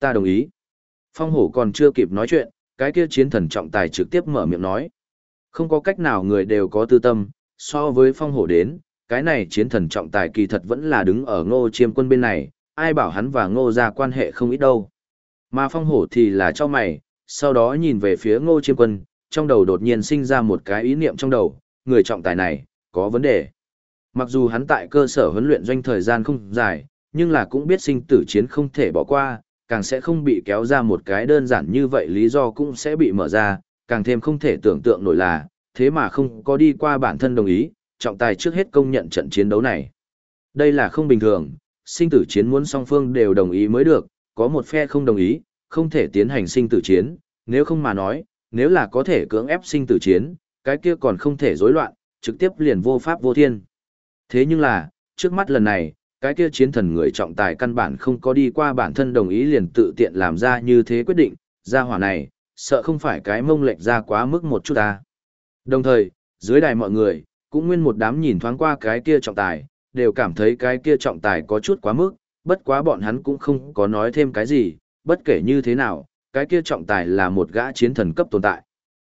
ta đồng ý. Phong hổ còn chưa kịp nói chuyện, cái kia chiến thần trọng tài trực tiếp mở miệng nói. Không có cách nào người đều có tư tâm, so với phong hổ đến, cái này chiến thần trọng tài kỳ thật vẫn là đứng ở ngô chiêm quân bên này, ai bảo hắn và ngô ra quan hệ không ít đâu. Mà phong hổ thì là cho mày, sau đó nhìn về phía ngô chiêm quân, trong đầu đột nhiên sinh ra một cái ý niệm trong đầu, người trọng tài này, có vấn đề. Mặc dù hắn tại cơ sở huấn luyện doanh thời gian không dài, nhưng là cũng biết sinh tử chiến không thể bỏ qua, càng sẽ không bị kéo ra một cái đơn giản như vậy lý do cũng sẽ bị mở ra, càng thêm không thể tưởng tượng nổi là, thế mà không có đi qua bản thân đồng ý, trọng tài trước hết công nhận trận chiến đấu này. Đây là không bình thường, sinh tử chiến muốn song phương đều đồng ý mới được, có một phe không đồng ý, không thể tiến hành sinh tử chiến, nếu không mà nói, nếu là có thể cưỡng ép sinh tử chiến, cái kia còn không thể rối loạn, trực tiếp liền vô pháp vô thiên. Thế nhưng là, trước mắt lần này, cái kia chiến thần người trọng tài căn bản không có đi qua bản thân đồng ý liền tự tiện làm ra như thế quyết định, ra hỏa này, sợ không phải cái mông lệch ra quá mức một chút ta. Đồng thời, dưới đài mọi người, cũng nguyên một đám nhìn thoáng qua cái kia trọng tài, đều cảm thấy cái kia trọng tài có chút quá mức, bất quá bọn hắn cũng không có nói thêm cái gì, bất kể như thế nào, cái kia trọng tài là một gã chiến thần cấp tồn tại.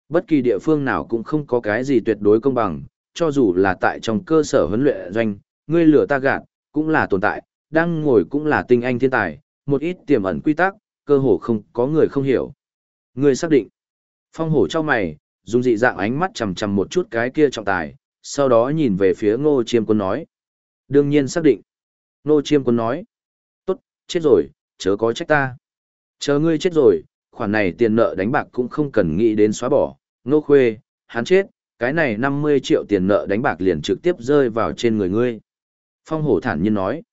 Bất kỳ địa phương nào cũng không có cái gì tuyệt đối công bằng, cho dù là tại trong cơ sở huấn luyện doanh, ngươi lửa ta gạt, cũng là tồn tại, đang ngồi cũng là tinh anh thiên tài, một ít tiềm ẩn quy tắc, cơ hồ không có người không hiểu. người xác định. Phong hổ cho mày, dùng dị dạng ánh mắt chầm chầm một chút cái kia trọng tài, sau đó nhìn về phía ngô chiêm quân nói. Đương nhiên xác định. Ngô chiêm quân nói. Tốt, chết rồi, chớ có trách ta. Chờ ngươi chết rồi, khoản này tiền nợ đánh bạc cũng không cần nghĩ đến xóa bỏ. Ngô khuê, hắn chết, cái này 50 triệu tiền nợ đánh bạc liền trực tiếp rơi vào trên người ngươi. Phong hổ thản nhiên nói.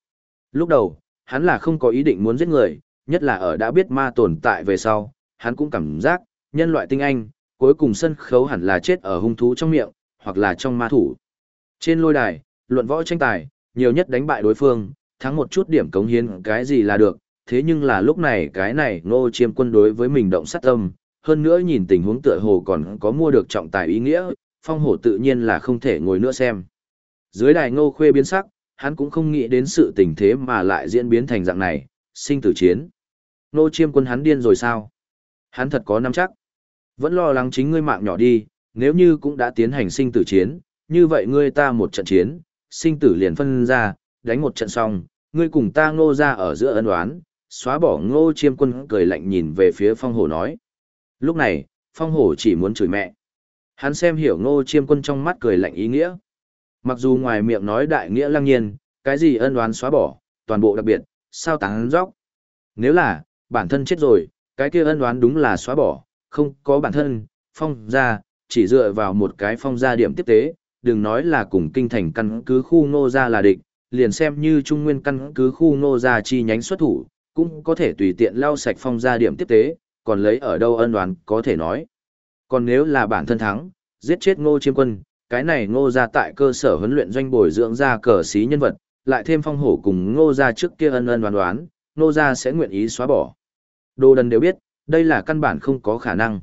Lúc đầu, hắn là không có ý định muốn giết người, nhất là ở đã biết ma tồn tại về sau, hắn cũng cảm giác, nhân loại tinh anh, cuối cùng sân khấu hẳn là chết ở hung thú trong miệng, hoặc là trong ma thủ. Trên lôi đài, luận võ tranh tài, nhiều nhất đánh bại đối phương, thắng một chút điểm cống hiến cái gì là được, thế nhưng là lúc này cái này ngô chiêm quân đối với mình động sát tâm, hơn nữa nhìn tình huống tựa hồ còn có mua được trọng tài ý nghĩa, phong hổ tự nhiên là không thể ngồi nữa xem. Dưới đài ngô khuê biến sắc, hắn cũng không nghĩ đến sự tình thế mà lại diễn biến thành dạng này, sinh tử chiến. Ngô chiêm quân hắn điên rồi sao? Hắn thật có nắm chắc. Vẫn lo lắng chính ngươi mạng nhỏ đi, nếu như cũng đã tiến hành sinh tử chiến, như vậy ngươi ta một trận chiến, sinh tử liền phân ra, đánh một trận xong, ngươi cùng ta ngô ra ở giữa ân oán, xóa bỏ ngô chiêm quân cười lạnh nhìn về phía phong hổ nói. Lúc này, phong hổ chỉ muốn chửi mẹ. Hắn xem hiểu ngô chiêm quân trong mắt cười lạnh ý nghĩa. Mặc dù ngoài miệng nói đại nghĩa lăng nhiên, cái gì ân oán xóa bỏ, toàn bộ đặc biệt, sao tán dốc. Nếu là, bản thân chết rồi, cái kia ân oán đúng là xóa bỏ, không có bản thân, phong ra, chỉ dựa vào một cái phong gia điểm tiếp tế, đừng nói là cùng kinh thành căn cứ khu Ngô gia là địch, liền xem như trung nguyên căn cứ khu Ngô gia chi nhánh xuất thủ, cũng có thể tùy tiện lau sạch phong gia điểm tiếp tế, còn lấy ở đâu ân đoán có thể nói. Còn nếu là bản thân thắng, giết chết ngô chiêm quân, cái này ngô gia tại cơ sở huấn luyện doanh bồi dưỡng ra cờ sĩ nhân vật, lại thêm phong hổ cùng ngô gia trước kia ân ân đoán đoán, ngô gia sẽ nguyện ý xóa bỏ. Đồ đần đều biết, đây là căn bản không có khả năng.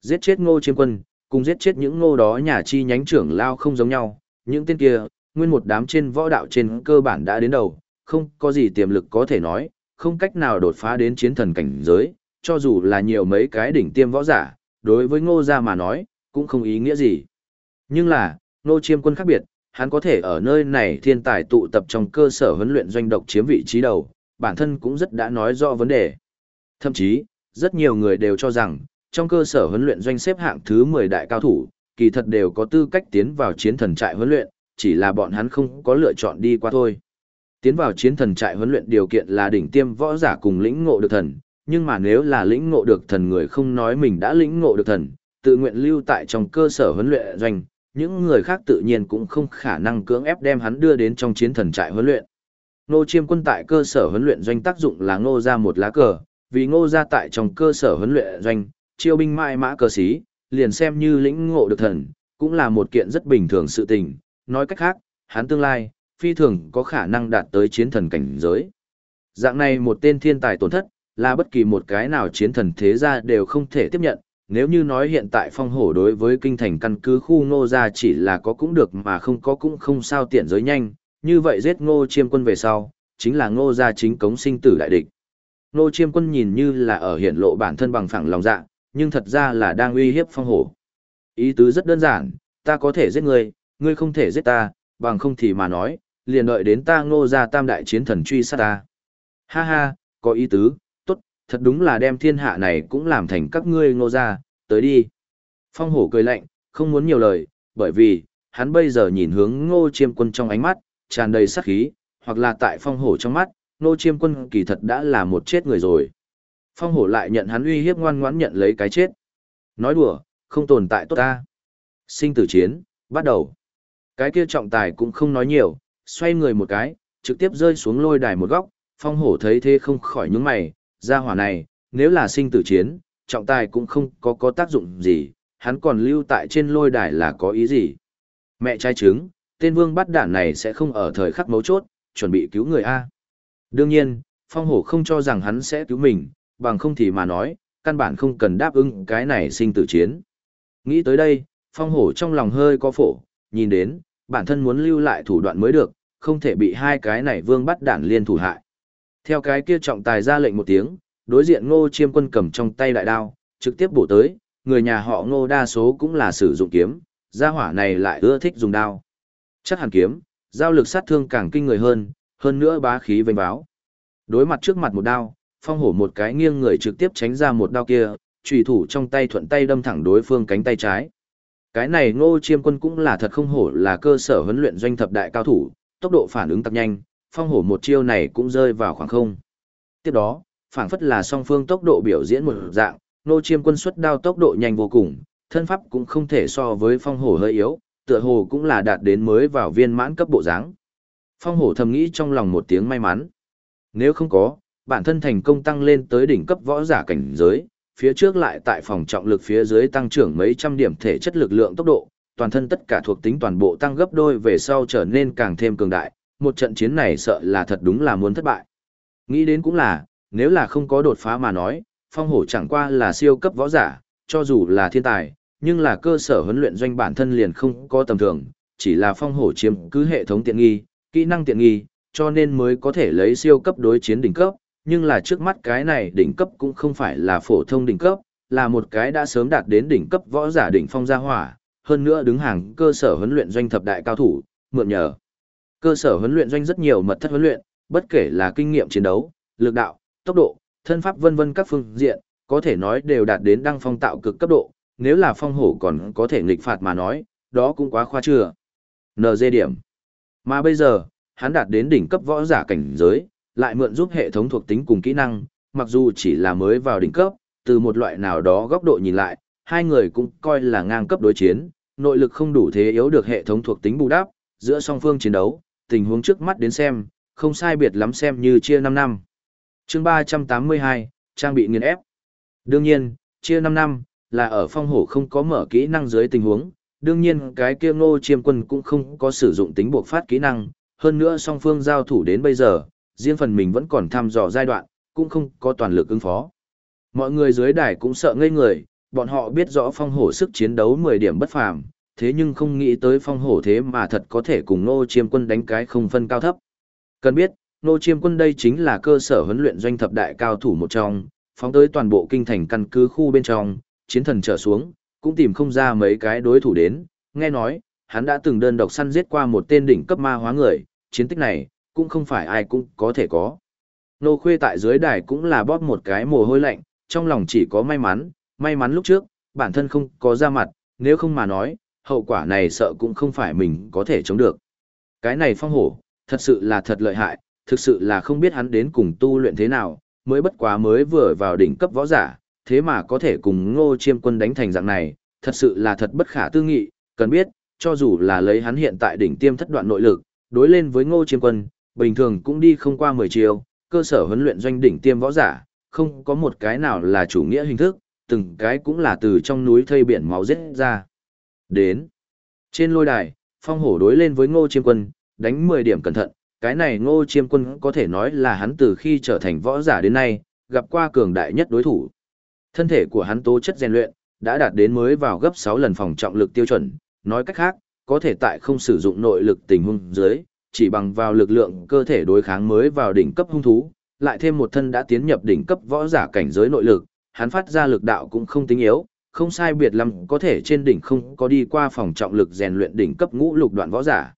Giết chết ngô chiêm quân, cùng giết chết những ngô đó nhà chi nhánh trưởng lao không giống nhau, những tên kia, nguyên một đám trên võ đạo trên cơ bản đã đến đầu, không có gì tiềm lực có thể nói, không cách nào đột phá đến chiến thần cảnh giới, cho dù là nhiều mấy cái đỉnh tiêm võ giả, đối với ngô gia mà nói, cũng không ý nghĩa gì. Nhưng là, Nô chiêm quân khác biệt, hắn có thể ở nơi này thiên tài tụ tập trong cơ sở huấn luyện doanh độc chiếm vị trí đầu, bản thân cũng rất đã nói rõ vấn đề. Thậm chí, rất nhiều người đều cho rằng, trong cơ sở huấn luyện doanh xếp hạng thứ 10 đại cao thủ, kỳ thật đều có tư cách tiến vào chiến thần trại huấn luyện, chỉ là bọn hắn không có lựa chọn đi qua thôi. Tiến vào chiến thần trại huấn luyện điều kiện là đỉnh tiêm võ giả cùng lĩnh ngộ được thần, nhưng mà nếu là lĩnh ngộ được thần người không nói mình đã lĩnh ngộ được thần, tự nguyện lưu tại trong cơ sở huấn luyện doanh, những người khác tự nhiên cũng không khả năng cưỡng ép đem hắn đưa đến trong chiến thần trại huấn luyện. Ngô chiêm quân tại cơ sở huấn luyện doanh tác dụng là ngô ra một lá cờ, vì ngô ra tại trong cơ sở huấn luyện doanh, chiêu binh mãi mã cờ sĩ, liền xem như lĩnh ngộ được thần, cũng là một kiện rất bình thường sự tình, nói cách khác, hắn tương lai, phi thường có khả năng đạt tới chiến thần cảnh giới. Dạng này một tên thiên tài tổn thất, là bất kỳ một cái nào chiến thần thế gia đều không thể tiếp nhận, nếu như nói hiện tại phong hổ đối với kinh thành căn cứ khu ngô gia chỉ là có cũng được mà không có cũng không sao tiện giới nhanh, như vậy giết ngô chiêm quân về sau, chính là ngô gia chính cống sinh tử đại địch. Ngô Chiêm Quân nhìn như là ở hiện lộ bản thân bằng phẳng lòng dạ, nhưng thật ra là đang uy hiếp phong hổ. Ý tứ rất đơn giản, ta có thể giết ngươi, ngươi không thể giết ta, bằng không thì mà nói, liền đợi đến ta ngô ra tam đại chiến thần truy sát ta. Ha ha, có ý tứ, thật đúng là đem thiên hạ này cũng làm thành các ngươi ngô ra, tới đi. Phong hổ cười lạnh, không muốn nhiều lời, bởi vì, hắn bây giờ nhìn hướng ngô chiêm quân trong ánh mắt, tràn đầy sát khí, hoặc là tại phong hổ trong mắt, ngô chiêm quân kỳ thật đã là một chết người rồi. Phong hổ lại nhận hắn uy hiếp ngoan ngoãn nhận lấy cái chết. Nói đùa, không tồn tại tốt ta. Sinh tử chiến, bắt đầu. Cái kia trọng tài cũng không nói nhiều, xoay người một cái, trực tiếp rơi xuống lôi đài một góc, phong hổ thấy thế không khỏi nhướng mày, gia hỏa này, nếu là sinh tử chiến, trọng tài cũng không có có tác dụng gì, hắn còn lưu tại trên lôi đài là có ý gì. Mẹ trai trứng, tên vương bắt đản này sẽ không ở thời khắc mấu chốt, chuẩn bị cứu người A. Đương nhiên, phong hổ không cho rằng hắn sẽ cứu mình, bằng không thì mà nói, căn bản không cần đáp ứng cái này sinh tử chiến. Nghĩ tới đây, phong hổ trong lòng hơi có phổ, nhìn đến, bản thân muốn lưu lại thủ đoạn mới được, không thể bị hai cái này vương bắt đản liên thủ hại. Theo cái kia trọng tài ra lệnh một tiếng, đối diện ngô chiêm quân cầm trong tay đại đao, trực tiếp bổ tới, người nhà họ ngô đa số cũng là sử dụng kiếm, gia hỏa này lại ưa thích dùng đao. Chắc hẳn kiếm, giao lực sát thương càng kinh người hơn, hơn nữa bá khí vênh báo. Đối mặt trước mặt một đao, phong hổ một cái nghiêng người trực tiếp tránh ra một đao kia, trùy thủ trong tay thuận tay đâm thẳng đối phương cánh tay trái. Cái này ngô chiêm quân cũng là thật không hổ là cơ sở huấn luyện doanh thập đại cao thủ, tốc độ phản ứng tập nhanh, phong hổ một chiêu này cũng rơi vào khoảng không. Tiếp đó, phản phất là song phương tốc độ biểu diễn một dạng, nô chiêm quân xuất đao tốc độ nhanh vô cùng, thân pháp cũng không thể so với phong hổ hơi yếu, tựa hồ cũng là đạt đến mới vào viên mãn cấp bộ dáng. Phong hổ thầm nghĩ trong lòng một tiếng may mắn. Nếu không có, bản thân thành công tăng lên tới đỉnh cấp võ giả cảnh giới, phía trước lại tại phòng trọng lực phía dưới tăng trưởng mấy trăm điểm thể chất lực lượng tốc độ, toàn thân tất cả thuộc tính toàn bộ tăng gấp đôi về sau trở nên càng thêm cường đại, một trận chiến này sợ là thật đúng là muốn thất bại. Nghĩ đến cũng là, nếu là không có đột phá mà nói, phong hổ chẳng qua là siêu cấp võ giả, cho dù là thiên tài, nhưng là cơ sở huấn luyện doanh bản thân liền không có tầm thường, chỉ là phong hổ chiếm cứ hệ thống tiện nghi, kỹ năng tiện nghi, cho nên mới có thể lấy siêu cấp đối chiến đỉnh cấp, nhưng là trước mắt cái này đỉnh cấp cũng không phải là phổ thông đỉnh cấp, là một cái đã sớm đạt đến đỉnh cấp võ giả đỉnh phong gia hỏa, hơn nữa đứng hàng cơ sở huấn luyện doanh thập đại cao thủ, mượn nhờ. Cơ sở huấn luyện doanh rất nhiều mật thất huấn luyện, bất kể là kinh nghiệm chiến đấu, lực đạo, tốc độ, thân pháp vân vân các phương diện, có thể nói đều đạt đến đăng phong tạo cực cấp độ, nếu là phong hổ còn có thể nghịch phạt mà nói, đó cũng quá khoa trương. NG điểm. Mà bây giờ, hắn đạt đến đỉnh cấp võ giả cảnh giới, lại mượn giúp hệ thống thuộc tính cùng kỹ năng, mặc dù chỉ là mới vào đỉnh cấp, từ một loại nào đó góc độ nhìn lại, hai người cũng coi là ngang cấp đối chiến, nội lực không đủ thế yếu được hệ thống thuộc tính bù đắp, giữa song phương chiến đấu, tình huống trước mắt đến xem, không sai biệt lắm xem như chia 5 năm. chương 382, trang bị nghiền ép. Đương nhiên, chia 5 năm, là ở phong hổ không có mở kỹ năng dưới tình huống, đương nhiên cái kia ngô chiêm quân cũng không có sử dụng tính buộc phát kỹ năng, hơn nữa song phương giao thủ đến bây giờ, riêng phần mình vẫn còn thăm dò giai đoạn, cũng không có toàn lực ứng phó. Mọi người dưới đài cũng sợ ngây người, bọn họ biết rõ phong hổ sức chiến đấu 10 điểm bất phàm, thế nhưng không nghĩ tới phong hổ thế mà thật có thể cùng nô chiêm quân đánh cái không phân cao thấp. Cần biết, nô chiêm quân đây chính là cơ sở huấn luyện doanh thập đại cao thủ một trong, phóng tới toàn bộ kinh thành căn cứ khu bên trong, chiến thần trở xuống, cũng tìm không ra mấy cái đối thủ đến, nghe nói, hắn đã từng đơn độc săn giết qua một tên đỉnh cấp ma hóa người, chiến tích này, cũng không phải ai cũng có thể có. Nô Khuê tại dưới đài cũng là bóp một cái mồ hôi lạnh, trong lòng chỉ có may mắn, may mắn lúc trước, bản thân không có ra mặt, nếu không mà nói, hậu quả này sợ cũng không phải mình có thể chống được. Cái này phong hổ, thật sự là thật lợi hại, thực sự là không biết hắn đến cùng tu luyện thế nào, mới bất quá mới vừa vào đỉnh cấp võ giả, thế mà có thể cùng ngô chiêm quân đánh thành dạng này, thật sự là thật bất khả tư nghị, cần biết, cho dù là lấy hắn hiện tại đỉnh tiêm thất đoạn nội lực, đối lên với ngô chiêm quân, bình thường cũng đi không qua 10 chiều, cơ sở huấn luyện doanh đỉnh tiêm võ giả, không có một cái nào là chủ nghĩa hình thức, từng cái cũng là từ trong núi thây biển máu giết ra. Đến. Trên lôi đài, phong hổ đối lên với ngô chiêm quân, đánh 10 điểm cẩn thận, cái này ngô chiêm quân có thể nói là hắn từ khi trở thành võ giả đến nay, gặp qua cường đại nhất đối thủ. Thân thể của hắn tố chất rèn luyện, đã đạt đến mới vào gấp 6 lần phòng trọng lực tiêu chuẩn, nói cách khác, có thể tại không sử dụng nội lực tình huống dưới, chỉ bằng vào lực lượng cơ thể đối kháng mới vào đỉnh cấp hung thú, lại thêm một thân đã tiến nhập đỉnh cấp võ giả cảnh giới nội lực, hắn phát ra lực đạo cũng không tính yếu, không sai biệt lắm có thể trên đỉnh không có đi qua phòng trọng lực rèn luyện đỉnh cấp ngũ lục đoạn võ giả.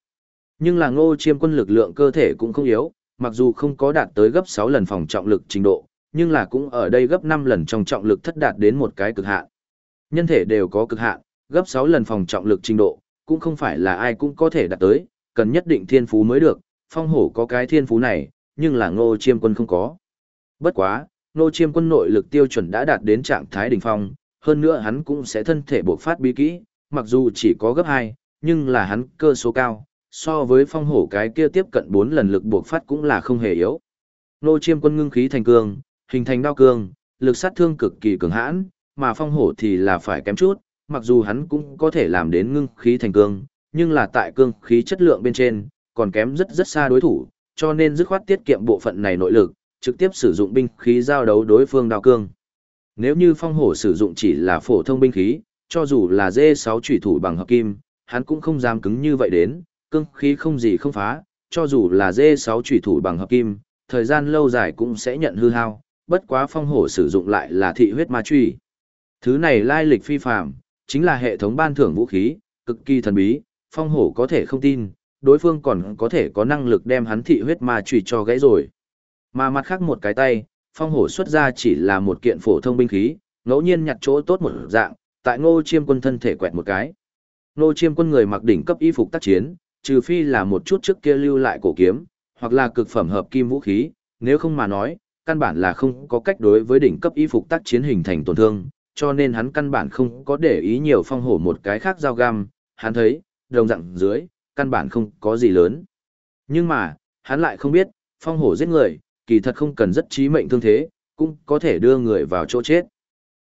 Nhưng là ngô chiêm quân lực lượng cơ thể cũng không yếu, mặc dù không có đạt tới gấp 6 lần phòng trọng lực trình độ, nhưng là cũng ở đây gấp 5 lần trong trọng lực thất đạt đến một cái cực hạn. Nhân thể đều có cực hạn, gấp 6 lần phòng trọng lực trình độ, cũng không phải là ai cũng có thể đạt tới, cần nhất định thiên phú mới được, phong hổ có cái thiên phú này, nhưng là ngô chiêm quân không có. Bất quá, ngô chiêm quân nội lực tiêu chuẩn đã đạt đến trạng thái đỉnh phong, hơn nữa hắn cũng sẽ thân thể buộc phát bí kỹ, mặc dù chỉ có gấp 2, nhưng là hắn cơ số cao, so với phong hổ cái kia tiếp cận 4 lần lực buộc phát cũng là không hề yếu. Nô chiêm quân ngưng khí thành cương, hình thành đao cương, lực sát thương cực kỳ cường hãn, mà phong hổ thì là phải kém chút, mặc dù hắn cũng có thể làm đến ngưng khí thành cương, nhưng là tại cương khí chất lượng bên trên, còn kém rất rất xa đối thủ, cho nên dứt khoát tiết kiệm bộ phận này nội lực, trực tiếp sử dụng binh khí giao đấu đối phương đao cương. Nếu như phong hổ sử dụng chỉ là phổ thông binh khí, cho dù là dê 6 chủy thủ bằng hợp kim, hắn cũng không dám cứng như vậy đến, cương khí không gì không phá, cho dù là dê 6 chủy thủ bằng hợp kim, thời gian lâu dài cũng sẽ nhận hư hao, bất quá phong hổ sử dụng lại là thị huyết ma truy. Thứ này lai lịch phi phàm, chính là hệ thống ban thưởng vũ khí, cực kỳ thần bí, phong hổ có thể không tin, đối phương còn có thể có năng lực đem hắn thị huyết ma truy cho gãy rồi. Mà mặt khác một cái tay, phong hổ xuất ra chỉ là một kiện phổ thông binh khí, ngẫu nhiên nhặt chỗ tốt một dạng, tại ngô chiêm quân thân thể quẹt một cái. Ngô chiêm quân người mặc đỉnh cấp y phục tác chiến, trừ phi là một chút trước kia lưu lại cổ kiếm, hoặc là cực phẩm hợp kim vũ khí, nếu không mà nói, căn bản là không có cách đối với đỉnh cấp y phục tác chiến hình thành tổn thương, cho nên hắn căn bản không có để ý nhiều phong hổ một cái khác dao găm, hắn thấy, đồng dạng dưới, căn bản không có gì lớn. Nhưng mà, hắn lại không biết, phong hổ giết người, kỳ thật không cần rất trí mệnh thương thế, cũng có thể đưa người vào chỗ chết.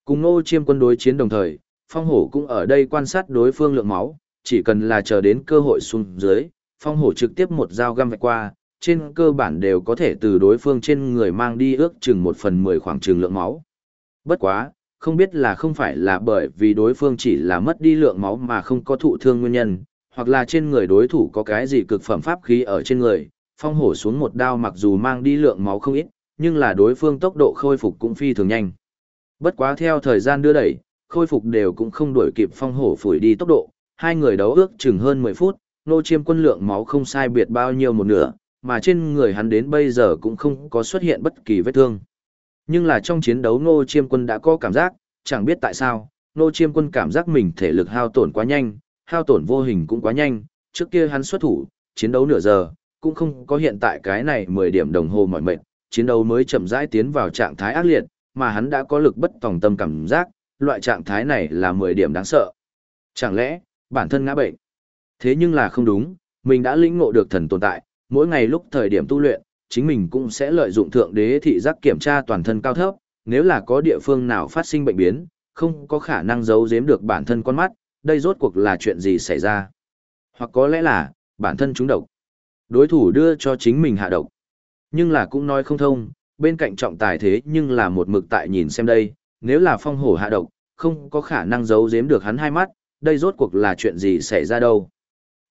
Cùng nô chiêm quân đối chiến đồng thời, phong hổ cũng ở đây quan sát đối phương lượng máu, chỉ cần là chờ đến cơ hội xuống dưới, phong hổ trực tiếp một dao găm vạch qua, trên cơ bản đều có thể từ đối phương trên người mang đi ước chừng một phần mười khoảng chừng lượng máu. Bất quá, không biết là không phải là bởi vì đối phương chỉ là mất đi lượng máu mà không có thụ thương nguyên nhân, hoặc là trên người đối thủ có cái gì cực phẩm pháp khí ở trên người, phong hổ xuống một đao mặc dù mang đi lượng máu không ít, nhưng là đối phương tốc độ khôi phục cũng phi thường nhanh. Bất quá theo thời gian đưa đẩy, khôi phục đều cũng không đuổi kịp phong hổ phủi đi tốc độ, hai người đấu ước chừng hơn 10 phút, nô chiêm quân lượng máu không sai biệt bao nhiêu một nửa, mà trên người hắn đến bây giờ cũng không có xuất hiện bất kỳ vết thương. Nhưng là trong chiến đấu nô chiêm quân đã có cảm giác, chẳng biết tại sao, nô chiêm quân cảm giác mình thể lực hao tổn quá nhanh, hao tổn vô hình cũng quá nhanh, trước kia hắn xuất thủ, chiến đấu nửa giờ, cũng không có hiện tại cái này 10 điểm đồng hồ mỏi mệt, chiến đấu mới chậm rãi tiến vào trạng thái ác liệt, mà hắn đã có lực bất tòng tâm cảm giác, loại trạng thái này là 10 điểm đáng sợ. Chẳng lẽ, bản thân ngã bệnh? Thế nhưng là không đúng, mình đã lĩnh ngộ được thần tồn tại, mỗi ngày lúc thời điểm tu luyện, chính mình cũng sẽ lợi dụng thượng đế thị giác kiểm tra toàn thân cao thấp, nếu là có địa phương nào phát sinh bệnh biến, không có khả năng giấu giếm được bản thân con mắt, đây rốt cuộc là chuyện gì xảy ra. Hoặc có lẽ là, bản thân chúng độc. Đối thủ đưa cho chính mình hạ độc. Nhưng là cũng nói không thông, bên cạnh trọng tài thế nhưng là một mực tại nhìn xem đây, nếu là phong hổ hạ độc, không có khả năng giấu giếm được hắn hai mắt, đây rốt cuộc là chuyện gì xảy ra đâu.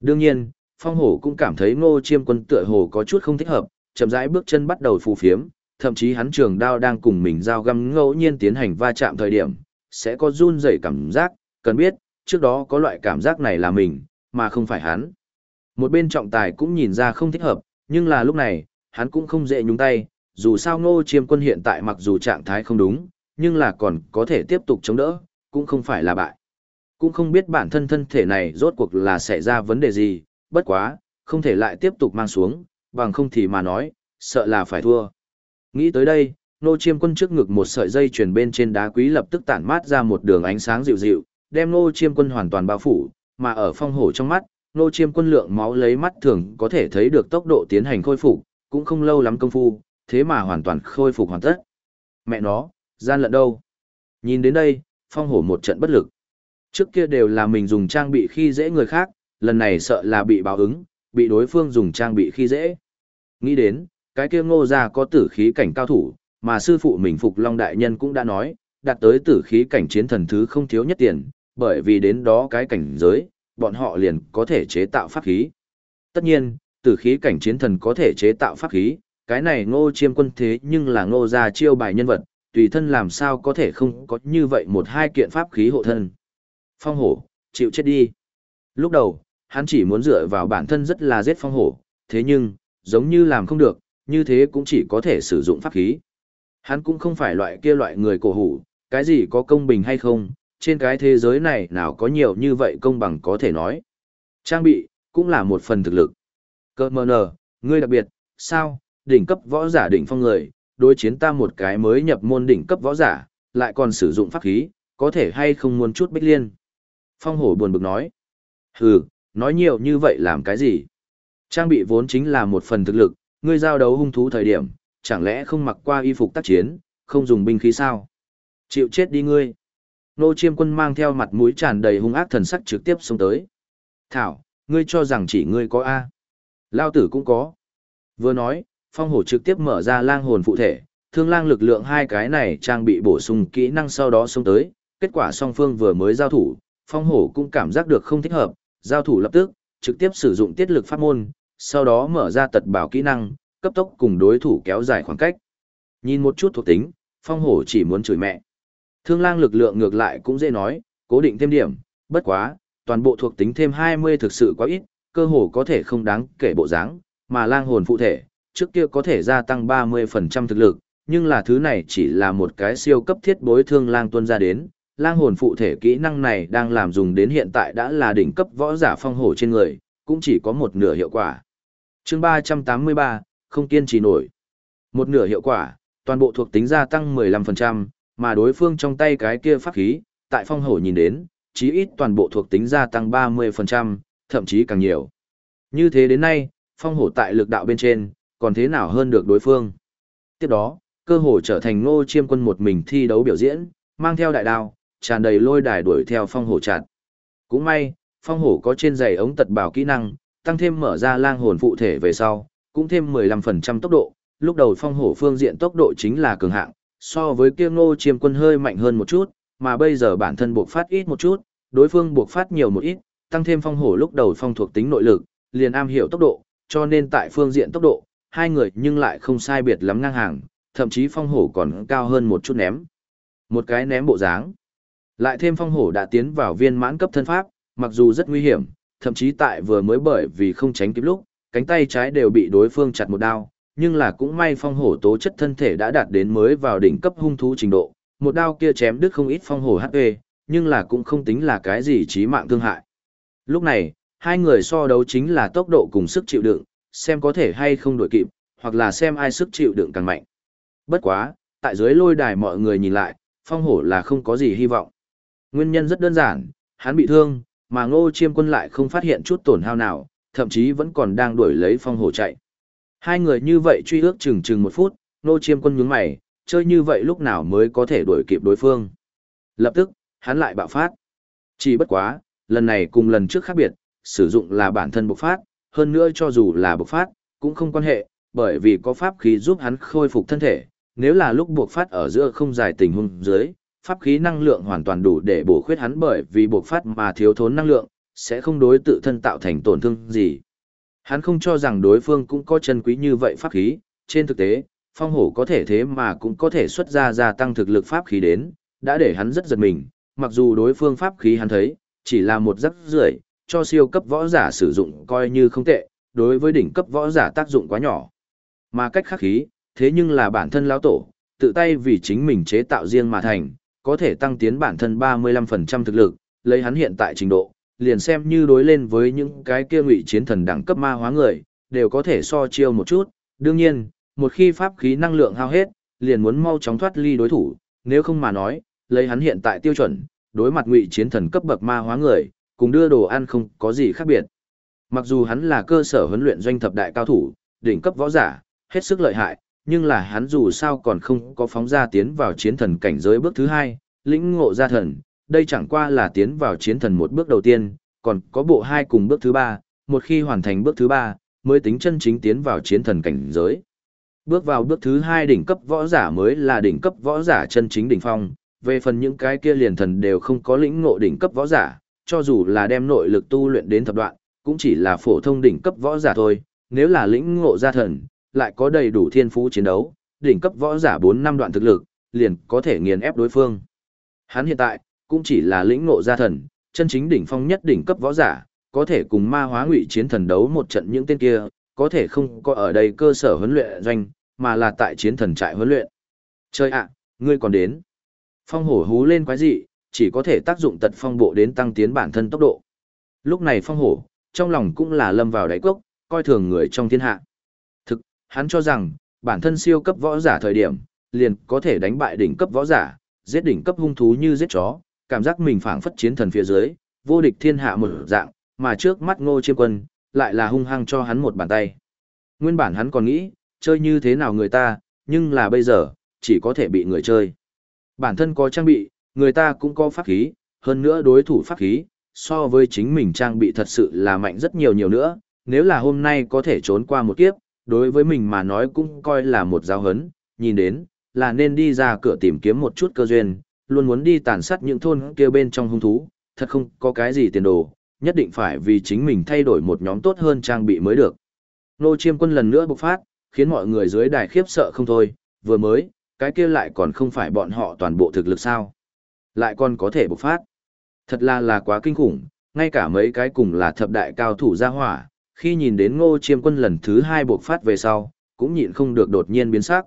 Đương nhiên, phong hổ cũng cảm thấy ngô chiêm quân tựa hồ có chút không thích hợp, chậm rãi bước chân bắt đầu phù phiếm, thậm chí hắn trường đao đang cùng mình giao găm ngẫu nhiên tiến hành va chạm thời điểm, sẽ có run rẩy cảm giác, cần biết, trước đó có loại cảm giác này là mình, mà không phải hắn. Một bên trọng tài cũng nhìn ra không thích hợp, nhưng là lúc này, hắn cũng không dễ nhúng tay, dù sao ngô chiêm quân hiện tại mặc dù trạng thái không đúng, nhưng là còn có thể tiếp tục chống đỡ, cũng không phải là bại. Cũng không biết bản thân thân thể này rốt cuộc là xảy ra vấn đề gì, bất quá, không thể lại tiếp tục mang xuống, bằng không thì mà nói, sợ là phải thua. Nghĩ tới đây, nô chiêm quân trước ngực một sợi dây truyền bên trên đá quý lập tức tản mát ra một đường ánh sáng dịu dịu, đem nô chiêm quân hoàn toàn bao phủ, mà ở phong hổ trong mắt, nô chiêm quân lượng máu lấy mắt thường có thể thấy được tốc độ tiến hành khôi phục, cũng không lâu lắm công phu, thế mà hoàn toàn khôi phục hoàn tất. Mẹ nó, gian lận đâu? Nhìn đến đây, phong hổ một trận bất lực. Trước kia đều là mình dùng trang bị khi dễ người khác, lần này sợ là bị báo ứng, bị đối phương dùng trang bị khi dễ. Nghĩ đến, cái kia ngô ra có tử khí cảnh cao thủ, mà sư phụ mình Phục Long Đại Nhân cũng đã nói, đạt tới tử khí cảnh chiến thần thứ không thiếu nhất tiền, bởi vì đến đó cái cảnh giới, bọn họ liền có thể chế tạo pháp khí. Tất nhiên, tử khí cảnh chiến thần có thể chế tạo pháp khí, cái này ngô chiêm quân thế nhưng là ngô gia chiêu bài nhân vật, tùy thân làm sao có thể không có như vậy một hai kiện pháp khí hộ thân. Phong hổ, chịu chết đi. Lúc đầu, hắn chỉ muốn dựa vào bản thân rất là giết phong hổ, thế nhưng, giống như làm không được, như thế cũng chỉ có thể sử dụng pháp khí. Hắn cũng không phải loại kia loại người cổ hủ, cái gì có công bình hay không, trên cái thế giới này nào có nhiều như vậy công bằng có thể nói. Trang bị, cũng là một phần thực lực. Cơ mờ nờ, ngươi đặc biệt, sao, đỉnh cấp võ giả đỉnh phong người, đối chiến ta một cái mới nhập môn đỉnh cấp võ giả, lại còn sử dụng pháp khí, có thể hay không muốn chút bích liên. Phong hổ buồn bực nói. Hừ, nói nhiều như vậy làm cái gì? Trang bị vốn chính là một phần thực lực, ngươi giao đấu hung thú thời điểm, chẳng lẽ không mặc qua y phục tác chiến, không dùng binh khí sao? Chịu chết đi ngươi. Nô chiêm quân mang theo mặt mũi tràn đầy hung ác thần sắc trực tiếp xuống tới. Thảo, ngươi cho rằng chỉ ngươi có A. Lao tử cũng có. Vừa nói, phong hổ trực tiếp mở ra lang hồn phụ thể, thương lang lực lượng hai cái này trang bị bổ sung kỹ năng sau đó xuống tới, kết quả song phương vừa mới giao thủ, phong hổ cũng cảm giác được không thích hợp, giao thủ lập tức, trực tiếp sử dụng tiết lực pháp môn, sau đó mở ra tật bảo kỹ năng, cấp tốc cùng đối thủ kéo dài khoảng cách. Nhìn một chút thuộc tính, phong hổ chỉ muốn chửi mẹ. Thương lang lực lượng ngược lại cũng dễ nói, cố định thêm điểm, bất quá, toàn bộ thuộc tính thêm 20 thực sự quá ít, cơ hồ có thể không đáng kể bộ dáng, mà lang hồn phụ thể, trước kia có thể gia tăng 30% thực lực, nhưng là thứ này chỉ là một cái siêu cấp thiết bối thương lang tuân ra đến. Lang hồn phụ thể kỹ năng này đang làm dùng đến hiện tại đã là đỉnh cấp võ giả phong hổ trên người, cũng chỉ có một nửa hiệu quả. chương 383, không kiên trì nổi. Một nửa hiệu quả, toàn bộ thuộc tính gia tăng 15%, mà đối phương trong tay cái kia pháp khí, tại phong hổ nhìn đến, chí ít toàn bộ thuộc tính gia tăng 30%, thậm chí càng nhiều. Như thế đến nay, phong hổ tại lực đạo bên trên, còn thế nào hơn được đối phương. Tiếp đó, cơ hồ trở thành ngô chiêm quân một mình thi đấu biểu diễn, mang theo đại đao, tràn đầy lôi đài đuổi theo phong hổ chặt. Cũng may, phong hổ có trên giày ống tật bảo kỹ năng, tăng thêm mở ra lang hồn phụ thể về sau, cũng thêm 15% tốc độ, lúc đầu phong hổ phương diện tốc độ chính là cường hạng, so với kia ngô chiêm quân hơi mạnh hơn một chút, mà bây giờ bản thân buộc phát ít một chút, đối phương buộc phát nhiều một ít, tăng thêm phong hổ lúc đầu phong thuộc tính nội lực, liền am hiểu tốc độ, cho nên tại phương diện tốc độ, hai người nhưng lại không sai biệt lắm ngang hàng, thậm chí phong hổ còn cao hơn một chút ném. Một cái ném bộ dáng. Lại thêm phong hổ đã tiến vào viên mãn cấp thân pháp, mặc dù rất nguy hiểm, thậm chí tại vừa mới bởi vì không tránh kịp lúc, cánh tay trái đều bị đối phương chặt một đao, nhưng là cũng may phong hổ tố chất thân thể đã đạt đến mới vào đỉnh cấp hung thú trình độ, một đao kia chém đứt không ít phong hổ HP, nhưng là cũng không tính là cái gì chí mạng thương hại. Lúc này, hai người so đấu chính là tốc độ cùng sức chịu đựng, xem có thể hay không đuổi kịp, hoặc là xem ai sức chịu đựng càng mạnh. Bất quá, tại dưới lôi đài mọi người nhìn lại, phong hổ là không có gì hy vọng. Nguyên nhân rất đơn giản, hắn bị thương, mà ngô chiêm quân lại không phát hiện chút tổn hao nào, thậm chí vẫn còn đang đuổi lấy phong hổ chạy. Hai người như vậy truy ước chừng chừng một phút, nô chiêm quân nhướng mày, chơi như vậy lúc nào mới có thể đuổi kịp đối phương. Lập tức, hắn lại bạo phát. Chỉ bất quá, lần này cùng lần trước khác biệt, sử dụng là bản thân bộc phát, hơn nữa cho dù là bộc phát, cũng không quan hệ, bởi vì có pháp khí giúp hắn khôi phục thân thể, nếu là lúc bộc phát ở giữa không dài tình huống dưới, pháp khí năng lượng hoàn toàn đủ để bổ khuyết hắn bởi vì bộc phát mà thiếu thốn năng lượng, sẽ không đối tự thân tạo thành tổn thương gì. Hắn không cho rằng đối phương cũng có chân quý như vậy pháp khí, trên thực tế, phong hổ có thể thế mà cũng có thể xuất ra gia tăng thực lực pháp khí đến, đã để hắn rất giật mình, mặc dù đối phương pháp khí hắn thấy, chỉ là một rắc rưởi cho siêu cấp võ giả sử dụng coi như không tệ, đối với đỉnh cấp võ giả tác dụng quá nhỏ. Mà cách khắc khí, thế nhưng là bản thân lão tổ, tự tay vì chính mình chế tạo riêng mà thành, có thể tăng tiến bản thân 35% thực lực, lấy hắn hiện tại trình độ, liền xem như đối lên với những cái kia ngụy chiến thần đẳng cấp ma hóa người, đều có thể so chiêu một chút. Đương nhiên, một khi pháp khí năng lượng hao hết, liền muốn mau chóng thoát ly đối thủ, nếu không mà nói, lấy hắn hiện tại tiêu chuẩn, đối mặt ngụy chiến thần cấp bậc ma hóa người, cùng đưa đồ ăn không có gì khác biệt. Mặc dù hắn là cơ sở huấn luyện doanh thập đại cao thủ, đỉnh cấp võ giả, hết sức lợi hại, nhưng là hắn dù sao còn không có phóng ra tiến vào chiến thần cảnh giới bước thứ hai, lĩnh ngộ ra thần, đây chẳng qua là tiến vào chiến thần một bước đầu tiên, còn có bộ hai cùng bước thứ ba, một khi hoàn thành bước thứ ba, mới tính chân chính tiến vào chiến thần cảnh giới. Bước vào bước thứ hai đỉnh cấp võ giả mới là đỉnh cấp võ giả chân chính đỉnh phong, về phần những cái kia liền thần đều không có lĩnh ngộ đỉnh cấp võ giả, cho dù là đem nội lực tu luyện đến thập đoạn, cũng chỉ là phổ thông đỉnh cấp võ giả thôi, nếu là lĩnh ngộ ra thần, lại có đầy đủ thiên phú chiến đấu, đỉnh cấp võ giả 4 năm đoạn thực lực, liền có thể nghiền ép đối phương. Hắn hiện tại, cũng chỉ là lĩnh ngộ gia thần, chân chính đỉnh phong nhất đỉnh cấp võ giả, có thể cùng ma hóa ngụy chiến thần đấu một trận những tên kia, có thể không có ở đây cơ sở huấn luyện doanh, mà là tại chiến thần trại huấn luyện. Chơi ạ, ngươi còn đến. Phong hổ hú lên quái dị, chỉ có thể tác dụng tật phong bộ đến tăng tiến bản thân tốc độ. Lúc này phong hổ, trong lòng cũng là lâm vào đáy cốc, coi thường người trong thiên hạ. Thực, hắn cho rằng, bản thân siêu cấp võ giả thời điểm, liền có thể đánh bại đỉnh cấp võ giả, giết đỉnh cấp hung thú như giết chó, cảm giác mình phảng phất chiến thần phía dưới, vô địch thiên hạ một dạng, mà trước mắt ngô chiêm quân, lại là hung hăng cho hắn một bàn tay. Nguyên bản hắn còn nghĩ, chơi như thế nào người ta, nhưng là bây giờ, chỉ có thể bị người chơi. Bản thân có trang bị, người ta cũng có pháp khí, hơn nữa đối thủ pháp khí, so với chính mình trang bị thật sự là mạnh rất nhiều nhiều nữa, nếu là hôm nay có thể trốn qua một kiếp, đối với mình mà nói cũng coi là một giáo hấn, nhìn đến, là nên đi ra cửa tìm kiếm một chút cơ duyên, luôn muốn đi tàn sát những thôn kia bên trong hung thú, thật không có cái gì tiền đồ, nhất định phải vì chính mình thay đổi một nhóm tốt hơn trang bị mới được. Nô chiêm quân lần nữa bộc phát, khiến mọi người dưới đài khiếp sợ không thôi, vừa mới, cái kia lại còn không phải bọn họ toàn bộ thực lực sao. Lại còn có thể bộc phát. Thật là là quá kinh khủng, ngay cả mấy cái cùng là thập đại cao thủ gia hỏa, khi nhìn đến ngô chiêm quân lần thứ hai bộc phát về sau, cũng nhịn không được đột nhiên biến sắc.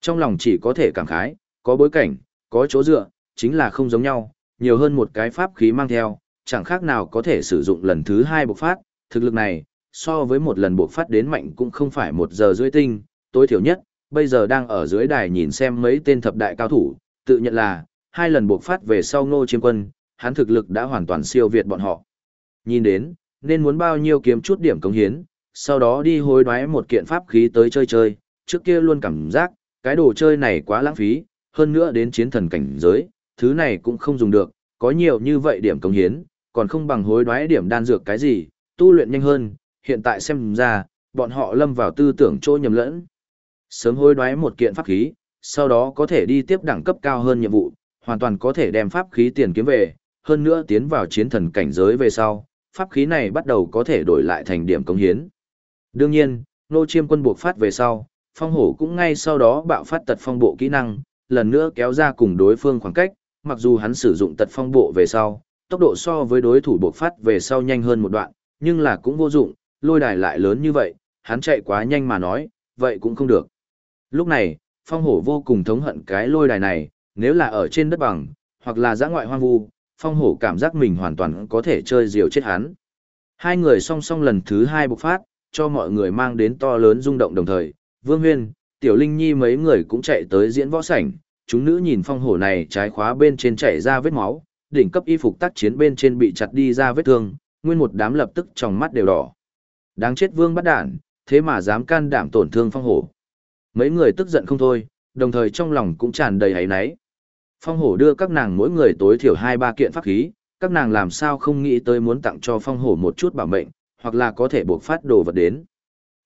Trong lòng chỉ có thể cảm khái, có bối cảnh, có chỗ dựa, chính là không giống nhau, nhiều hơn một cái pháp khí mang theo, chẳng khác nào có thể sử dụng lần thứ hai bộc phát, thực lực này, so với một lần bộc phát đến mạnh cũng không phải một giờ rưỡi tinh, tối thiểu nhất, bây giờ đang ở dưới đài nhìn xem mấy tên thập đại cao thủ, tự nhận là, hai lần bộc phát về sau ngô chiêm quân, hắn thực lực đã hoàn toàn siêu việt bọn họ. Nhìn đến, nên muốn bao nhiêu kiếm chút điểm công hiến, sau đó đi hối đoái một kiện pháp khí tới chơi chơi, trước kia luôn cảm giác, cái đồ chơi này quá lãng phí, hơn nữa đến chiến thần cảnh giới, thứ này cũng không dùng được, có nhiều như vậy điểm công hiến, còn không bằng hối đoái điểm đan dược cái gì, tu luyện nhanh hơn, hiện tại xem ra, bọn họ lâm vào tư tưởng trôi nhầm lẫn. Sớm hối đoái một kiện pháp khí, sau đó có thể đi tiếp đẳng cấp cao hơn nhiệm vụ, hoàn toàn có thể đem pháp khí tiền kiếm về, hơn nữa tiến vào chiến thần cảnh giới về sau, pháp khí này bắt đầu có thể đổi lại thành điểm công hiến. Đương nhiên, nô chiêm quân buộc phát về sau, phong hổ cũng ngay sau đó bạo phát tật phong bộ kỹ năng, lần nữa kéo ra cùng đối phương khoảng cách, mặc dù hắn sử dụng tật phong bộ về sau, tốc độ so với đối thủ buộc phát về sau nhanh hơn một đoạn, nhưng là cũng vô dụng, lôi đài lại lớn như vậy, hắn chạy quá nhanh mà nói, vậy cũng không được. Lúc này, phong hổ vô cùng thống hận cái lôi đài này, nếu là ở trên đất bằng, hoặc là giã ngoại hoang vu, phong hổ cảm giác mình hoàn toàn có thể chơi diều chết hắn. Hai người song song lần thứ hai bộc phát, cho mọi người mang đến to lớn rung động đồng thời, Vương Huyên, Tiểu Linh Nhi mấy người cũng chạy tới diễn võ sảnh, chúng nữ nhìn phong hổ này trái khóa bên trên chảy ra vết máu, đỉnh cấp y phục tác chiến bên trên bị chặt đi ra vết thương, nguyên một đám lập tức trong mắt đều đỏ. Đáng chết Vương bắt đản, thế mà dám can đảm tổn thương phong hổ. Mấy người tức giận không thôi, đồng thời trong lòng cũng tràn đầy hấy náy. Phong hổ đưa các nàng mỗi người tối thiểu hai ba kiện pháp khí, các nàng làm sao không nghĩ tới muốn tặng cho phong hổ một chút bảo mệnh, hoặc là có thể buộc phát đồ vật đến.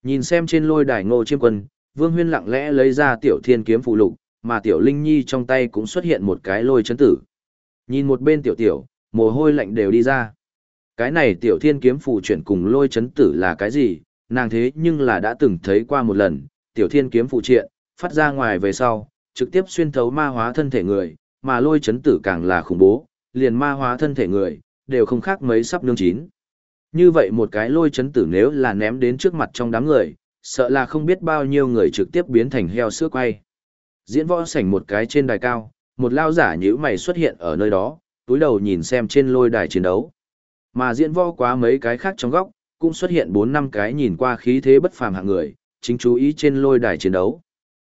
Nhìn xem trên lôi đài ngô chiêm quân, Vương Huyên lặng lẽ lấy ra tiểu thiên kiếm phụ lục, mà tiểu Linh Nhi trong tay cũng xuất hiện một cái lôi chấn tử. Nhìn một bên tiểu tiểu, mồ hôi lạnh đều đi ra. Cái này tiểu thiên kiếm phụ chuyển cùng lôi chấn tử là cái gì, nàng thế nhưng là đã từng thấy qua một lần, tiểu thiên kiếm phụ triện, phát ra ngoài về sau, trực tiếp xuyên thấu ma hóa thân thể người, mà lôi chấn tử càng là khủng bố, liền ma hóa thân thể người, đều không khác mấy sắp nương chín. Như vậy một cái lôi chấn tử nếu là ném đến trước mặt trong đám người, sợ là không biết bao nhiêu người trực tiếp biến thành heo sữa quay. Diễn võ sảnh một cái trên đài cao, một lao giả nhữ mày xuất hiện ở nơi đó, túi đầu nhìn xem trên lôi đài chiến đấu. Mà diễn võ quá mấy cái khác trong góc, cũng xuất hiện 4 năm cái nhìn qua khí thế bất phàm hạng người, chính chú ý trên lôi đài chiến đấu.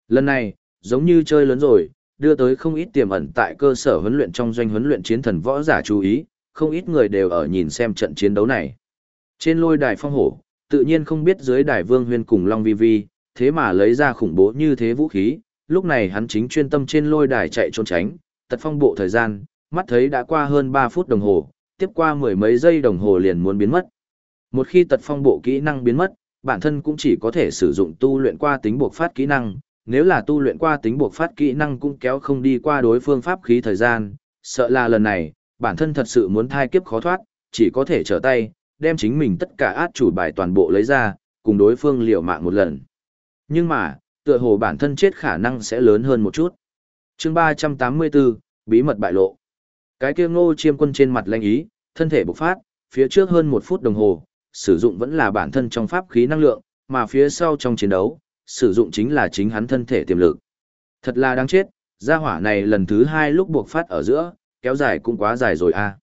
Lần này, giống như chơi lớn rồi, đưa tới không ít tiềm ẩn tại cơ sở huấn luyện trong doanh huấn luyện chiến thần võ giả chú ý, không ít người đều ở nhìn xem trận chiến đấu này. Trên lôi đài phong hổ, tự nhiên không biết dưới đài vương huyên cùng Long Vi Vi, thế mà lấy ra khủng bố như thế vũ khí, lúc này hắn chính chuyên tâm trên lôi đài chạy trốn tránh, tật phong bộ thời gian, mắt thấy đã qua hơn 3 phút đồng hồ, tiếp qua mười mấy giây đồng hồ liền muốn biến mất. Một khi tật phong bộ kỹ năng biến mất, bản thân cũng chỉ có thể sử dụng tu luyện qua tính buộc phát kỹ năng, nếu là tu luyện qua tính buộc phát kỹ năng cũng kéo không đi qua đối phương pháp khí thời gian, sợ là lần này, bản thân thật sự muốn thai kiếp khó thoát, chỉ có thể trở tay, đem chính mình tất cả át chủ bài toàn bộ lấy ra, cùng đối phương liều mạng một lần. Nhưng mà, tựa hồ bản thân chết khả năng sẽ lớn hơn một chút. chương 384, bí mật bại lộ. Cái kia ngô chiêm quân trên mặt lanh ý, thân thể bộc phát, phía trước hơn một phút đồng hồ, sử dụng vẫn là bản thân trong pháp khí năng lượng, mà phía sau trong chiến đấu, sử dụng chính là chính hắn thân thể tiềm lực. Thật là đáng chết, gia hỏa này lần thứ hai lúc buộc phát ở giữa, kéo dài cũng quá dài rồi a. À.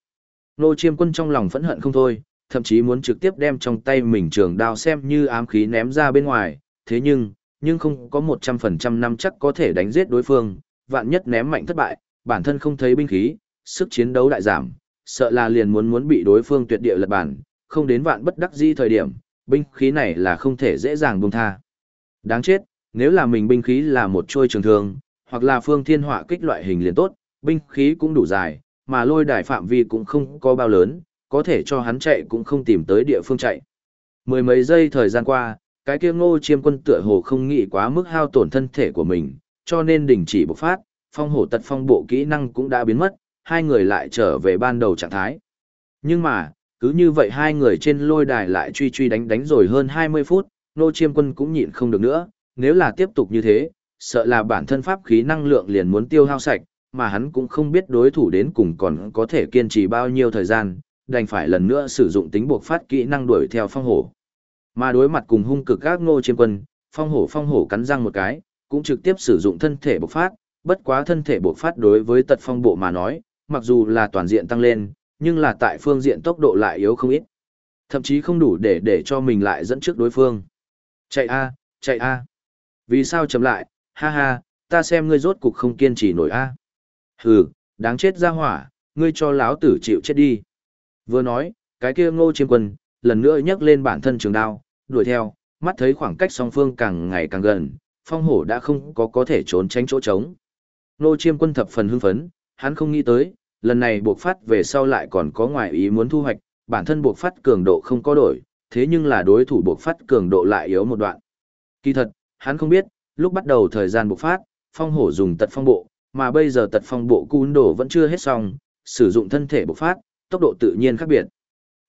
Nô chiêm quân trong lòng phẫn hận không thôi, thậm chí muốn trực tiếp đem trong tay mình trường đao xem như ám khí ném ra bên ngoài, thế nhưng, nhưng không có 100% năm chắc có thể đánh giết đối phương, vạn nhất ném mạnh thất bại, bản thân không thấy binh khí, sức chiến đấu đại giảm, sợ là liền muốn muốn bị đối phương tuyệt địa lật bản, không đến vạn bất đắc di thời điểm, binh khí này là không thể dễ dàng buông tha. Đáng chết, nếu là mình binh khí là một trôi trường thương, hoặc là phương thiên họa kích loại hình liền tốt, binh khí cũng đủ dài, mà lôi đài phạm vi cũng không có bao lớn, có thể cho hắn chạy cũng không tìm tới địa phương chạy. Mười mấy giây thời gian qua, cái kia ngô chiêm quân tựa hồ không nghĩ quá mức hao tổn thân thể của mình, cho nên đình chỉ bộc phát, phong hổ tật phong bộ kỹ năng cũng đã biến mất, hai người lại trở về ban đầu trạng thái. Nhưng mà, cứ như vậy hai người trên lôi đài lại truy truy đánh đánh rồi hơn 20 phút, Ngô chiêm quân cũng nhịn không được nữa, nếu là tiếp tục như thế, sợ là bản thân pháp khí năng lượng liền muốn tiêu hao sạch, mà hắn cũng không biết đối thủ đến cùng còn có thể kiên trì bao nhiêu thời gian, đành phải lần nữa sử dụng tính buộc phát kỹ năng đuổi theo phong hổ. Mà đối mặt cùng hung cực các ngô chiêm quân, phong hổ phong hổ cắn răng một cái, cũng trực tiếp sử dụng thân thể bộc phát, bất quá thân thể bộc phát đối với tật phong bộ mà nói, mặc dù là toàn diện tăng lên, nhưng là tại phương diện tốc độ lại yếu không ít. Thậm chí không đủ để để cho mình lại dẫn trước đối phương. Chạy a, chạy a. Vì sao chậm lại, ha ha, ta xem ngươi rốt cục không kiên trì nổi a. Hừ, đáng chết ra hỏa, ngươi cho láo tử chịu chết đi. Vừa nói, cái kia ngô chiêm quân, lần nữa nhấc lên bản thân trường đao, đuổi theo, mắt thấy khoảng cách song phương càng ngày càng gần, phong hổ đã không có có thể trốn tránh chỗ trống. Ngô chiêm quân thập phần hưng phấn, hắn không nghĩ tới, lần này buộc phát về sau lại còn có ngoại ý muốn thu hoạch, bản thân buộc phát cường độ không có đổi, thế nhưng là đối thủ buộc phát cường độ lại yếu một đoạn. Kỳ thật, hắn không biết, lúc bắt đầu thời gian buộc phát, phong hổ dùng tật phong bộ, mà bây giờ tật phong bộ cún đổ vẫn chưa hết xong, sử dụng thân thể buộc phát, tốc độ tự nhiên khác biệt.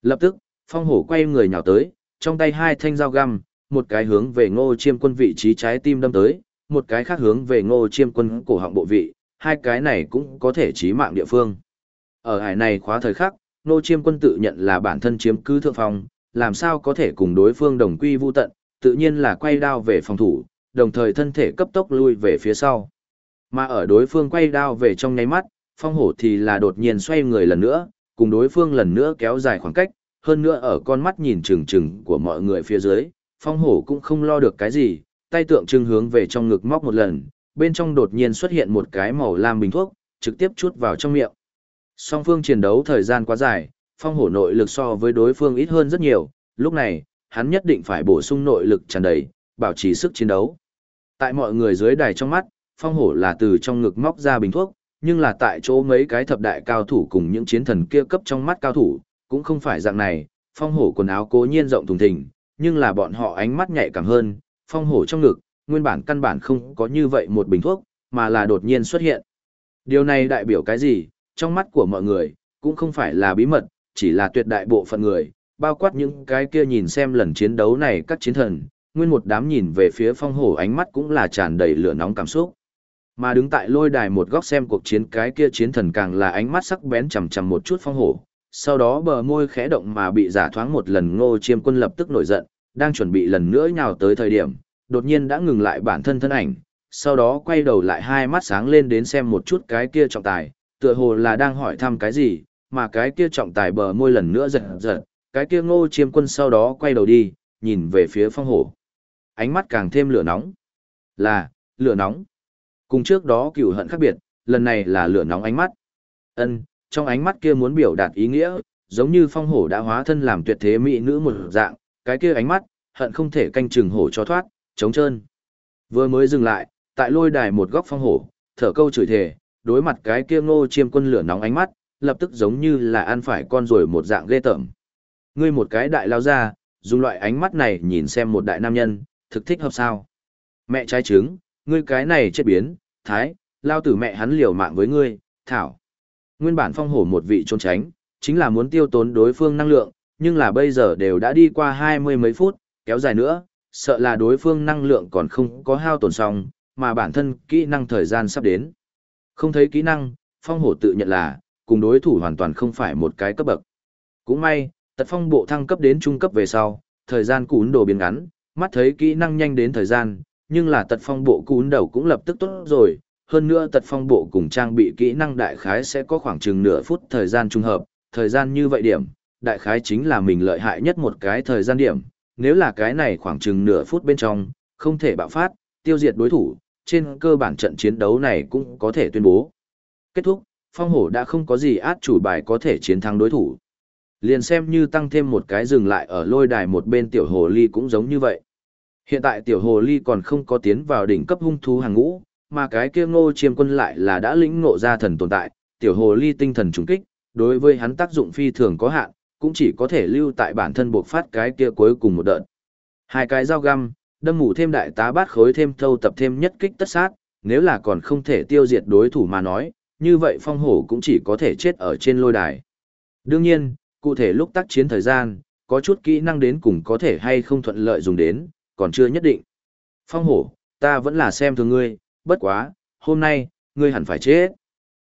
Lập tức, phong hổ quay người nhào tới, trong tay hai thanh dao găm, một cái hướng về ngô chiêm quân vị trí trái tim đâm tới, một cái khác hướng về ngô chiêm quân cổ họng bộ vị, hai cái này cũng có thể chí mạng địa phương. Ở hải này khóa thời khắc, ngô chiêm quân tự nhận là bản thân chiếm cứ thượng phong, làm sao có thể cùng đối phương đồng quy vu tận, tự nhiên là quay đao về phòng thủ, đồng thời thân thể cấp tốc lui về phía sau. Mà ở đối phương quay đao về trong nháy mắt, phong hổ thì là đột nhiên xoay người lần nữa, cùng đối phương lần nữa kéo dài khoảng cách, hơn nữa ở con mắt nhìn chừng chừng của mọi người phía dưới, phong hổ cũng không lo được cái gì, tay tượng trưng hướng về trong ngực móc một lần, bên trong đột nhiên xuất hiện một cái màu lam bình thuốc, trực tiếp chút vào trong miệng. Song phương chiến đấu thời gian quá dài, phong hổ nội lực so với đối phương ít hơn rất nhiều, lúc này, hắn nhất định phải bổ sung nội lực tràn đầy, bảo trì sức chiến đấu. Tại mọi người dưới đài trong mắt, phong hổ là từ trong ngực móc ra bình thuốc, nhưng là tại chỗ mấy cái thập đại cao thủ cùng những chiến thần kia cấp trong mắt cao thủ, cũng không phải dạng này, phong hổ quần áo cố nhiên rộng thùng thình, nhưng là bọn họ ánh mắt nhạy cảm hơn, phong hổ trong ngực, nguyên bản căn bản không có như vậy một bình thuốc, mà là đột nhiên xuất hiện. Điều này đại biểu cái gì, trong mắt của mọi người, cũng không phải là bí mật, chỉ là tuyệt đại bộ phận người, bao quát những cái kia nhìn xem lần chiến đấu này các chiến thần, nguyên một đám nhìn về phía phong hổ ánh mắt cũng là tràn đầy lửa nóng cảm xúc. Mà đứng tại lôi đài một góc xem cuộc chiến cái kia chiến thần càng là ánh mắt sắc bén chằm chằm một chút phong hổ, sau đó bờ môi khẽ động mà bị giả thoáng một lần ngô chiêm quân lập tức nổi giận, đang chuẩn bị lần nữa nhào tới thời điểm, đột nhiên đã ngừng lại bản thân thân ảnh, sau đó quay đầu lại hai mắt sáng lên đến xem một chút cái kia trọng tài, tựa hồ là đang hỏi thăm cái gì, mà cái kia trọng tài bờ môi lần nữa giật giật, cái kia ngô chiêm quân sau đó quay đầu đi, nhìn về phía phong hổ. Ánh mắt càng thêm lửa nóng. Là, lửa nóng. Cùng trước đó cựu hận khác biệt, lần này là lửa nóng ánh mắt. Ân, trong ánh mắt kia muốn biểu đạt ý nghĩa, giống như phong hổ đã hóa thân làm tuyệt thế mỹ nữ một dạng, cái kia ánh mắt, hận không thể canh chừng hổ cho thoát, trống trơn. Vừa mới dừng lại, tại lôi đài một góc phong hổ, thở câu chửi thề, đối mặt cái kia ngô chiêm quân lửa nóng ánh mắt, lập tức giống như là ăn phải con rồi một dạng ghê tởm. Ngươi một cái đại lao ra, dùng loại ánh mắt này nhìn xem một đại nam nhân, thực thích hợp sao. Mẹ trai trứng, ngươi cái này chết biến, thái, lao tử mẹ hắn liều mạng với ngươi, thảo. Nguyên bản phong hổ một vị trốn tránh, chính là muốn tiêu tốn đối phương năng lượng, nhưng là bây giờ đều đã đi qua hai mươi mấy phút, kéo dài nữa, sợ là đối phương năng lượng còn không có hao tổn xong, mà bản thân kỹ năng thời gian sắp đến. Không thấy kỹ năng, phong hổ tự nhận là, cùng đối thủ hoàn toàn không phải một cái cấp bậc. Cũng may, tật phong bộ thăng cấp đến trung cấp về sau, thời gian cún đồ biến ngắn, mắt thấy kỹ năng nhanh đến thời gian, nhưng là tật phong bộ cún đầu cũng lập tức tốt rồi, hơn nữa tật phong bộ cùng trang bị kỹ năng đại khái sẽ có khoảng chừng nửa phút thời gian trung hợp, thời gian như vậy điểm, đại khái chính là mình lợi hại nhất một cái thời gian điểm, nếu là cái này khoảng chừng nửa phút bên trong, không thể bạo phát, tiêu diệt đối thủ, trên cơ bản trận chiến đấu này cũng có thể tuyên bố. Kết thúc, phong hổ đã không có gì át chủ bài có thể chiến thắng đối thủ. Liền xem như tăng thêm một cái dừng lại ở lôi đài một bên tiểu hồ ly cũng giống như vậy. Hiện tại tiểu hồ ly còn không có tiến vào đỉnh cấp hung thú hàng ngũ, mà cái kia ngô chiêm quân lại là đã lĩnh ngộ ra thần tồn tại, tiểu hồ ly tinh thần trùng kích, đối với hắn tác dụng phi thường có hạn, cũng chỉ có thể lưu tại bản thân buộc phát cái kia cuối cùng một đợt. Hai cái dao găm, đâm mù thêm đại tá bát khối thêm thâu tập thêm nhất kích tất sát, nếu là còn không thể tiêu diệt đối thủ mà nói, như vậy phong hổ cũng chỉ có thể chết ở trên lôi đài. Đương nhiên, cụ thể lúc tác chiến thời gian, có chút kỹ năng đến cùng có thể hay không thuận lợi dùng đến, còn chưa nhất định. Phong hổ, ta vẫn là xem thường ngươi, bất quá, hôm nay, ngươi hẳn phải chết.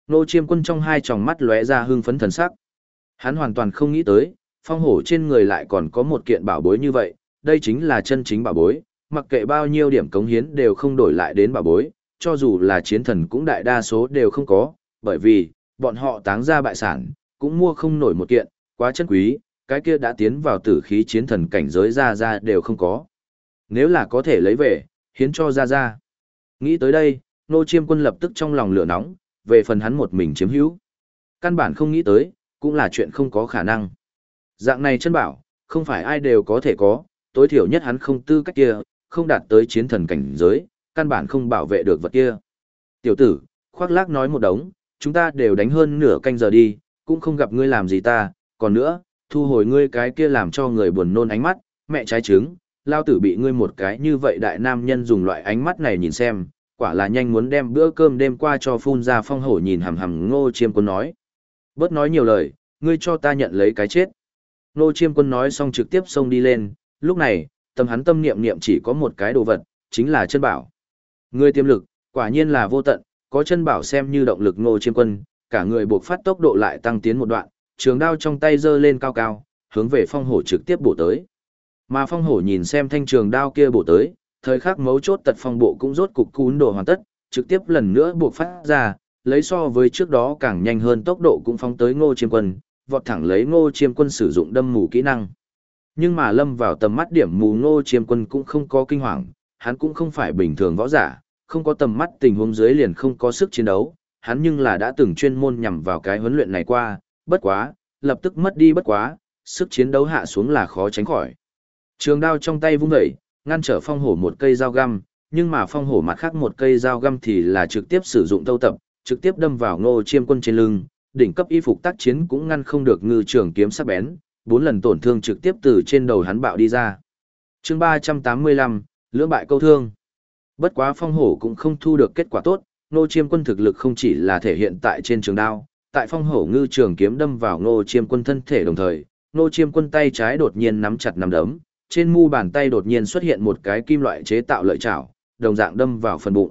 Nô chiêm quân trong hai tròng mắt lóe ra hưng phấn thần sắc. Hắn hoàn toàn không nghĩ tới, phong hổ trên người lại còn có một kiện bảo bối như vậy, đây chính là chân chính bảo bối, mặc kệ bao nhiêu điểm cống hiến đều không đổi lại đến bảo bối, cho dù là chiến thần cũng đại đa số đều không có, bởi vì, bọn họ táng ra bại sản, cũng mua không nổi một kiện, quá chân quý, cái kia đã tiến vào tử khí chiến thần cảnh giới ra ra đều không có. Nếu là có thể lấy về, hiến cho ra ra. Nghĩ tới đây, nô chiêm quân lập tức trong lòng lửa nóng, về phần hắn một mình chiếm hữu. Căn bản không nghĩ tới, cũng là chuyện không có khả năng. Dạng này chân bảo, không phải ai đều có thể có, tối thiểu nhất hắn không tư cách kia, không đạt tới chiến thần cảnh giới, căn bản không bảo vệ được vật kia. Tiểu tử, khoác lác nói một đống, chúng ta đều đánh hơn nửa canh giờ đi, cũng không gặp ngươi làm gì ta, còn nữa, thu hồi ngươi cái kia làm cho người buồn nôn ánh mắt, mẹ trái trứng, lao tử bị ngươi một cái như vậy đại nam nhân dùng loại ánh mắt này nhìn xem, quả là nhanh muốn đem bữa cơm đêm qua cho phun ra phong hổ nhìn hằm hằm. ngô chiêm quân nói. Bớt nói nhiều lời, ngươi cho ta nhận lấy cái chết. Ngô chiêm quân nói xong trực tiếp xông đi lên, lúc này, tâm hắn tâm niệm niệm chỉ có một cái đồ vật, chính là chân bảo. Ngươi tiềm lực, quả nhiên là vô tận, có chân bảo xem như động lực ngô chiêm quân, cả người buộc phát tốc độ lại tăng tiến một đoạn, trường đao trong tay giơ lên cao cao, hướng về phong hổ trực tiếp bổ tới. Mà phong hổ nhìn xem thanh trường đao kia bổ tới, thời khắc mấu chốt tật phong bộ cũng rốt cục cún đồ hoàn tất, trực tiếp lần nữa buộc phát ra, lấy so với trước đó càng nhanh hơn tốc độ cũng phóng tới ngô chiêm quân, vọt thẳng lấy ngô chiêm quân sử dụng đâm mù kỹ năng. Nhưng mà lâm vào tầm mắt điểm mù ngô chiêm quân cũng không có kinh hoàng, hắn cũng không phải bình thường võ giả, không có tầm mắt tình huống dưới liền không có sức chiến đấu, hắn nhưng là đã từng chuyên môn nhằm vào cái huấn luyện này qua, bất quá, lập tức mất đi bất quá, sức chiến đấu hạ xuống là khó tránh khỏi. Trường đao trong tay vung dậy, ngăn trở phong hổ một cây dao găm, nhưng mà phong hổ mặt khác một cây dao găm thì là trực tiếp sử dụng tâu tập, trực tiếp đâm vào ngô chiêm quân trên lưng, đỉnh cấp y phục tác chiến cũng ngăn không được ngư trường kiếm sắc bén, bốn lần tổn thương trực tiếp từ trên đầu hắn bạo đi ra. chương 385, lưỡng bại câu thương. Bất quá phong hổ cũng không thu được kết quả tốt, ngô chiêm quân thực lực không chỉ là thể hiện tại trên trường đao, tại phong hổ ngư trường kiếm đâm vào ngô chiêm quân thân thể đồng thời, ngô chiêm quân tay trái đột nhiên nắm chặt nắm đấm, trên mu bàn tay đột nhiên xuất hiện một cái kim loại chế tạo lợi chảo, đồng dạng đâm vào phần bụng.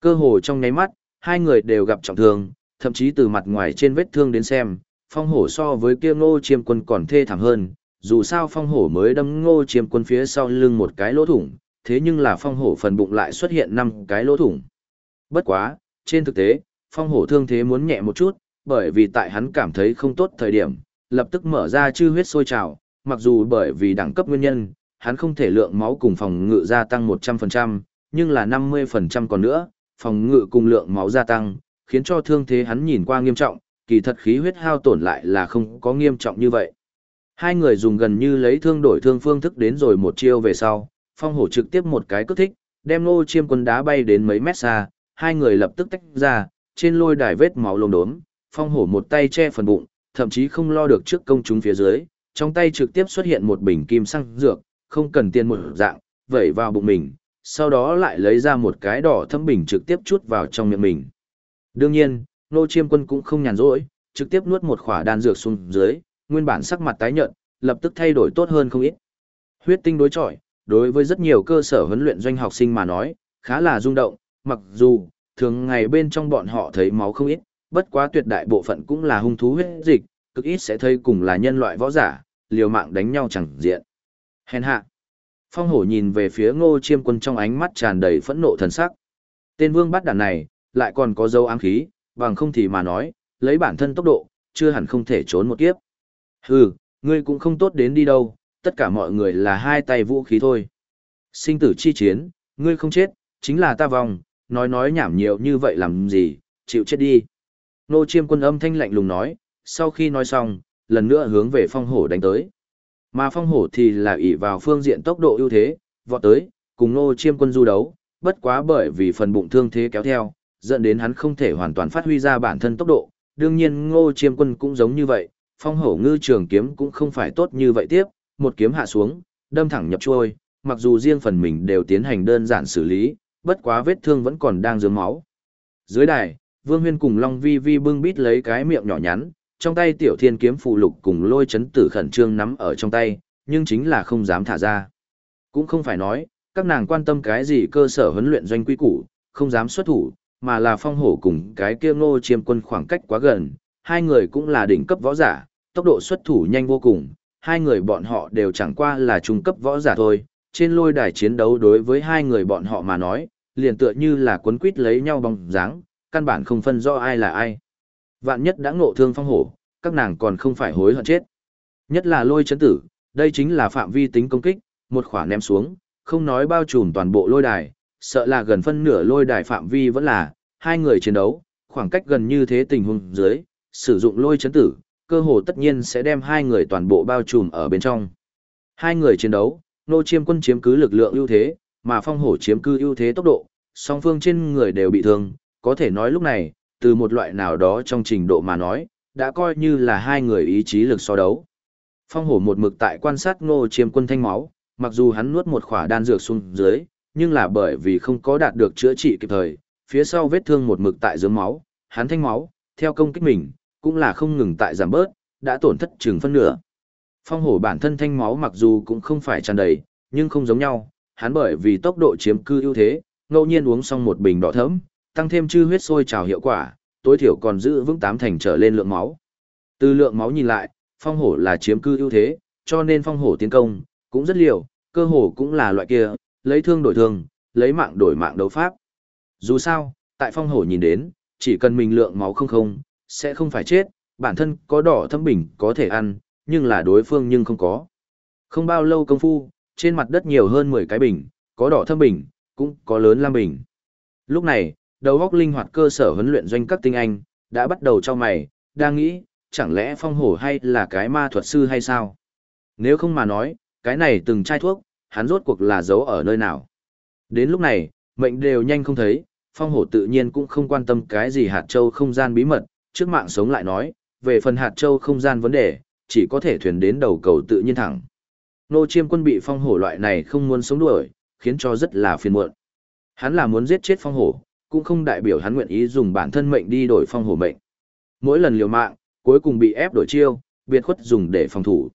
Cơ hồ trong nháy mắt, hai người đều gặp trọng thương, thậm chí từ mặt ngoài trên vết thương đến xem, phong hổ so với kia ngô chiêm quân còn thê thảm hơn, dù sao phong hổ mới đâm ngô chiêm quân phía sau lưng một cái lỗ thủng, thế nhưng là phong hổ phần bụng lại xuất hiện năm cái lỗ thủng. Bất quá, trên thực tế, phong hổ thương thế muốn nhẹ một chút, bởi vì tại hắn cảm thấy không tốt thời điểm, lập tức mở ra chư huyết sôi trào, mặc dù bởi vì đẳng cấp nguyên nhân, hắn không thể lượng máu cùng phòng ngự gia tăng 100%, nhưng là 50% còn nữa, phòng ngự cùng lượng máu gia tăng, khiến cho thương thế hắn nhìn qua nghiêm trọng, kỳ thật khí huyết hao tổn lại là không có nghiêm trọng như vậy. Hai người dùng gần như lấy thương đổi thương phương thức đến rồi một chiêu về sau, phong hổ trực tiếp một cái cước thích, đem nô chiêm quân đá bay đến mấy mét xa, hai người lập tức tách ra, trên lôi đài vết máu lông đốm, phong hổ một tay che phần bụng, thậm chí không lo được trước công chúng phía dưới, trong tay trực tiếp xuất hiện một bình kim xăng dược, không cần tiền một dạng, vẩy vào bụng mình, sau đó lại lấy ra một cái đỏ thâm bình trực tiếp chút vào trong miệng mình. Đương nhiên, nô chiêm quân cũng không nhàn rỗi, trực tiếp nuốt một khỏa đan dược xuống dưới, nguyên bản sắc mặt tái nhợt, lập tức thay đổi tốt hơn không ít. Huyết tinh đối chọi, đối với rất nhiều cơ sở huấn luyện doanh học sinh mà nói, khá là rung động, mặc dù, thường ngày bên trong bọn họ thấy máu không ít, bất quá tuyệt đại bộ phận cũng là hung thú huyết dịch, cực ít sẽ thấy cùng là nhân loại võ giả, liều mạng đánh nhau chẳng diện. Hèn hạ. Phong hổ nhìn về phía ngô chiêm quân trong ánh mắt tràn đầy phẫn nộ thần sắc. Tên vương bắt đàn này, lại còn có dấu ám khí, bằng không thì mà nói, lấy bản thân tốc độ, chưa hẳn không thể trốn một kiếp. Hừ, ngươi cũng không tốt đến đi đâu, tất cả mọi người là hai tay vũ khí thôi. Sinh tử chi chiến, ngươi không chết, chính là ta vòng, nói nói nhảm nhiều như vậy làm gì, chịu chết đi. Nô chiêm quân âm thanh lạnh lùng nói, sau khi nói xong, lần nữa hướng về phong hổ đánh tới. Mà phong hổ thì là ỷ vào phương diện tốc độ ưu thế, vọt tới, cùng nô chiêm quân du đấu, bất quá bởi vì phần bụng thương thế kéo theo, dẫn đến hắn không thể hoàn toàn phát huy ra bản thân tốc độ. Đương nhiên ngô chiêm quân cũng giống như vậy, phong hổ ngư trường kiếm cũng không phải tốt như vậy tiếp, một kiếm hạ xuống, đâm thẳng nhập trôi, mặc dù riêng phần mình đều tiến hành đơn giản xử lý, bất quá vết thương vẫn còn đang dướng máu. Dưới đài, Vương Huyên cùng Long Vi Vi bưng bít lấy cái miệng nhỏ nhắn, trong tay tiểu thiên kiếm phụ lục cùng lôi chấn tử khẩn trương nắm ở trong tay, nhưng chính là không dám thả ra. Cũng không phải nói, các nàng quan tâm cái gì cơ sở huấn luyện doanh quy củ, không dám xuất thủ, mà là phong hổ cùng cái kia ngô chiêm quân khoảng cách quá gần, hai người cũng là đỉnh cấp võ giả, tốc độ xuất thủ nhanh vô cùng, hai người bọn họ đều chẳng qua là trung cấp võ giả thôi, trên lôi đài chiến đấu đối với hai người bọn họ mà nói, liền tựa như là quấn quýt lấy nhau bóng dáng, căn bản không phân rõ ai là ai. Vạn nhất đã ngộ thương phong hổ, các nàng còn không phải hối hận chết. Nhất là lôi chấn tử, đây chính là phạm vi tính công kích, một khỏa ném xuống, không nói bao trùm toàn bộ lôi đài, sợ là gần phân nửa lôi đài phạm vi vẫn là, hai người chiến đấu, khoảng cách gần như thế tình huống dưới, sử dụng lôi chấn tử, cơ hồ tất nhiên sẽ đem hai người toàn bộ bao trùm ở bên trong. Hai người chiến đấu, nô chiêm quân chiếm cứ lực lượng ưu thế, mà phong hổ chiếm cứ ưu thế tốc độ, song phương trên người đều bị thương, có thể nói lúc này, từ một loại nào đó trong trình độ mà nói, đã coi như là hai người ý chí lực so đấu. Phong hổ một mực tại quan sát ngô chiêm quân thanh máu, mặc dù hắn nuốt một khỏa đan dược xuống dưới, nhưng là bởi vì không có đạt được chữa trị kịp thời, phía sau vết thương một mực tại dưới máu, hắn thanh máu, theo công kích mình, cũng là không ngừng tại giảm bớt, đã tổn thất chừng phân nửa. Phong hổ bản thân thanh máu mặc dù cũng không phải tràn đầy, nhưng không giống nhau, hắn bởi vì tốc độ chiếm cư ưu thế, ngẫu nhiên uống xong một bình đỏ thẫm, tăng thêm chư huyết sôi trào hiệu quả, tối thiểu còn giữ vững tám thành trở lên lượng máu. Từ lượng máu nhìn lại, phong hổ là chiếm cư ưu thế, cho nên phong hổ tiến công, cũng rất liều, cơ hổ cũng là loại kia, lấy thương đổi thương, lấy mạng đổi mạng đấu pháp. Dù sao, tại phong hổ nhìn đến, chỉ cần mình lượng máu không không, sẽ không phải chết, bản thân có đỏ thâm bình có thể ăn, nhưng là đối phương nhưng không có. Không bao lâu công phu, trên mặt đất nhiều hơn 10 cái bình, có đỏ thâm bình, cũng có lớn lam bình. Lúc này, đầu góc linh hoạt cơ sở huấn luyện doanh các tinh anh, đã bắt đầu cho mày, đang nghĩ, chẳng lẽ phong hổ hay là cái ma thuật sư hay sao? Nếu không mà nói, cái này từng chai thuốc, hắn rốt cuộc là giấu ở nơi nào? Đến lúc này, mệnh đều nhanh không thấy, phong hổ tự nhiên cũng không quan tâm cái gì hạt châu không gian bí mật, trước mạng sống lại nói, về phần hạt châu không gian vấn đề, chỉ có thể thuyền đến đầu cầu tự nhiên thẳng. Nô chiêm quân bị phong hổ loại này không muốn sống đuổi, khiến cho rất là phiền muộn. Hắn là muốn giết chết phong hổ, cũng không đại biểu hắn nguyện ý dùng bản thân mệnh đi đổi phong hổ mệnh. Mỗi lần liều mạng, cuối cùng bị ép đổi chiêu, biệt khuất dùng để phòng thủ.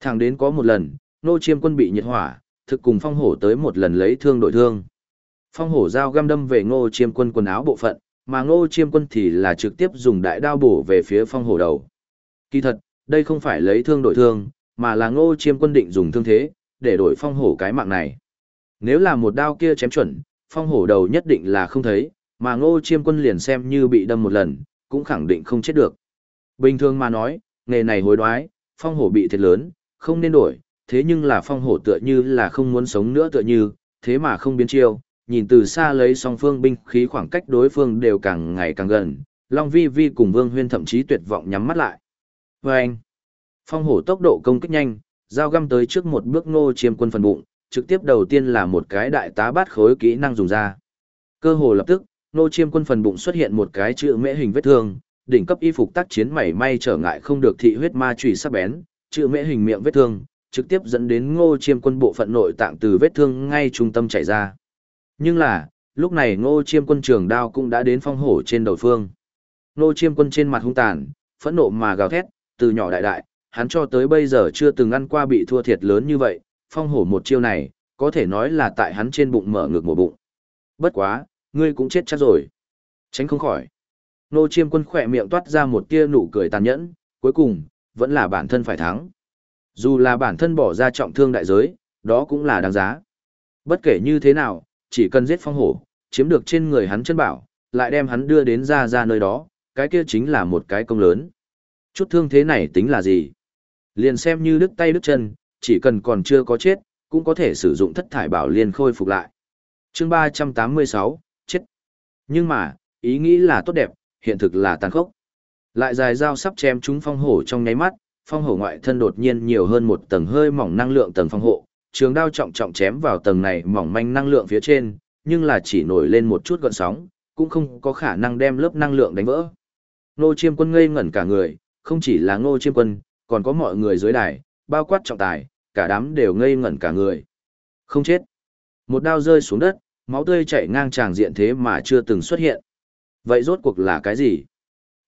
Thẳng đến có một lần, nô chiêm quân bị nhiệt hỏa, thực cùng phong hổ tới một lần lấy thương đổi thương. Phong hổ dao găm đâm về ngô chiêm quân quần áo bộ phận, mà ngô chiêm quân thì là trực tiếp dùng đại đao bổ về phía phong hổ đầu. Kỳ thật, đây không phải lấy thương đổi thương, mà là ngô chiêm quân định dùng thương thế, để đổi phong hổ cái mạng này. Nếu là một đao kia chém chuẩn, phong hổ đầu nhất định là không thấy, mà ngô chiêm quân liền xem như bị đâm một lần, cũng khẳng định không chết được. Bình thường mà nói, nghề này hối đoái, phong hổ bị thiệt lớn, không nên đổi, thế nhưng là phong hổ tựa như là không muốn sống nữa tựa như, thế mà không biến chiêu, nhìn từ xa lấy song phương binh khí khoảng cách đối phương đều càng ngày càng gần, Long Vi Vi cùng Vương Huyên thậm chí tuyệt vọng nhắm mắt lại. Vâng! anh, phong hổ tốc độ công kích nhanh, giao găm tới trước một bước ngô chiêm quân phần bụng, trực tiếp đầu tiên là một cái đại tá bát khối kỹ năng dùng ra. Cơ hồ lập tức, ngô chiêm quân phần bụng xuất hiện một cái chữ mễ hình vết thương, đỉnh cấp y phục tác chiến mảy may trở ngại không được thị huyết ma chủy sắc bén, chữ mễ hình miệng vết thương, trực tiếp dẫn đến ngô chiêm quân bộ phận nội tạng từ vết thương ngay trung tâm chảy ra. Nhưng là, lúc này ngô chiêm quân trường đao cũng đã đến phong hổ trên đầu phương. Ngô chiêm quân trên mặt hung tàn, phẫn nộ mà gào thét, từ nhỏ đại đại, hắn cho tới bây giờ chưa từng ăn qua bị thua thiệt lớn như vậy, phong hổ một chiêu này, có thể nói là tại hắn trên bụng mở ngược một bụng. Bất quá, ngươi cũng chết chắc rồi. Tránh không khỏi. Nô chiêm quân khỏe miệng toát ra một tia nụ cười tàn nhẫn, cuối cùng, vẫn là bản thân phải thắng. Dù là bản thân bỏ ra trọng thương đại giới, đó cũng là đáng giá. Bất kể như thế nào, chỉ cần giết phong hổ, chiếm được trên người hắn chân bảo, lại đem hắn đưa đến ra ra nơi đó, cái kia chính là một cái công lớn. Chút thương thế này tính là gì? Liền xem như đứt tay đứt chân, chỉ cần còn chưa có chết, cũng có thể sử dụng thất thải bảo liên khôi phục lại. chương 386, chết. Nhưng mà, ý nghĩ là tốt đẹp, hiện thực là tàn khốc. Lại dài dao sắp chém chúng phong hổ trong nháy mắt, phong hổ ngoại thân đột nhiên nhiều hơn một tầng hơi mỏng năng lượng tầng phong hộ, trường đao trọng trọng chém vào tầng này mỏng manh năng lượng phía trên, nhưng là chỉ nổi lên một chút gợn sóng, cũng không có khả năng đem lớp năng lượng đánh vỡ. Ngô Chiêm Quân ngây ngẩn cả người, không chỉ là Ngô Chiêm Quân, còn có mọi người dưới đài, bao quát trọng tài, cả đám đều ngây ngẩn cả người. Không chết. Một đao rơi xuống đất, máu tươi chảy ngang tràng diện thế mà chưa từng xuất hiện. Vậy rốt cuộc là cái gì?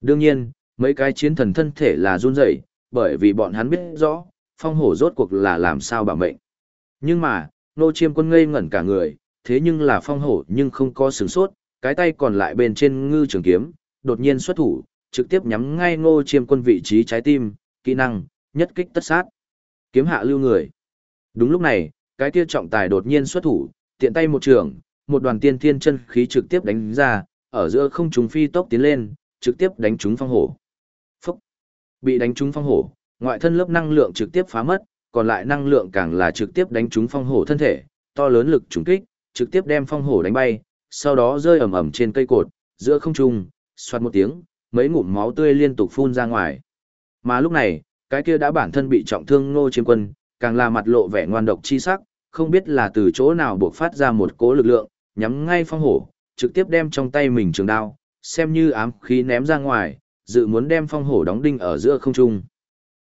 Đương nhiên, mấy cái chiến thần thân thể là run rẩy, bởi vì bọn hắn biết rõ, phong hổ rốt cuộc là làm sao bảo mệnh. Nhưng mà, nô chiêm quân ngây ngẩn cả người, thế nhưng là phong hổ nhưng không có sửng sốt, cái tay còn lại bên trên ngư trường kiếm, đột nhiên xuất thủ, trực tiếp nhắm ngay ngô chiêm quân vị trí trái tim, kỹ năng, nhất kích tất sát. Kiếm hạ lưu người. Đúng lúc này, cái kia trọng tài đột nhiên xuất thủ, tiện tay một trường, một đoàn tiên thiên chân khí trực tiếp đánh ra, ở giữa không trùng phi tốc tiến lên, trực tiếp đánh trúng phong hổ. Phúc! Bị đánh trúng phong hổ, ngoại thân lớp năng lượng trực tiếp phá mất, còn lại năng lượng càng là trực tiếp đánh trúng phong hổ thân thể, to lớn lực trùng kích, trực tiếp đem phong hổ đánh bay, sau đó rơi ầm ầm trên cây cột, giữa không trung, xoát một tiếng, mấy ngụm máu tươi liên tục phun ra ngoài. Mà lúc này, cái kia đã bản thân bị trọng thương Ngô Chiêm Quân, càng là mặt lộ vẻ ngoan độc chi sắc, không biết là từ chỗ nào buộc phát ra một cỗ lực lượng, nhắm ngay phong hổ, trực tiếp đem trong tay mình trường đao, xem như ám khí ném ra ngoài, dự muốn đem phong hổ đóng đinh ở giữa không trung.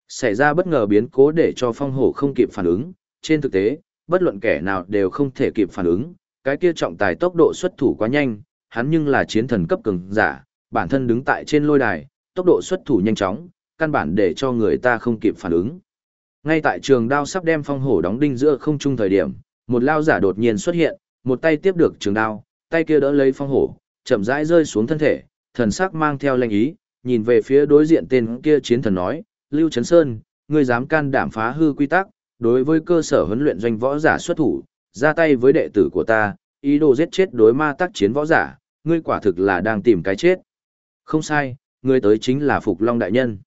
Xảy ra bất ngờ biến cố để cho phong hổ không kịp phản ứng, trên thực tế, bất luận kẻ nào đều không thể kịp phản ứng, cái kia trọng tài tốc độ xuất thủ quá nhanh, hắn nhưng là chiến thần cấp cường giả, bản thân đứng tại trên lôi đài, tốc độ xuất thủ nhanh chóng, căn bản để cho người ta không kịp phản ứng. Ngay tại trường đao sắp đem phong hổ đóng đinh giữa không trung thời điểm, một lao giả đột nhiên xuất hiện, một tay tiếp được trường đao, tay kia đỡ lấy phong hổ, chậm rãi rơi xuống thân thể, thần sắc mang theo lệnh ý, nhìn về phía đối diện tên kia chiến thần nói, Lưu Trấn Sơn, ngươi dám can đảm phá hư quy tắc, đối với cơ sở huấn luyện doanh võ giả xuất thủ, ra tay với đệ tử của ta, ý đồ giết chết đối ma tác chiến võ giả, ngươi quả thực là đang tìm cái chết. Không sai, ngươi tới chính là Phục Long Đại Nhân.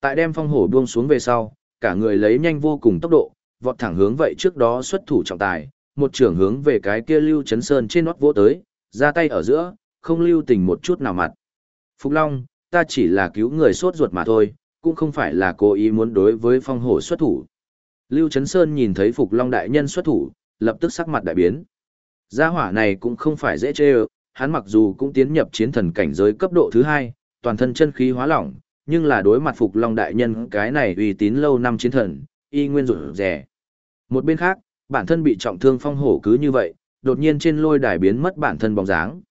Tại đem phong hổ buông xuống về sau, cả người lấy nhanh vô cùng tốc độ, vọt thẳng hướng vậy trước đó xuất thủ trọng tài, một trưởng hướng về cái kia Lưu Chấn Sơn trên nót vỗ tới, ra tay ở giữa, không lưu tình một chút nào mặt. Phục Long, ta chỉ là cứu người sốt ruột mà thôi, cũng không phải là cố ý muốn đối với phong hổ xuất thủ. Lưu Chấn Sơn nhìn thấy Phục Long đại nhân xuất thủ, lập tức sắc mặt đại biến. Gia hỏa này cũng không phải dễ chê hắn mặc dù cũng tiến nhập chiến thần cảnh giới cấp độ thứ hai, toàn thân chân khí hóa lỏng, nhưng là đối mặt Phục Long đại nhân cái này uy tín lâu năm chiến thần, y nguyên rụt rẻ. Một bên khác, bản thân bị trọng thương phong hổ cứ như vậy, đột nhiên trên lôi đài biến mất bản thân bóng dáng.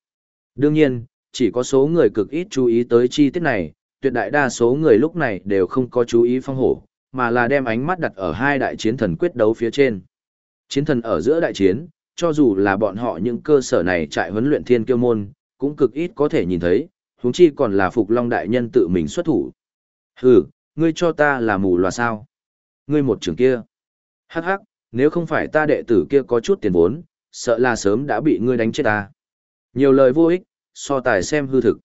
Đương nhiên, chỉ có số người cực ít chú ý tới chi tiết này, tuyệt đại đa số người lúc này đều không có chú ý phong hổ, mà là đem ánh mắt đặt ở hai đại chiến thần quyết đấu phía trên. Chiến thần ở giữa đại chiến, cho dù là bọn họ những cơ sở này trại huấn luyện thiên kiêu môn, cũng cực ít có thể nhìn thấy, huống chi còn là Phục Long đại nhân tự mình xuất thủ. Hừ, ngươi cho ta là mù loà sao? Ngươi một trường kia. Hắc hắc, nếu không phải ta đệ tử kia có chút tiền vốn, sợ là sớm đã bị ngươi đánh chết ta. Nhiều lời vô ích, so tài xem hư thực.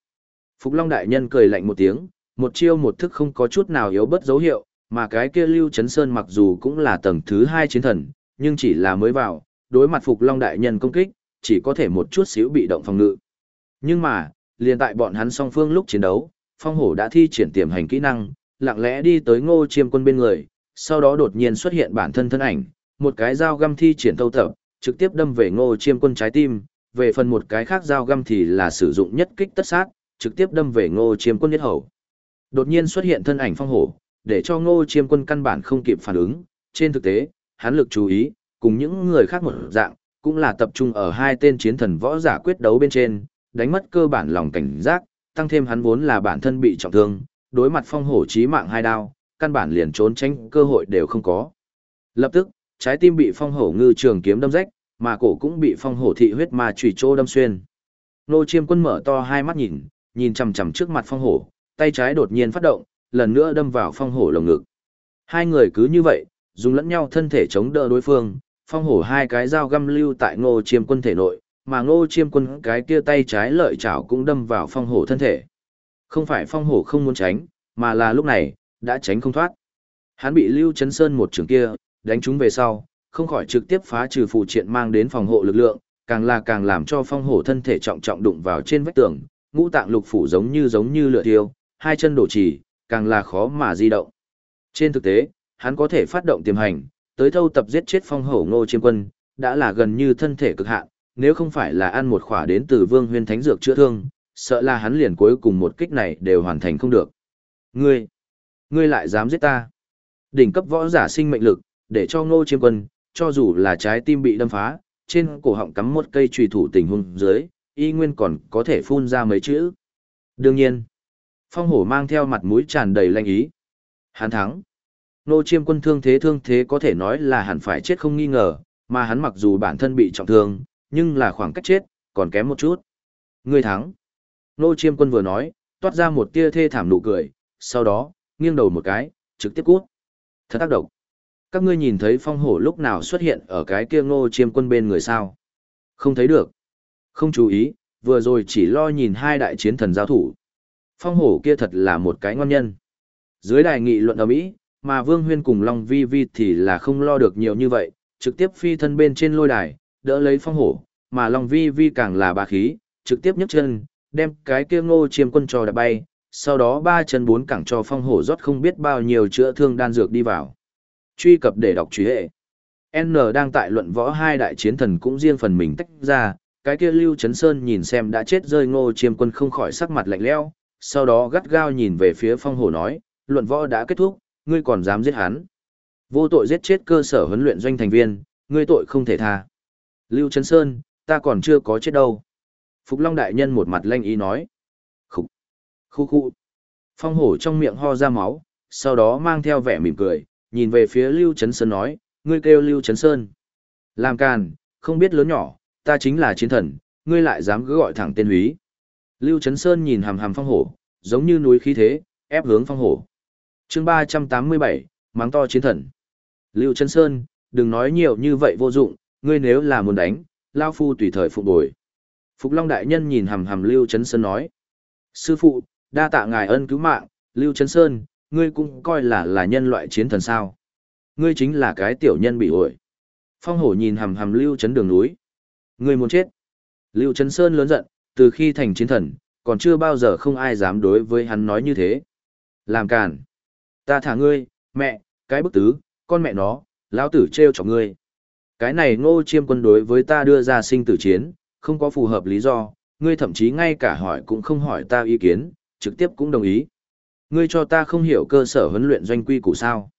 Phục Long đại nhân cười lạnh một tiếng, một chiêu một thức không có chút nào yếu bất dấu hiệu, mà cái kia Lưu Chấn Sơn mặc dù cũng là tầng thứ hai chiến thần, nhưng chỉ là mới vào, đối mặt Phục Long đại nhân công kích, chỉ có thể một chút xíu bị động phòng ngự. Nhưng mà, liền tại bọn hắn song phương lúc chiến đấu, Phong Hổ đã thi triển tiềm hành kỹ năng, lặng lẽ đi tới Ngô Chiêm Quân bên người, sau đó đột nhiên xuất hiện bản thân thân ảnh, một cái dao găm thi triển thâu tập, trực tiếp đâm về Ngô Chiêm Quân trái tim, về phần một cái khác dao găm thì là sử dụng nhất kích tất sát, trực tiếp đâm về Ngô Chiêm Quân nhất hầu. Đột nhiên xuất hiện thân ảnh Phong Hổ, để cho Ngô Chiêm Quân căn bản không kịp phản ứng, trên thực tế, hắn lực chú ý, cùng những người khác một dạng, cũng là tập trung ở hai tên chiến thần võ giả quyết đấu bên trên, đánh mất cơ bản lòng cảnh giác, tăng thêm hắn vốn là bản thân bị trọng thương, đối mặt phong hổ chí mạng hai đao, căn bản liền trốn tránh cơ hội đều không có. Lập tức, trái tim bị phong hổ ngư trường kiếm đâm rách, mà cổ cũng bị phong hổ thị huyết ma chủy trô đâm xuyên. Nô chiêm quân mở to hai mắt nhìn, nhìn chằm chằm trước mặt phong hổ, tay trái đột nhiên phát động, lần nữa đâm vào phong hổ lồng ngực. Hai người cứ như vậy, dùng lẫn nhau thân thể chống đỡ đối phương, phong hổ hai cái dao găm lưu tại ngô chiêm quân thể nội, mà ngô chiêm quân cái kia tay trái lợi chảo cũng đâm vào phong hổ thân thể. Không phải phong hổ không muốn tránh, mà là lúc này, đã tránh không thoát. Hắn bị Lưu Chấn Sơn một trường kia, đánh trúng về sau, không khỏi trực tiếp phá trừ phụ triện mang đến phòng hộ lực lượng, càng là càng làm cho phong hổ thân thể trọng trọng đụng vào trên vách tường, ngũ tạng lục phủ giống như giống như lửa thiêu, hai chân đổ trì, càng là khó mà di động. Trên thực tế, hắn có thể phát động tiềm hành, tới thâu tập giết chết phong hổ ngô chiêm quân, đã là gần như thân thể cực hạn, nếu không phải là ăn một khỏa đến từ vương huyên thánh dược chữa thương, sợ là hắn liền cuối cùng một kích này đều hoàn thành không được. Ngươi, ngươi lại dám giết ta. Đỉnh cấp võ giả sinh mệnh lực, để cho ngô chiêm quân, cho dù là trái tim bị đâm phá, trên cổ họng cắm một cây trùy thủ tình hung dưới, y nguyên còn có thể phun ra mấy chữ. Đương nhiên, phong hổ mang theo mặt mũi tràn đầy lanh ý. Hắn thắng. Nô chiêm quân thương thế thương thế có thể nói là hẳn phải chết không nghi ngờ, mà hắn mặc dù bản thân bị trọng thương, nhưng là khoảng cách chết, còn kém một chút. Người thắng. Nô chiêm quân vừa nói, toát ra một tia thê thảm nụ cười, sau đó, nghiêng đầu một cái, trực tiếp cút. Thật tác động. Các ngươi nhìn thấy phong hổ lúc nào xuất hiện ở cái kia ngô chiêm quân bên người sao? Không thấy được. Không chú ý, vừa rồi chỉ lo nhìn hai đại chiến thần giao thủ. Phong hổ kia thật là một cái ngon nhân. Dưới đài nghị luận ở Mỹ, mà Vương Huyên cùng Long Vi Vi thì là không lo được nhiều như vậy, trực tiếp phi thân bên trên lôi đài, đỡ lấy phong hổ, mà Long Vi Vi càng là bà khí, trực tiếp nhấc chân, đem cái kia ngô chiêm quân trò đạp bay, sau đó ba chân bốn cẳng cho phong hổ rót không biết bao nhiêu chữa thương đan dược đi vào. Truy cập để đọc truy hệ. N đang tại luận võ hai đại chiến thần cũng riêng phần mình tách ra, cái kia Lưu Trấn Sơn nhìn xem đã chết rơi ngô chiêm quân không khỏi sắc mặt lạnh lẽo, sau đó gắt gao nhìn về phía phong hổ nói, luận võ đã kết thúc, ngươi còn dám giết hắn. Vô tội giết chết cơ sở huấn luyện doanh thành viên, ngươi tội không thể tha. Lưu Trấn Sơn, ta còn chưa có chết đâu. Phục Long Đại Nhân một mặt lanh ý nói. Khúc, khu khu. Phong hổ trong miệng ho ra máu, sau đó mang theo vẻ mỉm cười, nhìn về phía Lưu Trấn Sơn nói, ngươi kêu Lưu Trấn Sơn. Làm càn, không biết lớn nhỏ, ta chính là chiến thần, ngươi lại dám cứ gọi thẳng tên húy. Lưu Trấn Sơn nhìn hàm hàm phong hổ, giống như núi khí thế, ép hướng phong hổ. chương 387, mắng to chiến thần. Lưu Trấn Sơn, đừng nói nhiều như vậy vô dụng, ngươi nếu là muốn đánh, Lao Phu tùy thời phục bồi. Phục Long Đại Nhân nhìn hầm hầm Lưu Trấn Sơn nói. Sư phụ, đa tạ ngài ân cứu mạng, Lưu Trấn Sơn, ngươi cũng coi là là nhân loại chiến thần sao. Ngươi chính là cái tiểu nhân bị ổi. Phong hổ nhìn hầm hầm Lưu Trấn đường núi. Ngươi muốn chết. Lưu Trấn Sơn lớn giận, từ khi thành chiến thần, còn chưa bao giờ không ai dám đối với hắn nói như thế. Làm càn. Ta thả ngươi, mẹ, cái bức tứ, con mẹ nó, lão tử treo chọc ngươi. Cái này ngô chiêm quân đối với ta đưa ra sinh tử chiến, không có phù hợp lý do, ngươi thậm chí ngay cả hỏi cũng không hỏi ta ý kiến, trực tiếp cũng đồng ý. Ngươi cho ta không hiểu cơ sở huấn luyện doanh quy củ sao.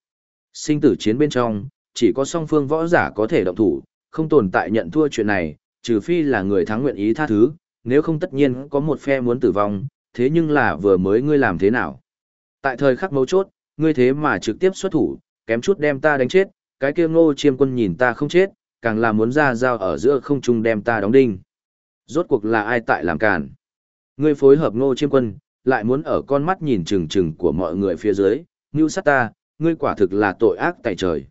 Sinh tử chiến bên trong, chỉ có song phương võ giả có thể động thủ, không tồn tại nhận thua chuyện này, trừ phi là người thắng nguyện ý tha thứ, nếu không tất nhiên có một phe muốn tử vong, thế nhưng là vừa mới ngươi làm thế nào? Tại thời khắc mấu chốt, ngươi thế mà trực tiếp xuất thủ, kém chút đem ta đánh chết, cái kia ngô chiêm quân nhìn ta không chết, càng là muốn ra dao ở giữa không trung đem ta đóng đinh. Rốt cuộc là ai tại làm cản? Ngươi phối hợp ngô chiêm quân, lại muốn ở con mắt nhìn chừng chừng của mọi người phía dưới, như sát ta, ngươi quả thực là tội ác tại trời.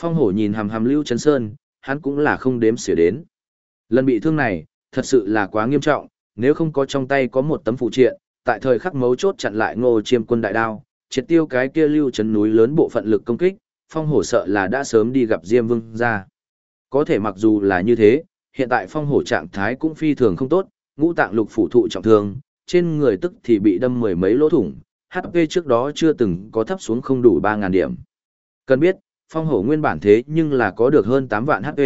Phong hổ nhìn hàm hàm Lưu Trấn Sơn, hắn cũng là không đếm xỉa đến. Lần bị thương này, thật sự là quá nghiêm trọng, nếu không có trong tay có một tấm phụ triện, tại thời khắc mấu chốt chặn lại ngô chiêm quân đại đao, triệt tiêu cái kia lưu chấn núi lớn bộ phận lực công kích, phong hổ sợ là đã sớm đi gặp Diêm Vương ra. Có thể mặc dù là như thế, hiện tại phong hổ trạng thái cũng phi thường không tốt, ngũ tạng lục phủ thụ trọng thương, trên người tức thì bị đâm mười mấy lỗ thủng, HP trước đó chưa từng có thấp xuống không đủ 3.000 điểm. Cần biết, phong hổ nguyên bản thế nhưng là có được hơn 8 vạn HP,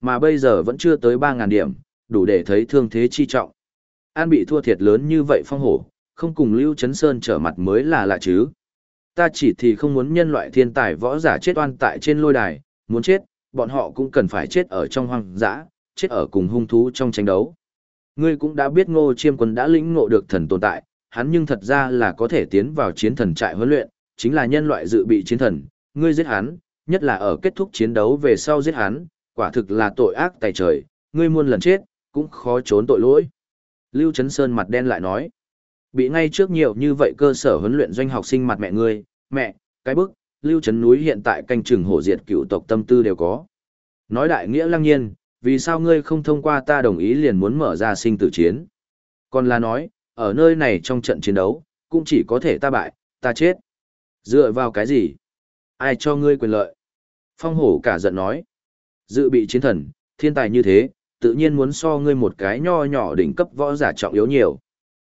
mà bây giờ vẫn chưa tới 3.000 điểm, đủ để thấy thương thế chi trọng. An bị thua thiệt lớn như vậy phong hổ, không cùng Lưu Trấn Sơn trở mặt mới là lạ chứ. Ta chỉ thì không muốn nhân loại thiên tài võ giả chết oan tại trên lôi đài, muốn chết, bọn họ cũng cần phải chết ở trong hoang dã, chết ở cùng hung thú trong tranh đấu. Ngươi cũng đã biết ngô chiêm quân đã lĩnh ngộ được thần tồn tại, hắn nhưng thật ra là có thể tiến vào chiến thần trại huấn luyện, chính là nhân loại dự bị chiến thần, ngươi giết hắn, nhất là ở kết thúc chiến đấu về sau giết hắn, quả thực là tội ác tài trời, ngươi muôn lần chết, cũng khó trốn tội lỗi. Lưu Trấn Sơn mặt đen lại nói, bị ngay trước nhiều như vậy cơ sở huấn luyện doanh học sinh mặt mẹ ngươi, mẹ, cái bức, Lưu Trấn núi hiện tại canh chừng hổ diệt cựu tộc tâm tư đều có. Nói đại nghĩa lăng nhiên, vì sao ngươi không thông qua ta đồng ý liền muốn mở ra sinh tử chiến? Còn là nói, ở nơi này trong trận chiến đấu, cũng chỉ có thể ta bại, ta chết. Dựa vào cái gì? Ai cho ngươi quyền lợi? Phong hổ cả giận nói. Dự bị chiến thần, thiên tài như thế, tự nhiên muốn so ngươi một cái nho nhỏ đỉnh cấp võ giả trọng yếu nhiều.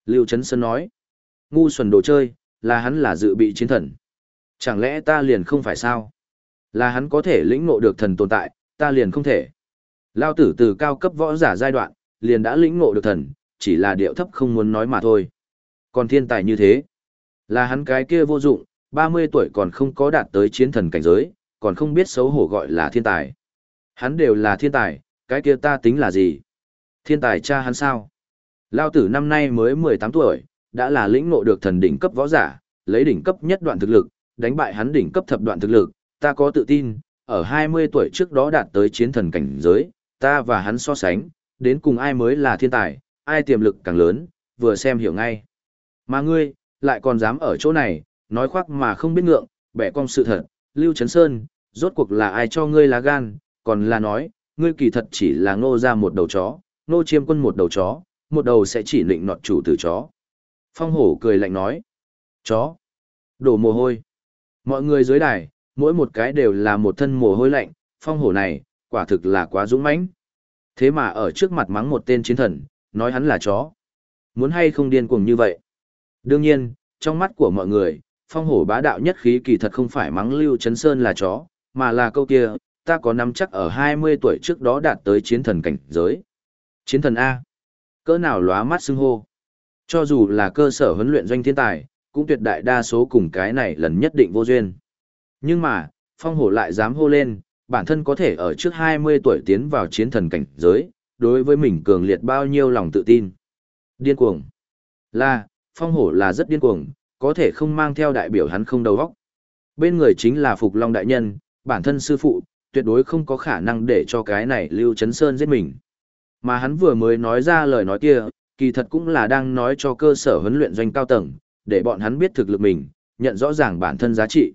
Lưu Trấn Sơn nói. Ngu xuẩn đồ chơi, là hắn là dự bị chiến thần. Chẳng lẽ ta liền không phải sao? Là hắn có thể lĩnh ngộ được thần tồn tại, ta liền không thể. Lao tử từ cao cấp võ giả giai đoạn, liền đã lĩnh ngộ được thần, chỉ là điệu thấp không muốn nói mà thôi. Còn thiên tài như thế, là hắn cái kia vô dụng, 30 tuổi còn không có đạt tới chiến thần cảnh giới, còn không biết xấu hổ gọi là thiên tài. Hắn đều là thiên tài, cái kia ta tính là gì? Thiên tài cha hắn sao? Lao tử năm nay mới 18 tuổi, đã là lĩnh ngộ được thần đỉnh cấp võ giả, lấy đỉnh cấp nhất đoạn thực lực, đánh bại hắn đỉnh cấp thập đoạn thực lực, ta có tự tin, ở 20 tuổi trước đó đạt tới chiến thần cảnh giới, ta và hắn so sánh, đến cùng ai mới là thiên tài, ai tiềm lực càng lớn, vừa xem hiểu ngay. Mà ngươi, lại còn dám ở chỗ này, nói khoác mà không biết ngượng, bẻ cong sự thật, Lưu Trấn Sơn, rốt cuộc là ai cho ngươi lá gan, còn là nói, ngươi kỳ thật chỉ là ngô ra một đầu chó, ngô chiêm quân một đầu chó, một đầu sẽ chỉ định nọt chủ tử chó. Phong hổ cười lạnh nói, chó, đổ mồ hôi. Mọi người dưới đài, mỗi một cái đều là một thân mồ hôi lạnh, phong hổ này, quả thực là quá dũng mãnh. Thế mà ở trước mặt mắng một tên chiến thần, nói hắn là chó. Muốn hay không điên cuồng như vậy? Đương nhiên, trong mắt của mọi người, phong hổ bá đạo nhất khí kỳ thật không phải mắng Lưu Trấn Sơn là chó, mà là câu kia, ta có nắm chắc ở 20 tuổi trước đó đạt tới chiến thần cảnh giới. Chiến thần A. Cỡ nào lóa mắt xưng hô. Cho dù là cơ sở huấn luyện doanh thiên tài, cũng tuyệt đại đa số cùng cái này lần nhất định vô duyên. Nhưng mà, phong hổ lại dám hô lên, bản thân có thể ở trước 20 tuổi tiến vào chiến thần cảnh giới, đối với mình cường liệt bao nhiêu lòng tự tin. Điên cuồng. Là, phong hổ là rất điên cuồng, có thể không mang theo đại biểu hắn không đầu óc. Bên người chính là Phục Long đại nhân, bản thân sư phụ, tuyệt đối không có khả năng để cho cái này Lưu Trấn Sơn giết mình. Mà hắn vừa mới nói ra lời nói kia, kỳ thật cũng là đang nói cho cơ sở huấn luyện doanh cao tầng, để bọn hắn biết thực lực mình, nhận rõ ràng bản thân giá trị.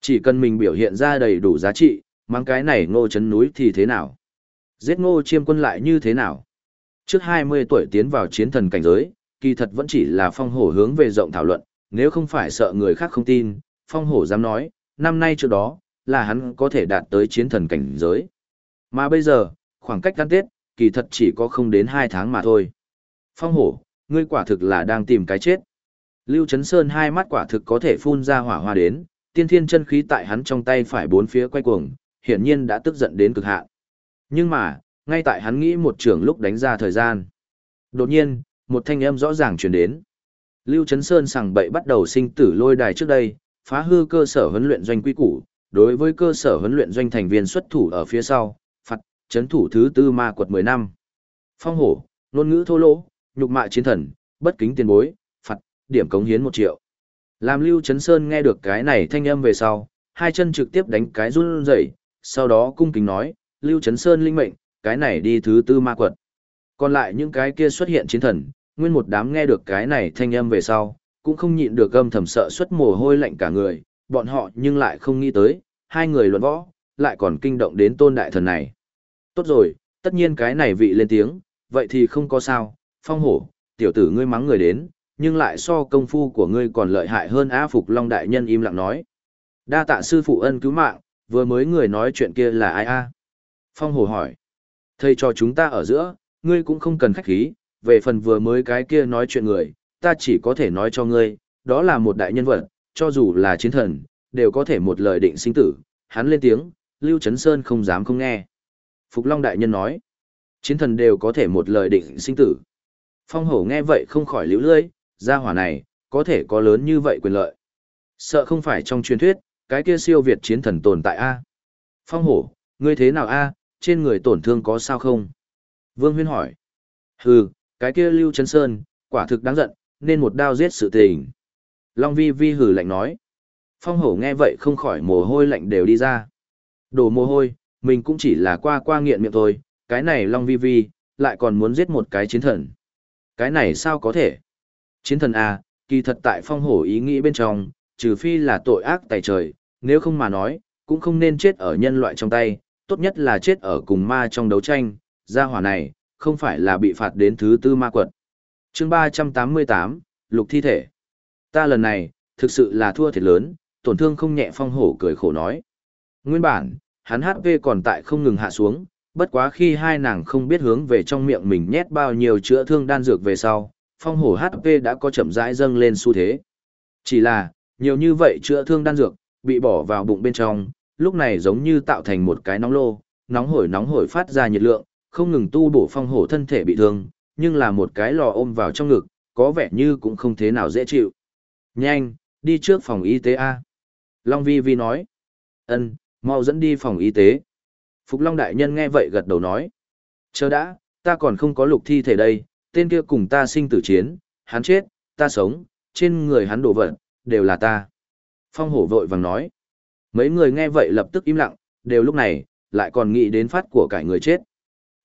Chỉ cần mình biểu hiện ra đầy đủ giá trị, mang cái này ngô chấn núi thì thế nào? Giết ngô chiêm quân lại như thế nào? Trước 20 tuổi tiến vào chiến thần cảnh giới, kỳ thật vẫn chỉ là phong hổ hướng về rộng thảo luận, nếu không phải sợ người khác không tin, phong hổ dám nói, năm nay trước đó, là hắn có thể đạt tới chiến thần cảnh giới. Mà bây giờ, khoảng cách gắn Tết, kỳ thật chỉ có không đến hai tháng mà thôi. Phong hổ, ngươi quả thực là đang tìm cái chết. Lưu Trấn Sơn hai mắt quả thực có thể phun ra hỏa hoa đến, tiên thiên chân khí tại hắn trong tay phải bốn phía quay cuồng, hiển nhiên đã tức giận đến cực hạn. Nhưng mà, ngay tại hắn nghĩ một trường lúc đánh ra thời gian. Đột nhiên, một thanh âm rõ ràng truyền đến. Lưu Trấn Sơn sằng bậy bắt đầu sinh tử lôi đài trước đây, phá hư cơ sở huấn luyện doanh quy củ, đối với cơ sở huấn luyện doanh thành viên xuất thủ ở phía sau, chấn thủ thứ tư ma quật 10 năm. Phong hổ, ngôn ngữ thô lỗ, nhục mạ chiến thần, bất kính tiền bối, phạt, điểm cống hiến 1 triệu. Làm Lưu Trấn Sơn nghe được cái này thanh âm về sau, hai chân trực tiếp đánh cái run rẩy, sau đó cung kính nói, Lưu Trấn Sơn linh mệnh, cái này đi thứ tư ma quật. Còn lại những cái kia xuất hiện chiến thần, nguyên một đám nghe được cái này thanh âm về sau, cũng không nhịn được âm thầm sợ xuất mồ hôi lạnh cả người, bọn họ nhưng lại không nghĩ tới, hai người luận võ, lại còn kinh động đến tôn đại thần này. Tốt rồi, tất nhiên cái này vị lên tiếng, vậy thì không có sao, phong hổ, tiểu tử ngươi mắng người đến, nhưng lại so công phu của ngươi còn lợi hại hơn Á Phục Long Đại Nhân im lặng nói. Đa tạ sư phụ ân cứu mạng, vừa mới người nói chuyện kia là ai a? À? Phong Hổ hỏi. Thầy cho chúng ta ở giữa, ngươi cũng không cần khách khí, về phần vừa mới cái kia nói chuyện người, ta chỉ có thể nói cho ngươi, đó là một đại nhân vật, cho dù là chiến thần, đều có thể một lời định sinh tử. Hắn lên tiếng, Lưu Trấn Sơn không dám không nghe. Phục Long đại nhân nói, chiến thần đều có thể một lời định sinh tử. Phong hổ nghe vậy không khỏi liễu lưỡi, gia hỏa này, có thể có lớn như vậy quyền lợi. Sợ không phải trong truyền thuyết, cái kia siêu việt chiến thần tồn tại A. Phong hổ, ngươi thế nào A, trên người tổn thương có sao không? Vương huyên hỏi. Hừ, cái kia Lưu Trấn Sơn, quả thực đáng giận, nên một đao giết sự tình. Long vi vi hừ lạnh nói. Phong hổ nghe vậy không khỏi mồ hôi lạnh đều đi ra. Đổ mồ hôi, mình cũng chỉ là qua qua nghiện miệng thôi, cái này Long Vi Vi, lại còn muốn giết một cái chiến thần. Cái này sao có thể? Chiến thần à, kỳ thật tại phong hổ ý nghĩ bên trong, trừ phi là tội ác tài trời, nếu không mà nói, cũng không nên chết ở nhân loại trong tay, tốt nhất là chết ở cùng ma trong đấu tranh, gia hỏa này, không phải là bị phạt đến thứ tư ma quật. chương 388, Lục Thi Thể. Ta lần này, thực sự là thua thiệt lớn, tổn thương không nhẹ phong hổ cười khổ nói. Nguyên bản, hắn HP còn tại không ngừng hạ xuống, bất quá khi hai nàng không biết hướng về trong miệng mình nhét bao nhiêu chữa thương đan dược về sau, phong hổ HP đã có chậm rãi dâng lên xu thế. Chỉ là, nhiều như vậy chữa thương đan dược, bị bỏ vào bụng bên trong, lúc này giống như tạo thành một cái nóng lô, nóng hổi nóng hổi phát ra nhiệt lượng, không ngừng tu bổ phong hổ thân thể bị thương, nhưng là một cái lò ôm vào trong ngực, có vẻ như cũng không thế nào dễ chịu. Nhanh, đi trước phòng y tế A. Long Vi Vi nói. ân mau dẫn đi phòng y tế. Phục Long Đại Nhân nghe vậy gật đầu nói. Chờ đã, ta còn không có lục thi thể đây, tên kia cùng ta sinh tử chiến, hắn chết, ta sống, trên người hắn đổ vật, đều là ta. Phong hổ vội vàng nói. Mấy người nghe vậy lập tức im lặng, đều lúc này, lại còn nghĩ đến phát của cải người chết.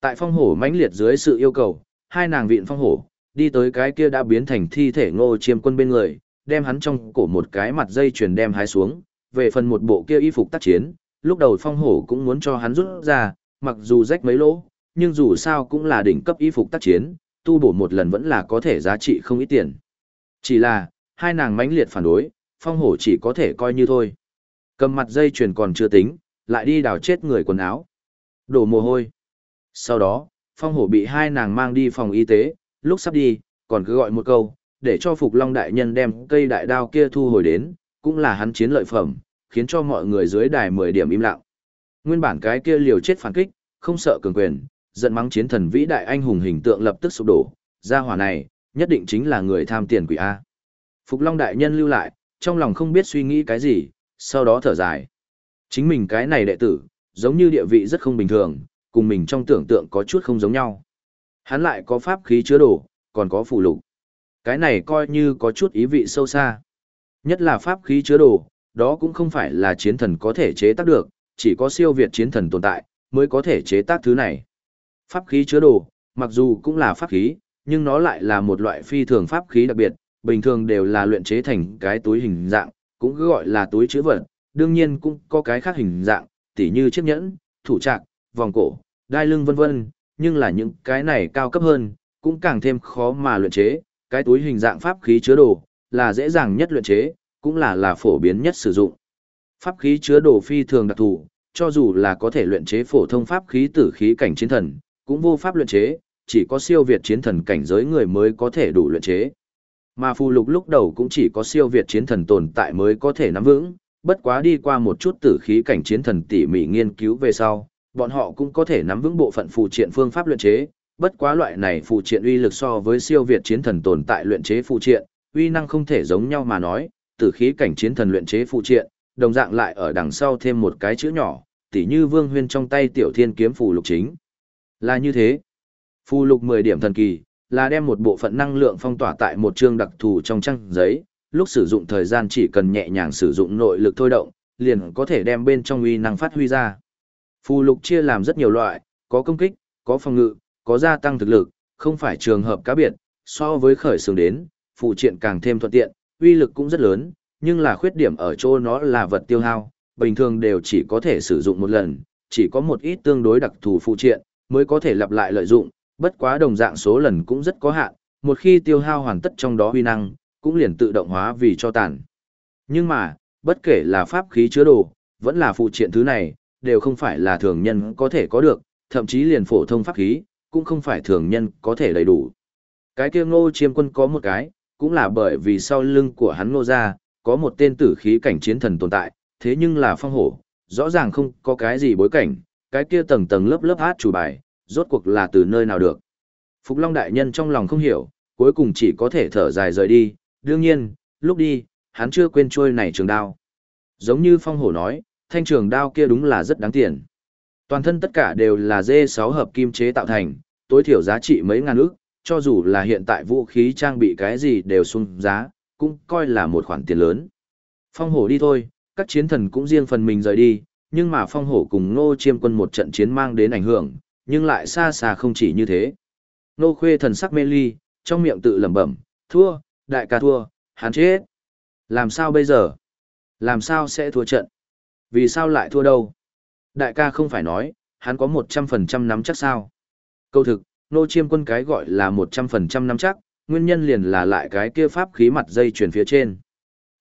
Tại phong hổ mãnh liệt dưới sự yêu cầu, hai nàng viện phong hổ, đi tới cái kia đã biến thành thi thể ngô chiêm quân bên người, đem hắn trong cổ một cái mặt dây chuyền đem hái xuống, về phần một bộ kia y phục tác chiến, lúc đầu phong hổ cũng muốn cho hắn rút ra, mặc dù rách mấy lỗ, nhưng dù sao cũng là đỉnh cấp y phục tác chiến, tu bổ một lần vẫn là có thể giá trị không ít tiền. Chỉ là, hai nàng mãnh liệt phản đối, phong hổ chỉ có thể coi như thôi. Cầm mặt dây chuyền còn chưa tính, lại đi đào chết người quần áo. Đổ mồ hôi. Sau đó, phong hổ bị hai nàng mang đi phòng y tế, lúc sắp đi, còn cứ gọi một câu, để cho Phục Long Đại Nhân đem cây đại đao kia thu hồi đến, cũng là hắn chiến lợi phẩm, khiến cho mọi người dưới đài 10 điểm im lặng. Nguyên bản cái kia liều chết phản kích, không sợ cường quyền, giận mắng chiến thần vĩ đại anh hùng hình tượng lập tức sụp đổ, gia hỏa này, nhất định chính là người tham tiền quỷ A. Phục Long Đại Nhân lưu lại, trong lòng không biết suy nghĩ cái gì, sau đó thở dài. Chính mình cái này đệ tử, giống như địa vị rất không bình thường, cùng mình trong tưởng tượng có chút không giống nhau. Hắn lại có pháp khí chứa đồ, còn có phù lục. Cái này coi như có chút ý vị sâu xa. Nhất là pháp khí chứa đồ, đó cũng không phải là chiến thần có thể chế tác được, chỉ có siêu việt chiến thần tồn tại, mới có thể chế tác thứ này. Pháp khí chứa đồ, mặc dù cũng là pháp khí, nhưng nó lại là một loại phi thường pháp khí đặc biệt, bình thường đều là luyện chế thành cái túi hình dạng, cũng cứ gọi là túi chứa vật, đương nhiên cũng có cái khác hình dạng, tỉ như chiếc nhẫn, thủ trạc, vòng cổ, đai lưng vân vân, nhưng là những cái này cao cấp hơn, cũng càng thêm khó mà luyện chế, cái túi hình dạng pháp khí chứa đồ, là dễ dàng nhất luyện chế, cũng là là phổ biến nhất sử dụng. Pháp khí chứa đồ phi thường đặc thù, cho dù là có thể luyện chế phổ thông pháp khí tử khí cảnh chiến thần, cũng vô pháp luyện chế, chỉ có siêu việt chiến thần cảnh giới người mới có thể đủ luyện chế. Mà phù lục lúc đầu cũng chỉ có siêu việt chiến thần tồn tại mới có thể nắm vững, bất quá đi qua một chút tử khí cảnh chiến thần tỉ mỉ nghiên cứu về sau, bọn họ cũng có thể nắm vững bộ phận phù triện phương pháp luyện chế, bất quá loại này phù triện uy lực so với siêu việt chiến thần tồn tại luyện chế phù triện, uy năng không thể giống nhau mà nói, tử khí cảnh chiến thần luyện chế phụ triện, đồng dạng lại ở đằng sau thêm một cái chữ nhỏ, tỉ như Vương Huyên trong tay tiểu thiên kiếm phù lục chính. Là như thế. Phù lục 10 điểm thần kỳ, là đem một bộ phận năng lượng phong tỏa tại một chương đặc thù trong trang giấy, lúc sử dụng thời gian chỉ cần nhẹ nhàng sử dụng nội lực thôi động, liền có thể đem bên trong uy năng phát huy ra. Phù lục chia làm rất nhiều loại, có công kích, có phòng ngự, có gia tăng thực lực, không phải trường hợp cá biệt, so với khởi xướng đến, phụ triện càng thêm thuận tiện, uy lực cũng rất lớn, nhưng là khuyết điểm ở chỗ nó là vật tiêu hao, bình thường đều chỉ có thể sử dụng một lần, chỉ có một ít tương đối đặc thù phụ triện, mới có thể lặp lại lợi dụng, bất quá đồng dạng số lần cũng rất có hạn, một khi tiêu hao hoàn tất trong đó uy năng, cũng liền tự động hóa vì cho tàn. Nhưng mà, bất kể là pháp khí chứa đồ, vẫn là phụ triện thứ này, đều không phải là thường nhân có thể có được, thậm chí liền phổ thông pháp khí, cũng không phải thường nhân có thể đầy đủ. Cái kia ngô chiêm quân có một cái, cũng là bởi vì sau lưng của hắn ngô ra, có một tên tử khí cảnh chiến thần tồn tại, thế nhưng là phong hổ, rõ ràng không có cái gì bối cảnh, cái kia tầng tầng lớp lớp hát chủ bài, rốt cuộc là từ nơi nào được. Phục Long Đại Nhân trong lòng không hiểu, cuối cùng chỉ có thể thở dài rời đi, đương nhiên, lúc đi, hắn chưa quên trôi này trường đao. Giống như phong hổ nói, thanh trường đao kia đúng là rất đáng tiền. Toàn thân tất cả đều là dê 6 hợp kim chế tạo thành, tối thiểu giá trị mấy ngàn ức, cho dù là hiện tại vũ khí trang bị cái gì đều sung giá, cũng coi là một khoản tiền lớn. Phong hổ đi thôi, các chiến thần cũng riêng phần mình rời đi, nhưng mà phong hổ cùng ngô chiêm quân một trận chiến mang đến ảnh hưởng, nhưng lại xa xa không chỉ như thế. Nô khuê thần sắc mê ly, trong miệng tự lẩm bẩm, thua, đại ca thua, hắn chết. Làm sao bây giờ? Làm sao sẽ thua trận? Vì sao lại thua đâu? Đại ca không phải nói, hắn có 100% nắm chắc sao? Câu thực, nô chiêm quân cái gọi là 100% nắm chắc, nguyên nhân liền là lại cái kia pháp khí mặt dây chuyển phía trên.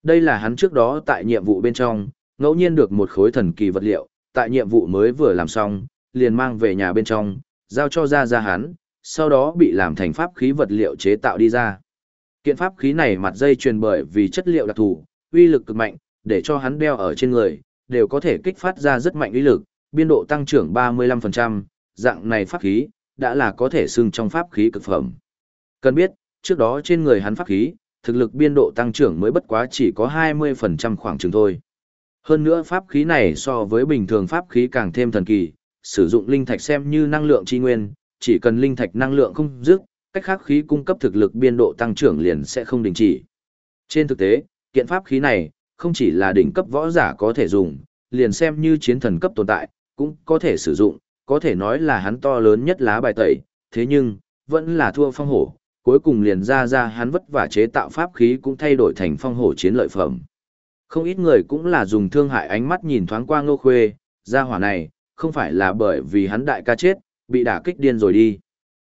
Đây là hắn trước đó tại nhiệm vụ bên trong, ngẫu nhiên được một khối thần kỳ vật liệu, tại nhiệm vụ mới vừa làm xong, liền mang về nhà bên trong, giao cho ra ra hắn, sau đó bị làm thành pháp khí vật liệu chế tạo đi ra. Kiện pháp khí này mặt dây truyền bởi vì chất liệu đặc thù, uy lực cực mạnh, để cho hắn đeo ở trên người, đều có thể kích phát ra rất mạnh uy lực, biên độ tăng trưởng 35%, dạng này pháp khí, đã là có thể xưng trong pháp khí cực phẩm. Cần biết, trước đó trên người hắn pháp khí, thực lực biên độ tăng trưởng mới bất quá chỉ có 20% khoảng chừng thôi. Hơn nữa pháp khí này so với bình thường pháp khí càng thêm thần kỳ, sử dụng linh thạch xem như năng lượng chi nguyên, chỉ cần linh thạch năng lượng không dứt, cách khác khí cung cấp thực lực biên độ tăng trưởng liền sẽ không đình chỉ. Trên thực tế, kiện pháp khí này không chỉ là đỉnh cấp võ giả có thể dùng, liền xem như chiến thần cấp tồn tại, cũng có thể sử dụng, có thể nói là hắn to lớn nhất lá bài tẩy, thế nhưng, vẫn là thua phong hổ, cuối cùng liền ra ra hắn vất vả chế tạo pháp khí cũng thay đổi thành phong hổ chiến lợi phẩm. Không ít người cũng là dùng thương hại ánh mắt nhìn thoáng qua ngô khuê, gia hỏa này, không phải là bởi vì hắn đại ca chết, bị đả kích điên rồi đi.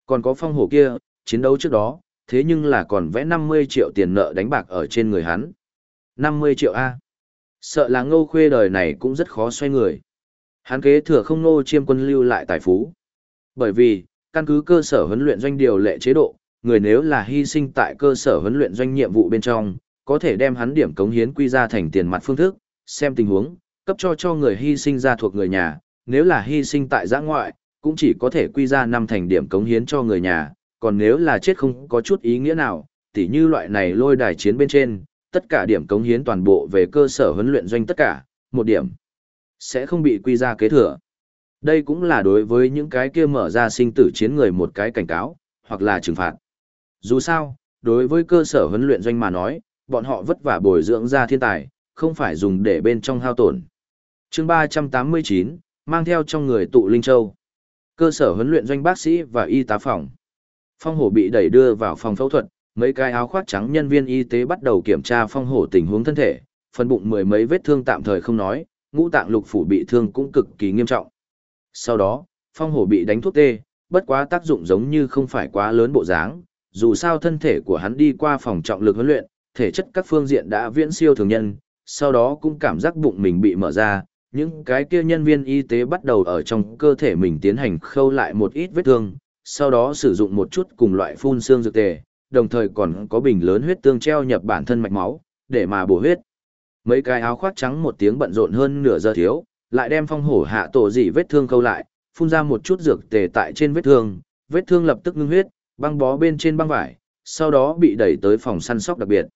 Còn có phong hổ kia, chiến đấu trước đó, thế nhưng là còn vẽ 50 triệu tiền nợ đánh bạc ở trên người hắn. 50 triệu A. Sợ là ngô khuê đời này cũng rất khó xoay người. Hắn kế thừa không nô chiêm quân lưu lại tài phú. Bởi vì, căn cứ cơ sở huấn luyện doanh điều lệ chế độ, người nếu là hy sinh tại cơ sở huấn luyện doanh nhiệm vụ bên trong, có thể đem hắn điểm cống hiến quy ra thành tiền mặt phương thức, xem tình huống, cấp cho cho người hy sinh ra thuộc người nhà, nếu là hy sinh tại giã ngoại, cũng chỉ có thể quy ra năm thành điểm cống hiến cho người nhà, còn nếu là chết không có chút ý nghĩa nào, tỉ như loại này lôi đài chiến bên trên, tất cả điểm cống hiến toàn bộ về cơ sở huấn luyện doanh tất cả, một điểm sẽ không bị quy ra kế thừa. Đây cũng là đối với những cái kia mở ra sinh tử chiến người một cái cảnh cáo, hoặc là trừng phạt. Dù sao, đối với cơ sở huấn luyện doanh mà nói, bọn họ vất vả bồi dưỡng ra thiên tài, không phải dùng để bên trong hao tổn. chương 389, mang theo trong người tụ Linh Châu. Cơ sở huấn luyện doanh bác sĩ và y tá phòng. Phong hổ bị đẩy đưa vào phòng phẫu thuật, mấy cái áo khoác trắng nhân viên y tế bắt đầu kiểm tra phong hổ tình huống thân thể, phần bụng mười mấy vết thương tạm thời không nói, ngũ tạng lục phủ bị thương cũng cực kỳ nghiêm trọng. Sau đó, phong hổ bị đánh thuốc tê, bất quá tác dụng giống như không phải quá lớn bộ dáng, dù sao thân thể của hắn đi qua phòng trọng lực huấn luyện, thể chất các phương diện đã viễn siêu thường nhân, sau đó cũng cảm giác bụng mình bị mở ra, những cái kia nhân viên y tế bắt đầu ở trong cơ thể mình tiến hành khâu lại một ít vết thương, sau đó sử dụng một chút cùng loại phun xương dược tề, đồng thời còn có bình lớn huyết tương treo nhập bản thân mạch máu, để mà bổ huyết. Mấy cái áo khoác trắng một tiếng bận rộn hơn nửa giờ thiếu, lại đem phong hổ hạ tổ dị vết thương câu lại, phun ra một chút dược tề tại trên vết thương, vết thương lập tức ngưng huyết, băng bó bên trên băng vải, sau đó bị đẩy tới phòng săn sóc đặc biệt.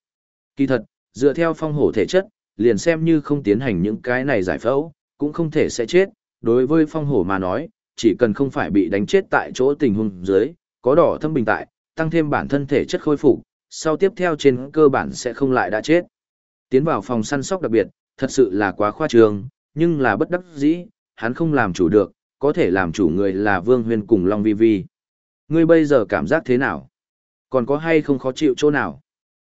Kỳ thật, dựa theo phong hổ thể chất, liền xem như không tiến hành những cái này giải phẫu, cũng không thể sẽ chết. Đối với phong hổ mà nói, chỉ cần không phải bị đánh chết tại chỗ tình huống dưới, có đỏ thâm bình tại, tăng thêm bản thân thể chất khôi phục, sau tiếp theo trên cơ bản sẽ không lại đã chết. Tiến vào phòng săn sóc đặc biệt, thật sự là quá khoa trương, nhưng là bất đắc dĩ, hắn không làm chủ được, có thể làm chủ người là Vương Huyên cùng Long Vi Vi. Ngươi bây giờ cảm giác thế nào? Còn có hay không khó chịu chỗ nào?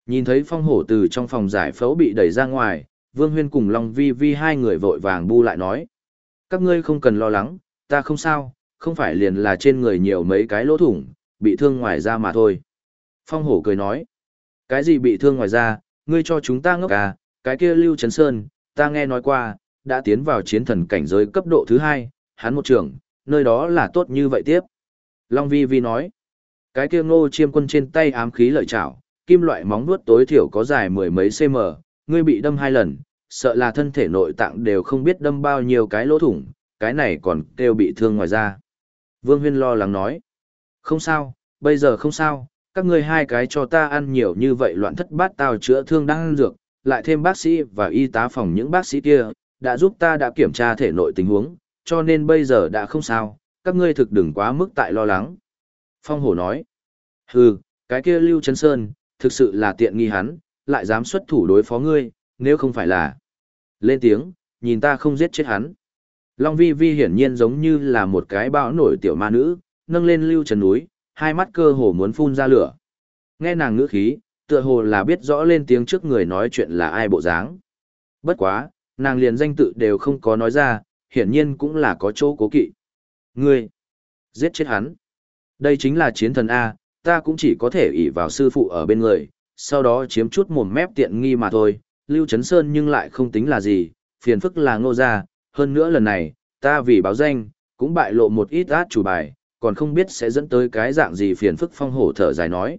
Nhìn thấy phong hổ từ trong phòng giải phẫu bị đẩy ra ngoài, Vương Huyên cùng Long Vi Vi hai người vội vàng bu lại nói. Các ngươi không cần lo lắng, ta không sao, không phải liền là trên người nhiều mấy cái lỗ thủng, bị thương ngoài da mà thôi. Phong hổ cười nói. Cái gì bị thương ngoài da? Ngươi cho chúng ta ngốc à, cái kia Lưu Trấn Sơn, ta nghe nói qua, đã tiến vào chiến thần cảnh giới cấp độ thứ hai, hắn một trưởng, nơi đó là tốt như vậy tiếp. Long Vi Vi nói. Cái kia ngô chiêm quân trên tay ám khí lợi chảo, kim loại móng vuốt tối thiểu có dài mười mấy cm, ngươi bị đâm hai lần, sợ là thân thể nội tạng đều không biết đâm bao nhiêu cái lỗ thủng, cái này còn kêu bị thương ngoài ra. Vương Huyên lo lắng nói, không sao, bây giờ không sao, các ngươi hai cái cho ta ăn nhiều như vậy loạn thất bát tao chữa thương đang ăn dược, lại thêm bác sĩ và y tá phòng những bác sĩ kia, đã giúp ta đã kiểm tra thể nội tình huống, cho nên bây giờ đã không sao, các ngươi thực đừng quá mức tại lo lắng. Phong hổ nói, hừ, cái kia Lưu Trấn Sơn, thực sự là tiện nghi hắn, lại dám xuất thủ đối phó ngươi, nếu không phải là. Lên tiếng, nhìn ta không giết chết hắn. Long Vi Vi hiển nhiên giống như là một cái bão nổi tiểu ma nữ, nâng lên lưu trần núi, hai mắt cơ hồ muốn phun ra lửa. Nghe nàng ngữ khí, tựa hồ là biết rõ lên tiếng trước người nói chuyện là ai bộ dáng. Bất quá, nàng liền danh tự đều không có nói ra, hiển nhiên cũng là có chỗ cố kỵ. Ngươi, giết chết hắn. Đây chính là chiến thần A, ta cũng chỉ có thể ỷ vào sư phụ ở bên người, sau đó chiếm chút mồm mép tiện nghi mà thôi. Lưu Trấn Sơn nhưng lại không tính là gì, phiền phức là ngô gia, hơn nữa lần này, ta vì báo danh, cũng bại lộ một ít át chủ bài, còn không biết sẽ dẫn tới cái dạng gì phiền phức phong hổ thở dài nói.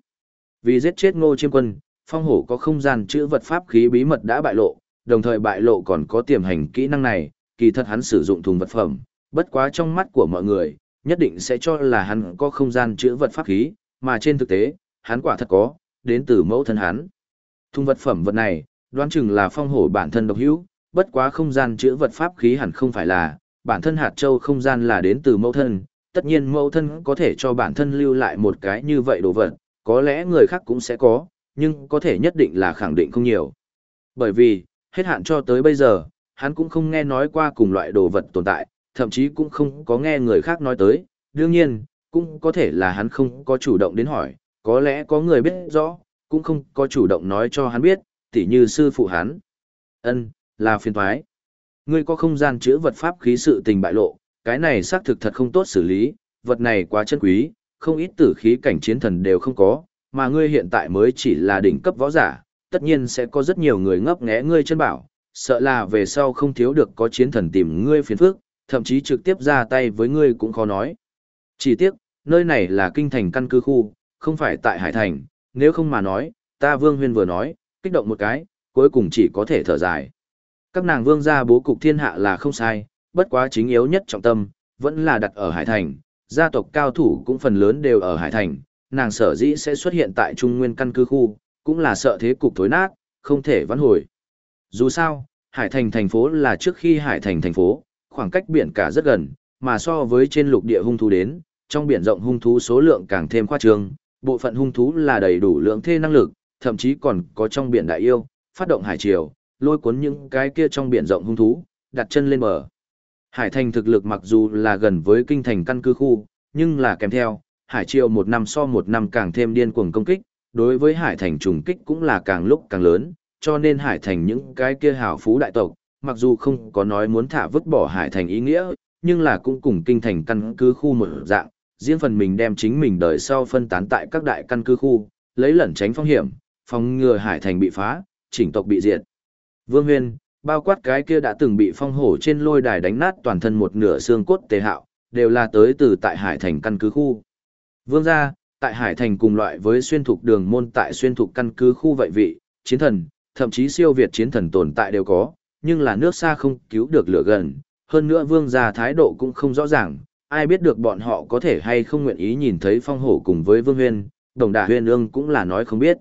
Vì giết chết ngô chiêm quân, phong hổ có không gian chữ vật pháp khí bí mật đã bại lộ, đồng thời bại lộ còn có tiềm hành kỹ năng này, kỳ thật hắn sử dụng thùng vật phẩm, bất quá trong mắt của mọi người, nhất định sẽ cho là hắn có không gian chữ vật pháp khí, mà trên thực tế, hắn quả thật có, đến từ mẫu thân hắn. Thùng vật phẩm vật này, đoán chừng là phong hổ bản thân độc hữu, bất quá không gian chữ vật pháp khí hẳn không phải là, bản thân hạt châu không gian là đến từ mẫu thân, tất nhiên mẫu thân có thể cho bản thân lưu lại một cái như vậy đồ vật, có lẽ người khác cũng sẽ có, nhưng có thể nhất định là khẳng định không nhiều. Bởi vì, hết hạn cho tới bây giờ, hắn cũng không nghe nói qua cùng loại đồ vật tồn tại, thậm chí cũng không có nghe người khác nói tới, đương nhiên, cũng có thể là hắn không có chủ động đến hỏi, có lẽ có người biết rõ, cũng không có chủ động nói cho hắn biết, tỉ như sư phụ hắn. Ân, là phiền toái. Ngươi có không gian chữa vật pháp khí sự tình bại lộ, cái này xác thực thật không tốt xử lý, vật này quá chân quý, không ít tử khí cảnh chiến thần đều không có, mà ngươi hiện tại mới chỉ là đỉnh cấp võ giả, tất nhiên sẽ có rất nhiều người ngấp nghé ngươi chân bảo, sợ là về sau không thiếu được có chiến thần tìm ngươi phiền phức, thậm chí trực tiếp ra tay với ngươi cũng khó nói. Chỉ tiếc, nơi này là kinh thành căn cứ khu, không phải tại Hải Thành, nếu không mà nói, ta Vương Huyên vừa nói, kích động một cái, cuối cùng chỉ có thể thở dài. Các nàng vương gia bố cục thiên hạ là không sai, bất quá chính yếu nhất trọng tâm, vẫn là đặt ở Hải Thành, gia tộc cao thủ cũng phần lớn đều ở Hải Thành, nàng sở dĩ sẽ xuất hiện tại Trung Nguyên căn cứ khu, cũng là sợ thế cục thối nát, không thể vãn hồi. Dù sao, Hải Thành thành phố là trước khi Hải Thành thành phố, khoảng cách biển cả rất gần, mà so với trên lục địa hung thú đến, trong biển rộng hung thú số lượng càng thêm khoa trương, bộ phận hung thú là đầy đủ lượng thê năng lực, thậm chí còn có trong biển đại yêu, phát động hải triều, lôi cuốn những cái kia trong biển rộng hung thú, đặt chân lên bờ. Hải thành thực lực mặc dù là gần với kinh thành căn cứ khu, nhưng là kèm theo, hải triều một năm so một năm càng thêm điên cuồng công kích, đối với hải thành trùng kích cũng là càng lúc càng lớn, cho nên hải thành những cái kia hào phú đại tộc, mặc dù không có nói muốn thả vứt bỏ hải thành ý nghĩa, nhưng là cũng cùng kinh thành căn cứ khu một dạng, riêng phần mình đem chính mình đời sau phân tán tại các đại căn cứ khu, lấy lẩn tránh phong hiểm, phòng ngừa hải thành bị phá, chỉnh tộc bị diệt. Vương Huyên, bao quát cái kia đã từng bị phong hổ trên lôi đài đánh nát toàn thân một nửa xương cốt tề hạo, đều là tới từ tại hải thành căn cứ khu. Vương gia, tại hải thành cùng loại với xuyên thục đường môn tại xuyên thục căn cứ khu vậy vị, chiến thần, thậm chí siêu việt chiến thần tồn tại đều có, nhưng là nước xa không cứu được lửa gần, hơn nữa vương gia thái độ cũng không rõ ràng, ai biết được bọn họ có thể hay không nguyện ý nhìn thấy phong hổ cùng với vương huyên, đồng đà huyên ương cũng là nói không biết.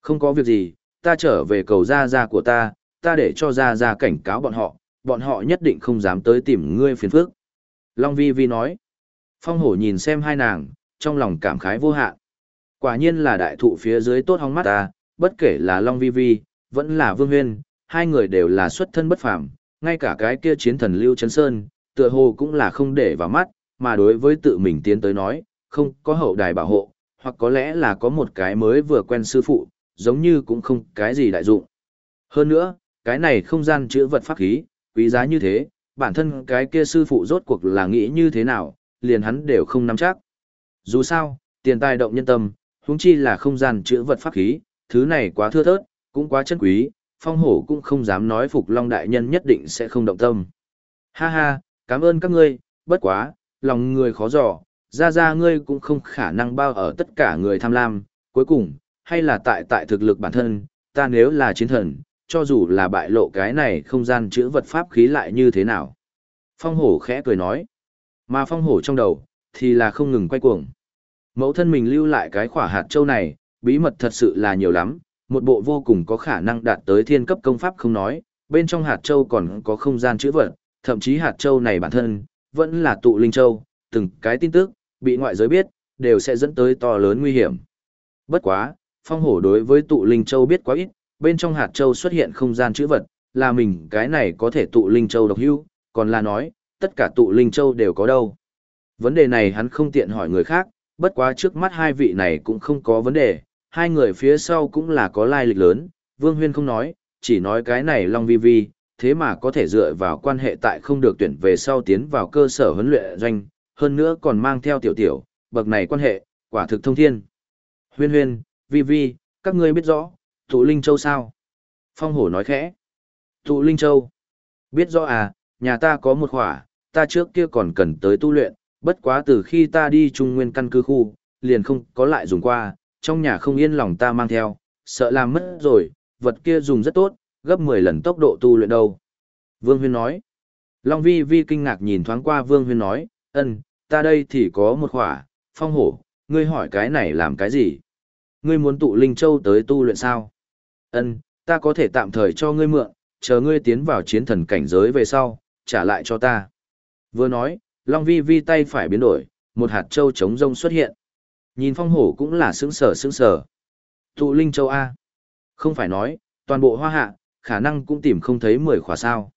Không có việc gì, ta trở về cầu gia gia của ta, ta để cho ra ra cảnh cáo bọn họ, bọn họ nhất định không dám tới tìm ngươi phiền phức. Long Vi Vi nói. Phong hổ nhìn xem hai nàng, trong lòng cảm khái vô hạn. Quả nhiên là đại thụ phía dưới tốt hóng mắt ta, bất kể là Long Vi Vi, vẫn là Vương Huyên, hai người đều là xuất thân bất phàm, ngay cả cái kia chiến thần Lưu Trấn Sơn, tựa hồ cũng là không để vào mắt, mà đối với tự mình tiến tới nói, không có hậu đài bảo hộ, hoặc có lẽ là có một cái mới vừa quen sư phụ, giống như cũng không cái gì đại dụng. Hơn nữa, cái này không gian chữa vật pháp khí, quý giá như thế, bản thân cái kia sư phụ rốt cuộc là nghĩ như thế nào, liền hắn đều không nắm chắc. Dù sao, tiền tài động nhân tâm, huống chi là không gian chữa vật pháp khí, thứ này quá thưa thớt, cũng quá chân quý, phong hổ cũng không dám nói phục long đại nhân nhất định sẽ không động tâm. Ha ha, cảm ơn các ngươi, bất quá, lòng người khó dò, ra ra ngươi cũng không khả năng bao ở tất cả người tham lam, cuối cùng, hay là tại tại thực lực bản thân, ta nếu là chiến thần, cho dù là bại lộ cái này không gian chữa vật pháp khí lại như thế nào. Phong hổ khẽ cười nói, mà phong hổ trong đầu, thì là không ngừng quay cuồng. Mẫu thân mình lưu lại cái khỏa hạt châu này, bí mật thật sự là nhiều lắm, một bộ vô cùng có khả năng đạt tới thiên cấp công pháp không nói, bên trong hạt châu còn có không gian chữa vật, thậm chí hạt châu này bản thân, vẫn là tụ linh châu, từng cái tin tức, bị ngoại giới biết, đều sẽ dẫn tới to lớn nguy hiểm. Bất quá, phong hổ đối với tụ linh châu biết quá ít, bên trong hạt châu xuất hiện không gian chữ vật, là mình cái này có thể tụ linh châu độc hưu, còn là nói, tất cả tụ linh châu đều có đâu. Vấn đề này hắn không tiện hỏi người khác, bất quá trước mắt hai vị này cũng không có vấn đề, hai người phía sau cũng là có lai lịch lớn, Vương Huyên không nói, chỉ nói cái này Long Vi Vi, thế mà có thể dựa vào quan hệ tại không được tuyển về sau tiến vào cơ sở huấn luyện doanh, hơn nữa còn mang theo tiểu tiểu, bậc này quan hệ, quả thực thông thiên. Huyên huyên, Vi Vi, các ngươi biết rõ, tụ Linh Châu sao? Phong hổ nói khẽ. Tụ Linh Châu. Biết rõ à, nhà ta có một khỏa, ta trước kia còn cần tới tu luyện, bất quá từ khi ta đi trung nguyên căn cứ khu, liền không có lại dùng qua, trong nhà không yên lòng ta mang theo, sợ làm mất rồi, vật kia dùng rất tốt, gấp 10 lần tốc độ tu luyện đâu. Vương Huyên nói. Long Vi Vi kinh ngạc nhìn thoáng qua Vương Huyên nói, ân, ta đây thì có một khỏa, phong hổ, ngươi hỏi cái này làm cái gì? Ngươi muốn tụ Linh Châu tới tu luyện sao? Ân, ta có thể tạm thời cho ngươi mượn, chờ ngươi tiến vào chiến thần cảnh giới về sau, trả lại cho ta. Vừa nói, Long Vi Vi tay phải biến đổi, một hạt châu trống rông xuất hiện. Nhìn phong hổ cũng là sững sờ sững sờ. Tụ Linh Châu A. Không phải nói, toàn bộ hoa hạ, khả năng cũng tìm không thấy 10 khỏa sao.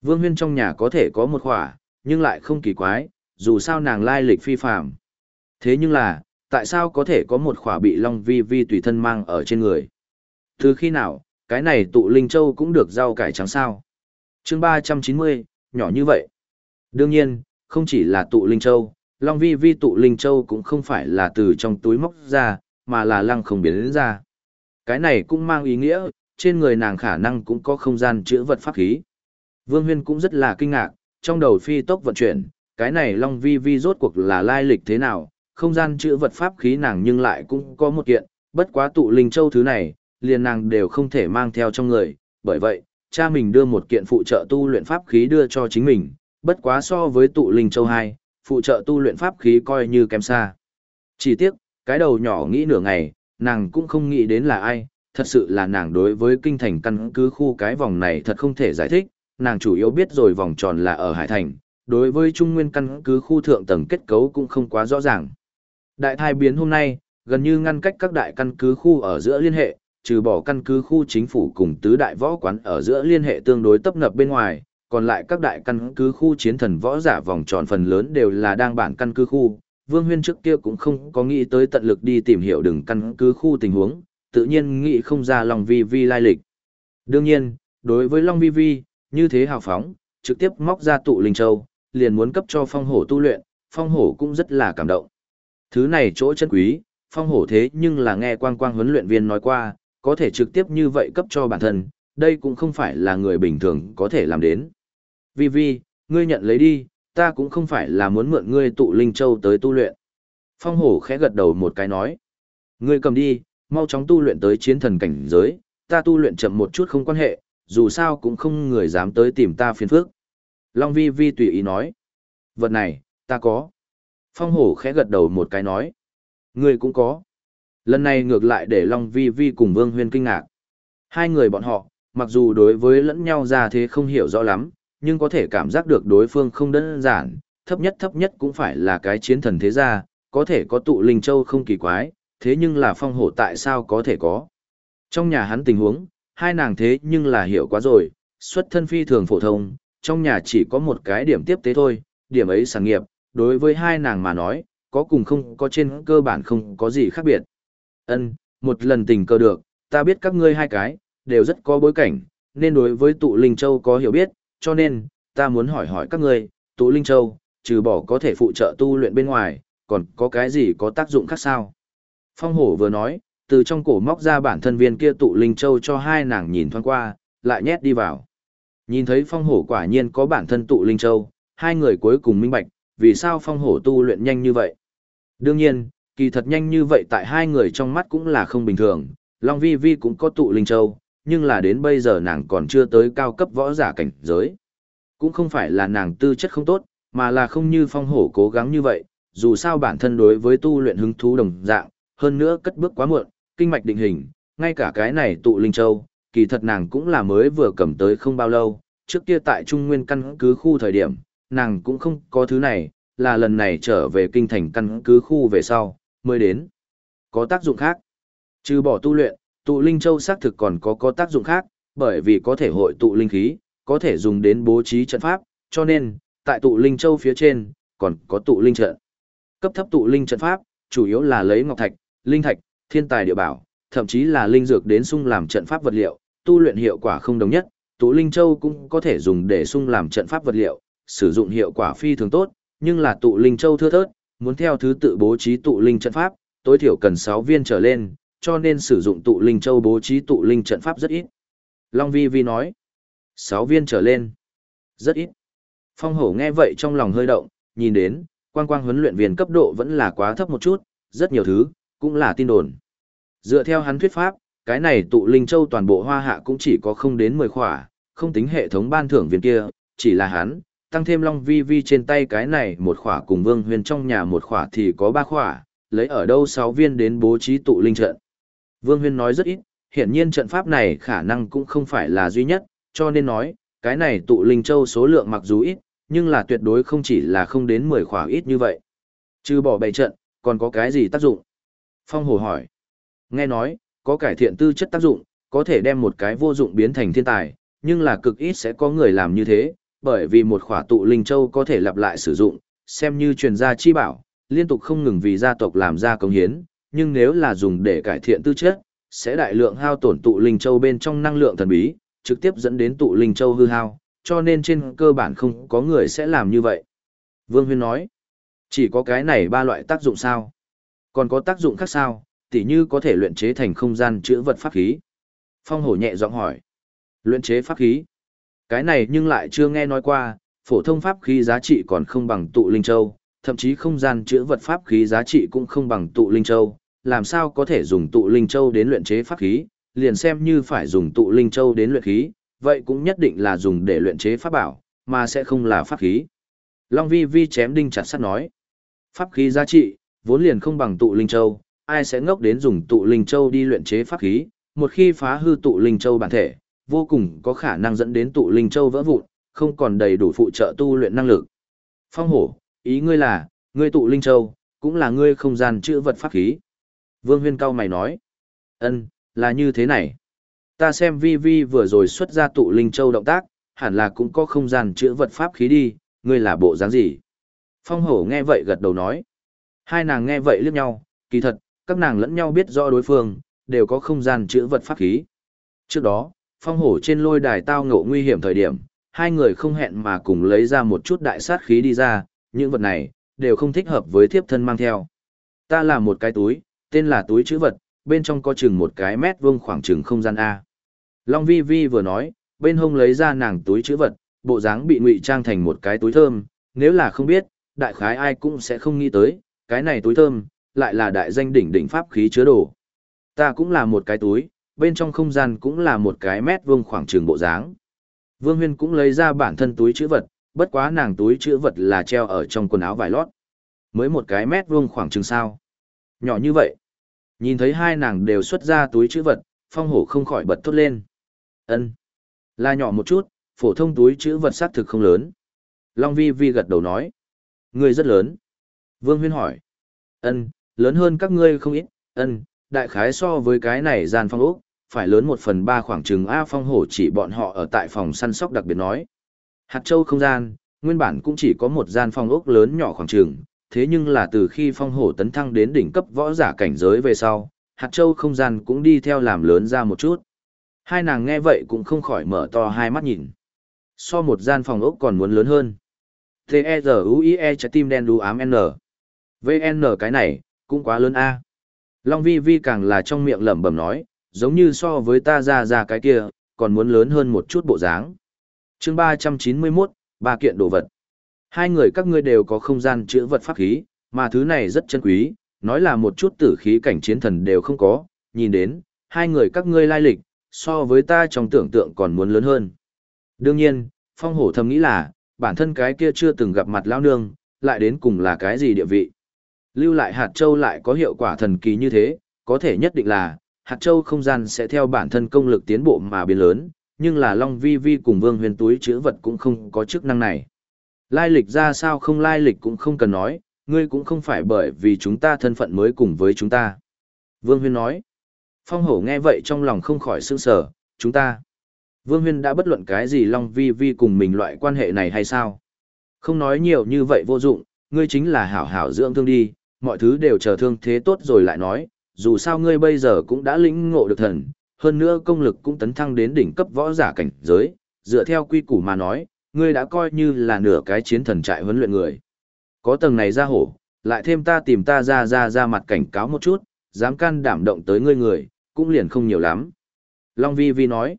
Vương Huyên trong nhà có thể có một khỏa, nhưng lại không kỳ quái, dù sao nàng lai lịch phi phạm. Thế nhưng là, tại sao có thể có một khỏa bị Long Vi Vi tùy thân mang ở trên người? Từ khi nào, cái này tụ Linh Châu cũng được rau cải trắng sao? chương 390, nhỏ như vậy. Đương nhiên, không chỉ là tụ Linh Châu, Long Vi Vi tụ Linh Châu cũng không phải là từ trong túi móc ra, mà là lăng không biến đến ra. Cái này cũng mang ý nghĩa, trên người nàng khả năng cũng có không gian chữa vật pháp khí. Vương Huyên cũng rất là kinh ngạc, trong đầu phi tốc vận chuyển, cái này Long Vi Vi rốt cuộc là lai lịch thế nào, không gian chữa vật pháp khí nàng nhưng lại cũng có một kiện, bất quá tụ linh châu thứ này, liền nàng đều không thể mang theo trong người, bởi vậy, cha mình đưa một kiện phụ trợ tu luyện pháp khí đưa cho chính mình, bất quá so với tụ linh châu 2, phụ trợ tu luyện pháp khí coi như kém xa. Chỉ tiếc, cái đầu nhỏ nghĩ nửa ngày, nàng cũng không nghĩ đến là ai, thật sự là nàng đối với kinh thành căn cứ khu cái vòng này thật không thể giải thích, nàng chủ yếu biết rồi vòng tròn là ở Hải Thành, đối với trung nguyên căn cứ khu thượng tầng kết cấu cũng không quá rõ ràng. Đại thai biến hôm nay, gần như ngăn cách các đại căn cứ khu ở giữa liên hệ, trừ bỏ căn cứ khu chính phủ cùng tứ đại võ quán ở giữa liên hệ tương đối tấp nập bên ngoài, còn lại các đại căn cứ khu chiến thần võ giả vòng tròn phần lớn đều là đang bản căn cứ khu. Vương Huyên trước kia cũng không có nghĩ tới tận lực đi tìm hiểu đường căn cứ khu tình huống, tự nhiên nghĩ không ra Long Vi Vi lai lịch. Đương nhiên, đối với Long Vi Vi, như thế hào phóng, trực tiếp móc ra tụ linh châu, liền muốn cấp cho phong hổ tu luyện, phong hổ cũng rất là cảm động. Thứ này chỗ chân quý, phong hổ thế nhưng là nghe quang quang huấn luyện viên nói qua, có thể trực tiếp như vậy cấp cho bản thân, đây cũng không phải là người bình thường có thể làm đến. Vi Vi, ngươi nhận lấy đi, ta cũng không phải là muốn mượn ngươi tụ linh châu tới tu luyện. Phong hổ khẽ gật đầu một cái nói. Ngươi cầm đi, mau chóng tu luyện tới chiến thần cảnh giới, ta tu luyện chậm một chút không quan hệ, dù sao cũng không người dám tới tìm ta phiền phức. Long Vi Vi tùy ý nói. Vật này, ta có. Phong hổ khẽ gật đầu một cái nói. Ngươi cũng có. Lần này ngược lại để Long Vi Vi cùng Vương Huyên kinh ngạc. Hai người bọn họ, mặc dù đối với lẫn nhau ra thế không hiểu rõ lắm, nhưng có thể cảm giác được đối phương không đơn giản, thấp nhất thấp nhất cũng phải là cái chiến thần thế gia, có thể có tụ linh châu không kỳ quái, thế nhưng là phong hổ tại sao có thể có. Trong nhà hắn tình huống, hai nàng thế nhưng là hiểu quá rồi, xuất thân phi thường phổ thông, trong nhà chỉ có một cái điểm tiếp tế thôi, điểm ấy sản nghiệp, đối với hai nàng mà nói, có cùng không có trên cơ bản không có gì khác biệt. Ân, một lần tình cờ được, ta biết các ngươi hai cái, đều rất có bối cảnh, nên đối với tụ linh châu có hiểu biết, cho nên, ta muốn hỏi hỏi các ngươi, tụ linh châu, trừ bỏ có thể phụ trợ tu luyện bên ngoài, còn có cái gì có tác dụng khác sao? Phong hổ vừa nói, từ trong cổ móc ra bản thân viên kia tụ linh châu cho hai nàng nhìn thoáng qua, lại nhét đi vào. Nhìn thấy phong hổ quả nhiên có bản thân tụ linh châu, hai người cuối cùng minh bạch, vì sao phong hổ tu luyện nhanh như vậy. Đương nhiên, kỳ thật nhanh như vậy tại hai người trong mắt cũng là không bình thường, Long Vi Vi cũng có tụ linh châu, nhưng là đến bây giờ nàng còn chưa tới cao cấp võ giả cảnh giới. Cũng không phải là nàng tư chất không tốt, mà là không như phong hổ cố gắng như vậy, dù sao bản thân đối với tu luyện hứng thú đồng dạng, hơn nữa cất bước quá muộn, kinh mạch định hình, ngay cả cái này tụ linh châu, kỳ thật nàng cũng là mới vừa cầm tới không bao lâu, trước kia tại Trung Nguyên căn cứ khu thời điểm, nàng cũng không có thứ này, là lần này trở về kinh thành căn cứ khu về sau, mới đến. Có tác dụng khác. Trừ bỏ tu luyện, tụ linh châu xác thực còn có có tác dụng khác, bởi vì có thể hội tụ linh khí, có thể dùng đến bố trí trận pháp, cho nên, tại tụ linh châu phía trên, còn có tụ linh trận. Cấp thấp tụ linh trận pháp, chủ yếu là lấy ngọc thạch, linh thạch, thiên tài địa bảo, thậm chí là linh dược đến sung làm trận pháp vật liệu, tu luyện hiệu quả không đồng nhất, tụ linh châu cũng có thể dùng để sung làm trận pháp vật liệu, sử dụng hiệu quả phi thường tốt, nhưng là tụ linh châu thưa thớt, muốn theo thứ tự bố trí tụ linh trận pháp, tối thiểu cần 6 viên trở lên, cho nên sử dụng tụ linh châu bố trí tụ linh trận pháp rất ít. Long Vi Vi nói, 6 viên trở lên, rất ít. Phong hổ nghe vậy trong lòng hơi động, nhìn đến, quang quang huấn luyện viên cấp độ vẫn là quá thấp một chút, rất nhiều thứ, cũng là tin đồn. Dựa theo hắn thuyết pháp, cái này tụ linh châu toàn bộ hoa hạ cũng chỉ có không đến 10 khỏa, không tính hệ thống ban thưởng viên kia, chỉ là hắn, tăng thêm long vi vi trên tay cái này một khỏa cùng vương huyền trong nhà một khỏa thì có ba khỏa, lấy ở đâu sáu viên đến bố trí tụ linh trận. Vương huyền nói rất ít, hiển nhiên trận pháp này khả năng cũng không phải là duy nhất, cho nên nói, cái này tụ linh châu số lượng mặc dù ít, nhưng là tuyệt đối không chỉ là không đến 10 khỏa ít như vậy. Trừ bỏ bày trận, còn có cái gì tác dụng? Phong Hồ hỏi. Nghe nói, có cải thiện tư chất tác dụng, có thể đem một cái vô dụng biến thành thiên tài, nhưng là cực ít sẽ có người làm như thế, bởi vì một khỏa tụ linh châu có thể lặp lại sử dụng, xem như truyền gia chi bảo, liên tục không ngừng vì gia tộc làm ra công hiến, nhưng nếu là dùng để cải thiện tư chất, sẽ đại lượng hao tổn tụ linh châu bên trong năng lượng thần bí, trực tiếp dẫn đến tụ linh châu hư hao, cho nên trên cơ bản không có người sẽ làm như vậy. Vương Huyên nói, chỉ có cái này ba loại tác dụng sao? Còn có tác dụng khác sao, tỉ như có thể luyện chế thành không gian chữa vật pháp khí. Phong hổ nhẹ giọng hỏi, luyện chế pháp khí? Cái này nhưng lại chưa nghe nói qua, phổ thông pháp khí giá trị còn không bằng tụ linh châu, thậm chí không gian chữa vật pháp khí giá trị cũng không bằng tụ linh châu, làm sao có thể dùng tụ linh châu đến luyện chế pháp khí, liền xem như phải dùng tụ linh châu đến luyện khí, vậy cũng nhất định là dùng để luyện chế pháp bảo, mà sẽ không là pháp khí. Long Vi Vi chém đinh chặt sắt nói, pháp khí giá trị, vốn liền không bằng tụ linh châu, ai sẽ ngốc đến dùng tụ linh châu đi luyện chế pháp khí, một khi phá hư tụ linh châu bản thể, vô cùng có khả năng dẫn đến tụ linh châu vỡ vụn, không còn đầy đủ phụ trợ tu luyện năng lực. Phong hổ, ý ngươi là, ngươi tụ linh châu, cũng là ngươi không gian chữa vật pháp khí. Vương huyên cao mày nói, ân, là như thế này. Ta xem vi vi vừa rồi xuất ra tụ linh châu động tác, hẳn là cũng có không gian chữa vật pháp khí đi, ngươi là bộ dáng gì? Phong hổ nghe vậy gật đầu nói. Hai nàng nghe vậy liếc nhau, kỳ thật, các nàng lẫn nhau biết rõ đối phương, đều có không gian chữa vật pháp khí. Trước đó, phong hổ trên lôi đài tao ngộ nguy hiểm thời điểm, hai người không hẹn mà cùng lấy ra một chút đại sát khí đi ra, những vật này, đều không thích hợp với thiếp thân mang theo. Ta là một cái túi, tên là túi chữ vật, bên trong có chừng một cái mét vuông khoảng chừng không gian A. Long Vi Vi vừa nói, bên hông lấy ra nàng túi chữ vật, bộ dáng bị ngụy trang thành một cái túi thơm, nếu là không biết, đại khái ai cũng sẽ không nghĩ tới, cái này túi thơm, lại là đại danh đỉnh đỉnh pháp khí chứa đồ. Ta cũng là một cái túi, bên trong không gian cũng là một cái mét vuông khoảng trường bộ dáng. Vương Huyên cũng lấy ra bản thân túi chữ vật, bất quá nàng túi chữ vật là treo ở trong quần áo vải lót. Mới một cái mét vuông khoảng trường sao. Nhỏ như vậy. Nhìn thấy hai nàng đều xuất ra túi chữ vật, phong hổ không khỏi bật thốt lên. ân Là nhỏ một chút, phổ thông túi chữ vật xác thực không lớn. Long vi vi gật đầu nói. Ngươi rất lớn. Vương Huyên hỏi. ân lớn hơn các ngươi không ít, ân đại khái so với cái này gian phong ốc, phải lớn một phần ba khoảng chừng A phong hổ chỉ bọn họ ở tại phòng săn sóc đặc biệt nói. Hạt châu không gian, nguyên bản cũng chỉ có một gian phòng ốc lớn nhỏ khoảng chừng, thế nhưng là từ khi phong hổ tấn thăng đến đỉnh cấp võ giả cảnh giới về sau, hạt châu không gian cũng đi theo làm lớn ra một chút. Hai nàng nghe vậy cũng không khỏi mở to hai mắt nhìn. So một gian phòng ốc còn muốn lớn hơn. T-E-Z-U-I-E e trái tim đen đu ám N. VN cái này, cũng quá lớn A. Long vi vi càng là trong miệng lẩm bẩm nói, giống như so với ta ra ra cái kia, còn muốn lớn hơn một chút bộ dáng. chương 391, ba kiện đồ vật. Hai người các ngươi đều có không gian chữa vật pháp khí, mà thứ này rất chân quý, nói là một chút tử khí cảnh chiến thần đều không có, nhìn đến, hai người các ngươi lai lịch, so với ta trong tưởng tượng còn muốn lớn hơn. Đương nhiên, phong hổ thầm nghĩ là, bản thân cái kia chưa từng gặp mặt lao nương, lại đến cùng là cái gì địa vị. Lưu lại hạt châu lại có hiệu quả thần kỳ như thế, có thể nhất định là, hạt châu không gian sẽ theo bản thân công lực tiến bộ mà biến lớn, nhưng là Long Vi Vi cùng Vương Huyền túi chữ vật cũng không có chức năng này. Lai lịch ra sao không lai lịch cũng không cần nói, ngươi cũng không phải bởi vì chúng ta thân phận mới cùng với chúng ta. Vương Huyên nói. Phong hổ nghe vậy trong lòng không khỏi sương sở, chúng ta. Vương Huyên đã bất luận cái gì Long Vi Vi cùng mình loại quan hệ này hay sao? Không nói nhiều như vậy vô dụng, ngươi chính là hảo hảo dưỡng thương đi, mọi thứ đều chờ thương thế tốt rồi lại nói, dù sao ngươi bây giờ cũng đã lĩnh ngộ được thần, hơn nữa công lực cũng tấn thăng đến đỉnh cấp võ giả cảnh giới, dựa theo quy củ mà nói, ngươi đã coi như là nửa cái chiến thần trại huấn luyện người. Có tầng này ra hổ, lại thêm ta tìm ta ra ra ra mặt cảnh cáo một chút, dám can đảm động tới ngươi người, cũng liền không nhiều lắm. Long Vi Vi nói,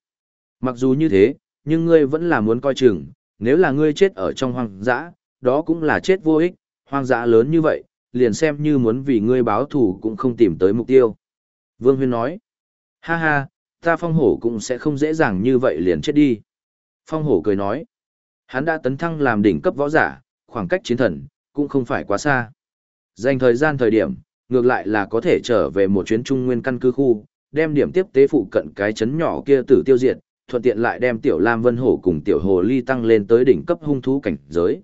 mặc dù như thế, nhưng ngươi vẫn là muốn coi chừng, nếu là ngươi chết ở trong hoang dã, đó cũng là chết vô ích, hoang dã lớn như vậy, liền xem như muốn vì ngươi báo thù cũng không tìm tới mục tiêu. Vương Huyên nói, ha ha, ta phong hổ cũng sẽ không dễ dàng như vậy liền chết đi. Phong hổ cười nói, hắn đã tấn thăng làm đỉnh cấp võ giả, khoảng cách chiến thần, cũng không phải quá xa. Dành thời gian thời điểm, ngược lại là có thể trở về một chuyến trung nguyên căn cứ khu, đem điểm tiếp tế phụ cận cái chấn nhỏ kia tử tiêu diệt, thuận tiện lại đem tiểu Lam Vân Hổ cùng tiểu Hồ Ly tăng lên tới đỉnh cấp hung thú cảnh giới.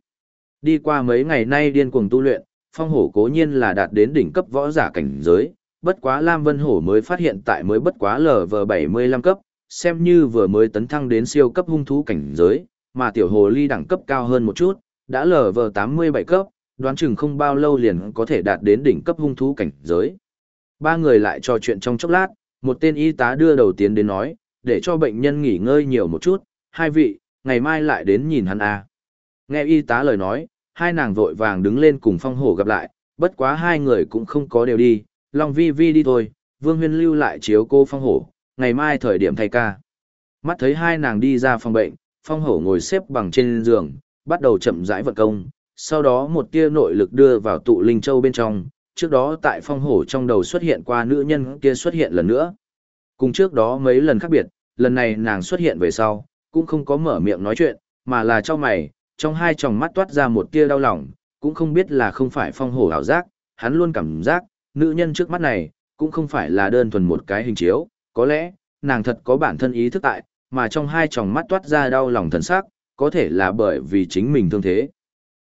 Đi qua mấy ngày nay điên cuồng tu luyện, phong hổ cố nhiên là đạt đến đỉnh cấp võ giả cảnh giới, bất quá Lam Vân Hổ mới phát hiện tại mới bất quá LV75 cấp, xem như vừa mới tấn thăng đến siêu cấp hung thú cảnh giới, mà tiểu hồ ly đẳng cấp cao hơn một chút, đã LV87 cấp, đoán chừng không bao lâu liền có thể đạt đến đỉnh cấp hung thú cảnh giới. Ba người lại trò chuyện trong chốc lát, một tên y tá đưa đầu tiến đến nói, để cho bệnh nhân nghỉ ngơi nhiều một chút, hai vị, ngày mai lại đến nhìn hắn a. Nghe y tá lời nói, hai nàng vội vàng đứng lên cùng phong hổ gặp lại, bất quá hai người cũng không có đều đi, Long Vi Vi đi thôi, Vương Huyên lưu lại chiếu cô phong hổ, ngày mai thời điểm thay ca. Mắt thấy hai nàng đi ra phòng bệnh, phong hổ ngồi xếp bằng trên giường, bắt đầu chậm rãi vận công, sau đó một tia nội lực đưa vào tụ linh châu bên trong, trước đó tại phong hổ trong đầu xuất hiện qua nữ nhân kia xuất hiện lần nữa. Cùng trước đó mấy lần khác biệt, lần này nàng xuất hiện về sau, cũng không có mở miệng nói chuyện, mà là cho mày, trong hai tròng mắt toát ra một tia đau lòng, cũng không biết là không phải phong hổ ảo giác, hắn luôn cảm giác, nữ nhân trước mắt này, cũng không phải là đơn thuần một cái hình chiếu, có lẽ, nàng thật có bản thân ý thức tại, mà trong hai tròng mắt toát ra đau lòng thần sắc, có thể là bởi vì chính mình thương thế.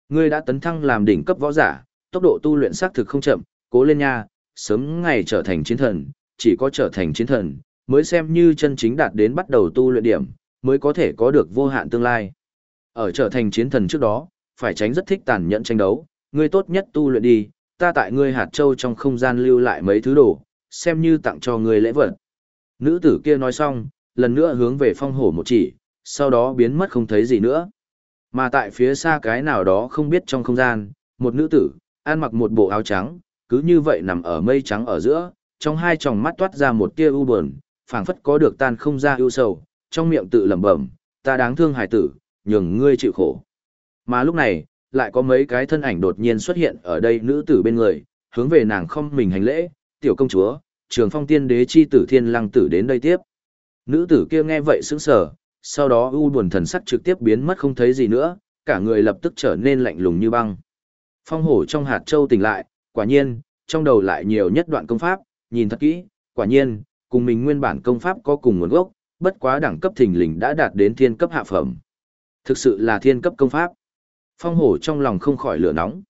Ngươi đã tấn thăng làm đỉnh cấp võ giả, tốc độ tu luyện xác thực không chậm, cố lên nha, sớm ngày trở thành chiến thần, chỉ có trở thành chiến thần, mới xem như chân chính đạt đến bắt đầu tu luyện điểm, mới có thể có được vô hạn tương lai. Ở trở thành chiến thần trước đó, phải tránh rất thích tàn nhẫn tranh đấu, ngươi tốt nhất tu luyện đi, ta tại ngươi hạt châu trong không gian lưu lại mấy thứ đồ, xem như tặng cho ngươi lễ vật. Nữ tử kia nói xong, lần nữa hướng về phong hổ một chỉ, sau đó biến mất không thấy gì nữa. Mà tại phía xa cái nào đó không biết trong không gian, một nữ tử, ăn mặc một bộ áo trắng, cứ như vậy nằm ở mây trắng ở giữa, trong hai tròng mắt toát ra một tia u buồn, phảng phất có được tan không ra ưu sầu, trong miệng tự lẩm bẩm, ta đáng thương hải tử, nhường ngươi chịu khổ. Mà lúc này, lại có mấy cái thân ảnh đột nhiên xuất hiện ở đây nữ tử bên người, hướng về nàng không mình hành lễ, tiểu công chúa, trường phong tiên đế chi tử thiên lăng tử đến đây tiếp. Nữ tử kia nghe vậy sững sờ, sau đó u buồn thần sắc trực tiếp biến mất không thấy gì nữa, cả người lập tức trở nên lạnh lùng như băng. Phong hổ trong hạt châu tỉnh lại, quả nhiên, trong đầu lại nhiều nhất đoạn công pháp, nhìn thật kỹ, quả nhiên, cùng mình nguyên bản công pháp có cùng nguồn gốc, bất quá đẳng cấp thình lình đã đạt đến thiên cấp hạ phẩm. Thực sự là thiên cấp công pháp. Phong hổ trong lòng không khỏi lửa nóng.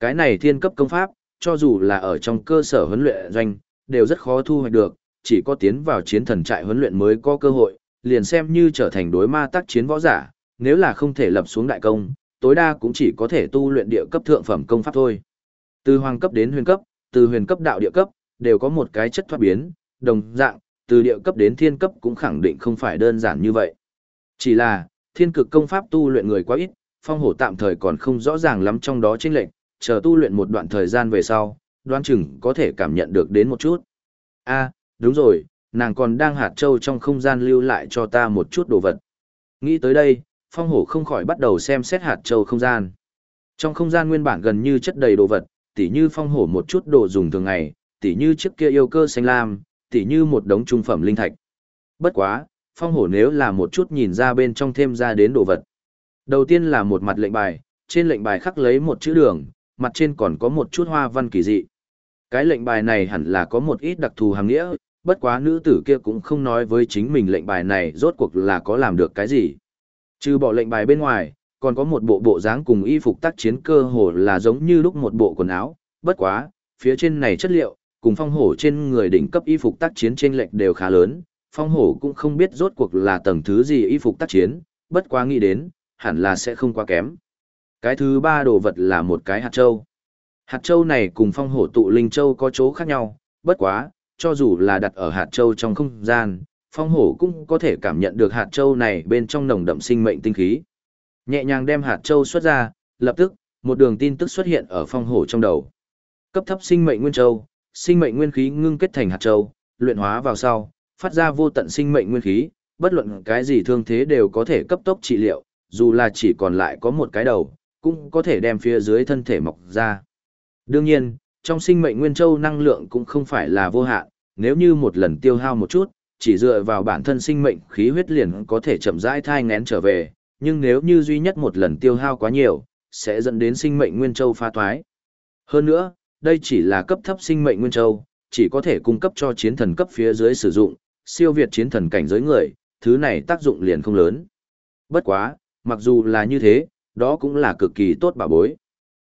Cái này thiên cấp công pháp, cho dù là ở trong cơ sở huấn luyện doanh, đều rất khó thu hoạch được, chỉ có tiến vào chiến thần trại huấn luyện mới có cơ hội, liền xem như trở thành đối ma tác chiến võ giả, nếu là không thể lập xuống đại công, tối đa cũng chỉ có thể tu luyện địa cấp thượng phẩm công pháp thôi. Từ hoàng cấp đến huyền cấp, từ huyền cấp đạo địa cấp, đều có một cái chất thoát biến, đồng dạng, từ địa cấp đến thiên cấp cũng khẳng định không phải đơn giản như vậy. Chỉ là, thiên cực công pháp tu luyện người quá ít, phong hổ tạm thời còn không rõ ràng lắm trong đó chênh lệnh, chờ tu luyện một đoạn thời gian về sau, đoán chừng có thể cảm nhận được đến một chút. a đúng rồi, nàng còn đang hạt châu trong không gian lưu lại cho ta một chút đồ vật. Nghĩ tới đây, phong hổ không khỏi bắt đầu xem xét hạt châu không gian. Trong không gian nguyên bản gần như chất đầy đồ vật, tỉ như phong hổ một chút đồ dùng thường ngày, tỉ như chiếc kia yêu cơ xanh lam, tỉ như một đống trung phẩm linh thạch. Bất quá, phong hổ nếu là một chút nhìn ra bên trong thêm ra đến đồ vật. Đầu tiên là một mặt lệnh bài, trên lệnh bài khắc lấy một chữ đường, mặt trên còn có một chút hoa văn kỳ dị. Cái lệnh bài này hẳn là có một ít đặc thù hàng nghĩa, bất quá nữ tử kia cũng không nói với chính mình lệnh bài này rốt cuộc là có làm được cái gì. Trừ bỏ lệnh bài bên ngoài, còn có một bộ bộ dáng cùng y phục tác chiến cơ hồ là giống như lúc một bộ quần áo, bất quá, phía trên này chất liệu, cùng phong hổ trên người đỉnh cấp y phục tác chiến trên lệnh đều khá lớn, phong hổ cũng không biết rốt cuộc là tầng thứ gì y phục tác chiến, bất quá nghĩ đến, hẳn là sẽ không quá kém. Cái thứ ba đồ vật là một cái hạt châu. Hạt châu này cùng phong hổ tụ linh châu có chỗ khác nhau, bất quá, cho dù là đặt ở hạt châu trong không gian, phong hổ cũng có thể cảm nhận được hạt châu này bên trong nồng đậm sinh mệnh tinh khí. Nhẹ nhàng đem hạt châu xuất ra, lập tức, một đường tin tức xuất hiện ở phong hổ trong đầu. Cấp thấp sinh mệnh nguyên châu, sinh mệnh nguyên khí ngưng kết thành hạt châu, luyện hóa vào sau, phát ra vô tận sinh mệnh nguyên khí, bất luận cái gì thương thế đều có thể cấp tốc trị liệu, dù là chỉ còn lại có một cái đầu, cũng có thể đem phía dưới thân thể mọc ra. Đương nhiên, trong sinh mệnh nguyên châu năng lượng cũng không phải là vô hạn, nếu như một lần tiêu hao một chút, chỉ dựa vào bản thân sinh mệnh khí huyết liền có thể chậm rãi thai ngén trở về, nhưng nếu như duy nhất một lần tiêu hao quá nhiều, sẽ dẫn đến sinh mệnh nguyên châu phá thoái. Hơn nữa, đây chỉ là cấp thấp sinh mệnh nguyên châu, chỉ có thể cung cấp cho chiến thần cấp phía dưới sử dụng, siêu việt chiến thần cảnh giới người, thứ này tác dụng liền không lớn. Bất quá, mặc dù là như thế, đó cũng là cực kỳ tốt bảo bối.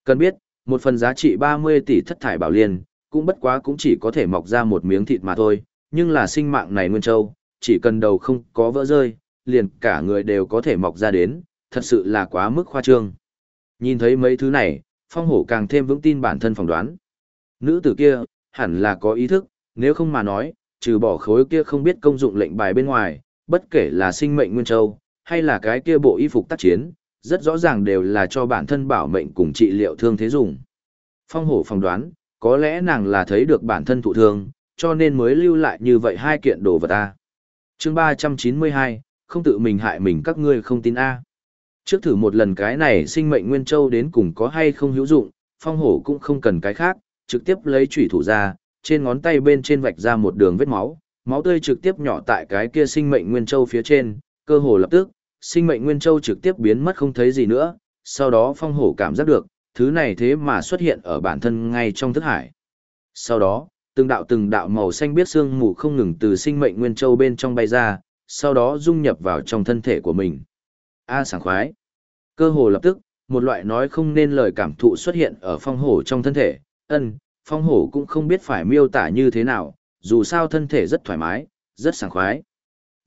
Cần biết, một phần giá trị 30 tỷ thất thải bảo liên, cũng bất quá cũng chỉ có thể mọc ra một miếng thịt mà thôi, nhưng là sinh mạng này nguyên châu, chỉ cần đầu không có vỡ rơi, liền cả người đều có thể mọc ra đến, thật sự là quá mức khoa trương. Nhìn thấy mấy thứ này, phong hổ càng thêm vững tin bản thân phỏng đoán. Nữ tử kia, hẳn là có ý thức, nếu không mà nói, trừ bỏ khối kia không biết công dụng lệnh bài bên ngoài, bất kể là sinh mệnh nguyên châu, hay là cái kia bộ y phục tác chiến, rất rõ ràng đều là cho bản thân bảo mệnh cùng trị liệu thương thế dùng. Phong hổ phỏng đoán, có lẽ nàng là thấy được bản thân thụ thương, cho nên mới lưu lại như vậy hai kiện đồ vật ta. Chương 392, không tự mình hại mình các ngươi không tin A. Trước thử một lần cái này sinh mệnh nguyên châu đến cùng có hay không hữu dụng, phong hổ cũng không cần cái khác, trực tiếp lấy chủy thủ ra, trên ngón tay bên trên vạch ra một đường vết máu, máu tươi trực tiếp nhỏ tại cái kia sinh mệnh nguyên châu phía trên, cơ hồ lập tức, sinh mệnh nguyên châu trực tiếp biến mất không thấy gì nữa, sau đó phong hổ cảm giác được, thứ này thế mà xuất hiện ở bản thân ngay trong thức hải. Sau đó, từng đạo từng đạo màu xanh biết xương mù không ngừng từ sinh mệnh nguyên châu bên trong bay ra, sau đó dung nhập vào trong thân thể của mình. A sảng khoái. Cơ hồ lập tức, một loại nói không nên lời cảm thụ xuất hiện ở phong hổ trong thân thể. Ân, phong hổ cũng không biết phải miêu tả như thế nào, dù sao thân thể rất thoải mái, rất sảng khoái.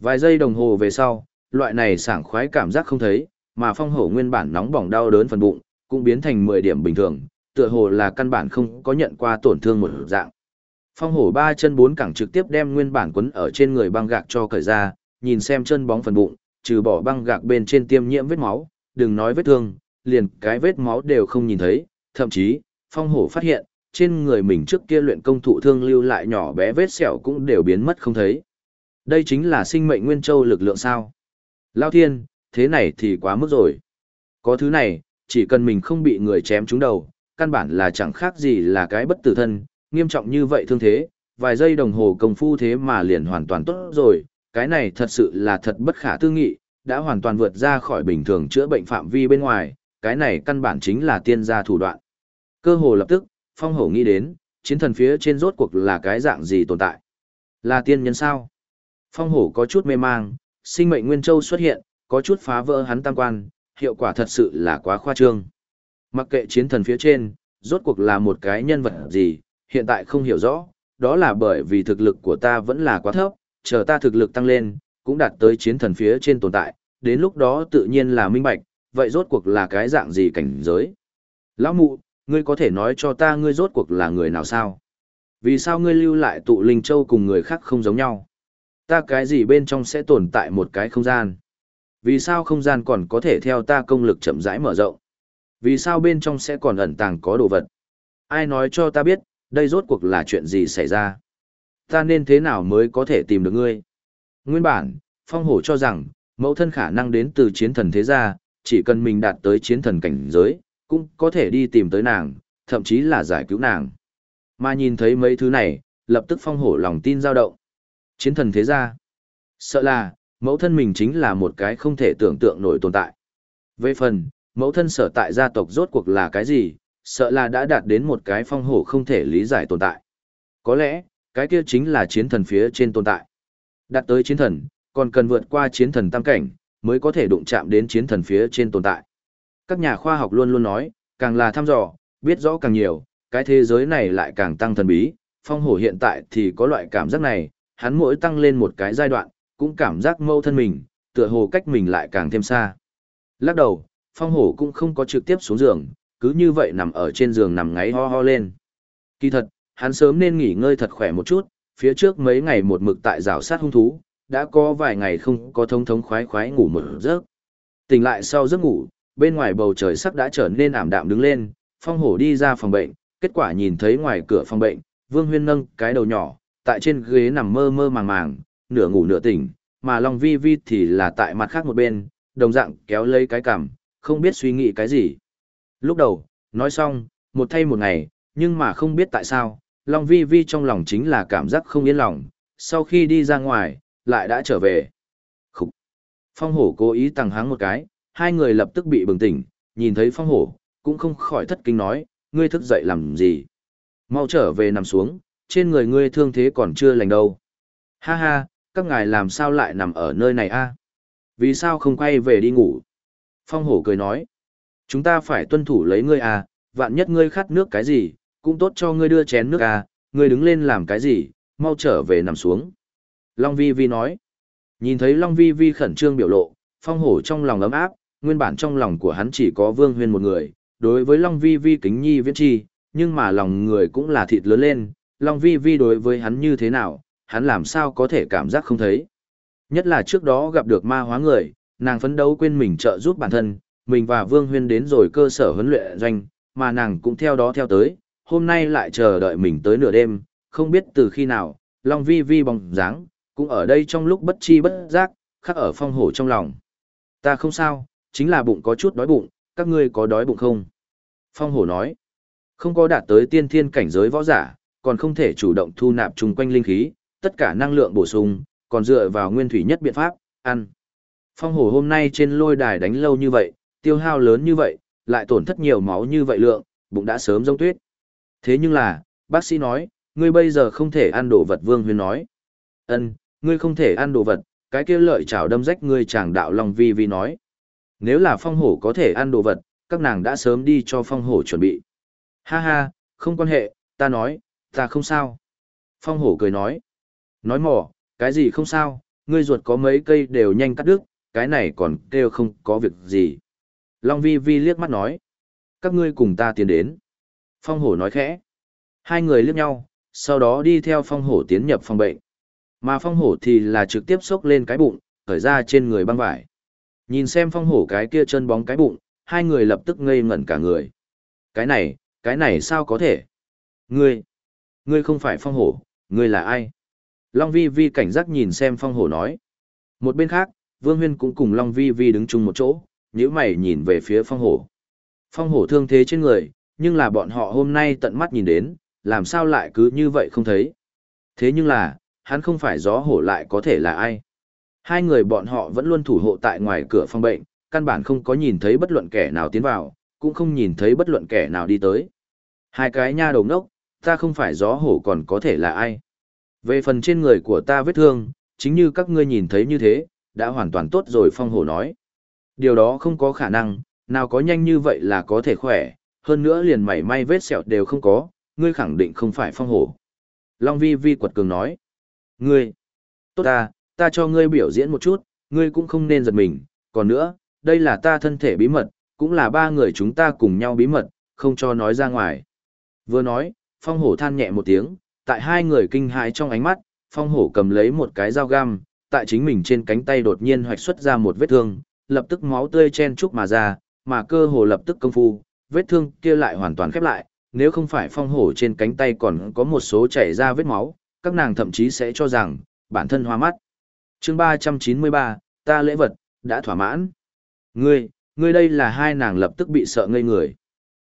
Vài giây đồng hồ về sau, loại này sảng khoái cảm giác không thấy, mà phong hổ nguyên bản nóng bỏng đau đớn phần bụng, cũng biến thành 10 điểm bình thường, tựa hồ là căn bản không có nhận qua tổn thương một dạng. Phong hổ ba chân bốn cẳng trực tiếp đem nguyên bản quấn ở trên người băng gạc cho cởi ra, nhìn xem chân bóng phần bụng, trừ bỏ băng gạc bên trên tiêm nhiễm vết máu, đừng nói vết thương, liền cái vết máu đều không nhìn thấy, thậm chí, phong hổ phát hiện, trên người mình trước kia luyện công thụ thương lưu lại nhỏ bé vết sẹo cũng đều biến mất không thấy. Đây chính là sinh mệnh nguyên châu lực lượng sao. Lao thiên, thế này thì quá mức rồi. Có thứ này, chỉ cần mình không bị người chém trúng đầu, căn bản là chẳng khác gì là cái bất tử thân, nghiêm trọng như vậy thương thế, vài giây đồng hồ công phu thế mà liền hoàn toàn tốt rồi, cái này thật sự là thật bất khả tư nghị, đã hoàn toàn vượt ra khỏi bình thường chữa bệnh phạm vi bên ngoài, cái này căn bản chính là tiên gia thủ đoạn. Cơ hồ lập tức, phong hổ nghĩ đến, chiến thần phía trên rốt cuộc là cái dạng gì tồn tại. Là tiên nhân sao? Phong hổ có chút mê mang, sinh mệnh nguyên châu xuất hiện, có chút phá vỡ hắn tam quan, hiệu quả thật sự là quá khoa trương. Mặc kệ chiến thần phía trên, rốt cuộc là một cái nhân vật gì, hiện tại không hiểu rõ, đó là bởi vì thực lực của ta vẫn là quá thấp, chờ ta thực lực tăng lên, cũng đạt tới chiến thần phía trên tồn tại, đến lúc đó tự nhiên là minh bạch, vậy rốt cuộc là cái dạng gì cảnh giới. Lão mụ, ngươi có thể nói cho ta ngươi rốt cuộc là người nào sao? Vì sao ngươi lưu lại tụ linh châu cùng người khác không giống nhau? Ta cái gì bên trong sẽ tồn tại một cái không gian? Vì sao không gian còn có thể theo ta công lực chậm rãi mở rộng? Vì sao bên trong sẽ còn ẩn tàng có đồ vật? Ai nói cho ta biết, đây rốt cuộc là chuyện gì xảy ra? Ta nên thế nào mới có thể tìm được ngươi? Nguyên bản, Phong Hổ cho rằng, mẫu thân khả năng đến từ chiến thần thế gia, chỉ cần mình đạt tới chiến thần cảnh giới, cũng có thể đi tìm tới nàng, thậm chí là giải cứu nàng. Mà nhìn thấy mấy thứ này, lập tức Phong Hổ lòng tin dao động. Chiến thần thế gia. Sợ là, mẫu thân mình chính là một cái không thể tưởng tượng nổi tồn tại. Về phần, mẫu thân sở tại gia tộc rốt cuộc là cái gì, sợ là đã đạt đến một cái phong hổ không thể lý giải tồn tại. Có lẽ, cái kia chính là chiến thần phía trên tồn tại. Đạt tới chiến thần, còn cần vượt qua chiến thần tam cảnh, mới có thể đụng chạm đến chiến thần phía trên tồn tại. Các nhà khoa học luôn luôn nói, càng là thăm dò, biết rõ càng nhiều, cái thế giới này lại càng tăng thần bí. Phong hổ hiện tại thì có loại cảm giác này, hắn mỗi tăng lên một cái giai đoạn, cũng cảm giác mâu thân mình, tựa hồ cách mình lại càng thêm xa. Lắc đầu, phong hổ cũng không có trực tiếp xuống giường, cứ như vậy nằm ở trên giường nằm ngáy ho ho lên. Kỳ thật, hắn sớm nên nghỉ ngơi thật khỏe một chút, phía trước mấy ngày một mực tại rào sát hung thú, đã có vài ngày không có thông thống khoái khoái ngủ một giấc. Tỉnh lại sau giấc ngủ, bên ngoài bầu trời sắc đã trở nên ảm đạm đứng lên, phong hổ đi ra phòng bệnh, kết quả nhìn thấy ngoài cửa phòng bệnh, Vương Huyên nâng cái đầu nhỏ, tại trên ghế nằm mơ mơ màng màng, nửa ngủ nửa tỉnh, mà Long Vi Vi thì là tại mặt khác một bên, đồng dạng kéo lấy cái cằm, không biết suy nghĩ cái gì. Lúc đầu, nói xong, một thay một ngày, nhưng mà không biết tại sao, Long Vi Vi trong lòng chính là cảm giác không yên lòng, sau khi đi ra ngoài, lại đã trở về. Phong hổ cố ý tăng háng một cái, hai người lập tức bị bừng tỉnh, nhìn thấy phong hổ, cũng không khỏi thất kinh nói, ngươi thức dậy làm gì? Mau trở về nằm xuống, trên người ngươi thương thế còn chưa lành đâu. Ha ha, các ngài làm sao lại nằm ở nơi này a? Vì sao không quay về đi ngủ? Phong hổ cười nói, chúng ta phải tuân thủ lấy ngươi à, vạn nhất ngươi khát nước cái gì, cũng tốt cho ngươi đưa chén nước à, ngươi đứng lên làm cái gì, mau trở về nằm xuống. Long Vi Vi nói, nhìn thấy Long Vi Vi khẩn trương biểu lộ, phong hổ trong lòng ấm áp, nguyên bản trong lòng của hắn chỉ có Vương Huyên một người, đối với Long Vi Vi kính nhi viễn chi, nhưng mà lòng người cũng là thịt lớn lên, Long Vi Vi đối với hắn như thế nào, hắn làm sao có thể cảm giác không thấy. Nhất là trước đó gặp được ma hóa người, nàng phấn đấu quên mình trợ giúp bản thân, mình và Vương Huyên đến rồi cơ sở huấn luyện doanh, mà nàng cũng theo đó theo tới, hôm nay lại chờ đợi mình tới nửa đêm, không biết từ khi nào, Long Vi Vi bóng dáng, cũng ở đây trong lúc bất chi bất giác, khắc ở phong hổ trong lòng. Ta không sao, chính là bụng có chút đói bụng, các ngươi có đói bụng không? Phong hổ nói, không có đạt tới tiên thiên cảnh giới võ giả, còn không thể chủ động thu nạp chung quanh linh khí, tất cả năng lượng bổ sung, còn dựa vào nguyên thủy nhất biện pháp, ăn. Phong hổ hôm nay trên lôi đài đánh lâu như vậy, tiêu hao lớn như vậy, lại tổn thất nhiều máu như vậy lượng, bụng đã sớm giống tuyết. Thế nhưng là, bác sĩ nói, ngươi bây giờ không thể ăn đồ vật Vương Huyên nói. Ân, ngươi không thể ăn đồ vật, cái kia lợi chảo đâm rách ngươi chàng đạo Long Vi Vi nói. Nếu là phong hổ có thể ăn đồ vật, các nàng đã sớm đi cho phong hổ chuẩn bị. Ha ha, không quan hệ, ta nói, ta không sao. Phong hổ cười nói. Nói mỏ, cái gì không sao, ngươi ruột có mấy cây đều nhanh cắt đứt, cái này còn kêu không có việc gì. Long vi vi liếc mắt nói. Các ngươi cùng ta tiến đến. Phong hổ nói khẽ. Hai người liếc nhau, sau đó đi theo phong hổ tiến nhập phòng bệnh. Mà phong hổ thì là trực tiếp xốc lên cái bụng, khởi ra trên người băng vải. Nhìn xem phong hổ cái kia chân bóng cái bụng, hai người lập tức ngây ngẩn cả người. Cái này, cái này sao có thể? Ngươi, ngươi không phải phong hổ, ngươi là ai? Long Vi Vi cảnh giác nhìn xem phong hổ nói. Một bên khác, Vương Huyên cũng cùng Long Vi Vi đứng chung một chỗ, nhíu mày nhìn về phía phong hổ. Phong hổ thương thế trên người, nhưng là bọn họ hôm nay tận mắt nhìn đến, làm sao lại cứ như vậy không thấy. Thế nhưng là, hắn không phải gió hổ lại có thể là ai. Hai người bọn họ vẫn luôn thủ hộ tại ngoài cửa phòng bệnh, căn bản không có nhìn thấy bất luận kẻ nào tiến vào, cũng không nhìn thấy bất luận kẻ nào đi tới. Hai cái nha đầu nốc, ta không phải gió hổ còn có thể là ai. Về phần trên người của ta vết thương, chính như các ngươi nhìn thấy như thế, đã hoàn toàn tốt rồi phong hổ nói. Điều đó không có khả năng, nào có nhanh như vậy là có thể khỏe, hơn nữa liền mảy may vết sẹo đều không có, ngươi khẳng định không phải phong hổ. Long vi vi quật cường nói. Ngươi, tốt ta, ta cho ngươi biểu diễn một chút, ngươi cũng không nên giật mình, còn nữa, đây là ta thân thể bí mật, cũng là ba người chúng ta cùng nhau bí mật, không cho nói ra ngoài. Vừa nói, phong hổ than nhẹ một tiếng, tại hai người kinh hãi trong ánh mắt, phong hổ cầm lấy một cái dao găm, tại chính mình trên cánh tay đột nhiên hoạch xuất ra một vết thương, lập tức máu tươi chen chúc mà ra, mà cơ hồ lập tức công phu, vết thương kia lại hoàn toàn khép lại, nếu không phải phong hổ trên cánh tay còn có một số chảy ra vết máu, các nàng thậm chí sẽ cho rằng, bản thân hoa mắt chương 393, ta lễ vật, đã thỏa mãn. Ngươi, ngươi đây là hai nàng lập tức bị sợ ngây người.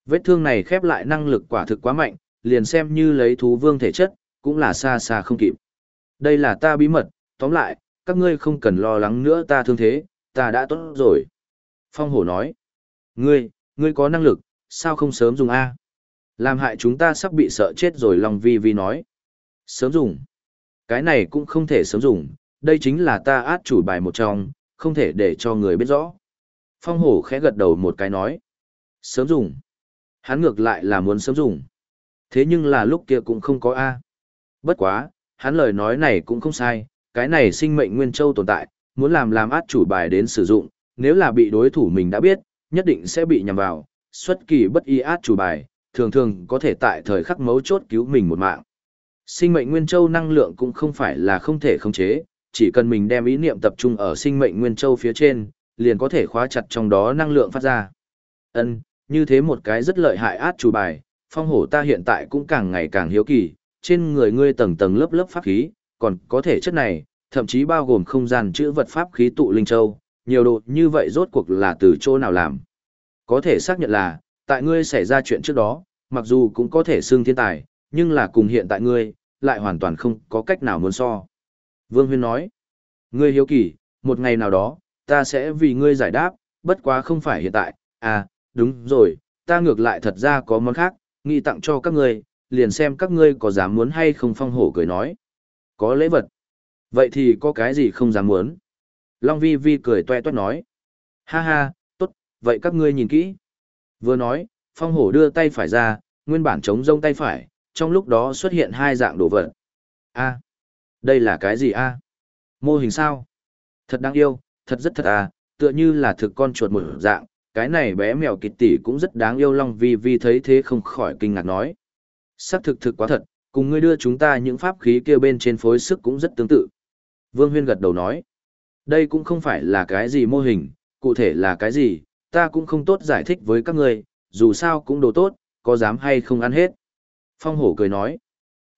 Vết thương này khép lại năng lực quả thực quá mạnh, liền xem như lấy thú vương thể chất, cũng là xa xa không kịp. Đây là ta bí mật, tóm lại, các ngươi không cần lo lắng nữa ta thương thế, ta đã tốt rồi. Phong hổ nói, ngươi, ngươi có năng lực, sao không sớm dùng A? Làm hại chúng ta sắp bị sợ chết rồi Long Vi Vi nói. Sớm dùng. Cái này cũng không thể sớm dùng, đây chính là ta át chủ bài một trong, không thể để cho người biết rõ. Phong hổ khẽ gật đầu một cái nói. Sớm dùng. Hắn ngược lại là muốn sớm dùng. Thế nhưng là lúc kia cũng không có A. Bất quá, hắn lời nói này cũng không sai, cái này sinh mệnh nguyên châu tồn tại, muốn làm làm át chủ bài đến sử dụng, nếu là bị đối thủ mình đã biết, nhất định sẽ bị nhầm vào, xuất kỳ bất y át chủ bài, thường thường có thể tại thời khắc mấu chốt cứu mình một mạng. Sinh mệnh nguyên châu năng lượng cũng không phải là không thể khống chế, chỉ cần mình đem ý niệm tập trung ở sinh mệnh nguyên châu phía trên, liền có thể khóa chặt trong đó năng lượng phát ra. Ân, như thế một cái rất lợi hại át chủ bài, phong hổ ta hiện tại cũng càng ngày càng hiếu kỳ, trên người ngươi tầng tầng lớp lớp pháp khí, còn có thể chất này, thậm chí bao gồm không gian chữ vật pháp khí tụ linh châu, nhiều độ như vậy rốt cuộc là từ chỗ nào làm. Có thể xác nhận là, tại ngươi xảy ra chuyện trước đó, mặc dù cũng có thể xưng thiên tài, nhưng là cùng hiện tại ngươi, lại hoàn toàn không có cách nào muốn so. Vương Huyên nói, ngươi hiếu kỳ, một ngày nào đó, ta sẽ vì ngươi giải đáp, bất quá không phải hiện tại, à, đúng rồi, ta ngược lại thật ra có món khác, nghĩ tặng cho các ngươi, liền xem các ngươi có dám muốn hay không phong hổ cười nói. Có lễ vật. Vậy thì có cái gì không dám muốn? Long Vi Vi cười toe toét nói. Ha ha, tốt, vậy các ngươi nhìn kỹ. Vừa nói, phong hổ đưa tay phải ra, nguyên bản chống rông tay phải, trong lúc đó xuất hiện hai dạng đồ vật. A, đây là cái gì a? Mô hình sao? Thật đáng yêu, thật rất thật à, tựa như là thực con chuột một dạng, cái này bé mèo kịt tỉ cũng rất đáng yêu Long Vi Vi thấy thế không khỏi kinh ngạc nói. Sắc thực thực quá thật, cùng ngươi đưa chúng ta những pháp khí kia bên trên phối sức cũng rất tương tự. Vương Huyên gật đầu nói. Đây cũng không phải là cái gì mô hình, cụ thể là cái gì, ta cũng không tốt giải thích với các ngươi, dù sao cũng đồ tốt, có dám hay không ăn hết. Phong hổ cười nói.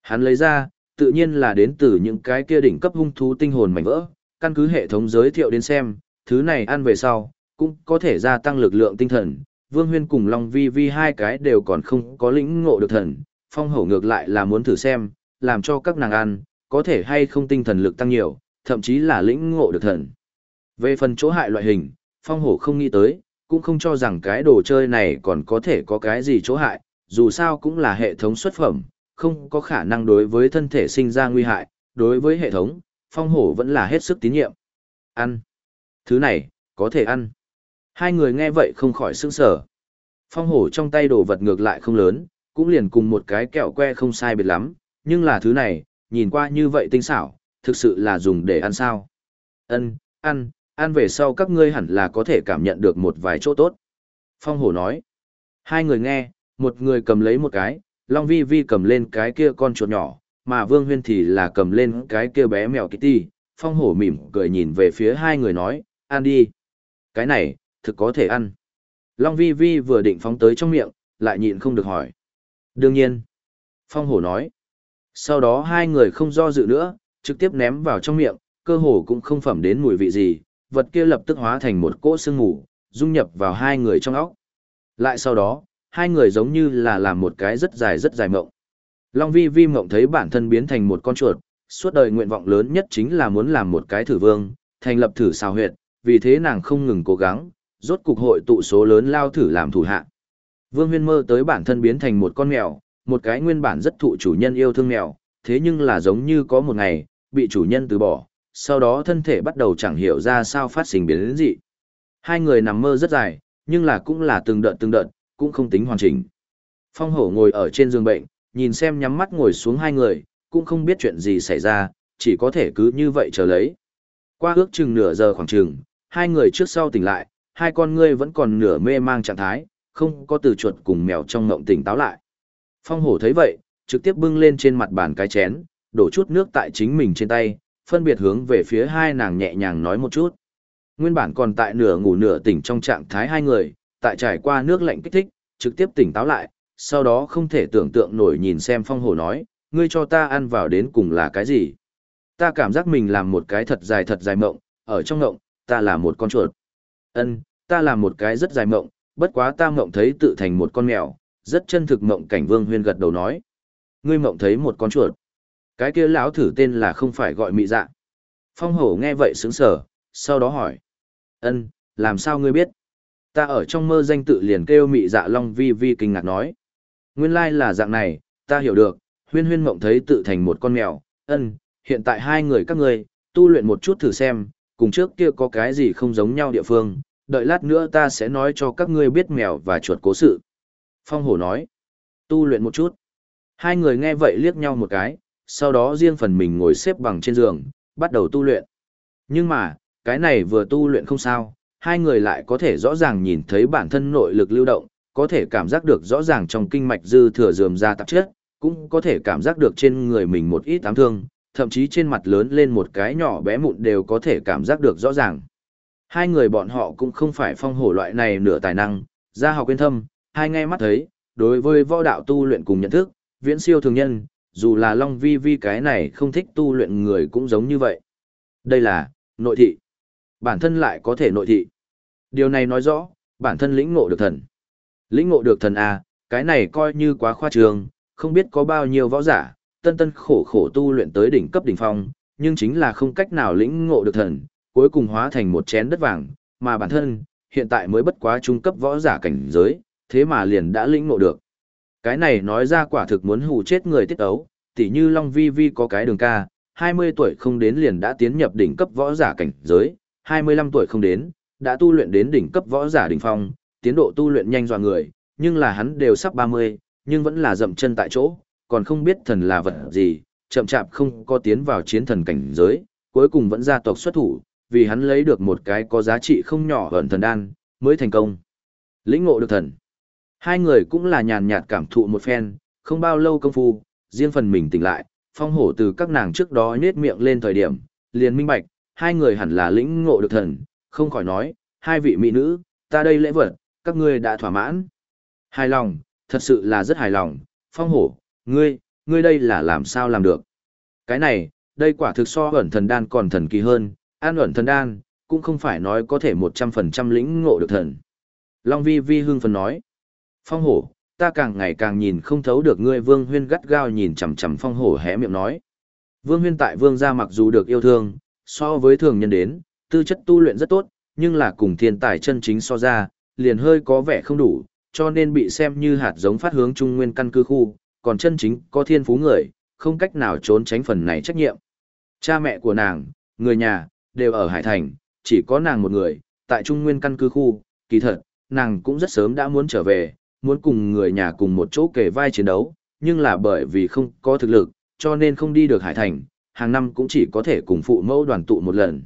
Hắn lấy ra, tự nhiên là đến từ những cái kia đỉnh cấp hung thú tinh hồn mảnh vỡ, căn cứ hệ thống giới thiệu đến xem, thứ này ăn về sau, cũng có thể gia tăng lực lượng tinh thần. Vương Huyên cùng Long Vi Vi hai cái đều còn không có lĩnh ngộ được thần, phong hổ ngược lại là muốn thử xem, làm cho các nàng ăn, có thể hay không tinh thần lực tăng nhiều, thậm chí là lĩnh ngộ được thần. Về phần chỗ hại loại hình, phong hổ không nghĩ tới, cũng không cho rằng cái đồ chơi này còn có thể có cái gì chỗ hại, dù sao cũng là hệ thống xuất phẩm, không có khả năng đối với thân thể sinh ra nguy hại, đối với hệ thống, phong hổ vẫn là hết sức tín nhiệm. Ăn. Thứ này, có thể ăn. Hai người nghe vậy không khỏi sững sở. Phong hổ trong tay đồ vật ngược lại không lớn, cũng liền cùng một cái kẹo que không sai biệt lắm, nhưng là thứ này, nhìn qua như vậy tinh xảo, thực sự là dùng để ăn sao. ăn, ăn, ăn về sau các ngươi hẳn là có thể cảm nhận được một vài chỗ tốt. Phong hổ nói. Hai người nghe, một người cầm lấy một cái, Long Vi Vi cầm lên cái kia con chuột nhỏ, mà Vương Huyên thì là cầm lên cái kia bé mèo Kitty. Phong hổ mỉm cười nhìn về phía hai người nói, ăn đi. Cái này, thực có thể ăn. Long Vi Vi vừa định phóng tới trong miệng, lại nhịn không được hỏi. Đương nhiên. Phong hổ nói. Sau đó hai người không do dự nữa, trực tiếp ném vào trong miệng, cơ hồ cũng không phẩm đến mùi vị gì, vật kia lập tức hóa thành một cỗ sương mù, dung nhập vào hai người trong óc. Lại sau đó, hai người giống như là làm một cái rất dài rất dài mộng. Long vi vi mộng thấy bản thân biến thành một con chuột, suốt đời nguyện vọng lớn nhất chính là muốn làm một cái thử vương, thành lập thử sao huyệt, vì thế nàng không ngừng cố gắng, rốt cục hội tụ số lớn lao thử làm thủ hạ. Vương huyên mơ tới bản thân biến thành một con mèo, một cái nguyên bản rất thụ chủ nhân yêu thương mèo, thế nhưng là giống như có một ngày, bị chủ nhân từ bỏ, sau đó thân thể bắt đầu chẳng hiểu ra sao phát sinh biến đến dị. Hai người nằm mơ rất dài, nhưng là cũng là từng đợt từng đợt, cũng không tính hoàn chỉnh. Phong hổ ngồi ở trên giường bệnh, nhìn xem nhắm mắt ngồi xuống hai người, cũng không biết chuyện gì xảy ra, chỉ có thể cứ như vậy chờ lấy. Qua ước chừng nửa giờ khoảng chừng, hai người trước sau tỉnh lại, hai con ngươi vẫn còn nửa mê mang trạng thái, không có từ chuột cùng mèo trong ngộng tỉnh táo lại. Phong hổ thấy vậy, trực tiếp bưng lên trên mặt bàn cái chén, đổ chút nước tại chính mình trên tay, phân biệt hướng về phía hai nàng nhẹ nhàng nói một chút. Nguyên bản còn tại nửa ngủ nửa tỉnh trong trạng thái hai người, tại trải qua nước lạnh kích thích, trực tiếp tỉnh táo lại, sau đó không thể tưởng tượng nổi nhìn xem phong hổ nói, ngươi cho ta ăn vào đến cùng là cái gì. Ta cảm giác mình làm một cái thật dài thật dài mộng, ở trong mộng, ta là một con chuột. Ân, ta làm một cái rất dài mộng, bất quá ta mộng thấy tự thành một con mèo, rất chân thực mộng cảnh vương huyên gật đầu nói. Ngươi mộng thấy một con chuột. Cái kia lão thử tên là không phải gọi mị dạ. Phong hổ nghe vậy sướng sở, sau đó hỏi. ân làm sao ngươi biết? Ta ở trong mơ danh tự liền kêu mị dạ long vi vi kinh ngạc nói. Nguyên lai là dạng này, ta hiểu được, huyên huyên mộng thấy tự thành một con mèo, ân, hiện tại hai người các ngươi, tu luyện một chút thử xem, cùng trước kia có cái gì không giống nhau địa phương, đợi lát nữa ta sẽ nói cho các ngươi biết mèo và chuột cố sự. Phong hổ nói, tu luyện một chút. Hai người nghe vậy liếc nhau một cái, sau đó riêng phần mình ngồi xếp bằng trên giường, bắt đầu tu luyện. Nhưng mà, cái này vừa tu luyện không sao, hai người lại có thể rõ ràng nhìn thấy bản thân nội lực lưu động, có thể cảm giác được rõ ràng trong kinh mạch dư thừa dườm ra tạp chất, cũng có thể cảm giác được trên người mình một ít ám thương, thậm chí trên mặt lớn lên một cái nhỏ bé mụn đều có thể cảm giác được rõ ràng. Hai người bọn họ cũng không phải phong hổ loại này nửa tài năng, ra học quên thâm, hai ngay mắt thấy, đối với võ đạo tu luyện cùng nhận thức, viễn siêu thường nhân, dù là Long Vi Vi cái này không thích tu luyện người cũng giống như vậy. Đây là, nội thị. Bản thân lại có thể nội thị. Điều này nói rõ, bản thân lĩnh ngộ được thần. Lĩnh ngộ được thần A, cái này coi như quá khoa trường, không biết có bao nhiêu võ giả, tân tân khổ khổ tu luyện tới đỉnh cấp đỉnh phong, nhưng chính là không cách nào lĩnh ngộ được thần, cuối cùng hóa thành một chén đất vàng, mà bản thân, hiện tại mới bất quá trung cấp võ giả cảnh giới, thế mà liền đã lĩnh ngộ được. Cái này nói ra quả thực muốn hù chết người tiết ấu, tỉ như Long Vi Vi có cái đường ca, 20 tuổi không đến liền đã tiến nhập đỉnh cấp võ giả cảnh giới, 25 tuổi không đến, đã tu luyện đến đỉnh cấp võ giả đỉnh phong, tiến độ tu luyện nhanh dọa người, nhưng là hắn đều sắp 30, nhưng vẫn là dậm chân tại chỗ, còn không biết thần là vật gì, chậm chạp không có tiến vào chiến thần cảnh giới, cuối cùng vẫn gia tộc xuất thủ, vì hắn lấy được một cái có giá trị không nhỏ ẩn thần đan, mới thành công. Lĩnh ngộ được thần. Hai người cũng là nhàn nhạt cảm thụ một phen, không bao lâu công phu, riêng phần mình tỉnh lại, phong hổ từ các nàng trước đó nhết miệng lên thời điểm, liền minh bạch, hai người hẳn là lĩnh ngộ được thần, không khỏi nói, hai vị mỹ nữ, ta đây lễ vật, các ngươi đã thỏa mãn. Hài lòng, thật sự là rất hài lòng, phong hổ, ngươi, ngươi đây là làm sao làm được. Cái này, đây quả thực so ẩn thần đan còn thần kỳ hơn, an ẩn thần đan, cũng không phải nói có thể 100% lĩnh ngộ được thần. Long vi vi hương phần nói, phong hổ, ta càng ngày càng nhìn không thấu được ngươi vương huyên gắt gao nhìn chằm chằm phong hổ hé miệng nói. Vương huyên tại vương gia mặc dù được yêu thương, so với thường nhân đến, tư chất tu luyện rất tốt, nhưng là cùng thiên tài chân chính so ra, liền hơi có vẻ không đủ, cho nên bị xem như hạt giống phát hướng trung nguyên căn cư khu, còn chân chính có thiên phú người, không cách nào trốn tránh phần này trách nhiệm. Cha mẹ của nàng, người nhà, đều ở Hải Thành, chỉ có nàng một người, tại trung nguyên căn cư khu, kỳ thật, nàng cũng rất sớm đã muốn trở về, muốn cùng người nhà cùng một chỗ kề vai chiến đấu, nhưng là bởi vì không có thực lực, cho nên không đi được Hải Thành, hàng năm cũng chỉ có thể cùng phụ mẫu đoàn tụ một lần.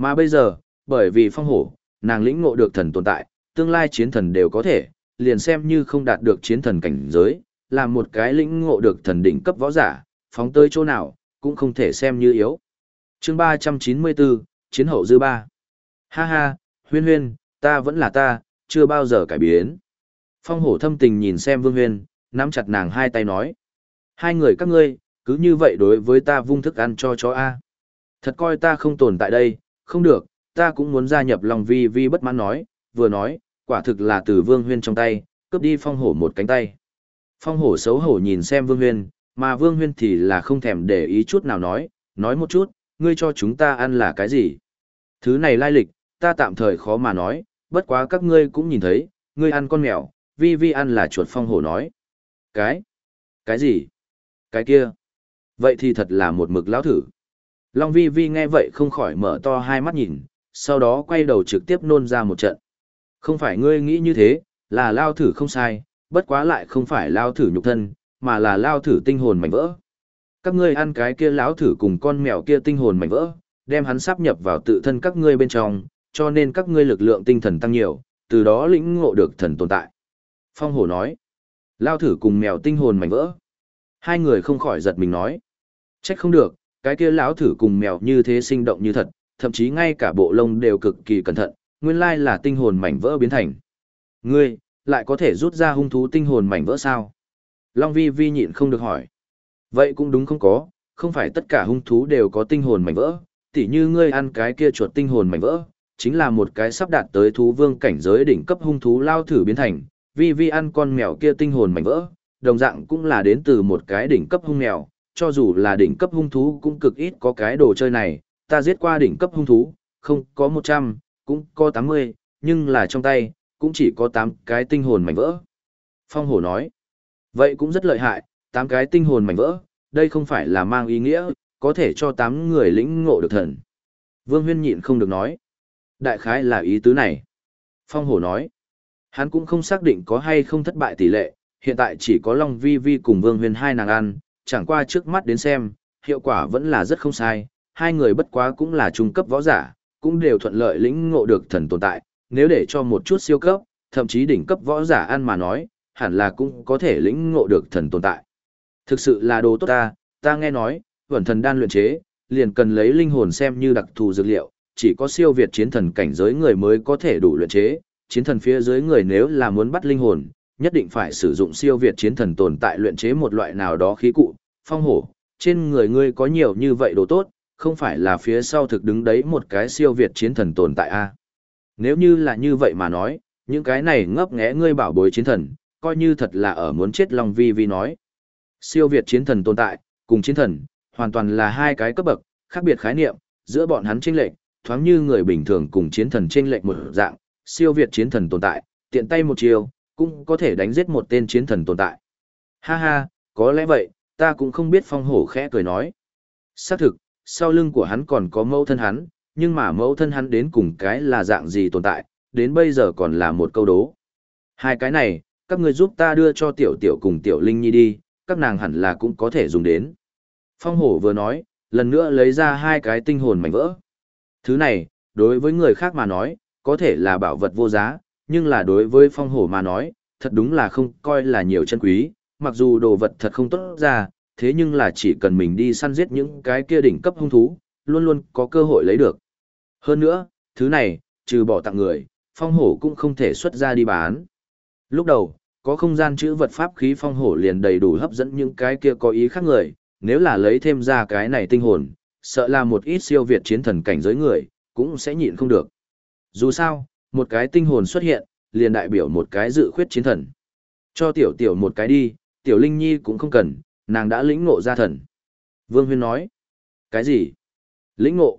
Mà bây giờ, bởi vì phong hổ, nàng lĩnh ngộ được thần tồn tại, tương lai chiến thần đều có thể, liền xem như không đạt được chiến thần cảnh giới, làm một cái lĩnh ngộ được thần đỉnh cấp võ giả, phóng tới chỗ nào, cũng không thể xem như yếu. chương 394, Chiến hậu dư ba. Ha ha, huyên huyên, ta vẫn là ta, chưa bao giờ cải biến. Phong hổ thâm tình nhìn xem vương huyên, nắm chặt nàng hai tay nói. Hai người các ngươi, cứ như vậy đối với ta vung thức ăn cho chó A. Thật coi ta không tồn tại đây, không được, ta cũng muốn gia nhập Long vi vi bất mãn nói, vừa nói, quả thực là từ vương huyên trong tay, cướp đi phong hổ một cánh tay. Phong hổ xấu hổ nhìn xem vương huyên, mà vương huyên thì là không thèm để ý chút nào nói, nói một chút, ngươi cho chúng ta ăn là cái gì. Thứ này lai lịch, ta tạm thời khó mà nói, bất quá các ngươi cũng nhìn thấy, ngươi ăn con mèo, vi vi ăn là chuột phong hổ nói. Cái? Cái gì? Cái kia? Vậy thì thật là một mực lão thử. Long vi vi nghe vậy không khỏi mở to hai mắt nhìn, sau đó quay đầu trực tiếp nôn ra một trận. Không phải ngươi nghĩ như thế, là lao thử không sai, bất quá lại không phải lao thử nhục thân, mà là lao thử tinh hồn mảnh vỡ. Các ngươi ăn cái kia lão thử cùng con mèo kia tinh hồn mảnh vỡ, đem hắn sắp nhập vào tự thân các ngươi bên trong, cho nên các ngươi lực lượng tinh thần tăng nhiều, từ đó lĩnh ngộ được thần tồn tại. Phong hổ nói, lao thử cùng mèo tinh hồn mảnh vỡ. Hai người không khỏi giật mình nói, trách không được, cái kia lão thử cùng mèo như thế sinh động như thật, thậm chí ngay cả bộ lông đều cực kỳ cẩn thận, nguyên lai là tinh hồn mảnh vỡ biến thành. Ngươi, lại có thể rút ra hung thú tinh hồn mảnh vỡ sao? Long vi vi nhịn không được hỏi. Vậy cũng đúng không có, không phải tất cả hung thú đều có tinh hồn mảnh vỡ, tỉ như ngươi ăn cái kia chuột tinh hồn mảnh vỡ, chính là một cái sắp đạt tới thú vương cảnh giới đỉnh cấp hung thú lao thử biến thành, vi vi ăn con mèo kia tinh hồn mảnh vỡ, đồng dạng cũng là đến từ một cái đỉnh cấp hung mèo, cho dù là đỉnh cấp hung thú cũng cực ít có cái đồ chơi này, ta giết qua đỉnh cấp hung thú, không có 100, cũng có 80, nhưng là trong tay, cũng chỉ có 8 cái tinh hồn mảnh vỡ. Phong hổ nói, vậy cũng rất lợi hại, 8 cái tinh hồn mảnh vỡ, đây không phải là mang ý nghĩa, có thể cho 8 người lĩnh ngộ được thần. Vương huyên nhịn không được nói. Đại khái là ý tứ này. Phong hổ nói, hắn cũng không xác định có hay không thất bại tỷ lệ, hiện tại chỉ có Long Vi Vi cùng Vương huyên hai nàng ăn, chẳng qua trước mắt đến xem, hiệu quả vẫn là rất không sai, hai người bất quá cũng là trung cấp võ giả, cũng đều thuận lợi lĩnh ngộ được thần tồn tại, nếu để cho một chút siêu cấp, thậm chí đỉnh cấp võ giả ăn mà nói, hẳn là cũng có thể lĩnh ngộ được thần tồn tại. Thực sự là đồ tốt ta, ta nghe nói, vẩn thần đan luyện chế, liền cần lấy linh hồn xem như đặc thù dược liệu, chỉ có siêu việt chiến thần cảnh giới người mới có thể đủ luyện chế, chiến thần phía dưới người nếu là muốn bắt linh hồn, nhất định phải sử dụng siêu việt chiến thần tồn tại luyện chế một loại nào đó khí cụ, phong hổ, trên người ngươi có nhiều như vậy đồ tốt, không phải là phía sau thực đứng đấy một cái siêu việt chiến thần tồn tại a Nếu như là như vậy mà nói, những cái này ngấp nghé ngươi bảo bối chiến thần, coi như thật là ở muốn chết Long Vi Vi nói. Siêu việt chiến thần tồn tại, cùng chiến thần, hoàn toàn là hai cái cấp bậc, khác biệt khái niệm, giữa bọn hắn chênh lệch, thoáng như người bình thường cùng chiến thần chênh lệch một dạng, siêu việt chiến thần tồn tại, tiện tay một chiều, cũng có thể đánh giết một tên chiến thần tồn tại. Ha ha, có lẽ vậy, ta cũng không biết phong hổ khẽ cười nói. Xác thực, sau lưng của hắn còn có mẫu thân hắn, nhưng mà mẫu thân hắn đến cùng cái là dạng gì tồn tại, đến bây giờ còn là một câu đố. Hai cái này, các người giúp ta đưa cho tiểu tiểu cùng tiểu linh nhi đi, các nàng hẳn là cũng có thể dùng đến. Phong hổ vừa nói, lần nữa lấy ra hai cái tinh hồn mảnh vỡ. Thứ này, đối với người khác mà nói, có thể là bảo vật vô giá, nhưng là đối với phong hổ mà nói, thật đúng là không coi là nhiều chân quý, mặc dù đồ vật thật không tốt ra, thế nhưng là chỉ cần mình đi săn giết những cái kia đỉnh cấp hung thú, luôn luôn có cơ hội lấy được. Hơn nữa, thứ này, trừ bỏ tặng người, phong hổ cũng không thể xuất ra đi bán. Lúc đầu, có không gian chữ vật pháp khí phong hổ liền đầy đủ hấp dẫn những cái kia có ý khác người, nếu là lấy thêm ra cái này tinh hồn, sợ là một ít siêu việt chiến thần cảnh giới người, cũng sẽ nhịn không được. Dù sao, một cái tinh hồn xuất hiện, liền đại biểu một cái dự khuyết chiến thần. Cho tiểu tiểu một cái đi, tiểu linh nhi cũng không cần, nàng đã lĩnh ngộ ra thần. Vương Huyên nói, cái gì? Lĩnh ngộ?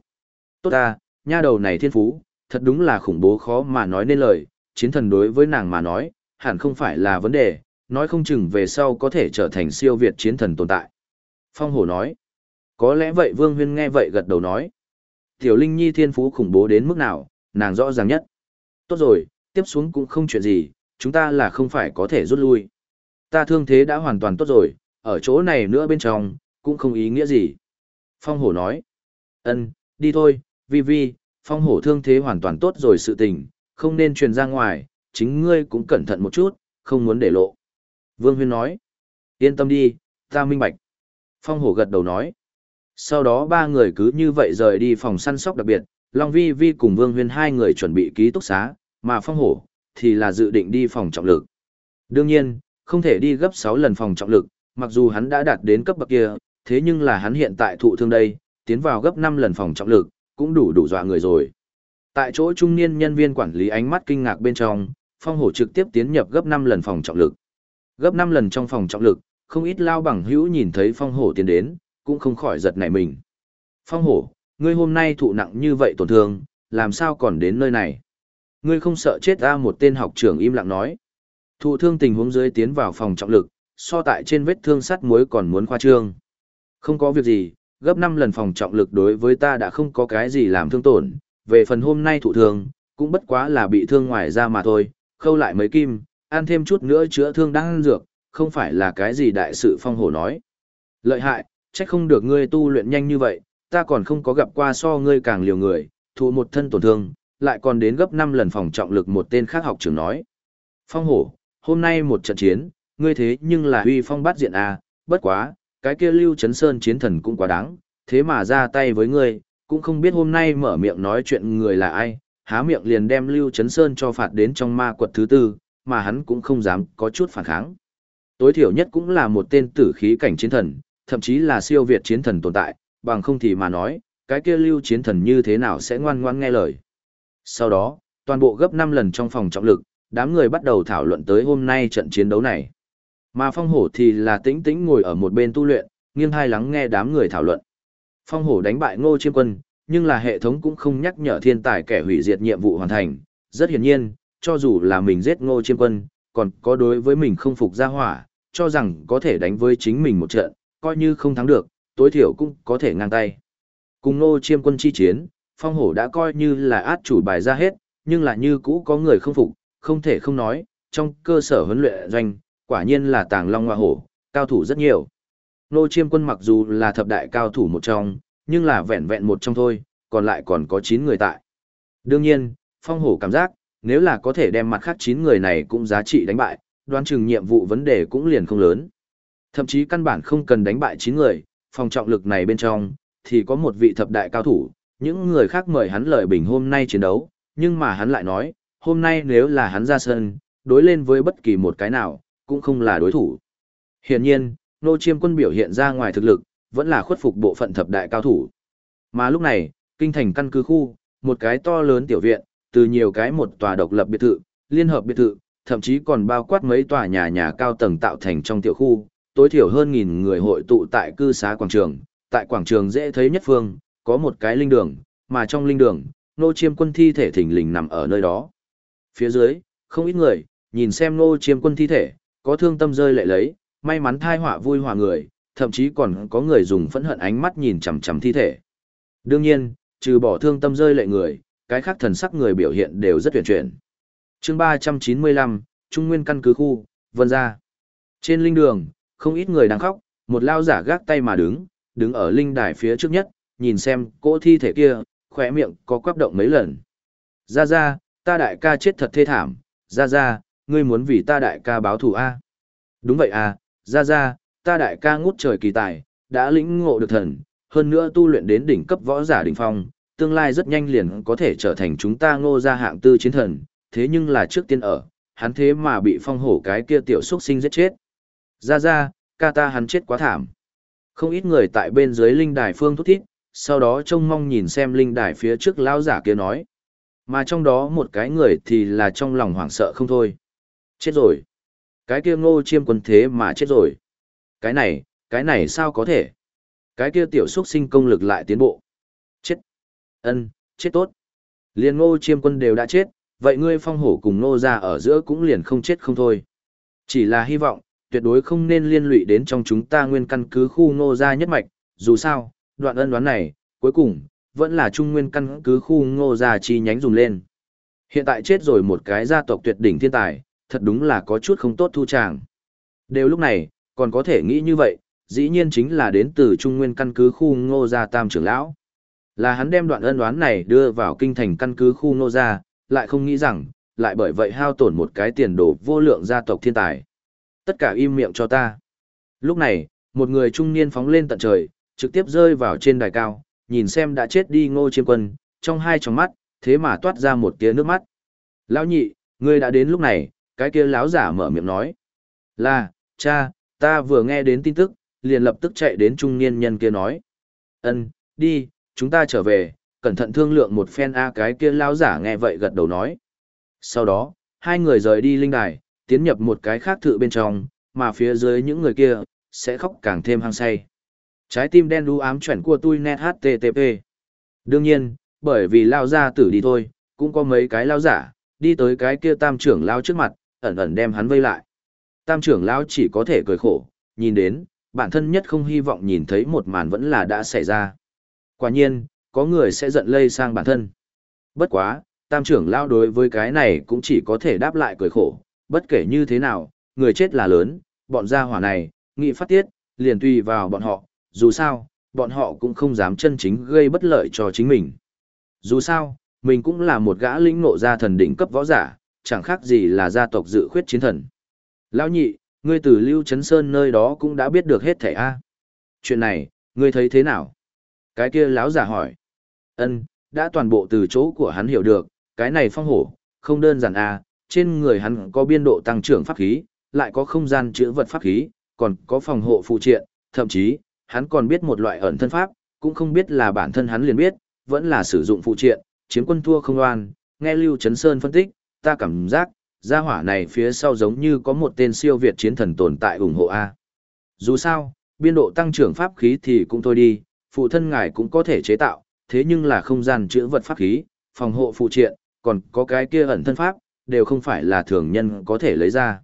Tốt ta, nha đầu này thiên phú, thật đúng là khủng bố khó mà nói nên lời, chiến thần đối với nàng mà nói, hẳn không phải là vấn đề, nói không chừng về sau có thể trở thành siêu việt chiến thần tồn tại. Phong hổ nói, có lẽ vậy Vương Huyên nghe vậy gật đầu nói, tiểu linh nhi thiên phú khủng bố đến mức nào, nàng rõ ràng nhất. Tốt rồi, tiếp xuống cũng không chuyện gì, chúng ta là không phải có thể rút lui. Ta thương thế đã hoàn toàn tốt rồi, ở chỗ này nữa bên trong, cũng không ý nghĩa gì. Phong hổ nói, ân, đi thôi, vi vi, phong hổ thương thế hoàn toàn tốt rồi sự tình, không nên truyền ra ngoài, chính ngươi cũng cẩn thận một chút, không muốn để lộ. Vương Huyên nói, yên tâm đi, ta minh bạch. Phong hổ gật đầu nói, sau đó ba người cứ như vậy rời đi phòng săn sóc đặc biệt, Long Vi Vi cùng Vương Huyên hai người chuẩn bị ký túc xá, mà Phong Hổ thì là dự định đi phòng trọng lực. Đương nhiên, không thể đi gấp 6 lần phòng trọng lực, mặc dù hắn đã đạt đến cấp bậc kia, thế nhưng là hắn hiện tại thụ thương đây, tiến vào gấp 5 lần phòng trọng lực, cũng đủ đủ dọa người rồi. Tại chỗ trung niên nhân viên quản lý ánh mắt kinh ngạc bên trong, Phong Hổ trực tiếp tiến nhập gấp 5 lần phòng trọng lực. Gấp 5 lần trong phòng trọng lực, không ít lao bằng hữu nhìn thấy Phong Hổ tiến đến, cũng không khỏi giật nảy mình. Phong Hổ, ngươi hôm nay thụ nặng như vậy tổn thương, làm sao còn đến nơi này? Ngươi không sợ chết ra một tên học trưởng im lặng nói. Thụ thương tình huống dưới tiến vào phòng trọng lực, so tại trên vết thương sắt muối còn muốn khoa trương. Không có việc gì, gấp 5 lần phòng trọng lực đối với ta đã không có cái gì làm thương tổn, về phần hôm nay thụ thương, cũng bất quá là bị thương ngoài da mà thôi, khâu lại mấy kim, ăn thêm chút nữa chữa thương đang ăn dược, không phải là cái gì đại sự phong hổ nói. Lợi hại, trách không được ngươi tu luyện nhanh như vậy, ta còn không có gặp qua so ngươi càng liều người, thụ một thân tổn thương, lại còn đến gấp 5 lần phòng trọng lực một tên khác học trưởng nói. Phong hổ, hôm nay một trận chiến, ngươi thế nhưng là huy phong bát diện à, bất quá, cái kia lưu chấn sơn chiến thần cũng quá đáng, thế mà ra tay với ngươi, cũng không biết hôm nay mở miệng nói chuyện người là ai, há miệng liền đem lưu chấn sơn cho phạt đến trong ma quật thứ tư, mà hắn cũng không dám có chút phản kháng. Tối thiểu nhất cũng là một tên tử khí cảnh chiến thần, thậm chí là siêu việt chiến thần tồn tại, bằng không thì mà nói, cái kia lưu chiến thần như thế nào sẽ ngoan ngoan nghe lời. Sau đó, toàn bộ gấp 5 lần trong phòng trọng lực, đám người bắt đầu thảo luận tới hôm nay trận chiến đấu này. Mà phong hổ thì là tĩnh tĩnh ngồi ở một bên tu luyện, nghiêng hai lắng nghe đám người thảo luận. Phong hổ đánh bại ngô chiêm quân, nhưng là hệ thống cũng không nhắc nhở thiên tài kẻ hủy diệt nhiệm vụ hoàn thành. Rất hiển nhiên, cho dù là mình giết ngô chiêm quân, còn có đối với mình không phục ra hỏa, cho rằng có thể đánh với chính mình một trận, coi như không thắng được, tối thiểu cũng có thể ngang tay. Cùng Ngô chiêm quân chi chiến, phong hổ đã coi như là át chủ bài ra hết, nhưng là như cũ có người không phục, không thể không nói, trong cơ sở huấn luyện doanh, quả nhiên là tàng long hoa hổ, cao thủ rất nhiều. Nô chiêm quân mặc dù là thập đại cao thủ một trong, nhưng là vẹn vẹn một trong thôi, còn lại còn có 9 người tại. Đương nhiên, phong hổ cảm giác, nếu là có thể đem mặt khác 9 người này cũng giá trị đánh bại, đoán chừng nhiệm vụ vấn đề cũng liền không lớn. Thậm chí căn bản không cần đánh bại 9 người, phòng trọng lực này bên trong, thì có một vị thập đại cao thủ, những người khác mời hắn lời bình hôm nay chiến đấu, nhưng mà hắn lại nói, hôm nay nếu là hắn ra sân, đối lên với bất kỳ một cái nào, cũng không là đối thủ. Hiển nhiên, nô chiêm quân biểu hiện ra ngoài thực lực, vẫn là khuất phục bộ phận thập đại cao thủ. Mà lúc này, kinh thành căn cứ khu, một cái to lớn tiểu viện, từ nhiều cái một tòa độc lập biệt thự, liên hợp biệt thự, thậm chí còn bao quát mấy tòa nhà nhà cao tầng tạo thành trong tiểu khu, tối thiểu hơn nghìn người hội tụ tại cư xá quảng trường. Tại quảng trường dễ thấy nhất phương, có một cái linh đường, mà trong linh đường, nô chiêm quân thi thể thình lình nằm ở nơi đó. Phía dưới, không ít người, nhìn xem nô chiêm quân thi thể, có thương tâm rơi lệ lấy, may mắn thai họa vui hòa người, thậm chí còn có người dùng phẫn hận ánh mắt nhìn chằm chằm thi thể. Đương nhiên, trừ bỏ thương tâm rơi lệ người, cái khác thần sắc người biểu hiện đều rất tuyển chuyển. chương 395, Trung Nguyên căn cứ khu, Vân Gia. Trên linh đường, không ít người đang khóc, một lao giả gác tay mà đứng, đứng ở linh đài phía trước nhất, nhìn xem cỗ thi thể kia, khỏe miệng có quắp động mấy lần. Ra ra, ta đại ca chết thật thê thảm, ra ra, ngươi muốn vì ta đại ca báo thù a Đúng vậy à, ra ra, ta đại ca ngút trời kỳ tài, đã lĩnh ngộ được thần, hơn nữa tu luyện đến đỉnh cấp võ giả đỉnh phong, tương lai rất nhanh liền có thể trở thành chúng ta ngô gia hạng tư chiến thần, thế nhưng là trước tiên ở, hắn thế mà bị phong hổ cái kia tiểu xuất sinh giết chết. Ra ra, ca ta hắn chết quá thảm. Không ít người tại bên dưới linh đài phương thúc thiết, sau đó trông mong nhìn xem linh đài phía trước lão giả kia nói. Mà trong đó một cái người thì là trong lòng hoảng sợ không thôi. Chết rồi. Cái kia ngô chiêm quân thế mà chết rồi. Cái này, cái này sao có thể? Cái kia tiểu xuất sinh công lực lại tiến bộ. Chết. ân chết tốt. Liền ngô chiêm quân đều đã chết, vậy ngươi phong hổ cùng ngô ra ở giữa cũng liền không chết không thôi. Chỉ là hy vọng, tuyệt đối không nên liên lụy đến trong chúng ta nguyên căn cứ khu ngô ra nhất mạch, dù sao, đoạn ân đoán này, cuối cùng, vẫn là trung nguyên căn cứ khu ngô Gia chi nhánh dùng lên. Hiện tại chết rồi một cái gia tộc tuyệt đỉnh thiên tài, thật đúng là có chút không tốt thu tràng. Đều lúc này, còn có thể nghĩ như vậy, dĩ nhiên chính là đến từ trung nguyên căn cứ khu ngô gia tam trưởng lão. Là hắn đem đoạn ân đoán này đưa vào kinh thành căn cứ khu ngô gia, lại không nghĩ rằng, lại bởi vậy hao tổn một cái tiền đồ vô lượng gia tộc thiên tài. Tất cả im miệng cho ta. Lúc này, một người trung niên phóng lên tận trời, trực tiếp rơi vào trên đài cao, nhìn xem đã chết đi ngô chiêm quân, trong hai tròng mắt, thế mà toát ra một tia nước mắt. Lão nhị, ngươi đã đến lúc này, cái kia lão giả mở miệng nói. Là, cha, ta vừa nghe đến tin tức, liền lập tức chạy đến trung niên nhân kia nói. Ân, đi, chúng ta trở về, cẩn thận thương lượng một phen A cái kia lão giả nghe vậy gật đầu nói. Sau đó, hai người rời đi linh đài, tiến nhập một cái khác thự bên trong, mà phía dưới những người kia, sẽ khóc càng thêm hăng say. Trái tim đen đu ám chuẩn của tôi net HTTP. Đương nhiên, bởi vì lao ra tử đi thôi, cũng có mấy cái lao giả, đi tới cái kia tam trưởng lao trước mặt, ẩn ẩn đem hắn vây lại. Tam trưởng lao chỉ có thể cười khổ, nhìn đến, bản thân nhất không hy vọng nhìn thấy một màn vẫn là đã xảy ra. Quả nhiên, có người sẽ giận lây sang bản thân. Bất quá, tam trưởng lao đối với cái này cũng chỉ có thể đáp lại cười khổ, bất kể như thế nào, người chết là lớn, bọn gia hỏa này, nghị phát tiết, liền tùy vào bọn họ, dù sao, bọn họ cũng không dám chân chính gây bất lợi cho chính mình. Dù sao, mình cũng là một gã lĩnh ngộ gia thần đỉnh cấp võ giả, chẳng khác gì là gia tộc dự khuyết chiến thần. Lão nhị, ngươi từ Lưu Trấn Sơn nơi đó cũng đã biết được hết thảy a. Chuyện này, ngươi thấy thế nào? Cái kia lão giả hỏi. Ân, đã toàn bộ từ chỗ của hắn hiểu được, cái này phong hổ, không đơn giản a, trên người hắn có biên độ tăng trưởng pháp khí, lại có không gian chữa vật pháp khí, còn có phòng hộ phụ triện, thậm chí, hắn còn biết một loại ẩn thân pháp, cũng không biết là bản thân hắn liền biết, vẫn là sử dụng phụ triện, chiếm quân thua không oan, nghe Lưu Trấn Sơn phân tích, ta cảm giác, gia hỏa này phía sau giống như có một tên siêu việt chiến thần tồn tại ủng hộ A. Dù sao, biên độ tăng trưởng pháp khí thì cũng thôi đi, phụ thân ngài cũng có thể chế tạo, thế nhưng là không gian chữa vật pháp khí, phòng hộ phụ triện, còn có cái kia ẩn thân pháp, đều không phải là thường nhân có thể lấy ra.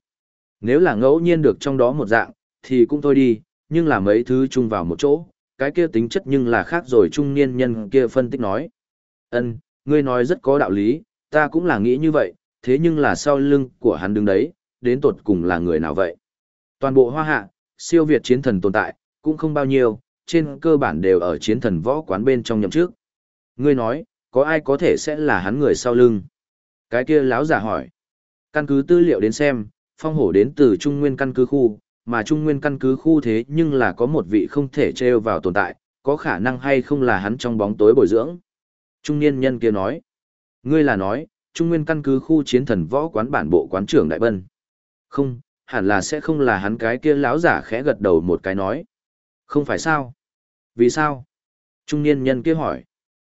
Nếu là ngẫu nhiên được trong đó một dạng, thì cũng thôi đi, nhưng là mấy thứ chung vào một chỗ, cái kia tính chất nhưng là khác rồi trung niên nhân kia phân tích nói. Ân, ngươi nói rất có đạo lý, ta cũng là nghĩ như vậy, thế nhưng là sau lưng của hắn đứng đấy, đến tột cùng là người nào vậy? Toàn bộ hoa hạ, siêu việt chiến thần tồn tại, cũng không bao nhiêu, trên cơ bản đều ở chiến thần võ quán bên trong nhậm trước. Ngươi nói, có ai có thể sẽ là hắn người sau lưng? Cái kia láo giả hỏi. Căn cứ tư liệu đến xem, phong hổ đến từ Trung Nguyên căn cứ khu, mà Trung Nguyên căn cứ khu thế nhưng là có một vị không thể treo vào tồn tại, có khả năng hay không là hắn trong bóng tối bồi dưỡng. Trung niên nhân kia nói. Ngươi là nói, Trung Nguyên căn cứ khu chiến thần võ quán bản bộ quán trưởng Đại Bân. Không, hẳn là sẽ không là hắn cái kia lão giả khẽ gật đầu một cái nói. Không phải sao? Vì sao? Trung niên nhân kia hỏi.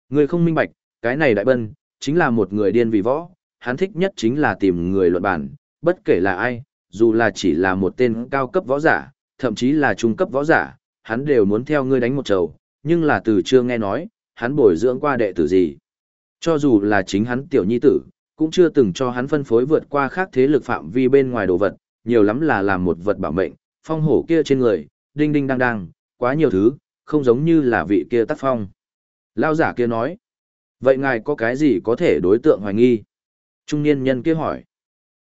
Người không minh bạch, cái này Đại Bân, chính là một người điên vì võ, hắn thích nhất chính là tìm người luận bản, bất kể là ai, dù là chỉ là một tên cao cấp võ giả, thậm chí là trung cấp võ giả, hắn đều muốn theo ngươi đánh một trầu, nhưng là từ chưa nghe nói, hắn bồi dưỡng qua đệ tử gì. Cho dù là chính hắn tiểu nhi tử, cũng chưa từng cho hắn phân phối vượt qua khác thế lực phạm vi bên ngoài đồ vật, nhiều lắm là làm một vật bảo mệnh, phong hổ kia trên người, đinh đinh đang đang, quá nhiều thứ, không giống như là vị kia tác phong. Lao giả kia nói, vậy ngài có cái gì có thể đối tượng hoài nghi? Trung niên nhân kia hỏi,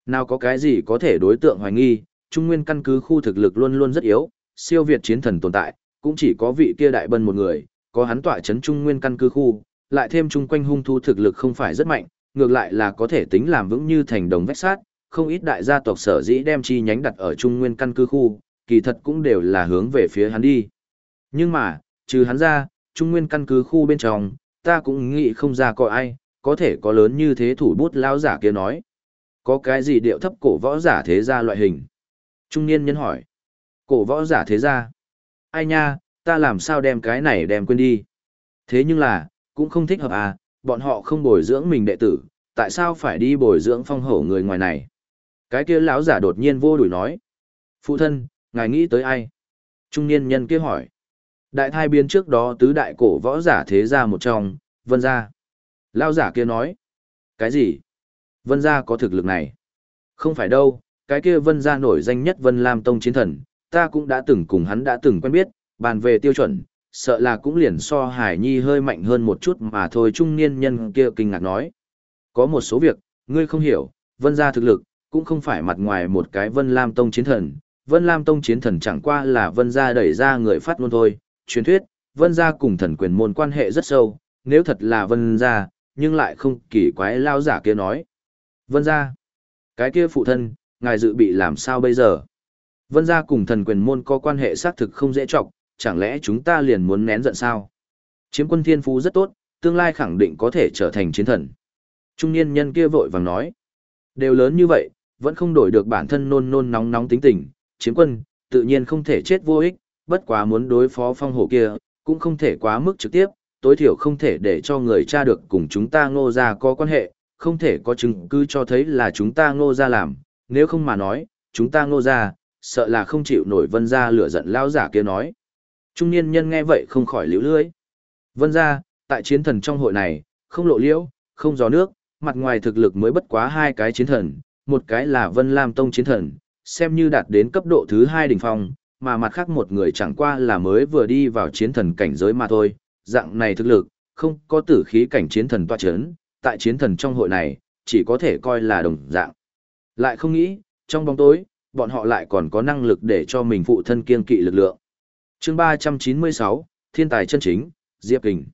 nào có cái gì có thể đối tượng hoài nghi, Trung Nguyên căn cứ khu thực lực luôn luôn rất yếu, siêu việt chiến thần tồn tại, cũng chỉ có vị kia đại bân một người, có hắn tỏa chấn Trung Nguyên căn cứ khu, lại thêm chung quanh hung thu thực lực không phải rất mạnh, ngược lại là có thể tính làm vững như thành đồng vách sát, không ít đại gia tộc sở dĩ đem chi nhánh đặt ở Trung Nguyên căn cứ khu, kỳ thật cũng đều là hướng về phía hắn đi. Nhưng mà, trừ hắn ra, Trung Nguyên căn cứ khu bên trong, ta cũng nghĩ không ra có ai, có thể có lớn như thế thủ bút lao giả kia nói. Có cái gì điệu thấp cổ võ giả thế gia loại hình? Trung niên nhân hỏi. Cổ võ giả thế gia? Ai nha, ta làm sao đem cái này đem quên đi? Thế nhưng là, cũng không thích hợp à, bọn họ không bồi dưỡng mình đệ tử, tại sao phải đi bồi dưỡng phong hổ người ngoài này? Cái kia lão giả đột nhiên vô đuổi nói. Phụ thân, ngài nghĩ tới ai? Trung niên nhân kia hỏi. Đại thai biến trước đó tứ đại cổ võ giả thế gia một trong, vân gia. Lão giả kia nói. Cái gì? Vân gia có thực lực này? Không phải đâu, cái kia vân gia nổi danh nhất vân lam tông chiến thần, ta cũng đã từng cùng hắn đã từng quen biết, bàn về tiêu chuẩn, sợ là cũng liền so Hải Nhi hơi mạnh hơn một chút mà thôi trung niên nhân kia kinh ngạc nói. Có một số việc, ngươi không hiểu, vân gia thực lực, cũng không phải mặt ngoài một cái vân lam tông chiến thần, vân lam tông chiến thần chẳng qua là vân gia đẩy ra người phát ngôn thôi, truyền thuyết, vân gia cùng thần quyền môn quan hệ rất sâu, nếu thật là vân gia, nhưng lại không kỳ quái lao giả kia nói. Vân gia, cái kia phụ thân, ngài dự bị làm sao bây giờ? Vân gia cùng thần quyền môn có quan hệ xác thực không dễ trọng, chẳng lẽ chúng ta liền muốn nén giận sao? Chiếm quân thiên phú rất tốt, tương lai khẳng định có thể trở thành chiến thần. Trung niên nhân kia vội vàng nói. Đều lớn như vậy, vẫn không đổi được bản thân nôn nôn nóng nóng tính tình, chiếm quân, tự nhiên không thể chết vô ích, bất quá muốn đối phó phong hổ kia, cũng không thể quá mức trực tiếp, tối thiểu không thể để cho người cha được cùng chúng ta ngô ra có quan hệ, không thể có chứng cứ cho thấy là chúng ta ngô ra làm, nếu không mà nói, chúng ta ngô ra, sợ là không chịu nổi vân ra lửa giận lao giả kia nói. Trung niên nhân nghe vậy không khỏi liễu lưới. Vân ra, tại chiến thần trong hội này, không lộ liễu, không gió nước, mặt ngoài thực lực mới bất quá hai cái chiến thần, một cái là Vân Lam Tông chiến thần, xem như đạt đến cấp độ thứ hai đỉnh phong, mà mặt khác một người chẳng qua là mới vừa đi vào chiến thần cảnh giới mà thôi, dạng này thực lực, không có tử khí cảnh chiến thần toa chấn, tại chiến thần trong hội này, chỉ có thể coi là đồng dạng. Lại không nghĩ, trong bóng tối, bọn họ lại còn có năng lực để cho mình phụ thân kiên kỵ lực lượng. chương 396, Thiên tài chân chính, Diệp Kình.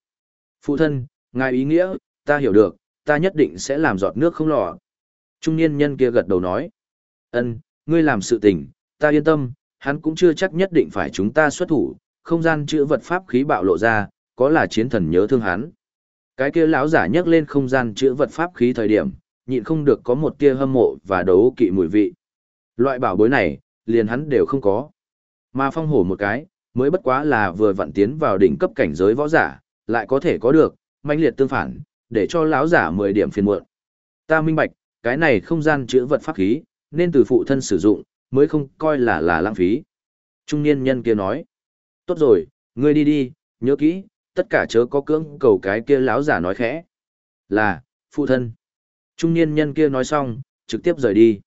Phụ thân, ngài ý nghĩa, ta hiểu được, ta nhất định sẽ làm giọt nước không lọ. Trung niên nhân kia gật đầu nói. ân ngươi làm sự tình, ta yên tâm, hắn cũng chưa chắc nhất định phải chúng ta xuất thủ, không gian chữa vật pháp khí bạo lộ ra, có là chiến thần nhớ thương hắn. Cái kia lão giả nhấc lên không gian chữa vật pháp khí thời điểm, nhịn không được có một tia hâm mộ và đấu kỵ mùi vị. Loại bảo bối này, liền hắn đều không có. Mà phong hổ một cái, mới bất quá là vừa vặn tiến vào đỉnh cấp cảnh giới võ giả, lại có thể có được, manh liệt tương phản, để cho lão giả 10 điểm phiền muộn. Ta minh bạch, cái này không gian chữa vật pháp khí, nên từ phụ thân sử dụng, mới không coi là là lãng phí. Trung niên nhân kia nói, tốt rồi, ngươi đi đi, nhớ kỹ, tất cả chớ có cưỡng cầu cái kia lão giả nói khẽ. Là, phụ thân. Trung niên nhân kia nói xong, trực tiếp rời đi.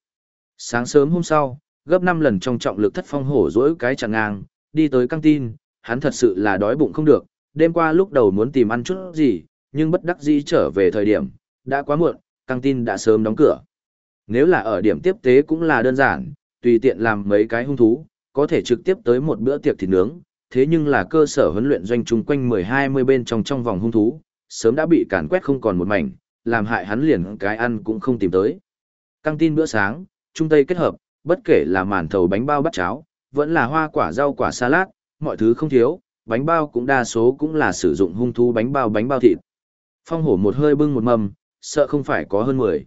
Sáng sớm hôm sau, gấp 5 lần trong trọng lực thất phong hổ dỗi cái chẳng ngang, đi tới căng tin, hắn thật sự là đói bụng không được, đêm qua lúc đầu muốn tìm ăn chút gì, nhưng bất đắc dĩ trở về thời điểm, đã quá muộn, căng tin đã sớm đóng cửa. Nếu là ở điểm tiếp tế cũng là đơn giản, tùy tiện làm mấy cái hung thú, có thể trực tiếp tới một bữa tiệc thịt nướng, thế nhưng là cơ sở huấn luyện doanh chung quanh 10-20 bên trong trong vòng hung thú, sớm đã bị càn quét không còn một mảnh, làm hại hắn liền cái ăn cũng không tìm tới. Căng tin bữa sáng, trung tây kết hợp, bất kể là màn thầu bánh bao bắt cháo, vẫn là hoa quả rau quả salad, mọi thứ không thiếu, bánh bao cũng đa số cũng là sử dụng hung thú bánh bao bánh bao thịt. Phong hổ một hơi bưng một mâm, sợ không phải có hơn 10.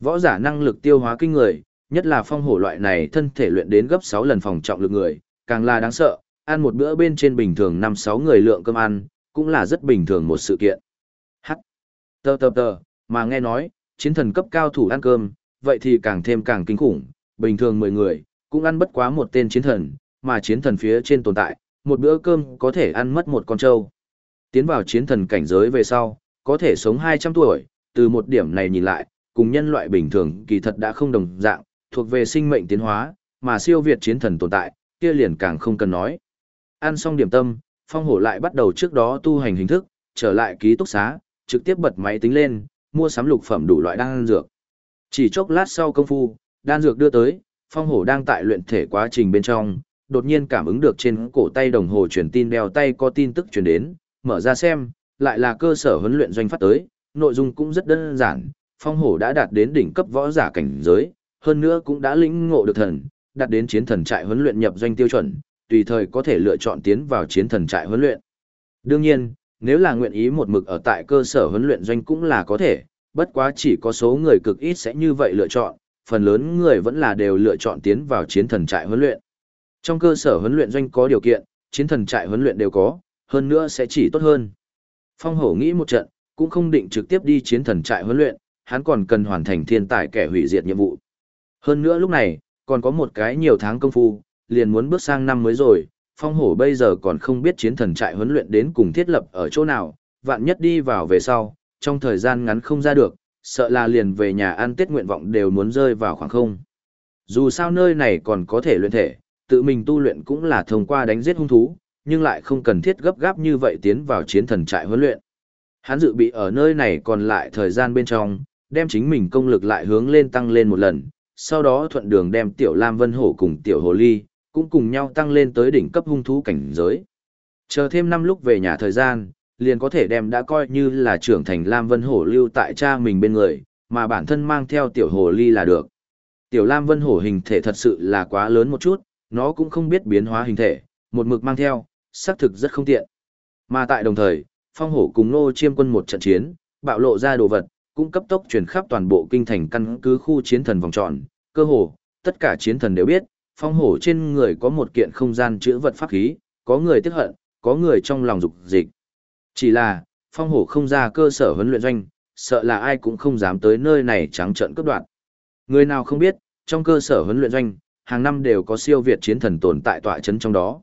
Võ giả năng lực tiêu hóa kinh người, nhất là phong hổ loại này thân thể luyện đến gấp 6 lần phòng trọng lực người, càng là đáng sợ, ăn một bữa bên trên bình thường 5-6 người lượng cơm ăn, cũng là rất bình thường một sự kiện. Hắc. Tờ tờ tờ, mà nghe nói, chiến thần cấp cao thủ ăn cơm, vậy thì càng thêm càng kinh khủng, bình thường 10 người, cũng ăn bất quá một tên chiến thần, mà chiến thần phía trên tồn tại, một bữa cơm có thể ăn mất một con trâu. Tiến vào chiến thần cảnh giới về sau, có thể sống 200 tuổi, từ một điểm này nhìn lại, cùng nhân loại bình thường kỳ thật đã không đồng dạng, thuộc về sinh mệnh tiến hóa, mà siêu việt chiến thần tồn tại, kia liền càng không cần nói. Ăn xong điểm tâm, phong hổ lại bắt đầu trước đó tu hành hình thức, trở lại ký túc xá, trực tiếp bật máy tính lên, mua sắm lục phẩm đủ loại đan dược. Chỉ chốc lát sau công phu, đan dược đưa tới, phong hổ đang tại luyện thể quá trình bên trong, đột nhiên cảm ứng được trên cổ tay đồng hồ truyền tin đeo tay có tin tức truyền đến, mở ra xem, lại là cơ sở huấn luyện doanh phát tới, nội dung cũng rất đơn giản, phong hổ đã đạt đến đỉnh cấp võ giả cảnh giới, hơn nữa cũng đã lĩnh ngộ được thần, đạt đến chiến thần trại huấn luyện nhập doanh tiêu chuẩn, tùy thời có thể lựa chọn tiến vào chiến thần trại huấn luyện. Đương nhiên, nếu là nguyện ý một mực ở tại cơ sở huấn luyện doanh cũng là có thể, bất quá chỉ có số người cực ít sẽ như vậy lựa chọn, phần lớn người vẫn là đều lựa chọn tiến vào chiến thần trại huấn luyện. Trong cơ sở huấn luyện doanh có điều kiện, chiến thần trại huấn luyện đều có, hơn nữa sẽ chỉ tốt hơn. Phong hổ nghĩ một trận, cũng không định trực tiếp đi chiến thần trại huấn luyện, hắn còn cần hoàn thành thiên tài kẻ hủy diệt nhiệm vụ. Hơn nữa lúc này, còn có một cái nhiều tháng công phu, liền muốn bước sang năm mới rồi, phong hổ bây giờ còn không biết chiến thần trại huấn luyện đến cùng thiết lập ở chỗ nào, vạn nhất đi vào về sau, trong thời gian ngắn không ra được, sợ là liền về nhà ăn tết nguyện vọng đều muốn rơi vào khoảng không. Dù sao nơi này còn có thể luyện thể, tự mình tu luyện cũng là thông qua đánh giết hung thú, nhưng lại không cần thiết gấp gáp như vậy tiến vào chiến thần trại huấn luyện. Hắn dự bị ở nơi này còn lại thời gian bên trong, đem chính mình công lực lại hướng lên tăng lên một lần, sau đó thuận đường đem tiểu Lam Vân Hổ cùng tiểu Hồ Ly, cũng cùng nhau tăng lên tới đỉnh cấp hung thú cảnh giới. Chờ thêm năm lúc về nhà thời gian, liền có thể đem đã coi như là trưởng thành Lam Vân Hổ lưu tại cha mình bên người, mà bản thân mang theo tiểu Hồ Ly là được. Tiểu Lam Vân Hổ hình thể thật sự là quá lớn một chút, nó cũng không biết biến hóa hình thể, một mực mang theo, xác thực rất không tiện. Mà tại đồng thời, Phong Hổ cùng Nô Chiêm quân một trận chiến, bạo lộ ra đồ vật, cũng cấp tốc truyền khắp toàn bộ kinh thành căn cứ khu chiến thần vòng tròn, cơ hồ, tất cả chiến thần đều biết, Phong Hổ trên người có một kiện không gian chữ vật pháp khí, có người tiếc hận, có người trong lòng dục dịch. Chỉ là, Phong Hổ không ra cơ sở huấn luyện doanh, sợ là ai cũng không dám tới nơi này trắng trợn cướp đoạt. Người nào không biết, trong cơ sở huấn luyện doanh, hàng năm đều có siêu việt chiến thần tồn tại tọa chấn trong đó.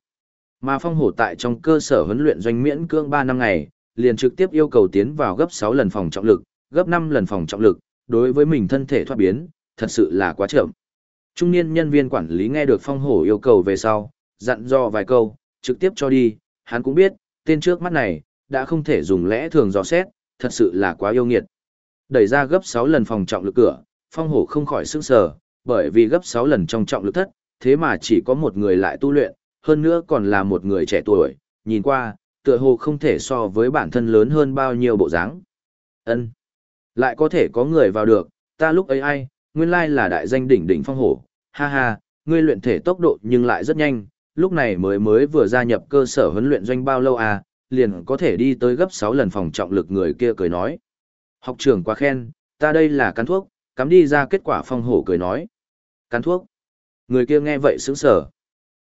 Mà phong hổ tại trong cơ sở huấn luyện doanh miễn cương 3 năm ngày, liền trực tiếp yêu cầu tiến vào gấp 6 lần phòng trọng lực, gấp 5 lần phòng trọng lực, đối với mình thân thể thoát biến, thật sự là quá chậm. Trung niên nhân viên quản lý nghe được phong hổ yêu cầu về sau, dặn dò vài câu, trực tiếp cho đi, hắn cũng biết, tên trước mắt này, đã không thể dùng lẽ thường dò xét, thật sự là quá yêu nghiệt. Đẩy ra gấp 6 lần phòng trọng lực cửa, phong hổ không khỏi sức sờ, bởi vì gấp 6 lần trong trọng lực thất, thế mà chỉ có một người lại tu luyện, hơn nữa còn là một người trẻ tuổi, nhìn qua, tựa hồ không thể so với bản thân lớn hơn bao nhiêu bộ dáng. Ân, Lại có thể có người vào được, ta lúc ấy ai, nguyên lai là đại danh đỉnh đỉnh phong hổ, ha ha, ngươi luyện thể tốc độ nhưng lại rất nhanh, lúc này mới mới vừa gia nhập cơ sở huấn luyện doanh bao lâu à, liền có thể đi tới gấp 6 lần phòng trọng lực người kia cười nói. Học trưởng quá khen, ta đây là cắn thuốc, cắm đi ra kết quả phong hổ cười nói. Cắn thuốc. Người kia nghe vậy sững sờ.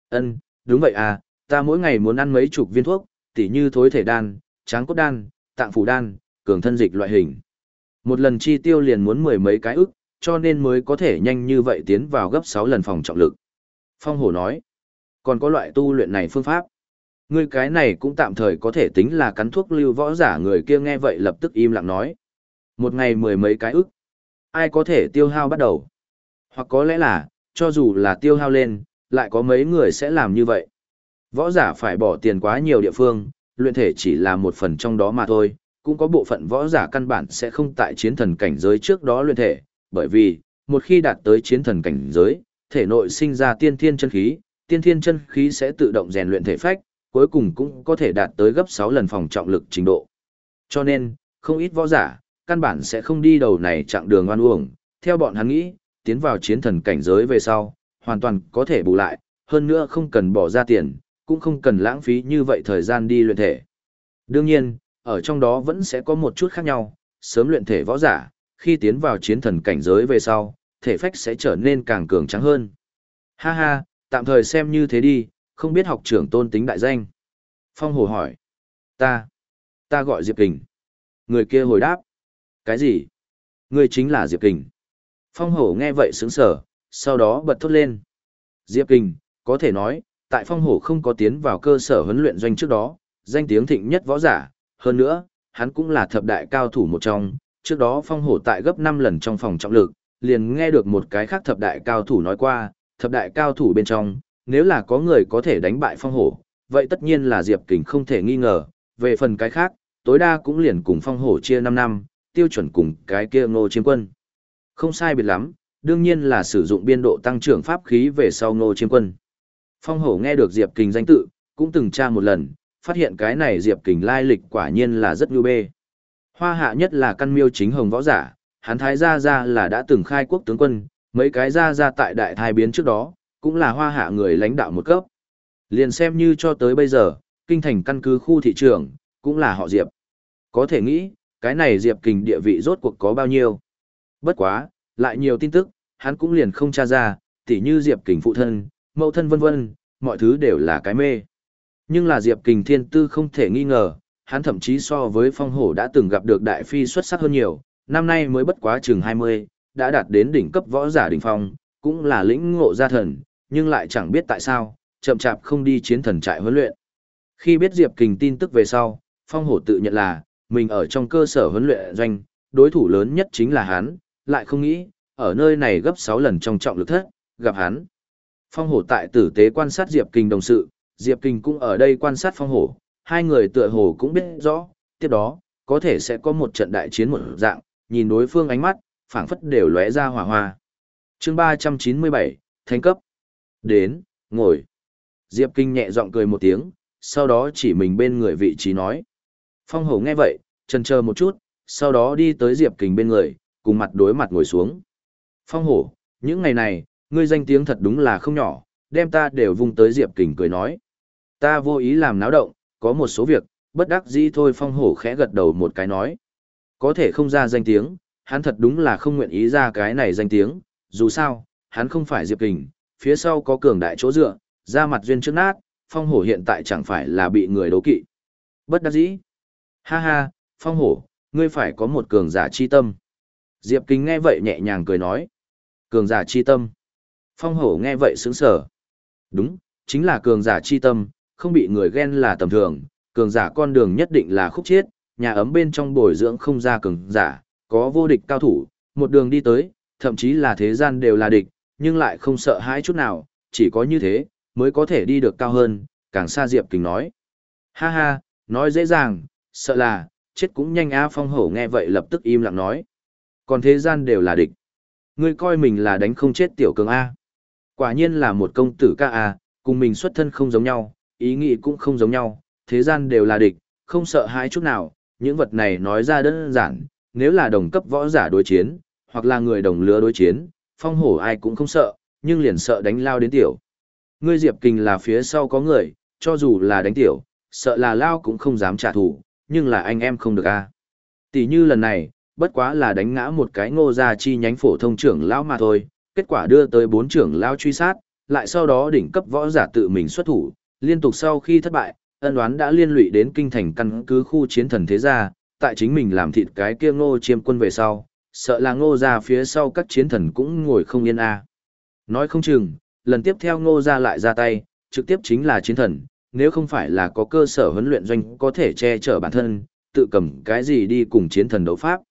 Ân, đúng vậy à, ta mỗi ngày muốn ăn mấy chục viên thuốc, tỉ như thối thể đan, tráng cốt đan, tạng phủ đan, cường thân dịch loại hình. Một lần chi tiêu liền muốn mười mấy cái ức, cho nên mới có thể nhanh như vậy tiến vào gấp 6 lần phòng trọng lực. Phong hổ nói, còn có loại tu luyện này phương pháp. Ngươi cái này cũng tạm thời có thể tính là cắn thuốc lưu võ giả người kia nghe vậy lập tức im lặng nói. Một ngày mười mấy cái ức. Ai có thể tiêu hao bắt đầu? Hoặc có lẽ là, cho dù là tiêu hao lên, lại có mấy người sẽ làm như vậy. Võ giả phải bỏ tiền quá nhiều địa phương, luyện thể chỉ là một phần trong đó mà thôi, cũng có bộ phận võ giả căn bản sẽ không tại chiến thần cảnh giới trước đó luyện thể, bởi vì, một khi đạt tới chiến thần cảnh giới, thể nội sinh ra tiên thiên chân khí, tiên thiên chân khí sẽ tự động rèn luyện thể phách, cuối cùng cũng có thể đạt tới gấp 6 lần phòng trọng lực trình độ. Cho nên, không ít võ giả, căn bản sẽ không đi đầu này chặng đường oan uổng, theo bọn hắn nghĩ, tiến vào chiến thần cảnh giới về sau, hoàn toàn có thể bù lại, hơn nữa không cần bỏ ra tiền, cũng không cần lãng phí như vậy thời gian đi luyện thể. Đương nhiên, ở trong đó vẫn sẽ có một chút khác nhau, sớm luyện thể võ giả, khi tiến vào chiến thần cảnh giới về sau, thể phách sẽ trở nên càng cường trắng hơn. Ha ha, tạm thời xem như thế đi, không biết học trưởng tôn tính đại danh. Phong Hồ hỏi. Ta. Ta gọi Diệp Kình. Người kia hồi đáp. Cái gì? Người chính là Diệp Kình. Phong Hổ nghe vậy sướng sở, sau đó bật thốt lên. Diệp Kình, có thể nói, tại Phong Hổ không có tiến vào cơ sở huấn luyện doanh trước đó, danh tiếng thịnh nhất võ giả, hơn nữa, hắn cũng là thập đại cao thủ một trong, trước đó Phong Hổ tại gấp 5 lần trong phòng trọng lực, liền nghe được một cái khác thập đại cao thủ nói qua, thập đại cao thủ bên trong, nếu là có người có thể đánh bại Phong Hổ, vậy tất nhiên là Diệp Kình không thể nghi ngờ, về phần cái khác, tối đa cũng liền cùng Phong Hổ chia 5 năm, tiêu chuẩn cùng cái kia ngô chiêm quân. Không sai biệt lắm, đương nhiên là sử dụng biên độ tăng trưởng pháp khí về sau ngô chiêm quân. Phong hổ nghe được Diệp Kình danh tự, cũng từng tra một lần, phát hiện cái này Diệp Kình lai lịch quả nhiên là rất nhu bê. Hoa hạ nhất là căn miêu chính hồng võ giả, hắn thái gia gia là đã từng khai quốc tướng quân, mấy cái gia gia tại đại thai biến trước đó, cũng là hoa hạ người lãnh đạo một cấp. Liền xem như cho tới bây giờ, kinh thành căn cứ khu thị trường, cũng là họ Diệp. Có thể nghĩ, cái này Diệp Kình địa vị rốt cuộc có bao nhiêu. Bất quá, lại nhiều tin tức, hắn cũng liền không tra ra, tỉ như Diệp Kình phụ thân, mẫu thân vân vân, mọi thứ đều là cái mê. Nhưng là Diệp Kình thiên tư không thể nghi ngờ, hắn thậm chí so với phong hổ đã từng gặp được đại phi xuất sắc hơn nhiều, năm nay mới bất quá chừng 20, đã đạt đến đỉnh cấp võ giả đỉnh phong, cũng là lĩnh ngộ gia thần, nhưng lại chẳng biết tại sao, chậm chạp không đi chiến thần trại huấn luyện. Khi biết Diệp Kình tin tức về sau, phong hổ tự nhận là, mình ở trong cơ sở huấn luyện doanh, đối thủ lớn nhất chính là hắn, lại không nghĩ, ở nơi này gấp 6 lần trong trọng lực thất, gặp hắn. Phong hổ tại tử tế quan sát Diệp Kình đồng sự, Diệp Kình cũng ở đây quan sát phong hổ, hai người tựa hồ cũng biết rõ, tiếp đó, có thể sẽ có một trận đại chiến một dạng, nhìn đối phương ánh mắt, phảng phất đều lóe ra hỏa hoa. chương 397, Thánh cấp. Đến, ngồi. Diệp Kinh nhẹ giọng cười một tiếng, sau đó chỉ mình bên người vị trí nói. Phong hổ nghe vậy, chần chờ một chút, sau đó đi tới Diệp Kình bên người, cùng mặt đối mặt ngồi xuống. Phong hổ, những ngày này, ngươi danh tiếng thật đúng là không nhỏ, đem ta đều vung tới Diệp Kình cười nói. Ta vô ý làm náo động, có một số việc, bất đắc dĩ thôi phong hổ khẽ gật đầu một cái nói. Có thể không ra danh tiếng, hắn thật đúng là không nguyện ý ra cái này danh tiếng, dù sao, hắn không phải Diệp Kình, phía sau có cường đại chỗ dựa, ra mặt duyên trước nát, phong hổ hiện tại chẳng phải là bị người đấu kỵ. Bất đắc dĩ. Ha ha, phong hổ, ngươi phải có một cường giả chi tâm. Diệp Kình nghe vậy nhẹ nhàng cười nói. Cường giả chi tâm. Phong hổ nghe vậy sướng sở. Đúng, chính là cường giả chi tâm, không bị người ghen là tầm thường, cường giả con đường nhất định là khúc chiết, nhà ấm bên trong bồi dưỡng không ra cường giả, có vô địch cao thủ, một đường đi tới, thậm chí là thế gian đều là địch, nhưng lại không sợ hãi chút nào, chỉ có như thế, mới có thể đi được cao hơn, càng xa Diệp Kình nói. Ha ha, nói dễ dàng, sợ là, chết cũng nhanh A Phong hổ nghe vậy lập tức im lặng nói. Còn thế gian đều là địch. Ngươi coi mình là đánh không chết tiểu cường A. Quả nhiên là một công tử ca A, cùng mình xuất thân không giống nhau, ý nghĩ cũng không giống nhau, thế gian đều là địch, không sợ hãi chút nào, những vật này nói ra đơn giản, nếu là đồng cấp võ giả đối chiến, hoặc là người đồng lứa đối chiến, phong hổ ai cũng không sợ, nhưng liền sợ đánh lao đến tiểu. Ngươi Diệp Kình là phía sau có người, cho dù là đánh tiểu, sợ là lao cũng không dám trả thù, nhưng là anh em không được a. Tỷ như lần này, bất quá là đánh ngã một cái ngô gia chi nhánh phổ thông trưởng lão mà thôi, kết quả đưa tới bốn trưởng lão truy sát, lại sau đó đỉnh cấp võ giả tự mình xuất thủ, liên tục sau khi thất bại, ân đoán đã liên lụy đến kinh thành căn cứ khu chiến thần thế gia, tại chính mình làm thịt cái kia ngô chiêm quân về sau, sợ là ngô gia phía sau các chiến thần cũng ngồi không yên a. Nói không chừng, lần tiếp theo ngô gia lại ra tay, trực tiếp chính là chiến thần, nếu không phải là có cơ sở huấn luyện doanh có thể che chở bản thân, tự cầm cái gì đi cùng chiến thần đấu pháp.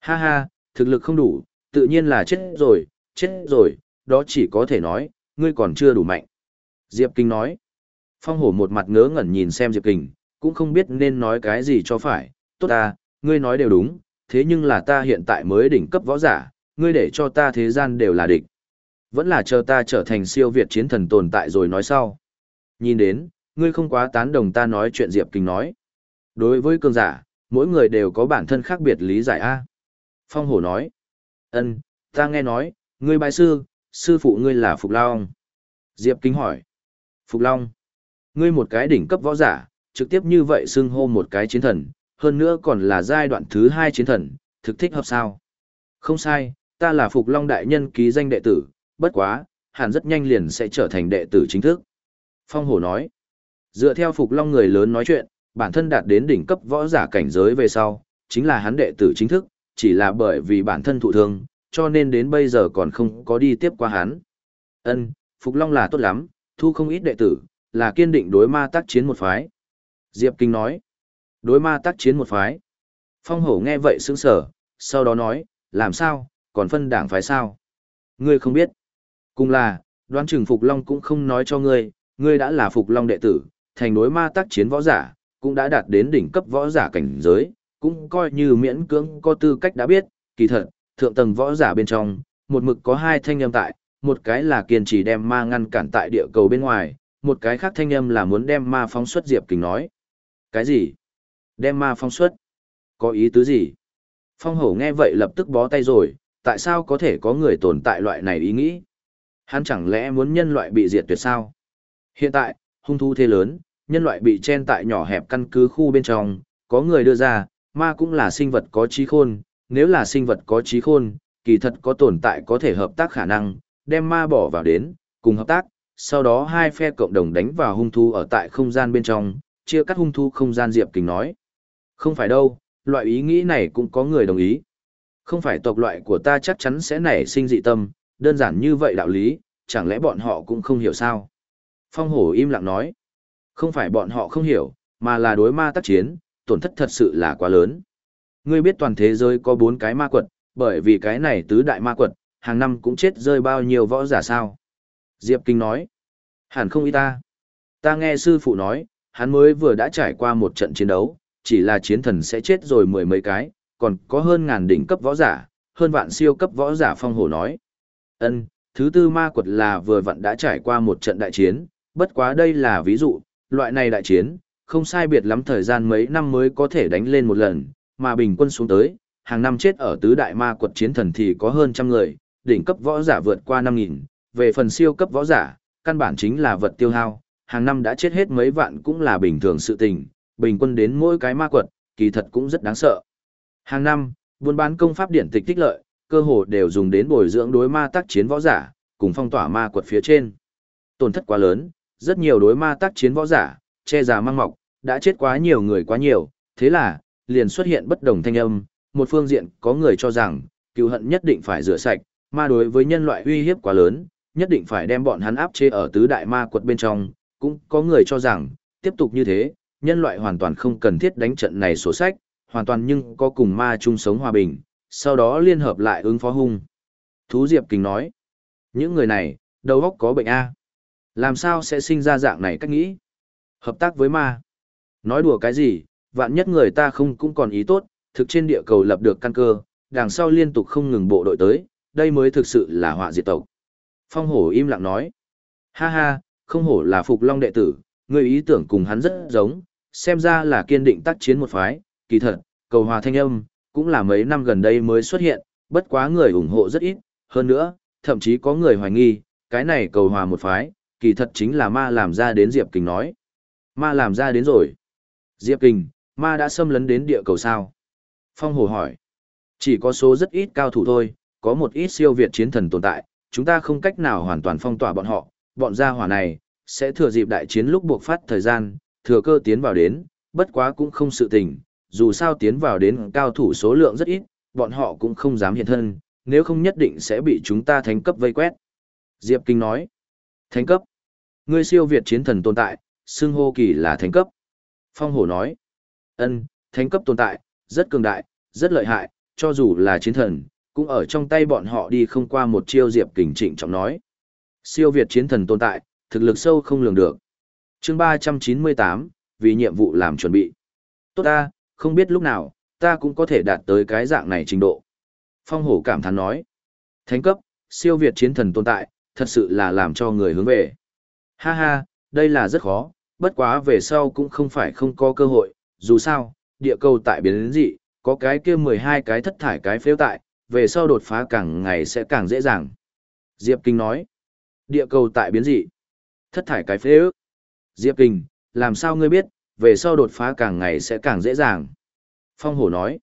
Ha ha, thực lực không đủ, tự nhiên là chết rồi, chết rồi, đó chỉ có thể nói, ngươi còn chưa đủ mạnh. Diệp Kinh nói. Phong hổ một mặt ngớ ngẩn nhìn xem Diệp Kình, cũng không biết nên nói cái gì cho phải. Tốt ta, ngươi nói đều đúng, thế nhưng là ta hiện tại mới đỉnh cấp võ giả, ngươi để cho ta thế gian đều là địch. Vẫn là chờ ta trở thành siêu việt chiến thần tồn tại rồi nói sau. Nhìn đến, ngươi không quá tán đồng ta nói chuyện Diệp Kình nói. Đối với cường giả, mỗi người đều có bản thân khác biệt lý giải A. Phong hổ nói, ân, ta nghe nói, ngươi bài sư, sư phụ ngươi là Phục Long. Diệp Kình hỏi, Phục Long, ngươi một cái đỉnh cấp võ giả, trực tiếp như vậy xưng hô một cái chiến thần, hơn nữa còn là giai đoạn thứ hai chiến thần, thực thích hợp sao? Không sai, ta là Phục Long Đại Nhân ký danh đệ tử, bất quá, hẳn rất nhanh liền sẽ trở thành đệ tử chính thức. Phong Hổ nói, dựa theo Phục Long người lớn nói chuyện, bản thân đạt đến đỉnh cấp võ giả cảnh giới về sau, chính là hắn đệ tử chính thức, chỉ là bởi vì bản thân thụ thương, cho nên đến bây giờ còn không có đi tiếp qua hắn. Ân, Phục Long là tốt lắm, thu không ít đệ tử, là kiên định đối ma tác chiến một phái. Diệp Kinh nói, đối ma tác chiến một phái. Phong Hổ nghe vậy sững sờ, sau đó nói, làm sao, còn phân đảng phái sao? Ngươi không biết. Cùng là, đoán chừng Phục Long cũng không nói cho ngươi, ngươi đã là Phục Long đệ tử, thành đối ma tác chiến võ giả, cũng đã đạt đến đỉnh cấp võ giả cảnh giới, cũng coi như miễn cưỡng có tư cách đã biết, kỳ thật, thượng tầng võ giả bên trong, một mực có hai thanh âm tại, một cái là kiên trì đem ma ngăn cản tại địa cầu bên ngoài, một cái khác thanh âm là muốn đem ma phóng xuất Diệp Kình nói. Cái gì? Đem ma phóng xuất? Có ý tứ gì? Phong hổ nghe vậy lập tức bó tay rồi, tại sao có thể có người tồn tại loại này ý nghĩ? Hắn chẳng lẽ muốn nhân loại bị diệt tuyệt sao? Hiện tại, hung thú thế lớn, nhân loại bị chen tại nhỏ hẹp căn cứ khu bên trong, có người đưa ra, ma cũng là sinh vật có trí khôn, nếu là sinh vật có trí khôn, kỳ thật có tồn tại có thể hợp tác khả năng, đem ma bỏ vào đến, cùng hợp tác, sau đó hai phe cộng đồng đánh vào hung thú ở tại không gian bên trong, chia cắt hung thú không gian Diệp Kình nói. Không phải đâu, loại ý nghĩ này cũng có người đồng ý. Không phải tộc loại của ta chắc chắn sẽ nảy sinh dị tâm, đơn giản như vậy đạo lý, chẳng lẽ bọn họ cũng không hiểu sao? Phong hổ im lặng nói. Không phải bọn họ không hiểu, mà là đối ma tác chiến, tổn thất thật sự là quá lớn. Ngươi biết toàn thế giới có bốn cái ma quật, bởi vì cái này tứ đại ma quật, hàng năm cũng chết rơi bao nhiêu võ giả sao? Diệp Kinh nói. Hẳn không ý ta. Ta nghe sư phụ nói, hắn mới vừa đã trải qua một trận chiến đấu, chỉ là chiến thần sẽ chết rồi mười mấy cái, còn có hơn ngàn đỉnh cấp võ giả, hơn vạn siêu cấp võ giả phong hổ nói. Ân, thứ tư ma quật là vừa vặn đã trải qua một trận đại chiến, bất quá đây là ví dụ, loại này đại chiến, không sai biệt lắm thời gian mấy năm mới có thể đánh lên một lần, mà bình quân xuống tới, hàng năm chết ở tứ đại ma quật chiến thần thì có hơn trăm người, đỉnh cấp võ giả vượt qua 5.000, về phần siêu cấp võ giả, căn bản chính là vật tiêu hao, hàng năm đã chết hết mấy vạn cũng là bình thường sự tình, bình quân đến mỗi cái ma quật, kỳ thật cũng rất đáng sợ. Hàng năm, buôn bán công pháp điển tịch tích lợi, cơ hồ đều dùng đến bồi dưỡng đối ma tác chiến võ giả, cùng phong tỏa ma quật phía trên. Tổn thất quá lớn, rất nhiều đối ma tác chiến võ giả, che giả mang mọc, đã chết quá nhiều người quá nhiều, thế là, liền xuất hiện bất đồng thanh âm, một phương diện có người cho rằng, cựu hận nhất định phải rửa sạch, ma đối với nhân loại uy hiếp quá lớn, nhất định phải đem bọn hắn áp chế ở tứ đại ma quật bên trong, cũng có người cho rằng, tiếp tục như thế, nhân loại hoàn toàn không cần thiết đánh trận này sổ sách, hoàn toàn nhưng có cùng ma chung sống hòa bình, sau đó liên hợp lại ứng phó hung. Thú Diệp Kình nói, những người này, đầu óc có bệnh A. Làm sao sẽ sinh ra dạng này cách nghĩ? Hợp tác với ma. Nói đùa cái gì, vạn nhất người ta không cũng còn ý tốt, thực trên địa cầu lập được căn cơ, đằng sau liên tục không ngừng bộ đội tới, đây mới thực sự là họa diệt tộc. Phong hổ im lặng nói. Ha ha, không hổ là phục long đệ tử, người ý tưởng cùng hắn rất giống, xem ra là kiên định tác chiến một phái, kỳ thật, cầu hòa thanh âm, cũng là mấy năm gần đây mới xuất hiện, bất quá người ủng hộ rất ít, hơn nữa, thậm chí có người hoài nghi, cái này cầu hòa một phái, kỳ thật chính là ma làm ra đến Diệp Kình nói. Ma làm ra đến rồi. Diệp Kình, ma đã xâm lấn đến địa cầu sao? Phong Hồ hỏi. Chỉ có số rất ít cao thủ thôi, có một ít siêu việt chiến thần tồn tại, chúng ta không cách nào hoàn toàn phong tỏa bọn họ, bọn gia hỏa này, sẽ thừa dịp đại chiến lúc buộc phát thời gian, thừa cơ tiến vào đến, bất quá cũng không sự tình, dù sao tiến vào đến cao thủ số lượng rất ít, bọn họ cũng không dám hiện thân, nếu không nhất định sẽ bị chúng ta thánh cấp vây quét. Diệp Kinh nói, thánh cấp, ngươi siêu việt chiến thần tồn tại, xưng hô kỳ là thánh cấp. Phong hổ nói, ân, thánh cấp tồn tại, rất cường đại, rất lợi hại, cho dù là chiến thần, cũng ở trong tay bọn họ đi không qua một chiêu Diệp Kình trịnh trọng nói. Siêu việt chiến thần tồn tại, thực lực sâu không lường được. chương 398, vì nhiệm vụ làm chuẩn bị. Tốt ta, không biết lúc nào, ta cũng có thể đạt tới cái dạng này trình độ. Phong hổ cảm thán nói. Thánh cấp, siêu việt chiến thần tồn tại, thật sự là làm cho người hướng về. Ha ha, đây là rất khó, bất quá về sau cũng không phải không có cơ hội, dù sao, địa cầu tại biến dị, có cái kia 12 cái thất thải cái phếu tại, về sau đột phá càng ngày sẽ càng dễ dàng. Diệp Kinh nói, địa cầu tại biến dị, thất thải cái phếu. Diệp Kinh, làm sao ngươi biết, về sau đột phá càng ngày sẽ càng dễ dàng. Phong hổ nói,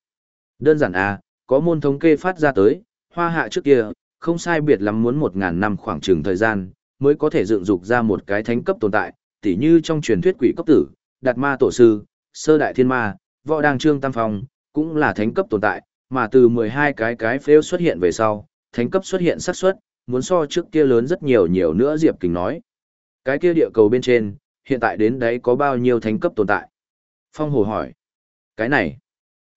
đơn giản à, có môn thống kê phát ra tới, hoa hạ trước kia, không sai biệt lắm muốn 1.000 năm khoảng trường thời gian, mới có thể dựng dục ra một cái thánh cấp tồn tại, tỉ như trong truyền thuyết quỷ cấp tử, đạt ma tổ sư, sơ đại thiên ma, võ đàng trương tam phong, cũng là thánh cấp tồn tại, mà từ 12 cái cái phêu xuất hiện về sau, thánh cấp xuất hiện xác suất muốn so trước kia lớn rất nhiều nhiều nữa Diệp Kình nói. Cái kia địa cầu bên trên, hiện tại đến đấy có bao nhiêu thánh cấp tồn tại? Phong Hồ hỏi. Cái này,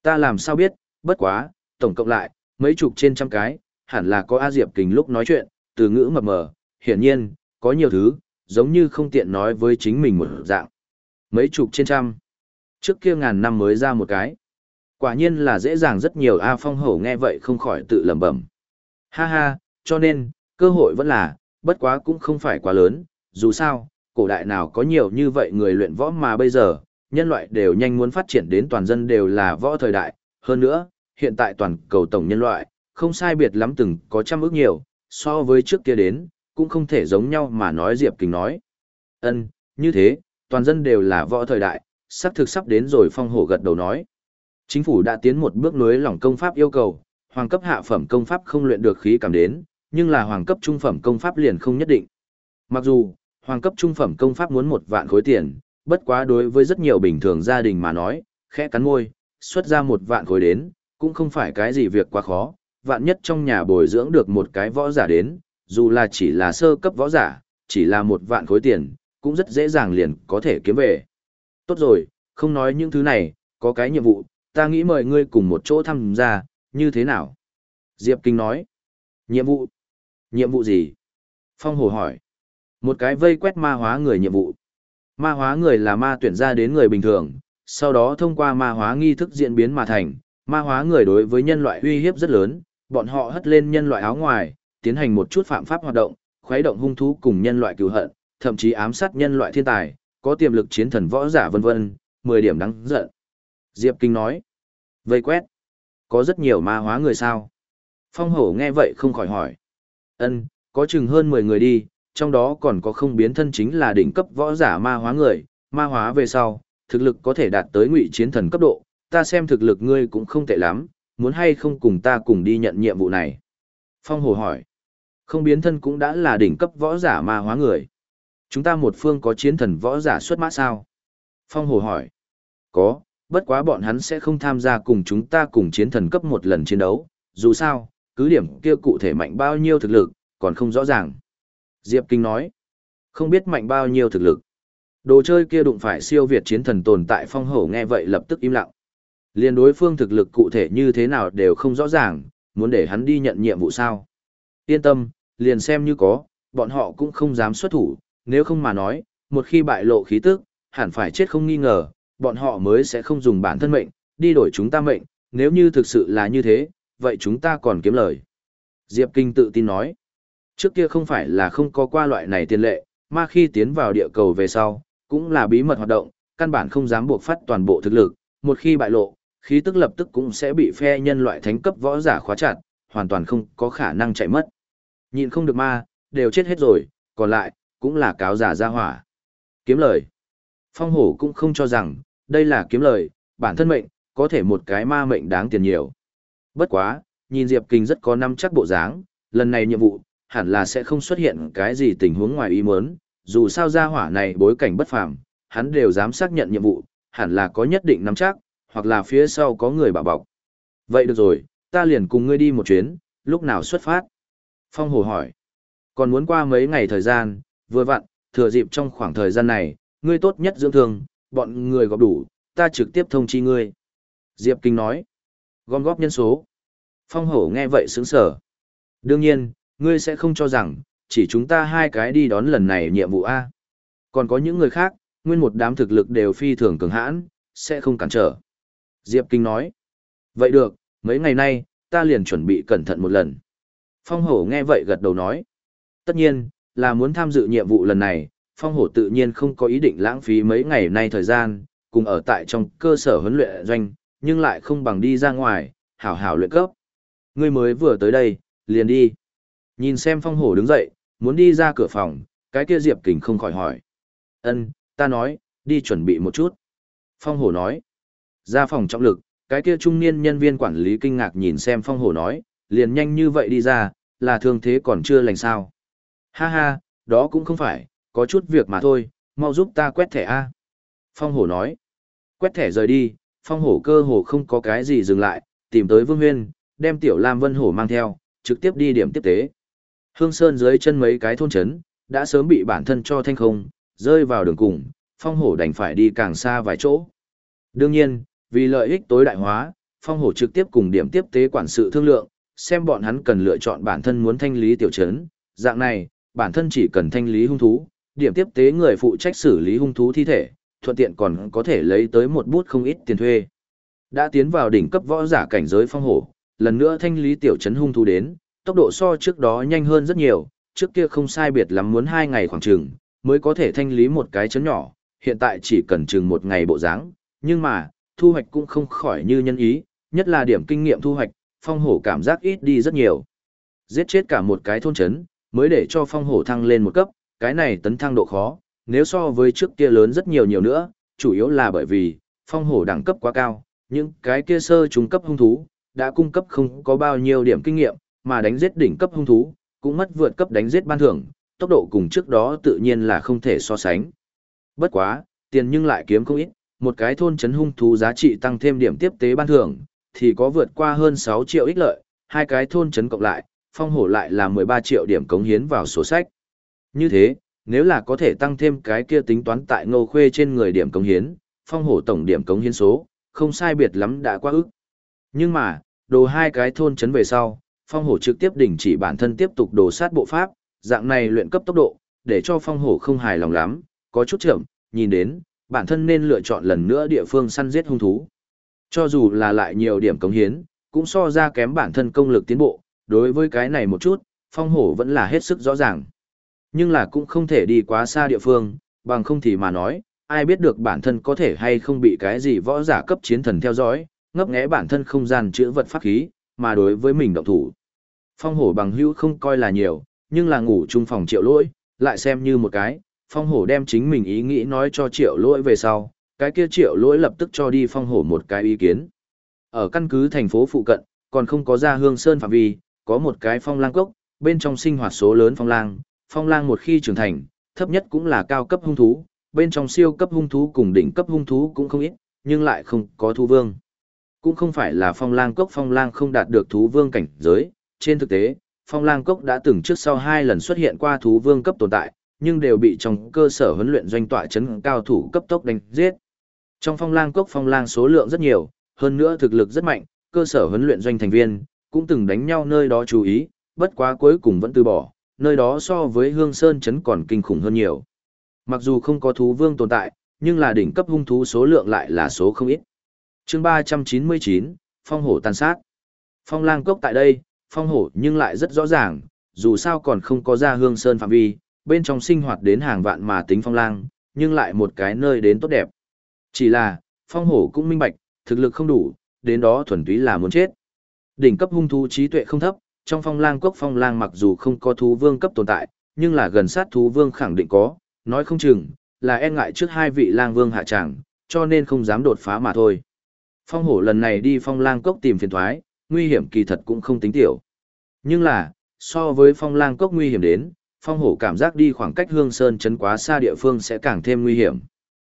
ta làm sao biết, bất quá, tổng cộng lại, mấy chục trên trăm cái, hẳn là có A Diệp Kình lúc nói chuyện, từ ngữ mập mờ, hiển nhiên, có nhiều thứ, giống như không tiện nói với chính mình một dạng. Mấy chục trên trăm. Trước kia ngàn năm mới ra một cái. Quả nhiên là dễ dàng rất nhiều A Phong Hổ nghe vậy không khỏi tự lẩm bẩm. Ha ha, cho nên, cơ hội vẫn là, bất quá cũng không phải quá lớn, dù sao, cổ đại nào có nhiều như vậy người luyện võ mà bây giờ, nhân loại đều nhanh muốn phát triển đến toàn dân đều là võ thời đại, hơn nữa, hiện tại toàn cầu tổng nhân loại, không sai biệt lắm từng có trăm ước nhiều, so với trước kia đến, cũng không thể giống nhau mà nói Diệp Kình nói. Ân, như thế, toàn dân đều là võ thời đại, sắp thực sắp đến rồi phong hổ gật đầu nói. Chính phủ đã tiến một bước nối lỏng công pháp yêu cầu, hoàng cấp hạ phẩm công pháp không luyện được khí cảm đến, nhưng là hoàng cấp trung phẩm công pháp liền không nhất định. Mặc dù, hoàng cấp trung phẩm công pháp muốn một vạn khối tiền, bất quá đối với rất nhiều bình thường gia đình mà nói, khẽ cắn môi, xuất ra một vạn khối đến, cũng không phải cái gì việc quá khó, vạn nhất trong nhà bồi dưỡng được một cái võ giả đến, dù là chỉ là sơ cấp võ giả, chỉ là một vạn khối tiền, cũng rất dễ dàng liền có thể kiếm về. Tốt rồi, không nói những thứ này, có cái nhiệm vụ, ta nghĩ mời ngươi cùng một chỗ tham gia, như thế nào? Diệp Kinh nói. Nhiệm vụ? Nhiệm vụ gì? Phong Hồ hỏi. Một cái vây quét ma hóa người nhiệm vụ. Ma hóa người là ma tuyển ra đến người bình thường, sau đó thông qua ma hóa nghi thức diễn biến mà thành. Ma hóa người đối với nhân loại uy hiếp rất lớn, bọn họ hất lên nhân loại áo ngoài, tiến hành một chút phạm pháp hoạt động, khuấy động hung thú cùng nhân loại cứu hận, thậm chí ám sát nhân loại thiên tài, có tiềm lực chiến thần võ giả vân vân, 10 điểm đáng giận. Diệp Kinh nói, vây quét, có rất nhiều ma hóa người sao? Phong hổ nghe vậy không khỏi hỏi. Ân, có chừng hơn 10 người đi, trong đó còn có không biến thân chính là đỉnh cấp võ giả ma hóa người, ma hóa về sau, thực lực có thể đạt tới ngụy chiến thần cấp độ, ta xem thực lực ngươi cũng không tệ lắm, muốn hay không cùng ta cùng đi nhận nhiệm vụ này. Phong Hồ hỏi, không biến thân cũng đã là đỉnh cấp võ giả ma hóa người. Chúng ta một phương có chiến thần võ giả xuất mã sao? Phong Hồ hỏi, có, bất quá bọn hắn sẽ không tham gia cùng chúng ta cùng chiến thần cấp một lần chiến đấu, dù sao, cứ điểm kia cụ thể mạnh bao nhiêu thực lực, còn không rõ ràng. Diệp Kinh nói, không biết mạnh bao nhiêu thực lực. Đồ chơi kia đụng phải siêu việt chiến thần tồn tại phong hổ nghe vậy lập tức im lặng. Liên đối phương thực lực cụ thể như thế nào đều không rõ ràng, muốn để hắn đi nhận nhiệm vụ sao. Yên tâm, liền xem như có, bọn họ cũng không dám xuất thủ, nếu không mà nói, một khi bại lộ khí tức, hẳn phải chết không nghi ngờ, bọn họ mới sẽ không dùng bản thân mệnh, đi đổi chúng ta mệnh, nếu như thực sự là như thế, vậy chúng ta còn kiếm lời. Diệp Kinh tự tin nói, trước kia không phải là không có qua loại này tiền lệ, mà khi tiến vào địa cầu về sau, cũng là bí mật hoạt động, căn bản không dám buộc phát toàn bộ thực lực, một khi bại lộ, khí tức lập tức cũng sẽ bị phe nhân loại thánh cấp võ giả khóa chặt, hoàn toàn không có khả năng chạy mất. Nhìn không được ma, đều chết hết rồi, còn lại, cũng là cáo giả ra hỏa. Kiếm lời. Phong hổ cũng không cho rằng, đây là kiếm lời, bản thân mệnh, có thể một cái ma mệnh đáng tiền nhiều. Bất quá, nhìn Diệp Kinh rất có năm chắc bộ dáng, lần này nhiệm vụ, hẳn là sẽ không xuất hiện cái gì tình huống ngoài ý muốn, dù sao gia hỏa này bối cảnh bất phàm, hắn đều dám xác nhận nhiệm vụ, hẳn là có nhất định nắm chắc, hoặc là phía sau có người bảo bọc. Vậy được rồi, ta liền cùng ngươi đi một chuyến, lúc nào xuất phát? Phong Hồ hỏi. Còn muốn qua mấy ngày thời gian, vừa vặn, thừa dịp trong khoảng thời gian này, ngươi tốt nhất dưỡng thương, bọn người góp đủ, ta trực tiếp thông chi ngươi. Diệp Kinh nói. Gom góp nhân số. Phong Hổ nghe vậy sướng sở. Đương nhiên, ngươi sẽ không cho rằng, chỉ chúng ta hai cái đi đón lần này nhiệm vụ A. Còn có những người khác, nguyên một đám thực lực đều phi thường cường hãn, sẽ không cản trở. Diệp Kinh nói. Vậy được, mấy ngày nay, ta liền chuẩn bị cẩn thận một lần. Phong hổ nghe vậy gật đầu nói. Tất nhiên, là muốn tham dự nhiệm vụ lần này, phong hổ tự nhiên không có ý định lãng phí mấy ngày nay thời gian, cùng ở tại trong cơ sở huấn luyện doanh, nhưng lại không bằng đi ra ngoài, hảo hảo luyện cấp. Ngươi mới vừa tới đây, liền đi. Nhìn xem phong hổ đứng dậy, muốn đi ra cửa phòng, cái kia Diệp Kình không khỏi hỏi. Ân, ta nói, đi chuẩn bị một chút. Phong hổ nói. Ra phòng trọng lực, cái kia trung niên nhân viên quản lý kinh ngạc nhìn xem phong hổ nói, liền nhanh như vậy đi ra, là thương thế còn chưa lành sao. Ha ha, đó cũng không phải, có chút việc mà thôi, mau giúp ta quét thẻ A. Phong hổ nói. Quét thẻ rời đi, phong hổ cơ hồ không có cái gì dừng lại, tìm tới Vương Huyên, đem tiểu Lam Vân Hổ mang theo, trực tiếp đi điểm tiếp tế. Hương Sơn dưới chân mấy cái thôn chấn, đã sớm bị bản thân cho thanh không, rơi vào đường cùng, phong hổ đành phải đi càng xa vài chỗ. Đương nhiên, vì lợi ích tối đại hóa, phong hổ trực tiếp cùng điểm tiếp tế quản sự thương lượng, xem bọn hắn cần lựa chọn bản thân muốn thanh lý tiểu chấn, dạng này, bản thân chỉ cần thanh lý hung thú, điểm tiếp tế người phụ trách xử lý hung thú thi thể, thuận tiện còn có thể lấy tới một bút không ít tiền thuê. Đã tiến vào đỉnh cấp võ giả cảnh giới phong hổ, lần nữa thanh lý tiểu trấn hung thú đến, tốc độ so trước đó nhanh hơn rất nhiều, trước kia không sai biệt lắm muốn hai ngày khoảng chừng, mới có thể thanh lý một cái trấn nhỏ, hiện tại chỉ cần chừng một ngày bộ dáng, nhưng mà, thu hoạch cũng không khỏi như nhân ý, nhất là điểm kinh nghiệm thu hoạch, phong hổ cảm giác ít đi rất nhiều. Giết chết cả một cái thôn trấn, mới để cho phong hổ thăng lên một cấp, cái này tấn thăng độ khó, nếu so với trước kia lớn rất nhiều nhiều nữa, chủ yếu là bởi vì, phong hổ đẳng cấp quá cao, những cái kia sơ trung cấp hung thú, đã cung cấp không có bao nhiêu điểm kinh nghiệm, mà đánh giết đỉnh cấp hung thú, cũng mất vượt cấp đánh giết ban thưởng, tốc độ cùng trước đó tự nhiên là không thể so sánh. Bất quá, tiền nhưng lại kiếm không ít, một cái thôn trấn hung thú giá trị tăng thêm điểm tiếp tế ban thưởng, thì có vượt qua hơn 6 triệu ích lợi, hai cái thôn trấn cộng lại, phong hổ lại là 13 triệu điểm cống hiến vào sổ sách. Như thế, nếu là có thể tăng thêm cái kia tính toán tại ngô khuê trên người điểm cống hiến, phong hổ tổng điểm cống hiến số, không sai biệt lắm đã quá ức. Nhưng mà, đồ hai cái thôn trấn về sau, phong hổ trực tiếp đình chỉ bản thân tiếp tục đồ sát bộ pháp, dạng này luyện cấp tốc độ, để cho phong hổ không hài lòng lắm, có chút chậm, nhìn đến, bản thân nên lựa chọn lần nữa địa phương săn giết hung thú. Cho dù là lại nhiều điểm cống hiến, cũng so ra kém bản thân công lực tiến bộ, đối với cái này một chút, phong hổ vẫn là hết sức rõ ràng. Nhưng là cũng không thể đi quá xa địa phương, bằng không thì mà nói, ai biết được bản thân có thể hay không bị cái gì võ giả cấp chiến thần theo dõi, ngấp nghé bản thân không gian chữa vật pháp khí, mà đối với mình động thủ. Phong hổ bằng hữu không coi là nhiều, nhưng là ngủ chung phòng triệu lỗi, lại xem như một cái, phong hổ đem chính mình ý nghĩ nói cho triệu lỗi về sau, cái kia triệu lỗi lập tức cho đi phong hổ một cái ý kiến. Ở căn cứ thành phố phụ cận, còn không có ra hương sơn phạm vi, có một cái phong lang cốc, bên trong sinh hoạt số lớn phong lang, phong lang một khi trưởng thành, thấp nhất cũng là cao cấp hung thú, bên trong siêu cấp hung thú cùng đỉnh cấp hung thú cũng không ít, nhưng lại không có thú vương. Cũng không phải là phong lang cốc phong lang không đạt được thú vương cảnh giới, trên thực tế, phong lang cốc đã từng trước sau hai lần xuất hiện qua thú vương cấp tồn tại, nhưng đều bị trong cơ sở huấn luyện doanh tọa chấn cao thủ cấp tốc đánh giết. Trong phong lang cốc phong lang số lượng rất nhiều, hơn nữa thực lực rất mạnh, cơ sở huấn luyện doanh thành viên, cũng từng đánh nhau nơi đó chú ý, bất quá cuối cùng vẫn từ bỏ, nơi đó so với hương sơn chấn còn kinh khủng hơn nhiều. Mặc dù không có thú vương tồn tại, nhưng là đỉnh cấp hung thú số lượng lại là số không ít. chương 399, Phong hổ tàn sát. Phong lang cốc tại đây, phong hổ nhưng lại rất rõ ràng, dù sao còn không có ra hương sơn phạm vi, bên trong sinh hoạt đến hàng vạn mà tính phong lang, nhưng lại một cái nơi đến tốt đẹp. Chỉ là, phong hổ cũng minh bạch, thực lực không đủ, đến đó thuần túy là muốn chết. Đỉnh cấp hung thú trí tuệ không thấp, trong phong lang cốc phong lang mặc dù không có thú vương cấp tồn tại, nhưng là gần sát thú vương khẳng định có, nói không chừng, là e ngại trước hai vị lang vương hạ tràng, cho nên không dám đột phá mà thôi. Phong hổ lần này đi phong lang cốc tìm phiền thoái, nguy hiểm kỳ thật cũng không tính tiểu. Nhưng là, so với phong lang cốc nguy hiểm đến, phong hổ cảm giác đi khoảng cách hương sơn chấn quá xa địa phương sẽ càng thêm nguy hiểm.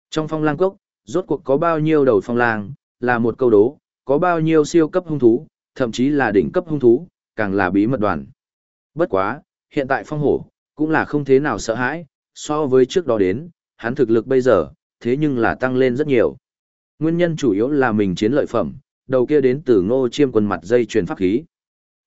Trong phong lang cốc, rốt cuộc có bao nhiêu đầu phong lang, là một câu đố, có bao nhiêu siêu cấp hung thú, thậm chí là đỉnh cấp hung thú, càng là bí mật đoàn. Bất quá, hiện tại phong hổ, cũng là không thế nào sợ hãi, so với trước đó đến, hắn thực lực bây giờ, thế nhưng là tăng lên rất nhiều. Nguyên nhân chủ yếu là mình chiến lợi phẩm, đầu kia đến từ ngô chiêm quần mặt dây truyền pháp khí.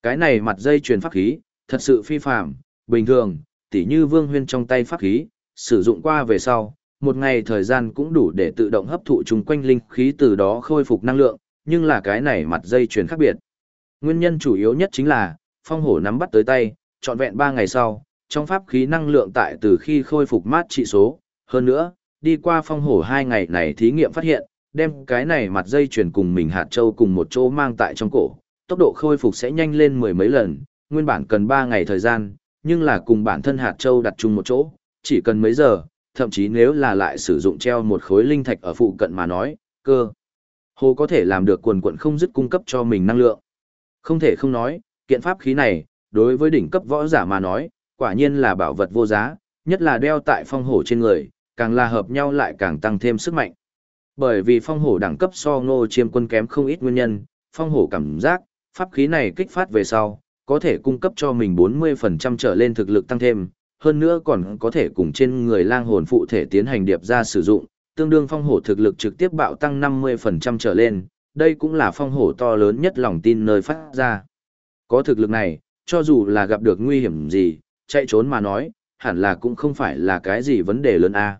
Cái này mặt dây truyền pháp khí, thật sự phi phạm, bình thường, tỉ như vương huyên trong tay pháp khí, sử dụng qua về sau, một ngày thời gian cũng đủ để tự động hấp thụ chung quanh linh khí từ đó khôi phục năng lượng, nhưng là cái này mặt dây truyền khác biệt. Nguyên nhân chủ yếu nhất chính là, phong hổ nắm bắt tới tay, trọn vẹn 3 ngày sau, trong pháp khí năng lượng tại từ khi khôi phục mát trị số, hơn nữa, đi qua phong hổ hai ngày này thí nghiệm phát hiện, đem cái này mặt dây chuyển cùng mình hạt châu cùng một chỗ mang tại trong cổ, tốc độ khôi phục sẽ nhanh lên mười mấy lần, nguyên bản cần 3 ngày thời gian, nhưng là cùng bản thân hạt châu đặt chung một chỗ, chỉ cần mấy giờ, thậm chí nếu là lại sử dụng treo một khối linh thạch ở phụ cận mà nói, cơ. Hồ có thể làm được quần quận không dứt cung cấp cho mình năng lượng. Không thể không nói, kiện pháp khí này, đối với đỉnh cấp võ giả mà nói, quả nhiên là bảo vật vô giá, nhất là đeo tại phong hổ trên người, càng là hợp nhau lại càng tăng thêm sức mạnh. Bởi vì phong hổ đẳng cấp so ngô chiêm quân kém không ít nguyên nhân, phong hổ cảm giác, pháp khí này kích phát về sau, có thể cung cấp cho mình 40% trở lên thực lực tăng thêm, hơn nữa còn có thể cùng trên người lang hồn phụ thể tiến hành điệp ra sử dụng, tương đương phong hổ thực lực trực tiếp bạo tăng 50% trở lên, đây cũng là phong hổ to lớn nhất lòng tin nơi phát ra. Có thực lực này, cho dù là gặp được nguy hiểm gì, chạy trốn mà nói, hẳn là cũng không phải là cái gì vấn đề lớn a.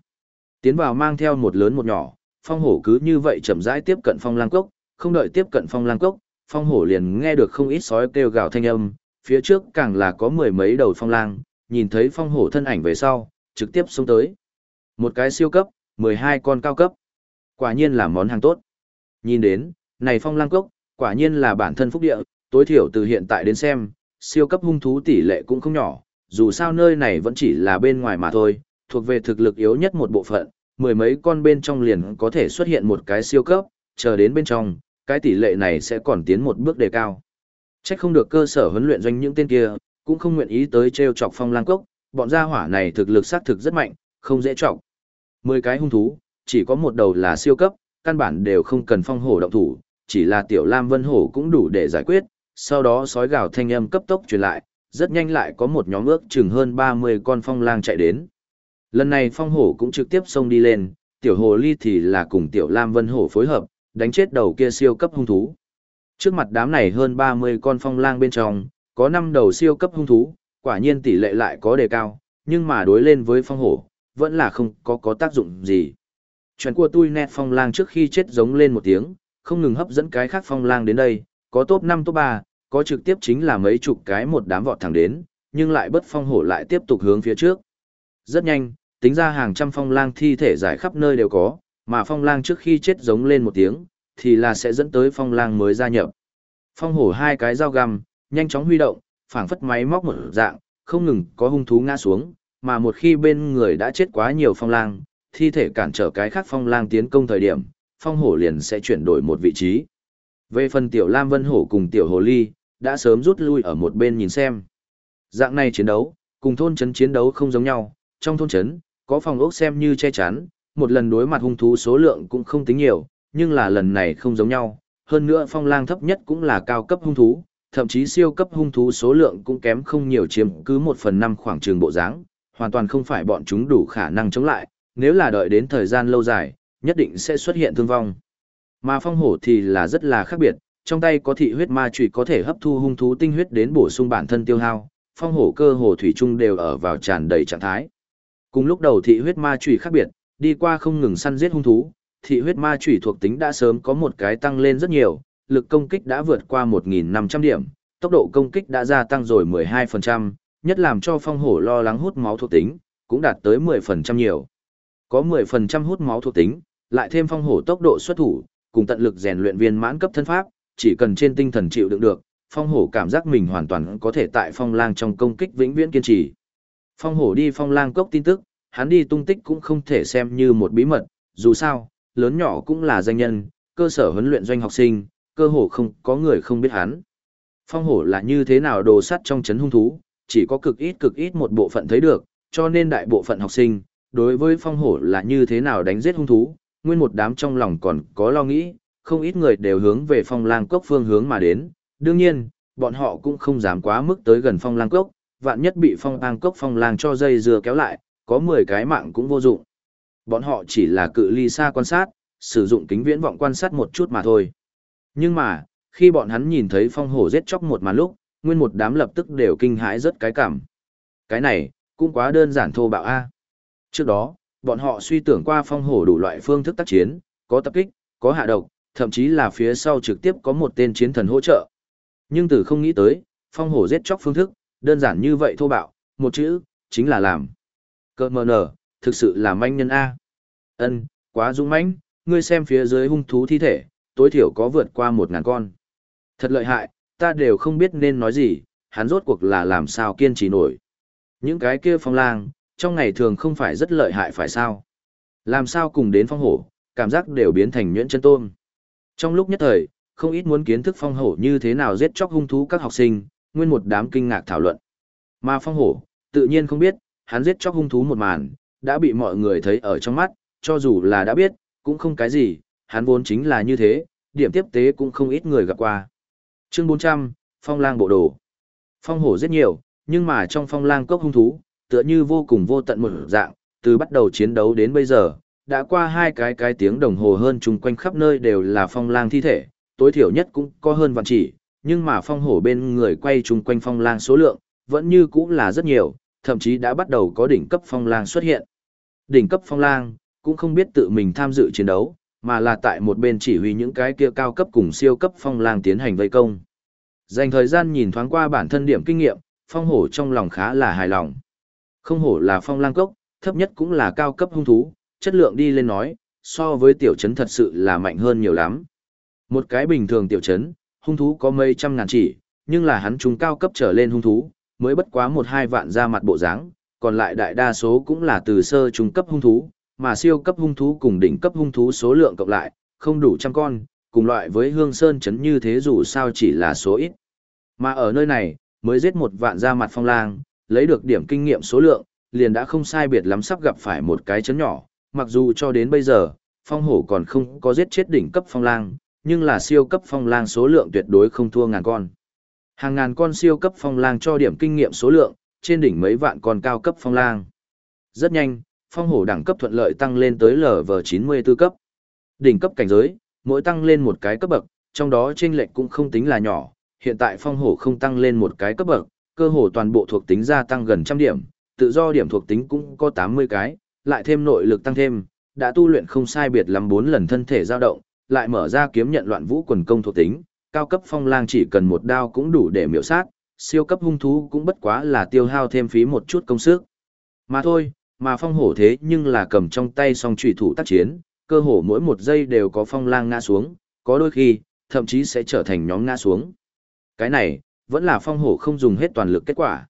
Tiến vào mang theo một lớn một nhỏ, phong hổ cứ như vậy chậm rãi tiếp cận phong lang cốc, không đợi tiếp cận phong lang cốc, phong hổ liền nghe được không ít sói kêu gào thanh âm, phía trước càng là có mười mấy đầu phong lang, nhìn thấy phong hổ thân ảnh về sau, trực tiếp xuống tới. Một cái siêu cấp, 12 con cao cấp. Quả nhiên là món hàng tốt. Nhìn đến, này phong lang cốc, quả nhiên là bản thân phúc địa, tối thiểu từ hiện tại đến xem, siêu cấp hung thú tỷ lệ cũng không nhỏ, dù sao nơi này vẫn chỉ là bên ngoài mà thôi, thuộc về thực lực yếu nhất một bộ phận, mười mấy con bên trong liền có thể xuất hiện một cái siêu cấp, chờ đến bên trong, cái tỷ lệ này sẽ còn tiến một bước đề cao. Chắc không được cơ sở huấn luyện doanh những tên kia, cũng không nguyện ý tới treo chọc phong lang cốc, bọn gia hỏa này thực lực xác thực rất mạnh, không dễ trọng. Mười cái hung thú, chỉ có một đầu là siêu cấp, căn bản đều không cần phong hổ động thủ, chỉ là tiểu lam vân hổ cũng đủ để giải quyết, sau đó sói gào thanh âm cấp tốc truyền lại, rất nhanh lại có một nhóm ước chừng hơn 30 con phong lang chạy đến. Lần này phong hổ cũng trực tiếp xông đi lên, tiểu hồ ly thì là cùng tiểu lam vân hổ phối hợp, đánh chết đầu kia siêu cấp hung thú. Trước mặt đám này hơn 30 con phong lang bên trong, có 5 đầu siêu cấp hung thú, quả nhiên tỷ lệ lại có đề cao, nhưng mà đối lên với phong hổ, vẫn là không có có tác dụng gì. Chuyện của tôi nét phong lang trước khi chết giống lên một tiếng, không ngừng hấp dẫn cái khác phong lang đến đây, có top 5 top 3, có trực tiếp chính là mấy chục cái một đám vọt thẳng đến, nhưng lại bất phong hổ lại tiếp tục hướng phía trước. Rất nhanh, tính ra hàng trăm phong lang thi thể giải khắp nơi đều có, mà phong lang trước khi chết giống lên một tiếng, thì là sẽ dẫn tới phong lang mới gia nhập. Phong hổ hai cái dao găm, nhanh chóng huy động, phảng phất máy móc một dạng, không ngừng có hung thú ngã xuống, mà một khi bên người đã chết quá nhiều phong lang, thi thể cản trở cái khác phong lang tiến công thời điểm, phong hổ liền sẽ chuyển đổi một vị trí. Về phần tiểu Lam Vân Hổ cùng tiểu Hồ Ly, đã sớm rút lui ở một bên nhìn xem. Dạng này chiến đấu, cùng thôn trấn chiến đấu không giống nhau, trong thôn trấn, có phòng ốc xem như che chắn, một lần đối mặt hung thú số lượng cũng không tính nhiều, nhưng là lần này không giống nhau, hơn nữa phong lang thấp nhất cũng là cao cấp hung thú, thậm chí siêu cấp hung thú số lượng cũng kém không nhiều chiếm cứ một phần năm khoảng trường bộ dáng, hoàn toàn không phải bọn chúng đủ khả năng chống lại, nếu là đợi đến thời gian lâu dài, nhất định sẽ xuất hiện thương vong. Mà phong hổ thì là rất là khác biệt, trong tay có thị huyết ma trụy có thể hấp thu hung thú tinh huyết đến bổ sung bản thân tiêu hao, phong hổ cơ hồ thủy chung đều ở vào tràn đầy trạng thái. Cùng lúc đầu thị huyết ma trụy khác biệt, đi qua không ngừng săn giết hung thú, thị huyết ma trụy thuộc tính đã sớm có một cái tăng lên rất nhiều, lực công kích đã vượt qua 1.500 điểm, tốc độ công kích đã gia tăng rồi 12%, nhất làm cho phong hổ lo lắng hút máu thuộc tính, cũng đạt tới 10% nhiều. Có 10% hút máu thuộc tính, lại thêm phong hổ tốc độ xuất thủ, cùng tận lực rèn luyện viên mãn cấp thân pháp, chỉ cần trên tinh thần chịu đựng được, phong hổ cảm giác mình hoàn toàn có thể tại phong lang trong công kích vĩnh viễn kiên trì. Phong hổ đi phong lang cốc tin tức, hắn đi tung tích cũng không thể xem như một bí mật, dù sao, lớn nhỏ cũng là danh nhân, cơ sở huấn luyện doanh học sinh, cơ hồ không có người không biết hắn. Phong hổ là như thế nào đồ sắt trong chấn hung thú, chỉ có cực ít cực ít một bộ phận thấy được, cho nên đại bộ phận học sinh, đối với phong hổ là như thế nào đánh giết hung thú, nguyên một đám trong lòng còn có lo nghĩ, không ít người đều hướng về phong lang cốc phương hướng mà đến, đương nhiên, bọn họ cũng không dám quá mức tới gần phong lang cốc, vạn nhất bị phong lang cốc phong lang cho dây dừa kéo lại, có 10 cái mạng cũng vô dụng. Bọn họ chỉ là cự ly xa quan sát, sử dụng kính viễn vọng quan sát một chút mà thôi. Nhưng mà, khi bọn hắn nhìn thấy phong hổ giết chóc một màn lúc, nguyên một đám lập tức đều kinh hãi rất cái cảm. Cái này, cũng quá đơn giản thô bạo a. Trước đó, bọn họ suy tưởng qua phong hổ đủ loại phương thức tác chiến, có tập kích, có hạ độc, thậm chí là phía sau trực tiếp có một tên chiến thần hỗ trợ. Nhưng từ không nghĩ tới, phong hổ giết chóc phương thức, đơn giản như vậy thô bạo, một chữ, chính là làm. Cơ mờ nở, thực sự là manh nhân A. Ân, quá dũng mãnh, ngươi xem phía dưới hung thú thi thể, tối thiểu có vượt qua một ngàn con. Thật lợi hại, ta đều không biết nên nói gì, hắn rốt cuộc là làm sao kiên trì nổi. Những cái kia phong lang, trong ngày thường không phải rất lợi hại phải sao. Làm sao cùng đến phong hổ, cảm giác đều biến thành nhuyễn chân tôm. Trong lúc nhất thời, không ít muốn kiến thức phong hổ như thế nào giết chóc hung thú các học sinh, nguyên một đám kinh ngạc thảo luận. Mà phong hổ, tự nhiên không biết, hắn giết chóc hung thú một màn, đã bị mọi người thấy ở trong mắt, cho dù là đã biết, cũng không cái gì, hắn vốn chính là như thế, điểm tiếp tế cũng không ít người gặp qua. Chương 400, Phong lang bộ đồ. Phong hổ rất nhiều, nhưng mà trong phong lang cốc hung thú, tựa như vô cùng vô tận một dạng, từ bắt đầu chiến đấu đến bây giờ, đã qua hai cái cái tiếng đồng hồ hơn chung quanh khắp nơi đều là phong lang thi thể, tối thiểu nhất cũng có hơn vạn chỉ, nhưng mà phong hổ bên người quay chung quanh phong lang số lượng, vẫn như cũng là rất nhiều, thậm chí đã bắt đầu có đỉnh cấp phong lang xuất hiện. Đỉnh cấp phong lang, cũng không biết tự mình tham dự chiến đấu, mà là tại một bên chỉ huy những cái kia cao cấp cùng siêu cấp phong lang tiến hành vây công. Dành thời gian nhìn thoáng qua bản thân điểm kinh nghiệm, phong hổ trong lòng khá là hài lòng. Không hổ là phong lang cốc, thấp nhất cũng là cao cấp hung thú, chất lượng đi lên nói, so với tiểu trấn thật sự là mạnh hơn nhiều lắm. Một cái bình thường tiểu trấn, hung thú có mấy trăm ngàn chỉ, nhưng là hắn chúng cao cấp trở lên hung thú, mới bất quá một hai vạn ra mặt bộ dáng, còn lại đại đa số cũng là từ sơ trung cấp hung thú, mà siêu cấp hung thú cùng đỉnh cấp hung thú số lượng cộng lại, không đủ trăm con, cùng loại với hương sơn chấn như thế dù sao chỉ là số ít. Mà ở nơi này, mới giết một vạn ra mặt phong lang, lấy được điểm kinh nghiệm số lượng, liền đã không sai biệt lắm sắp gặp phải một cái chấn nhỏ, mặc dù cho đến bây giờ, phong hổ còn không có giết chết đỉnh cấp phong lang, nhưng là siêu cấp phong lang số lượng tuyệt đối không thua ngàn con. Hàng ngàn con siêu cấp phong lang cho điểm kinh nghiệm số lượng, trên đỉnh mấy vạn con cao cấp phong lang. Rất nhanh, phong hổ đẳng cấp thuận lợi tăng lên tới LV94 cấp. Đỉnh cấp cảnh giới, mỗi tăng lên một cái cấp bậc, trong đó chênh lệch cũng không tính là nhỏ, hiện tại phong hổ không tăng lên một cái cấp bậc, cơ hồ toàn bộ thuộc tính gia tăng gần trăm điểm, tự do điểm thuộc tính cũng có 80 cái, lại thêm nội lực tăng thêm, đã tu luyện không sai biệt lắm 4 lần thân thể dao động, lại mở ra kiếm nhận loạn vũ quần công thuộc tính, cao cấp phong lang chỉ cần một đao cũng đủ để miểu sát, siêu cấp hung thú cũng bất quá là tiêu hao thêm phí một chút công sức. Mà thôi, mà phong hổ thế nhưng là cầm trong tay song trùy thủ tác chiến, cơ hồ mỗi một giây đều có phong lang ngã xuống, có đôi khi, thậm chí sẽ trở thành nhóm ngã xuống. Cái này, vẫn là phong hổ không dùng hết toàn lực kết quả.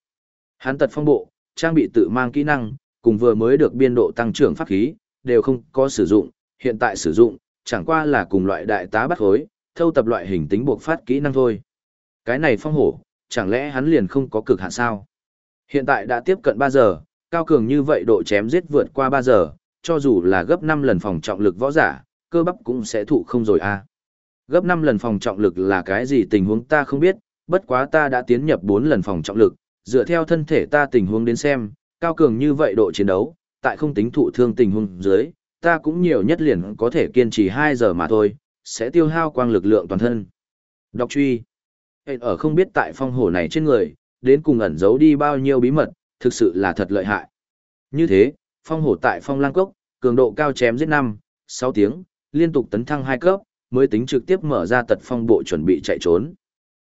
Hắn tật phong bộ, trang bị tự mang kỹ năng, cùng vừa mới được biên độ tăng trưởng pháp khí, đều không có sử dụng, hiện tại sử dụng, chẳng qua là cùng loại đại tá bắt hối, thâu tập loại hình tính buộc phát kỹ năng thôi. Cái này phong hổ, chẳng lẽ hắn liền không có cực hạn sao? Hiện tại đã tiếp cận 3 giờ, cao cường như vậy độ chém giết vượt qua 3 giờ, cho dù là gấp 5 lần phòng trọng lực võ giả, cơ bắp cũng sẽ thụ không rồi a. À. Gấp 5 lần phòng trọng lực là cái gì tình huống ta không biết, bất quá ta đã tiến nhập 4 lần phòng trọng lực, dựa theo thân thể ta tình huống đến xem, cao cường như vậy độ chiến đấu, tại không tính thụ thương tình huống dưới, ta cũng nhiều nhất liền có thể kiên trì 2 giờ mà thôi, sẽ tiêu hao quang lực lượng toàn thân. Đọc truy. Ở không biết tại phong hổ này trên người, đến cùng ẩn giấu đi bao nhiêu bí mật, thực sự là thật lợi hại. Như thế, phong hổ tại phong lang cốc, cường độ cao chém giết 5, 6 tiếng, liên tục tấn thăng 2 cấp, mới tính trực tiếp mở ra tật phong bộ chuẩn bị chạy trốn.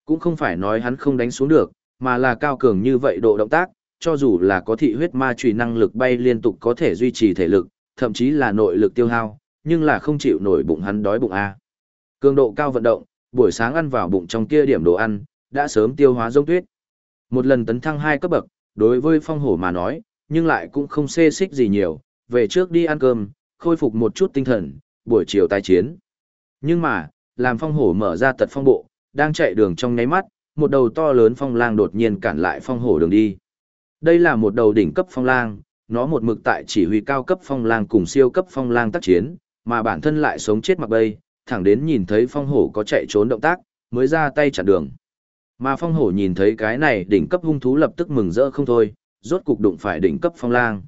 Cũng không phải nói hắn không đánh xuống được, mà là cao cường như vậy độ động tác, cho dù là có thị huyết ma trùy năng lực bay liên tục có thể duy trì thể lực, thậm chí là nội lực tiêu hao, nhưng là không chịu nổi bụng hắn đói bụng A. Cường độ cao vận động, buổi sáng ăn vào bụng trong kia điểm đồ ăn, đã sớm tiêu hóa giống tuyết. Một lần tấn thăng hai cấp bậc, đối với phong hổ mà nói, nhưng lại cũng không xê xích gì nhiều, về trước đi ăn cơm, khôi phục một chút tinh thần, buổi chiều tái chiến. Nhưng mà, làm phong hổ mở ra tật phong bộ, đang chạy đường trong nháy mắt, một đầu to lớn phong lang đột nhiên cản lại phong hổ đường đi. Đây là một đầu đỉnh cấp phong lang, nó một mực tại chỉ huy cao cấp phong lang cùng siêu cấp phong lang tác chiến, mà bản thân lại sống chết mặc bay, thẳng đến nhìn thấy phong hổ có chạy trốn động tác, mới ra tay chặn đường. Mà phong hổ nhìn thấy cái này đỉnh cấp hung thú lập tức mừng rỡ không thôi, rốt cục đụng phải đỉnh cấp phong lang.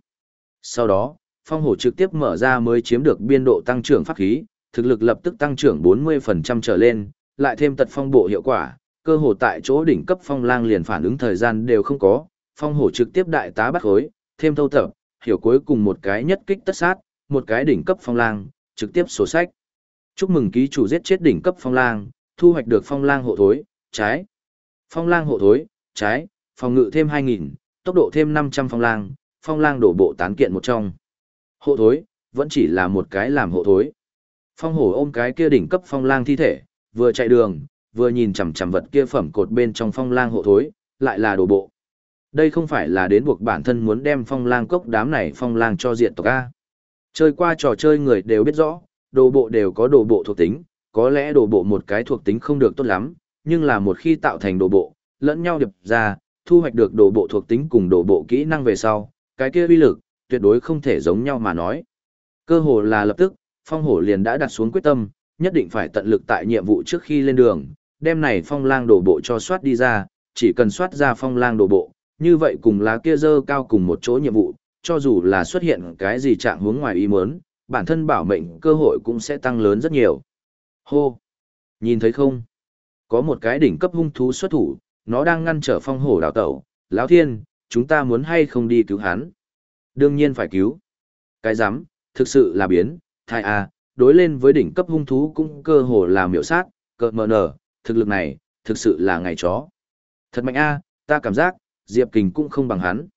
Sau đó, phong hổ trực tiếp mở ra mới chiếm được biên độ tăng trưởng pháp khí, thực lực lập tức tăng trưởng 40% trở lên, lại thêm tật phong bộ hiệu quả, cơ hồ tại chỗ đỉnh cấp phong lang liền phản ứng thời gian đều không có, phong hổ trực tiếp đại tá bắt khối, thêm thâu tập, hiểu cuối cùng một cái nhất kích tất sát, một cái đỉnh cấp phong lang, trực tiếp sổ sách. Chúc mừng ký chủ giết chết đỉnh cấp phong lang, thu hoạch được phong lang hộ thối, trái. Phong lang hộ thối, trái, phòng ngự thêm 2.000, tốc độ thêm 500 phong lang, phong lang đổ bộ tán kiện một trong. Hộ thối, vẫn chỉ là một cái làm hộ thối. Phong hổ ôm cái kia đỉnh cấp phong lang thi thể, vừa chạy đường, vừa nhìn chằm chằm vật kia phẩm cột bên trong phong lang hộ thối, lại là đồ bộ. Đây không phải là đến buộc bản thân muốn đem phong lang cốc đám này phong lang cho diện tộc A. Chơi qua trò chơi người đều biết rõ, đồ bộ đều có đồ bộ thuộc tính, có lẽ đồ bộ một cái thuộc tính không được tốt lắm, nhưng là một khi tạo thành đồ bộ, lẫn nhau điệp ra, thu hoạch được đồ bộ thuộc tính cùng đồ bộ kỹ năng về sau, cái kia uy lực, tuyệt đối không thể giống nhau mà nói. Cơ hồ là lập tức, phong hổ liền đã đặt xuống quyết tâm, nhất định phải tận lực tại nhiệm vụ trước khi lên đường, đem này phong lang đổ bộ cho soát đi ra, chỉ cần soát ra phong lang đổ bộ, như vậy cùng lá kia dơ cao cùng một chỗ nhiệm vụ, cho dù là xuất hiện cái gì trạng hướng ngoài ý muốn, bản thân bảo mệnh cơ hội cũng sẽ tăng lớn rất nhiều. Hô! Nhìn thấy không? Có một cái đỉnh cấp hung thú xuất thủ, nó đang ngăn trở phong hổ đào tẩu. Lão thiên, chúng ta muốn hay không đi cứu hắn? Đương nhiên phải cứu. Cái dám, thực sự là biến, thai à? Đối lên với đỉnh cấp hung thú cũng cơ hồ là miểu sát, cợt mờ nở, thực lực này, thực sự là ngày chó. Thật mạnh a, ta cảm giác, Diệp Kình cũng không bằng hắn.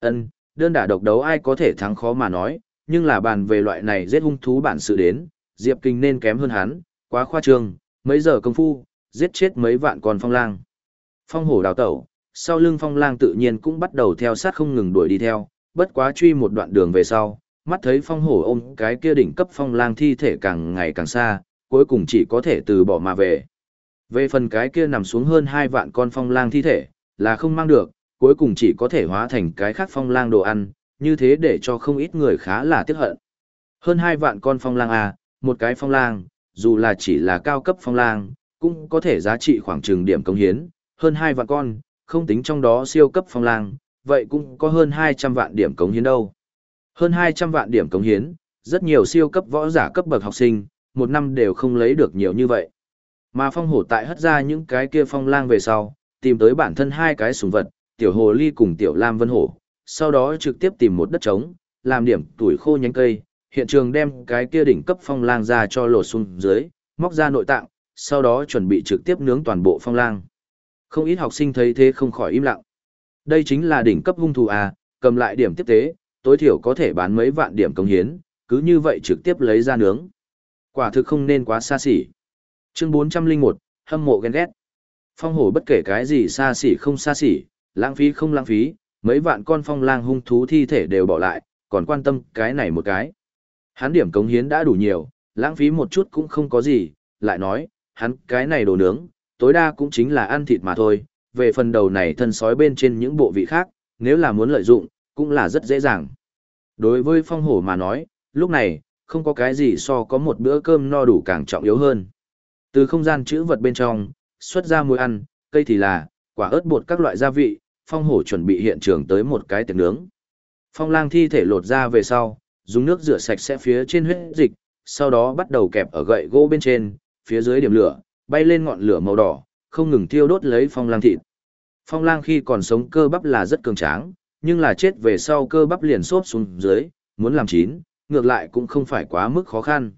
Ân, đơn đả độc đấu ai có thể thắng khó mà nói, nhưng là bàn về loại này giết hung thú bản sự đến, Diệp Kình nên kém hơn hắn, quá khoa trương, mấy giờ công phu, giết chết mấy vạn con phong lang. Phong hổ đào tẩu, sau lưng phong lang tự nhiên cũng bắt đầu theo sát không ngừng đuổi đi theo, bất quá truy một đoạn đường về sau, mắt thấy phong hổ ôm cái kia đỉnh cấp phong lang thi thể càng ngày càng xa, cuối cùng chỉ có thể từ bỏ mà về. Về phần cái kia nằm xuống hơn hai vạn con phong lang thi thể, là không mang được, cuối cùng chỉ có thể hóa thành cái khác phong lang đồ ăn, như thế để cho không ít người khá là tiếc hận. Hơn hai vạn con phong lang à, một cái phong lang, dù là chỉ là cao cấp phong lang, cũng có thể giá trị khoảng chừng điểm công hiến, hơn hai vạn con, không tính trong đó siêu cấp phong lang, vậy cũng có hơn 200 vạn điểm cống hiến đâu. Hơn 200 vạn điểm cống hiến, rất nhiều siêu cấp võ giả cấp bậc học sinh, một năm đều không lấy được nhiều như vậy. Mà phong hổ tại hất ra những cái kia phong lang về sau, tìm tới bản thân hai cái súng vật, tiểu hồ ly cùng tiểu lam vân hổ, sau đó trực tiếp tìm một đất trống, làm điểm tuổi khô nhánh cây, hiện trường đem cái kia đỉnh cấp phong lang ra cho lột xuống dưới, móc ra nội tạng, sau đó chuẩn bị trực tiếp nướng toàn bộ phong lang. Không ít học sinh thấy thế không khỏi im lặng. Đây chính là đỉnh cấp hung thủ à, cầm lại điểm tiếp tế, tối thiểu có thể bán mấy vạn điểm công hiến, cứ như vậy trực tiếp lấy ra nướng. Quả thực không nên quá xa xỉ. Chương 401, hâm mộ ghen ghét. Phong hổ bất kể cái gì xa xỉ không xa xỉ, lãng phí không lãng phí, mấy vạn con phong lang hung thú thi thể đều bỏ lại, còn quan tâm cái này một cái. Hắn điểm cống hiến đã đủ nhiều, lãng phí một chút cũng không có gì, lại nói, hắn cái này đồ nướng, tối đa cũng chính là ăn thịt mà thôi, về phần đầu này thân sói bên trên những bộ vị khác, nếu là muốn lợi dụng, cũng là rất dễ dàng. Đối với phong hổ mà nói, lúc này, không có cái gì so có một bữa cơm no đủ càng trọng yếu hơn. Từ không gian chữ vật bên trong, xuất ra muối ăn, cây thì là, quả ớt bột các loại gia vị, phong hổ chuẩn bị hiện trường tới một cái tiệc nướng. Phong lang thi thể lột ra về sau, dùng nước rửa sạch sẽ phía trên huyết dịch, sau đó bắt đầu kẹp ở gậy gỗ bên trên, phía dưới điểm lửa, bay lên ngọn lửa màu đỏ, không ngừng thiêu đốt lấy phong lang thịt. Phong lang khi còn sống cơ bắp là rất cường tráng, nhưng là chết về sau cơ bắp liền xốp xuống dưới, muốn làm chín, ngược lại cũng không phải quá mức khó khăn.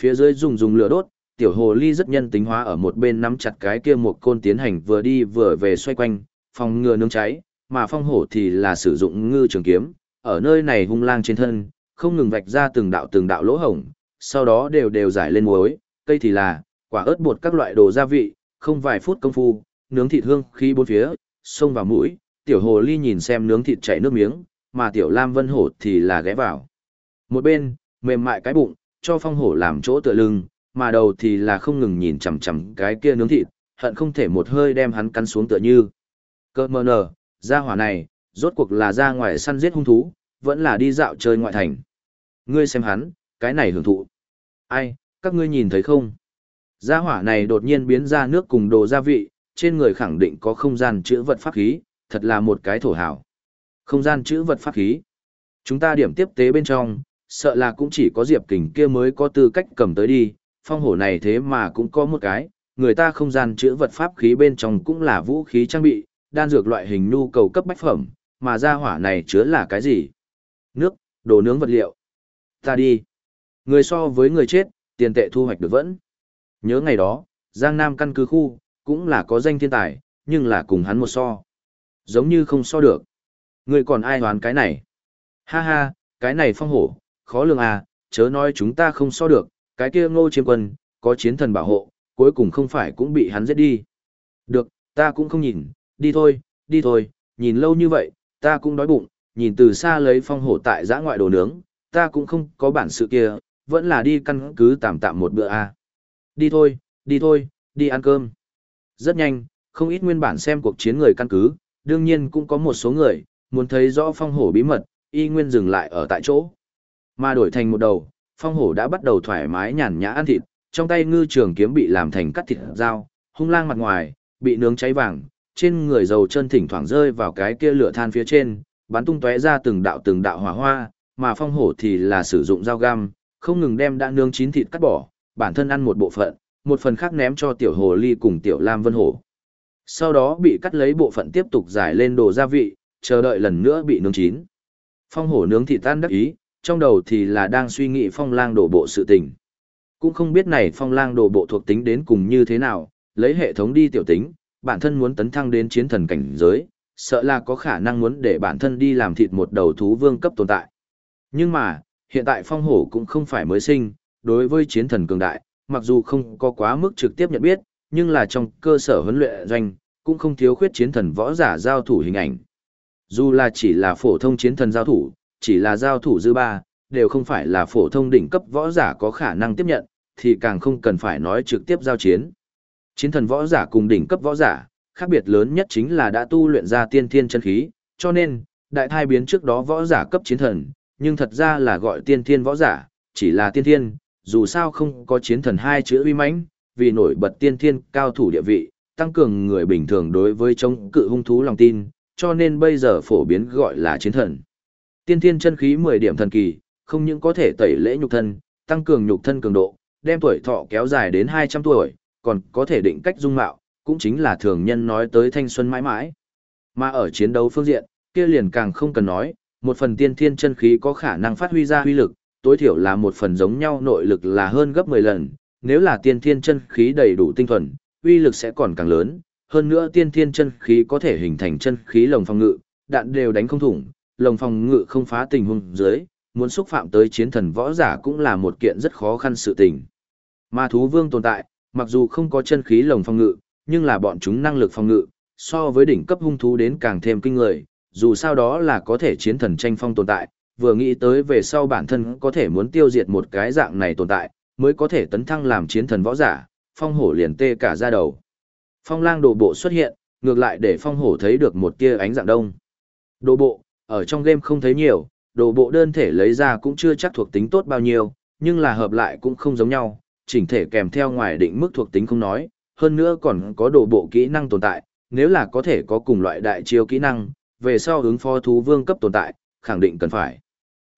Phía dưới dùng dùng lửa đốt, tiểu hồ ly rất nhân tính hóa ở một bên nắm chặt cái kia một côn tiến hành vừa đi vừa về xoay quanh, phòng ngừa nướng cháy, mà phong hổ thì là sử dụng ngư trường kiếm, ở nơi này hung lang trên thân, không ngừng vạch ra từng đạo từng đạo lỗ hổng, sau đó đều đều giải lên muối, cây thì là, quả ớt bột các loại đồ gia vị, không vài phút công phu, nướng thịt hương khí bốn phía, xông vào mũi, tiểu hồ ly nhìn xem nướng thịt chảy nước miếng, mà tiểu lam vân hổ thì là ghé vào. Một bên, mềm mại cái bụng, cho phong hổ làm chỗ tựa lưng, mà đầu thì là không ngừng nhìn chằm chằm cái kia nướng thịt, hận không thể một hơi đem hắn cắn xuống tựa như. Cơ mơ nở, ra hỏa này, rốt cuộc là ra ngoài săn giết hung thú, vẫn là đi dạo chơi ngoại thành. Ngươi xem hắn, cái này hưởng thụ. Ai, các ngươi nhìn thấy không? Gia hỏa này đột nhiên biến ra nước cùng đồ gia vị, trên người khẳng định có không gian chữa vật pháp khí, thật là một cái thổ hảo. Không gian chữ vật pháp khí. Chúng ta điểm tiếp tế bên trong, sợ là cũng chỉ có Diệp Kình kia mới có tư cách cầm tới đi, phong hổ này thế mà cũng có một cái, người ta không gian chữ vật pháp khí bên trong cũng là vũ khí trang bị, đan dược loại hình nhu cầu cấp bách phẩm, mà gia hỏa này chứa là cái gì? Nước, đồ nướng vật liệu. Ta đi. Người so với người chết, tiền tệ thu hoạch được vẫn. Nhớ ngày đó, Giang Nam căn cứ khu, cũng là có danh thiên tài, nhưng là cùng hắn một so. Giống như không so được. Người còn ai đoán cái này? Ha ha, cái này phong hổ, khó lường à, chớ nói chúng ta không so được, cái kia ngô chiêm quân, có chiến thần bảo hộ, cuối cùng không phải cũng bị hắn giết đi. Được, ta cũng không nhìn, đi thôi, đi thôi, nhìn lâu như vậy, ta cũng đói bụng, nhìn từ xa lấy phong hổ tại giã ngoại đồ nướng, ta cũng không có bản sự kia, vẫn là đi căn cứ tạm tạm một bữa. À. Đi thôi, đi thôi, đi ăn cơm. Rất nhanh, không ít nguyên bản xem cuộc chiến người căn cứ, đương nhiên cũng có một số người, muốn thấy rõ phong hổ bí mật, y nguyên dừng lại ở tại chỗ. Mà đổi thành một đầu, phong hổ đã bắt đầu thoải mái nhàn nhã ăn thịt, trong tay ngư trường kiếm bị làm thành cắt thịt dao, hung lang mặt ngoài, bị nướng cháy vàng, trên người dầu chân thỉnh thoảng rơi vào cái kia lửa than phía trên, bắn tung tóe ra từng đạo từng đạo hỏa hoa, mà phong hổ thì là sử dụng dao găm, không ngừng đem đã nướng chín thịt cắt bỏ, bản thân ăn một bộ phận, một phần khác ném cho tiểu hồ ly cùng tiểu lam vân hổ. Sau đó bị cắt lấy bộ phận tiếp tục giải lên đồ gia vị, chờ đợi lần nữa bị nướng chín. Phong hổ nướng thịt tan đắc ý, trong đầu thì là đang suy nghĩ phong lang đổ bộ sự tình. Cũng không biết này phong lang đổ bộ thuộc tính đến cùng như thế nào, lấy hệ thống đi tiểu tính, bản thân muốn tấn thăng đến chiến thần cảnh giới, sợ là có khả năng muốn để bản thân đi làm thịt một đầu thú vương cấp tồn tại. Nhưng mà, hiện tại phong hổ cũng không phải mới sinh, đối với chiến thần cường đại, mặc dù không có quá mức trực tiếp nhận biết, nhưng là trong cơ sở huấn luyện doanh, cũng không thiếu khuyết chiến thần võ giả giao thủ hình ảnh. Dù là chỉ là phổ thông chiến thần giao thủ, chỉ là giao thủ dư ba, đều không phải là phổ thông đỉnh cấp võ giả có khả năng tiếp nhận, thì càng không cần phải nói trực tiếp giao chiến. Chiến thần võ giả cùng đỉnh cấp võ giả, khác biệt lớn nhất chính là đã tu luyện ra tiên thiên chân khí, cho nên, đại thai biến trước đó võ giả cấp chiến thần, nhưng thật ra là gọi tiên thiên võ giả, chỉ là tiên thiên, dù sao không có chiến thần hai chữ uy mãnh, vì nổi bật tiên thiên cao thủ địa vị, tăng cường người bình thường đối với chống cự hung thú lòng tin, cho nên bây giờ phổ biến gọi là chiến thần. Tiên thiên chân khí 10 điểm thần kỳ, không những có thể tẩy lễ nhục thân, tăng cường nhục thân cường độ, đem tuổi thọ kéo dài đến 200 tuổi, còn có thể định cách dung mạo, cũng chính là thường nhân nói tới thanh xuân mãi mãi. Mà ở chiến đấu phương diện, kia liền càng không cần nói, một phần tiên thiên chân khí có khả năng phát huy ra huy lực, tối thiểu là một phần giống nhau nội lực là hơn gấp 10 lần, nếu là tiên thiên chân khí đầy đủ tinh thuần, uy lực sẽ còn càng lớn, hơn nữa tiên thiên chân khí có thể hình thành chân khí lồng phòng ngự, đạn đều đánh không thủng, lồng phòng ngự không phá tình huống dưới, muốn xúc phạm tới chiến thần võ giả cũng là một kiện rất khó khăn sự tình. Ma thú vương tồn tại, mặc dù không có chân khí lồng phòng ngự, nhưng là bọn chúng năng lực phòng ngự, so với đỉnh cấp hung thú đến càng thêm kinh người, dù sao đó là có thể chiến thần tranh phong tồn tại, vừa nghĩ tới về sau bản thân có thể muốn tiêu diệt một cái dạng này tồn tại, mới có thể tấn thăng làm chiến thần võ giả, phong hổ liền tê cả ra đầu. Phong lang đồ bộ xuất hiện, ngược lại để phong hổ thấy được một tia ánh dạng đông. Đồ bộ, ở trong game không thấy nhiều, đồ bộ đơn thể lấy ra cũng chưa chắc thuộc tính tốt bao nhiêu, nhưng là hợp lại cũng không giống nhau, chỉnh thể kèm theo ngoài định mức thuộc tính không nói, hơn nữa còn có đồ bộ kỹ năng tồn tại, nếu là có thể có cùng loại đại chiêu kỹ năng, về sau ứng phó thú vương cấp tồn tại, khẳng định cần phải.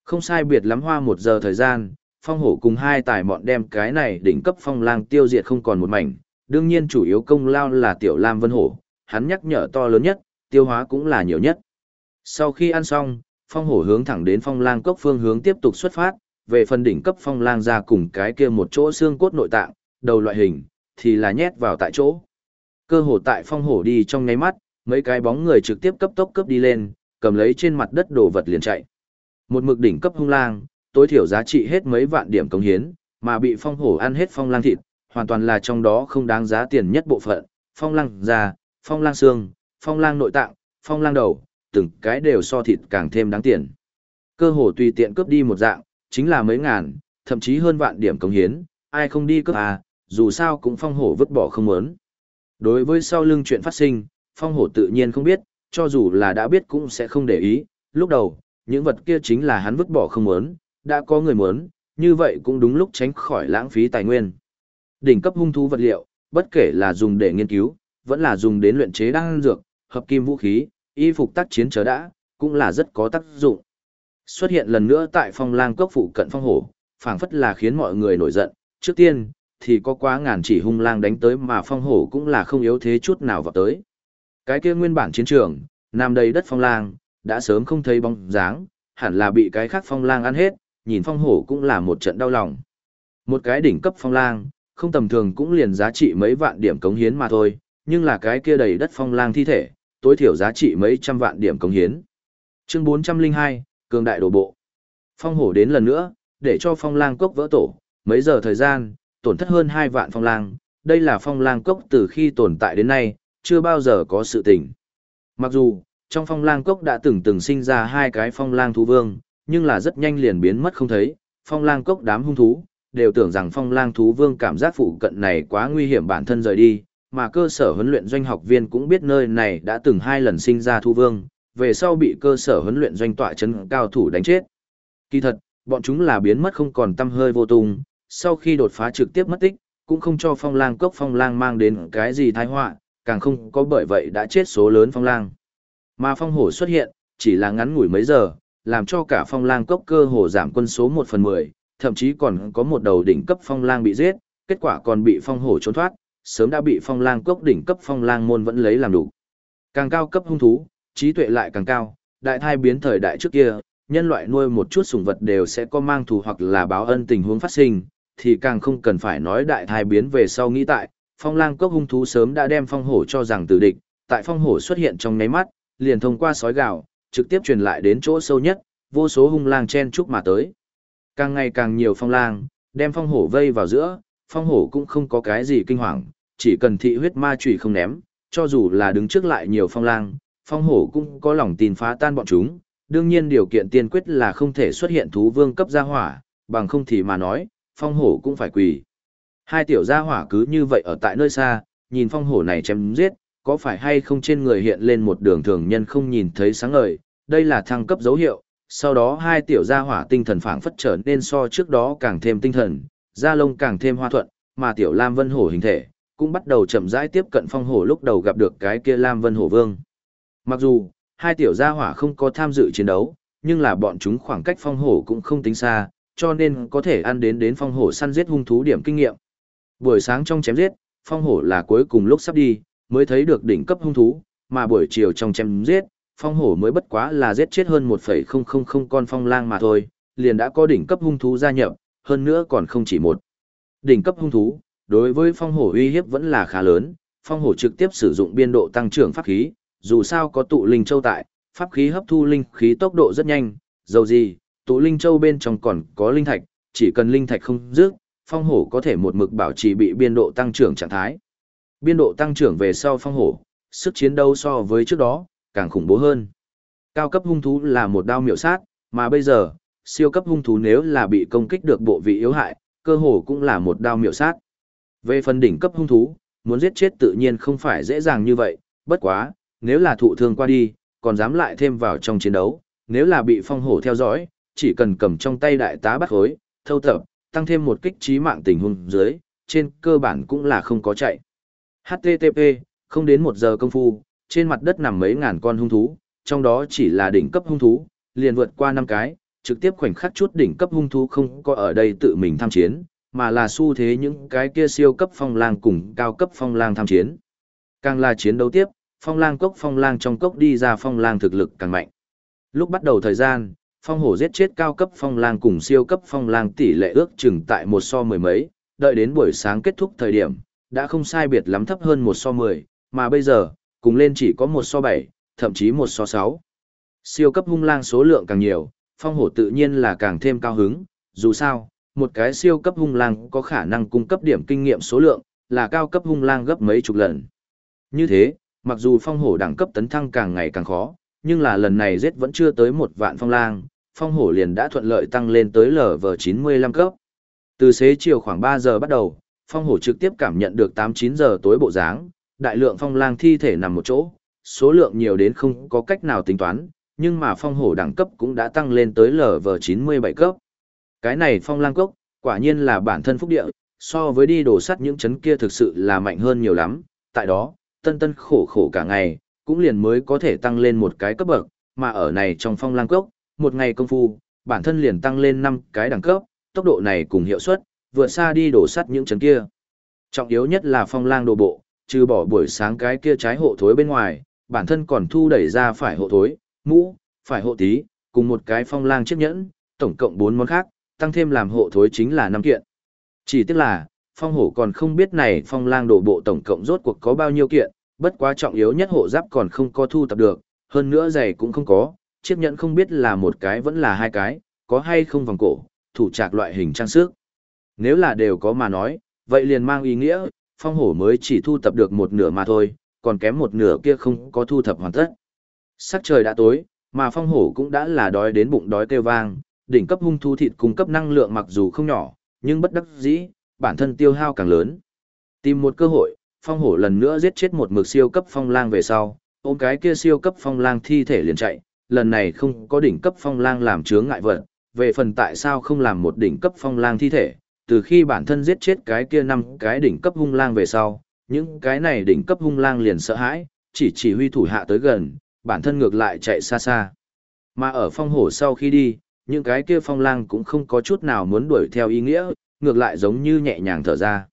Không sai biệt lắm hoa một giờ thời gian, phong hổ cùng hai tài mọn đem cái này đỉnh cấp phong lang tiêu diệt không còn một mảnh, đương nhiên chủ yếu công lao là tiểu lam vân hổ, hắn nhắc nhở to lớn nhất, tiêu hóa cũng là nhiều nhất. Sau khi ăn xong, phong hổ hướng thẳng đến phong lang cốc phương hướng tiếp tục xuất phát, về phần đỉnh cấp phong lang ra cùng cái kia một chỗ xương cốt nội tạng, đầu loại hình, thì là nhét vào tại chỗ. Cơ hồ tại phong hổ đi trong nháy mắt, mấy cái bóng người trực tiếp cấp tốc cấp đi lên, cầm lấy trên mặt đất đồ vật liền chạy. Một mực đỉnh cấp hung lang, tối thiểu giá trị hết mấy vạn điểm công hiến, mà bị phong hổ ăn hết phong lang thịt, hoàn toàn là trong đó không đáng giá tiền nhất bộ phận, phong lang da, phong lang xương, phong lang nội tạng, phong lang đầu, từng cái đều so thịt càng thêm đáng tiền. Cơ hồ tùy tiện cướp đi một dạng, chính là mấy ngàn, thậm chí hơn vạn điểm công hiến, ai không đi cướp à, dù sao cũng phong hổ vứt bỏ không muốn. Đối với sau lưng chuyện phát sinh, phong hổ tự nhiên không biết, cho dù là đã biết cũng sẽ không để ý, lúc đầu, những vật kia chính là hắn vứt bỏ không muốn, đã có người muốn, như vậy cũng đúng lúc tránh khỏi lãng phí tài nguyên. Đỉnh cấp hung thú vật liệu, bất kể là dùng để nghiên cứu, vẫn là dùng đến luyện chế đan dược, hợp kim vũ khí, y phục tác chiến chớ đã, cũng là rất có tác dụng. Xuất hiện lần nữa tại phong lang cốc phụ cận phong hổ, phảng phất là khiến mọi người nổi giận, trước tiên, thì có quá ngàn chỉ hung lang đánh tới mà phong hổ cũng là không yếu thế chút nào vào tới. Cái kia nguyên bản chiến trường, nằm đầy đất phong lang, đã sớm không thấy bóng dáng, hẳn là bị cái khác phong lang ăn hết, nhìn phong hổ cũng là một trận đau lòng. Một cái đỉnh cấp phong lang, không tầm thường cũng liền giá trị mấy vạn điểm cống hiến mà thôi, nhưng là cái kia đầy đất phong lang thi thể, tối thiểu giá trị mấy trăm vạn điểm cống hiến. Chương 402, Cường đại đổ bộ. Phong hổ đến lần nữa, để cho phong lang cốc vỡ tổ, mấy giờ thời gian, tổn thất hơn 2 vạn phong lang, đây là phong lang cốc từ khi tồn tại đến nay, chưa bao giờ có sự tình. Mặc dù, trong phong lang cốc đã từng từng sinh ra hai cái phong lang thú vương, nhưng là rất nhanh liền biến mất không thấy, phong lang cốc đám hung thú, đều tưởng rằng phong lang thú vương cảm giác phụ cận này quá nguy hiểm bản thân rời đi, mà cơ sở huấn luyện doanh học viên cũng biết nơi này đã từng hai lần sinh ra thú vương, về sau bị cơ sở huấn luyện doanh tọa chấn cao thủ đánh chết. Kỳ thật, bọn chúng là biến mất không còn tâm hơi vô tung, sau khi đột phá trực tiếp mất tích, cũng không cho phong lang cốc phong lang mang đến cái gì tai họa, càng không có bởi vậy đã chết số lớn phong lang. Mà phong hổ xuất hiện, chỉ là ngắn ngủi mấy giờ, làm cho cả phong lang cốc cơ hồ giảm quân số 1 phần 10, thậm chí còn có một đầu đỉnh cấp phong lang bị giết, kết quả còn bị phong hổ trốn thoát, sớm đã bị phong lang cốc đỉnh cấp phong lang môn vẫn lấy làm đủ. Càng cao cấp hung thú, trí tuệ lại càng cao, đại thai biến thời đại trước kia, nhân loại nuôi một chút sủng vật đều sẽ có mang thù hoặc là báo ân tình huống phát sinh, thì càng không cần phải nói đại thai biến về sau nghĩ tại, phong lang cốc hung thú sớm đã đem phong hổ cho rằng tử địch, tại phong hổ xuất hiện trong nháy mắt, liền thông qua sói gạo, trực tiếp truyền lại đến chỗ sâu nhất, vô số hung lang chen chúc mà tới. Càng ngày càng nhiều phong lang, đem phong hổ vây vào giữa, phong hổ cũng không có cái gì kinh hoàng, chỉ cần thị huyết ma chủy không ném, cho dù là đứng trước lại nhiều phong lang, phong hổ cũng có lòng tin phá tan bọn chúng, đương nhiên điều kiện tiên quyết là không thể xuất hiện thú vương cấp gia hỏa, bằng không thì mà nói, phong hổ cũng phải quỳ. Hai tiểu gia hỏa cứ như vậy ở tại nơi xa, nhìn phong hổ này chém giết, có phải hay không trên người hiện lên một đường thường nhân không nhìn thấy sáng ngời, đây là thăng cấp dấu hiệu, sau đó hai tiểu gia hỏa tinh thần phảng phất trở nên so trước đó càng thêm tinh thần, da lông càng thêm hoa thuận, mà tiểu Lam Vân Hổ hình thể cũng bắt đầu chậm rãi tiếp cận phong hổ lúc đầu gặp được cái kia Lam Vân Hổ Vương. Mặc dù, hai tiểu gia hỏa không có tham dự chiến đấu, nhưng là bọn chúng khoảng cách phong hổ cũng không tính xa, cho nên có thể ăn đến đến phong hổ săn giết hung thú điểm kinh nghiệm. Buổi sáng trong chém giết, phong hổ là cuối cùng lúc sắp đi, mới thấy được đỉnh cấp hung thú, mà buổi chiều trong chém giết, phong hổ mới bất quá là giết chết hơn 1,000 con phong lang mà thôi, liền đã có đỉnh cấp hung thú gia nhập, hơn nữa còn không chỉ một. Đỉnh cấp hung thú, đối với phong hổ uy hiếp vẫn là khá lớn, phong hổ trực tiếp sử dụng biên độ tăng trưởng pháp khí, dù sao có tụ linh châu tại, pháp khí hấp thu linh khí tốc độ rất nhanh, dầu gì, tụ linh châu bên trong còn có linh thạch, chỉ cần linh thạch không dứt, phong hổ có thể một mực bảo trì bị biên độ tăng trưởng trạng thái. Biên độ tăng trưởng về sau phong hổ, sức chiến đấu so với trước đó, càng khủng bố hơn. Cao cấp hung thú là một đao miểu sát, mà bây giờ, siêu cấp hung thú nếu là bị công kích được bộ vị yếu hại, cơ hồ cũng là một đao miểu sát. Về phần đỉnh cấp hung thú, muốn giết chết tự nhiên không phải dễ dàng như vậy, bất quá, nếu là thụ thương qua đi, còn dám lại thêm vào trong chiến đấu, nếu là bị phong hổ theo dõi, chỉ cần cầm trong tay đại tá bắt hối, thâu tập, tăng thêm một kích trí mạng tình huống dưới, trên cơ bản cũng là không có chạy. HTTP, không đến một giờ công phu, trên mặt đất nằm mấy ngàn con hung thú, trong đó chỉ là đỉnh cấp hung thú, liền vượt qua năm cái, trực tiếp khoảnh khắc chút đỉnh cấp hung thú không có ở đây tự mình tham chiến, mà là xu thế những cái kia siêu cấp phong lang cùng cao cấp phong lang tham chiến. Càng là chiến đấu tiếp, phong lang cốc phong lang trong cốc đi ra phong lang thực lực càng mạnh. Lúc bắt đầu thời gian, phong hổ giết chết cao cấp phong lang cùng siêu cấp phong lang tỷ lệ ước chừng tại một so mười mấy, đợi đến buổi sáng kết thúc thời điểm, đã không sai biệt lắm thấp hơn một so mười, mà bây giờ, cùng lên chỉ có một so bảy, thậm chí một so sáu. Siêu cấp hung lang số lượng càng nhiều, phong hổ tự nhiên là càng thêm cao hứng, dù sao, một cái siêu cấp hung lang có khả năng cung cấp điểm kinh nghiệm số lượng, là cao cấp hung lang gấp mấy chục lần. Như thế, mặc dù phong hổ đẳng cấp tấn thăng càng ngày càng khó, nhưng là lần này giết vẫn chưa tới một vạn phong lang, phong hổ liền đã thuận lợi tăng lên tới LV95 cấp. Từ xế chiều khoảng 3 giờ bắt đầu, phong hổ trực tiếp cảm nhận được 8-9 giờ tối bộ dáng, đại lượng phong lang thi thể nằm một chỗ, số lượng nhiều đến không có cách nào tính toán, nhưng mà phong hổ đẳng cấp cũng đã tăng lên tới LV97 cấp. Cái này phong lang cốc, quả nhiên là bản thân phúc địa, so với đi đổ sắt những chấn kia thực sự là mạnh hơn nhiều lắm, tại đó, tân tân khổ khổ cả ngày, cũng liền mới có thể tăng lên một cái cấp bậc, mà ở này trong phong lang cốc, một ngày công phu, bản thân liền tăng lên 5 cái đẳng cấp, tốc độ này cùng hiệu suất, vượt xa đi đổ sắt những chấn kia. Trọng yếu nhất là phong lang đồ bộ, trừ bỏ buổi sáng cái kia trái hộ thối bên ngoài, bản thân còn thu đẩy ra phải hộ thối, mũ, phải hộ tí, cùng một cái phong lang chiếc nhẫn, tổng cộng 4 món khác, tăng thêm làm hộ thối chính là 5 kiện. Chỉ tiếc là, phong hổ còn không biết này phong lang đổ bộ tổng cộng rốt cuộc có bao nhiêu kiện, bất quá trọng yếu nhất hộ giáp còn không có thu tập được, hơn nữa giày cũng không có, chiếc nhẫn không biết là một cái vẫn là hai cái, có hay không vòng cổ, thủ trạc loại hình trang sức. Nếu là đều có mà nói, vậy liền mang ý nghĩa, phong hổ mới chỉ thu thập được một nửa mà thôi, còn kém một nửa kia không có thu thập hoàn tất. Sắc trời đã tối, mà phong hổ cũng đã là đói đến bụng đói kêu vang, đỉnh cấp hung thú thịt cung cấp năng lượng mặc dù không nhỏ, nhưng bất đắc dĩ, bản thân tiêu hao càng lớn. Tìm một cơ hội, phong hổ lần nữa giết chết một mực siêu cấp phong lang về sau, ôm cái kia siêu cấp phong lang thi thể liền chạy, lần này không có đỉnh cấp phong lang làm chướng ngại vật, về phần tại sao không làm một đỉnh cấp phong lang thi thể, từ khi bản thân giết chết cái kia năm cái đỉnh cấp hung lang về sau, những cái này đỉnh cấp hung lang liền sợ hãi, chỉ chỉ huy thủ hạ tới gần, bản thân ngược lại chạy xa xa. Mà ở phong hổ sau khi đi, những cái kia phong lang cũng không có chút nào muốn đuổi theo ý nghĩa, ngược lại giống như nhẹ nhàng thở ra.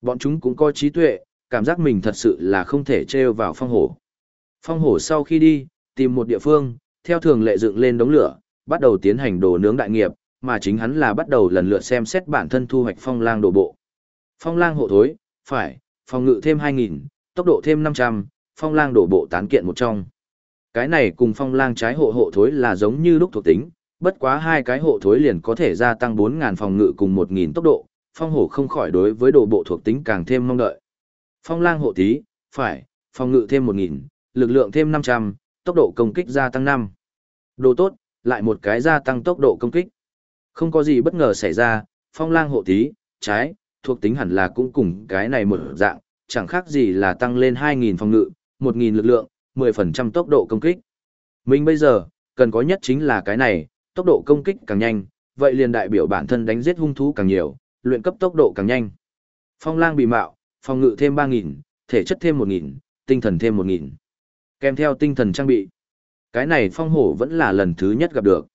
Bọn chúng cũng có trí tuệ, cảm giác mình thật sự là không thể trêu vào phong hổ. Phong hổ sau khi đi, tìm một địa phương, theo thường lệ dựng lên đống lửa, bắt đầu tiến hành đồ nướng đại nghiệp, mà chính hắn là bắt đầu lần lượt xem xét bản thân thu hoạch phong lang đồ bộ. Phong lang hộ thối, phải, phòng ngự thêm 2.000, tốc độ thêm 500, phong lang đổ bộ tán kiện một trong. Cái này cùng phong lang trái hộ hộ thối là giống như lúc thuộc tính, bất quá hai cái hộ thối liền có thể gia tăng 4.000 phòng ngự cùng 1.000 tốc độ, phong hổ không khỏi đối với đồ bộ thuộc tính càng thêm mong đợi. Phong lang hộ tí, phải, phòng ngự thêm 1.000, lực lượng thêm 500, tốc độ công kích gia tăng 5. Đồ tốt, lại một cái gia tăng tốc độ công kích. Không có gì bất ngờ xảy ra, phong lang hộ tí, trái, thuộc tính hẳn là cũng cùng cái này một dạng, chẳng khác gì là tăng lên 2.000 phòng ngự, 1.000 lực lượng, 10% tốc độ công kích. Mình bây giờ, cần có nhất chính là cái này, tốc độ công kích càng nhanh, vậy liền đại biểu bản thân đánh giết hung thú càng nhiều, luyện cấp tốc độ càng nhanh. Phong lang bị mạo, phòng ngự thêm 3.000, thể chất thêm 1.000, tinh thần thêm 1.000. Kèm theo tinh thần trang bị. Cái này phong hổ vẫn là lần thứ nhất gặp được.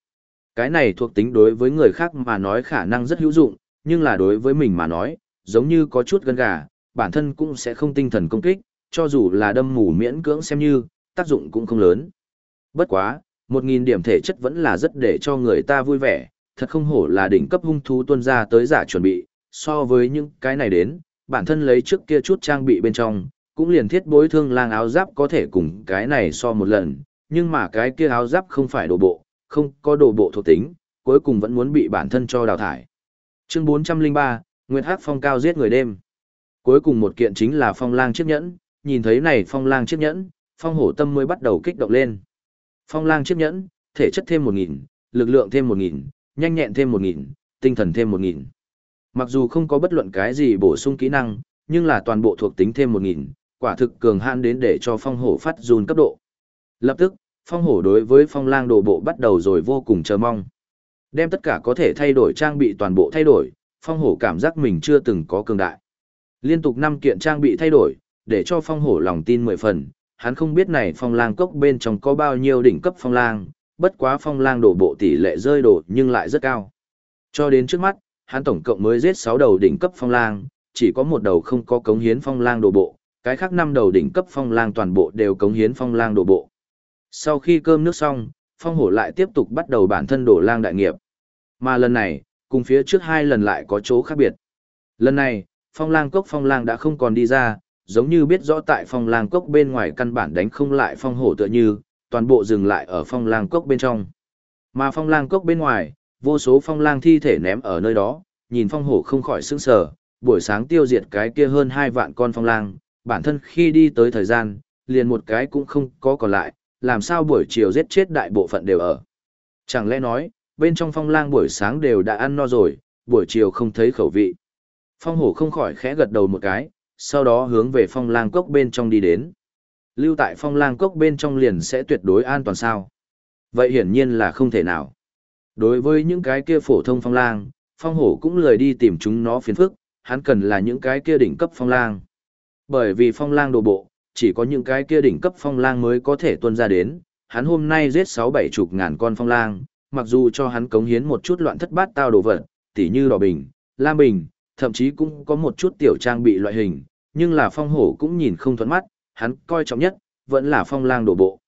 Cái này thuộc tính đối với người khác mà nói khả năng rất hữu dụng, nhưng là đối với mình mà nói, giống như có chút gân gà, bản thân cũng sẽ không tinh thần công kích, cho dù là đâm mù miễn cưỡng xem như, tác dụng cũng không lớn. Bất quá, một nghìn điểm thể chất vẫn là rất để cho người ta vui vẻ, thật không hổ là đỉnh cấp hung thú tuân ra tới giả chuẩn bị, so với những cái này đến, bản thân lấy trước kia chút trang bị bên trong, cũng liền thiết bối thương lang áo giáp có thể cùng cái này so một lần, nhưng mà cái kia áo giáp không phải đồ bộ, không có đồ bộ thuộc tính, cuối cùng vẫn muốn bị bản thân cho đào thải. Chương 403, Nguyệt Hắc Phong cao giết người đêm. Cuối cùng một kiện chính là phong lang chiếc nhẫn, nhìn thấy này phong lang chiếc nhẫn, phong hổ tâm mới bắt đầu kích động lên. Phong lang chiếc nhẫn, thể chất thêm 1.000, lực lượng thêm 1.000, nhanh nhẹn thêm 1.000, tinh thần thêm 1.000. Mặc dù không có bất luận cái gì bổ sung kỹ năng, nhưng là toàn bộ thuộc tính thêm 1.000, quả thực cường hãn đến để cho phong hổ phát run cấp độ. Lập tức, phong hổ đối với phong lang đồ bộ bắt đầu rồi vô cùng chờ mong. Đem tất cả có thể thay đổi trang bị toàn bộ thay đổi, phong hổ cảm giác mình chưa từng có cường đại. Liên tục năm kiện trang bị thay đổi, để cho phong hổ lòng tin 10 phần, hắn không biết này phong lang cốc bên trong có bao nhiêu đỉnh cấp phong lang, bất quá phong lang đổ bộ tỷ lệ rơi đổ nhưng lại rất cao. Cho đến trước mắt, hắn tổng cộng mới giết 6 đầu đỉnh cấp phong lang, chỉ có một đầu không có cống hiến phong lang đổ bộ, cái khác năm đầu đỉnh cấp phong lang toàn bộ đều cống hiến phong lang đổ bộ. Sau khi cơm nước xong, phong hổ lại tiếp tục bắt đầu bản thân đổ lang đại nghiệp. Mà lần này, cùng phía trước hai lần lại có chỗ khác biệt. Lần này, phong lang cốc phong lang đã không còn đi ra, giống như biết rõ tại phong lang cốc bên ngoài căn bản đánh không lại phong hổ tựa như, toàn bộ dừng lại ở phong lang cốc bên trong. Mà phong lang cốc bên ngoài, vô số phong lang thi thể ném ở nơi đó, nhìn phong hổ không khỏi sững sờ, buổi sáng tiêu diệt cái kia hơn hai vạn con phong lang, bản thân khi đi tới thời gian, liền một cái cũng không có còn lại, làm sao buổi chiều giết chết đại bộ phận đều ở. Chẳng lẽ nói, bên trong phong lang buổi sáng đều đã ăn no rồi, buổi chiều không thấy khẩu vị. Phong hổ không khỏi khẽ gật đầu một cái, sau đó hướng về phong lang cốc bên trong đi đến. Lưu tại phong lang cốc bên trong liền sẽ tuyệt đối an toàn sao. Vậy hiển nhiên là không thể nào. Đối với những cái kia phổ thông phong lang, phong hổ cũng lười đi tìm chúng nó phiền phức, hắn cần là những cái kia đỉnh cấp phong lang. Bởi vì phong lang đồ bộ, chỉ có những cái kia đỉnh cấp phong lang mới có thể tuân ra đến, hắn hôm nay giết sáu bảy chục ngàn con phong lang, mặc dù cho hắn cống hiến một chút loạn thất bát tao đồ vật, tỉ như đỏ bình, lam bình, thậm chí cũng có một chút tiểu trang bị loại hình, nhưng là phong hổ cũng nhìn không thuận mắt, hắn coi trọng nhất, vẫn là phong lang đổ bộ.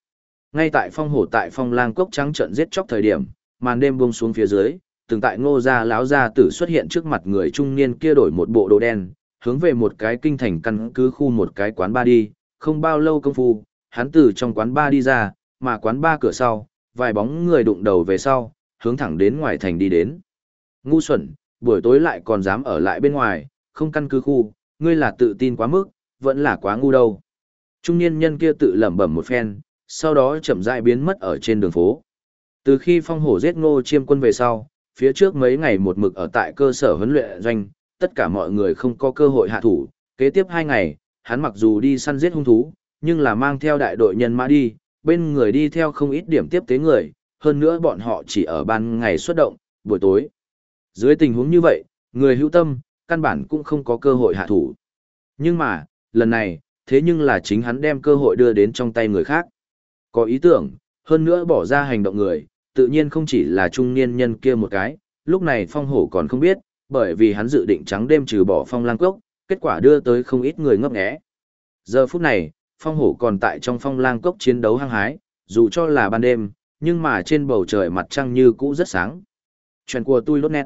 Ngay tại phong hổ tại phong lang cốc trắng trận giết chóc thời điểm, màn đêm buông xuống phía dưới, từng tại ngô gia láo gia tử xuất hiện trước mặt người trung niên kia đổi một bộ đồ đen, hướng về một cái kinh thành căn cứ khu một cái quán ba đi, không bao lâu công phu, hắn từ trong quán ba đi ra, mà quán ba cửa sau, vài bóng người đụng đầu về sau, hướng thẳng đến ngoài thành đi đến. Ngu xuẩn, buổi tối lại còn dám ở lại bên ngoài, không căn cứ khu, ngươi là tự tin quá mức, vẫn là quá ngu đâu. Trung niên nhân kia tự lẩm bẩm một phen, sau đó chậm rãi biến mất ở trên đường phố. Từ khi phong hổ giết ngô chiêm quân về sau, phía trước mấy ngày một mực ở tại cơ sở huấn luyện doanh, tất cả mọi người không có cơ hội hạ thủ. Kế tiếp hai ngày, hắn mặc dù đi săn giết hung thú, nhưng là mang theo đại đội nhân mã đi, bên người đi theo không ít điểm tiếp tế người, hơn nữa bọn họ chỉ ở ban ngày xuất động, buổi tối. Dưới tình huống như vậy, người hữu tâm, căn bản cũng không có cơ hội hạ thủ. Nhưng mà, lần này, thế nhưng là chính hắn đem cơ hội đưa đến trong tay người khác. Có ý tưởng, hơn nữa bỏ ra hành động người, tự nhiên không chỉ là trung niên nhân kia một cái, lúc này phong hổ còn không biết, bởi vì hắn dự định trắng đêm trừ bỏ phong lang cốc, kết quả đưa tới không ít người ngấp nghé. Giờ phút này, phong hổ còn tại trong phong lang cốc chiến đấu hăng hái, dù cho là ban đêm, nhưng mà trên bầu trời mặt trăng như cũ rất sáng. Chuyện của tôi lốt nét.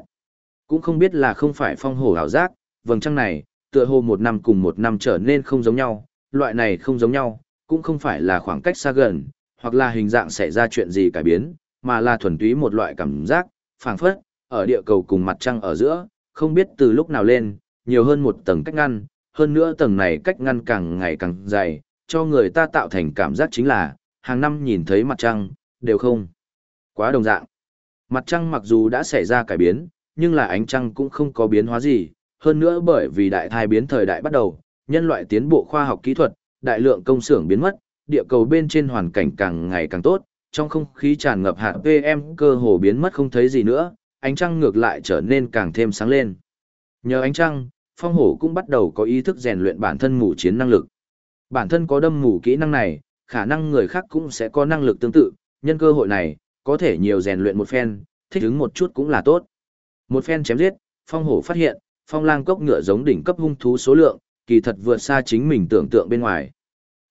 Cũng không biết là không phải phong hổ ảo giác, vầng trăng này, tựa hồ một năm cùng một năm trở nên không giống nhau, loại này không giống nhau, cũng không phải là khoảng cách xa gần, hoặc là hình dạng xảy ra chuyện gì cải biến, mà là thuần túy một loại cảm giác, phảng phất, ở địa cầu cùng mặt trăng ở giữa, không biết từ lúc nào lên, nhiều hơn một tầng cách ngăn, hơn nữa tầng này cách ngăn càng ngày càng dày, cho người ta tạo thành cảm giác chính là, hàng năm nhìn thấy mặt trăng, đều không quá đồng dạng. Mặt trăng mặc dù đã xảy ra cải biến, nhưng là ánh trăng cũng không có biến hóa gì, hơn nữa bởi vì đại thai biến thời đại bắt đầu, nhân loại tiến bộ khoa học kỹ thuật, đại lượng công xưởng biến mất, địa cầu bên trên hoàn cảnh càng ngày càng tốt, trong không khí tràn ngập hạt PM cơ hồ biến mất không thấy gì nữa, ánh trăng ngược lại trở nên càng thêm sáng lên. Nhờ ánh trăng, phong hổ cũng bắt đầu có ý thức rèn luyện bản thân mù chiến năng lực. Bản thân có đâm mù kỹ năng này, khả năng người khác cũng sẽ có năng lực tương tự, nhân cơ hội này, có thể nhiều rèn luyện một phen, thích ứng một chút cũng là tốt. Một phen chém giết, phong hổ phát hiện, phong lang cốc ngựa giống đỉnh cấp hung thú số lượng, kỳ thật vượt xa chính mình tưởng tượng bên ngoài.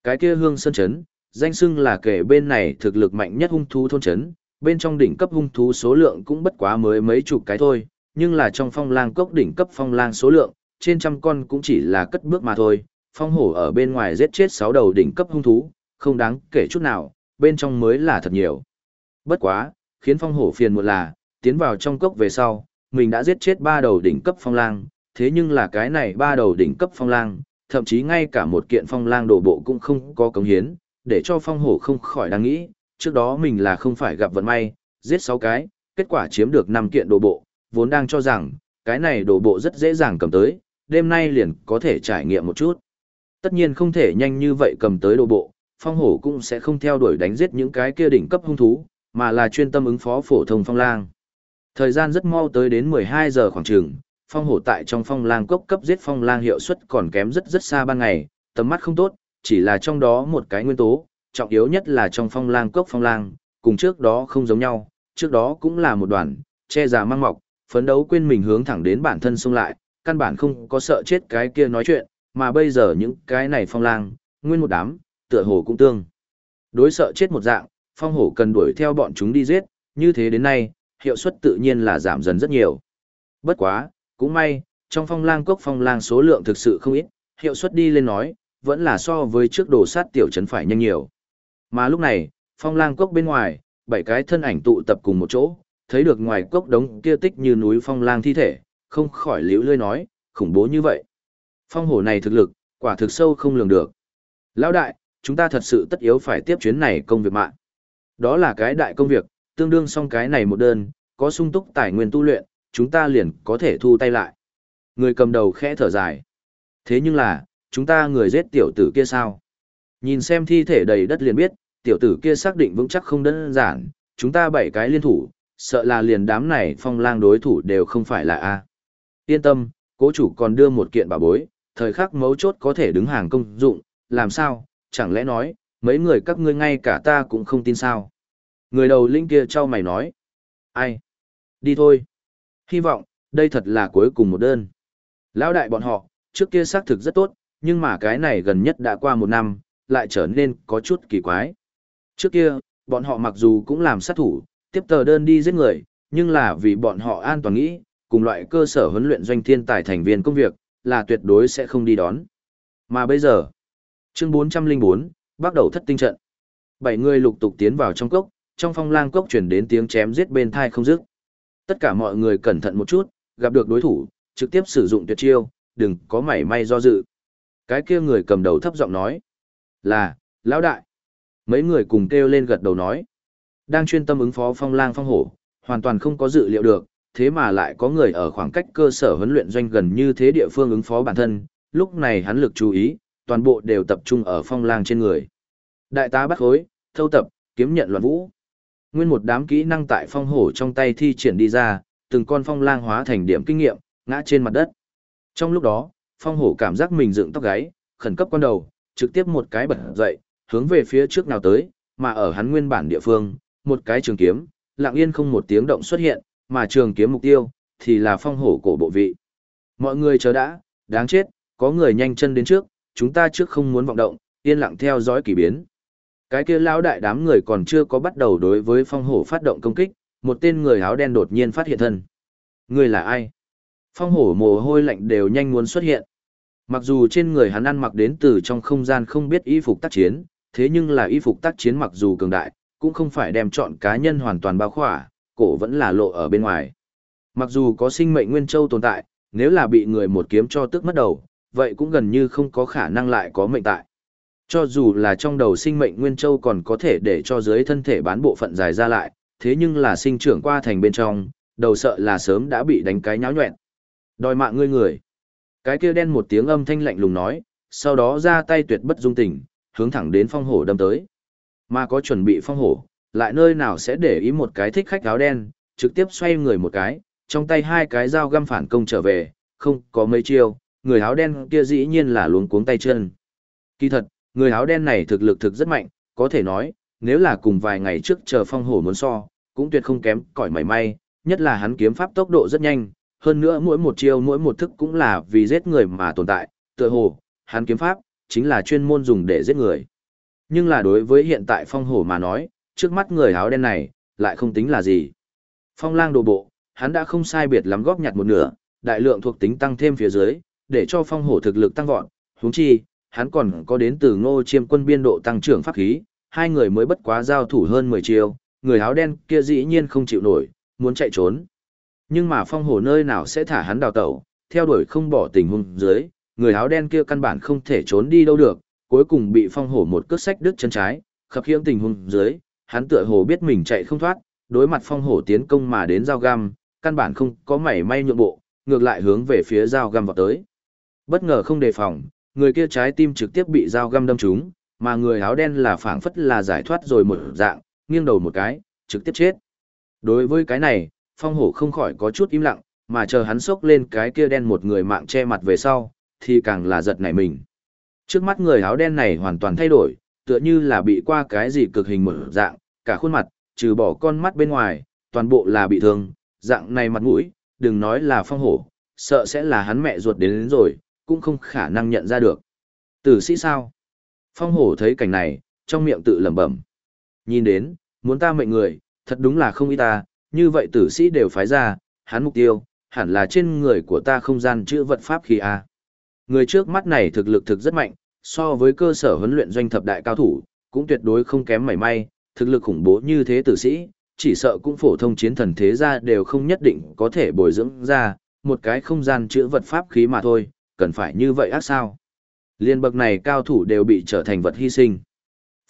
Cái kia hương sơn chấn, danh xưng là kể bên này thực lực mạnh nhất hung thú thôn chấn, bên trong đỉnh cấp hung thú số lượng cũng bất quá mới mấy chục cái thôi, nhưng là trong phong lang cốc đỉnh cấp phong lang số lượng, trên trăm con cũng chỉ là cất bước mà thôi. Phong hổ ở bên ngoài giết chết sáu đầu đỉnh cấp hung thú, không đáng kể chút nào, bên trong mới là thật nhiều. Bất quá, khiến phong hổ phiền một là, tiến vào trong cốc về sau, mình đã giết chết ba đầu đỉnh cấp phong lang, thế nhưng là cái này ba đầu đỉnh cấp phong lang, thậm chí ngay cả một kiện phong lang đổ bộ cũng không có cống hiến, để cho phong hổ không khỏi đang nghĩ, trước đó mình là không phải gặp vận may, giết sáu cái, kết quả chiếm được năm kiện đồ bộ, vốn đang cho rằng, cái này đồ bộ rất dễ dàng cầm tới, đêm nay liền có thể trải nghiệm một chút. Tất nhiên không thể nhanh như vậy cầm tới đồ bộ, phong hổ cũng sẽ không theo đuổi đánh giết những cái kia đỉnh cấp hung thú, mà là chuyên tâm ứng phó phổ thông phong lang. Thời gian rất mau tới đến 12 giờ khoảng trường, phong hổ tại trong phong lang cốc cấp giết phong lang hiệu suất còn kém rất rất xa ban ngày, tầm mắt không tốt, chỉ là trong đó một cái nguyên tố, trọng yếu nhất là trong phong lang cốc phong lang, cùng trước đó không giống nhau, trước đó cũng là một đoàn, che già mang mọc, phấn đấu quên mình hướng thẳng đến bản thân xông lại, căn bản không có sợ chết cái kia nói chuyện, mà bây giờ những cái này phong lang, nguyên một đám, tựa hồ cũng tương. Đối sợ chết một dạng, phong hổ cần đuổi theo bọn chúng đi giết, như thế đến nay, hiệu suất tự nhiên là giảm dần rất nhiều. Bất quá, cũng may, trong phong lang cốc phong lang số lượng thực sự không ít, hiệu suất đi lên nói, vẫn là so với trước đồ sát tiểu trấn phải nhanh nhiều. Mà lúc này, phong lang cốc bên ngoài, bảy cái thân ảnh tụ tập cùng một chỗ, thấy được ngoài cốc đống kia tích như núi phong lang thi thể, không khỏi liễu lươi nói, khủng bố như vậy. Phong hổ này thực lực, quả thực sâu không lường được. Lão đại, chúng ta thật sự tất yếu phải tiếp chuyến này công việc mạng. Đó là cái đại công việc, tương đương xong cái này một đơn, có sung túc tài nguyên tu luyện, chúng ta liền có thể thu tay lại. Người cầm đầu khẽ thở dài. Thế nhưng là, chúng ta người giết tiểu tử kia sao? Nhìn xem thi thể đầy đất liền biết, tiểu tử kia xác định vững chắc không đơn giản, chúng ta bảy cái liên thủ, sợ là liền đám này phong lang đối thủ đều không phải là A. Yên tâm, cố chủ còn đưa một kiện bảo bối, thời khắc mấu chốt có thể đứng hàng công dụng, làm sao, chẳng lẽ nói, mấy người các ngươi ngay cả ta cũng không tin sao. Người đầu linh kia trao mày nói. Ai? Đi thôi. Hy vọng, đây thật là cuối cùng một đơn. Lão đại bọn họ, trước kia xác thực rất tốt, nhưng mà cái này gần nhất đã qua một năm, lại trở nên có chút kỳ quái. Trước kia, bọn họ mặc dù cũng làm sát thủ, tiếp tờ đơn đi giết người, nhưng là vì bọn họ an toàn nghĩ, cùng loại cơ sở huấn luyện doanh thiên tài thành viên công việc, là tuyệt đối sẽ không đi đón. Mà bây giờ, chương 404, bắt đầu thất tinh trận. Bảy người lục tục tiến vào trong cốc, trong phong lang cốc chuyển đến tiếng chém giết bên thai không dứt. Tất cả mọi người cẩn thận một chút, gặp được đối thủ, trực tiếp sử dụng tuyệt chiêu, đừng có mảy may do dự. Cái kia người cầm đầu thấp giọng nói. Là, lão đại. Mấy người cùng kêu lên gật đầu nói. Đang chuyên tâm ứng phó phong lang phong hổ, hoàn toàn không có dự liệu được, thế mà lại có người ở khoảng cách cơ sở huấn luyện doanh gần như thế địa phương ứng phó bản thân, lúc này hắn lực chú ý, toàn bộ đều tập trung ở phong lang trên người. Đại tá bắt khối, thâu tập, kiếm nhận loạn vũ. Nguyên một đám kỹ năng tại phong hổ trong tay thi triển đi ra, từng con phong lang hóa thành điểm kinh nghiệm, ngã trên mặt đất. Trong lúc đó, phong hổ cảm giác mình dựng tóc gáy, khẩn cấp con đầu, trực tiếp một cái bật dậy, hướng về phía trước nào tới, mà ở hắn nguyên bản địa phương, một cái trường kiếm, lặng yên không một tiếng động xuất hiện, mà trường kiếm mục tiêu, thì là phong hổ cổ bộ vị. Mọi người chờ đã, đáng chết, có người nhanh chân đến trước, chúng ta trước không muốn vọng động, yên lặng theo dõi kỳ biến. Cái kia lão đại đám người còn chưa có bắt đầu đối với phong hổ phát động công kích, một tên người áo đen đột nhiên phát hiện thân. Người là ai? Phong hổ mồ hôi lạnh đều nhanh muốn xuất hiện. Mặc dù trên người hắn ăn mặc đến từ trong không gian không biết y phục tác chiến, thế nhưng là y phục tác chiến mặc dù cường đại, cũng không phải đem chọn cá nhân hoàn toàn bao khỏa, cổ vẫn là lộ ở bên ngoài. Mặc dù có sinh mệnh nguyên châu tồn tại, nếu là bị người một kiếm cho tức mất đầu, vậy cũng gần như không có khả năng lại có mệnh tại. Cho dù là trong đầu sinh mệnh nguyên châu còn có thể để cho dưới thân thể bán bộ phận dài ra lại, thế nhưng là sinh trưởng qua thành bên trong, đầu sợ là sớm đã bị đánh cái nháo nhuẹn. Đòi mạng ngươi người. Cái kia đen một tiếng âm thanh lạnh lùng nói, sau đó ra tay tuyệt bất dung tình, hướng thẳng đến phong hổ đâm tới. Mà có chuẩn bị phong hổ, lại nơi nào sẽ để ý một cái thích khách áo đen, trực tiếp xoay người một cái, trong tay hai cái dao găm phản công trở về, không có mấy chiêu, người áo đen kia dĩ nhiên là luống cuống tay chân. Kỳ thật, người áo đen này thực lực thực rất mạnh, có thể nói, nếu là cùng vài ngày trước chờ phong hổ muốn so, cũng tuyệt không kém cỏi mảy may, nhất là hắn kiếm pháp tốc độ rất nhanh, hơn nữa mỗi một chiêu mỗi một thức cũng là vì giết người mà tồn tại, tựa hồ, hắn kiếm pháp, chính là chuyên môn dùng để giết người. Nhưng là đối với hiện tại phong hổ mà nói, trước mắt người áo đen này, lại không tính là gì. Phong lang đồ bộ, hắn đã không sai biệt lắm góp nhặt một nửa, đại lượng thuộc tính tăng thêm phía dưới, để cho phong hổ thực lực tăng vọt, huống chi, hắn còn có đến từ ngô chiêm quân biên độ tăng trưởng pháp khí, hai người mới bất quá giao thủ hơn 10 chiêu, người áo đen kia dĩ nhiên không chịu nổi, muốn chạy trốn. Nhưng mà phong hổ nơi nào sẽ thả hắn đào tẩu, theo đuổi không bỏ tình huống dưới, người áo đen kia căn bản không thể trốn đi đâu được, cuối cùng bị phong hổ một cước sách đứt chân trái, khập khiễng tình huống dưới, hắn tựa hồ biết mình chạy không thoát, đối mặt phong hổ tiến công mà đến dao găm, căn bản không có mảy may nhượng bộ, ngược lại hướng về phía dao găm vào tới. Bất ngờ không đề phòng, người kia trái tim trực tiếp bị dao găm đâm trúng, mà người áo đen là phảng phất là giải thoát rồi một dạng, nghiêng đầu một cái, trực tiếp chết. Đối với cái này, phong hổ không khỏi có chút im lặng, mà chờ hắn sốc lên cái kia đen một người mạng che mặt về sau, thì càng là giật nảy mình. Trước mắt người áo đen này hoàn toàn thay đổi, tựa như là bị qua cái gì cực hình mở dạng, cả khuôn mặt, trừ bỏ con mắt bên ngoài, toàn bộ là bị thương, dạng này mặt mũi, đừng nói là phong hổ, sợ sẽ là hắn mẹ ruột đến, đến rồi, cũng không khả năng nhận ra được. Tử sĩ sao? Phong hổ thấy cảnh này, trong miệng tự lẩm bẩm. Nhìn đến, muốn ta mệnh người, thật đúng là không ý ta, như vậy tử sĩ đều phái ra, hắn mục tiêu, hẳn là trên người của ta không gian chữ vật pháp khí A. Người trước mắt này thực lực thực rất mạnh, so với cơ sở huấn luyện doanh thập đại cao thủ, cũng tuyệt đối không kém mảy may, thực lực khủng bố như thế tử sĩ, chỉ sợ cũng phổ thông chiến thần thế gia đều không nhất định có thể bồi dưỡng ra, một cái không gian chữa vật pháp khí mà thôi, cần phải như vậy ác sao? Liên bậc này cao thủ đều bị trở thành vật hy sinh.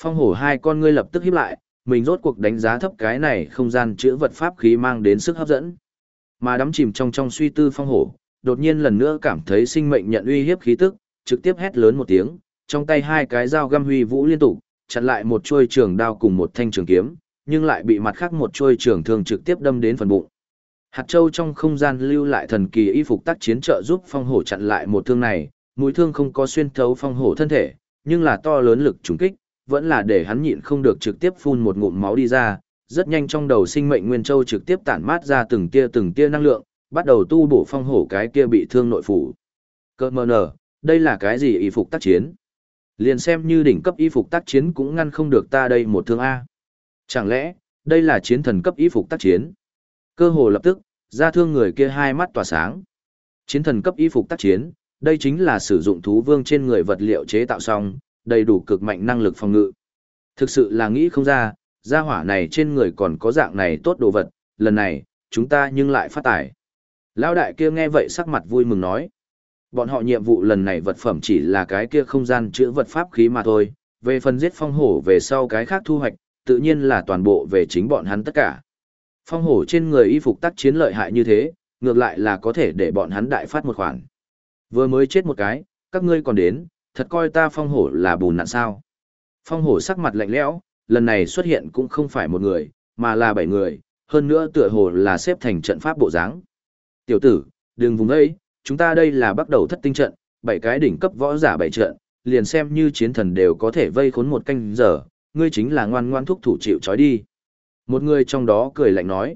Phong hổ hai con ngươi lập tức híp lại, mình rốt cuộc đánh giá thấp cái này không gian chữa vật pháp khí mang đến sức hấp dẫn. Mà đắm chìm trong trong suy tư phong hổ, đột nhiên lần nữa cảm thấy sinh mệnh nhận uy hiếp khí tức, trực tiếp hét lớn một tiếng, trong tay hai cái dao găm huy vũ liên tục, chặn lại một chuôi trường đao cùng một thanh trường kiếm, nhưng lại bị mặt khác một chuôi trường thương trực tiếp đâm đến phần bụng. Hạt châu trong không gian lưu lại thần kỳ y phục tác chiến trợ giúp phong hổ chặn lại một thương này, mũi thương không có xuyên thấu phong hổ thân thể, nhưng là to lớn lực trùng kích, vẫn là để hắn nhịn không được trực tiếp phun một ngụm máu đi ra, rất nhanh trong đầu sinh mệnh nguyên châu trực tiếp tản mát ra từng tia từng tia năng lượng, bắt đầu tu bổ phong hổ cái kia bị thương nội phủ. Cơ mờ nở, đây là cái gì y phục tác chiến? Liền xem như đỉnh cấp y phục tác chiến cũng ngăn không được ta đây một thương A. Chẳng lẽ, đây là chiến thần cấp y phục tác chiến? Cơ hồ lập tức, ra thương người kia hai mắt tỏa sáng. Chiến thần cấp y phục tác chiến, đây chính là sử dụng thú vương trên người vật liệu chế tạo xong, đầy đủ cực mạnh năng lực phòng ngự. Thực sự là nghĩ không ra, gia hỏa này trên người còn có dạng này tốt đồ vật, lần này, chúng ta nhưng lại phát tải. Lão đại kia nghe vậy sắc mặt vui mừng nói. Bọn họ nhiệm vụ lần này vật phẩm chỉ là cái kia không gian chữa vật pháp khí mà thôi, về phần giết phong hổ về sau cái khác thu hoạch, tự nhiên là toàn bộ về chính bọn hắn tất cả. Phong hổ trên người y phục tác chiến lợi hại như thế, ngược lại là có thể để bọn hắn đại phát một khoản. Vừa mới chết một cái, các ngươi còn đến, thật coi ta phong hổ là bùn nạn sao. Phong hổ sắc mặt lạnh lẽo, lần này xuất hiện cũng không phải một người, mà là bảy người, hơn nữa tựa hồ là xếp thành trận pháp bộ dáng. Tiểu tử, đừng vùng ấy, chúng ta đây là bắt đầu thất tinh trận, bảy cái đỉnh cấp võ giả bảy trận, liền xem như chiến thần đều có thể vây khốn một canh giờ, ngươi chính là ngoan ngoan thúc thủ chịu trói đi. Một người trong đó cười lạnh nói,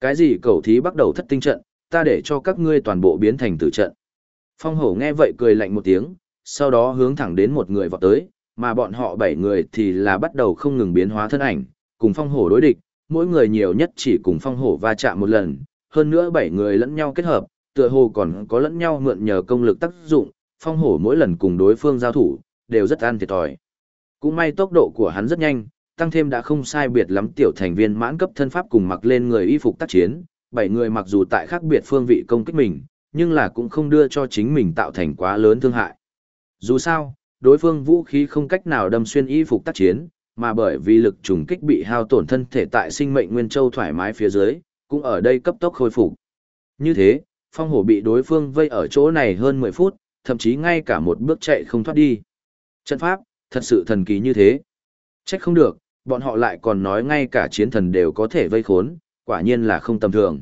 cái gì cầu thí bắt đầu thất tinh trận, ta để cho các ngươi toàn bộ biến thành tử trận. Phong hổ nghe vậy cười lạnh một tiếng, sau đó hướng thẳng đến một người vọt tới, mà bọn họ bảy người thì là bắt đầu không ngừng biến hóa thân ảnh, cùng phong hổ đối địch, mỗi người nhiều nhất chỉ cùng phong hổ va chạm một lần, hơn nữa bảy người lẫn nhau kết hợp, tựa hồ còn có lẫn nhau mượn nhờ công lực tác dụng, phong hổ mỗi lần cùng đối phương giao thủ, đều rất an thiệt thòi. Cũng may tốc độ của hắn rất nhanh, tăng thêm đã không sai biệt lắm tiểu thành viên mãn cấp thân pháp cùng mặc lên người y phục tác chiến, bảy người mặc dù tại khác biệt phương vị công kích mình, nhưng là cũng không đưa cho chính mình tạo thành quá lớn thương hại. Dù sao, đối phương vũ khí không cách nào đâm xuyên y phục tác chiến, mà bởi vì lực trùng kích bị hao tổn thân thể tại sinh mệnh nguyên châu thoải mái phía dưới, cũng ở đây cấp tốc khôi phục. Như thế, phong hổ bị đối phương vây ở chỗ này hơn 10 phút, thậm chí ngay cả một bước chạy không thoát đi. Trận pháp, thật sự thần kỳ như thế. Trách không được, bọn họ lại còn nói ngay cả chiến thần đều có thể vây khốn, quả nhiên là không tầm thường.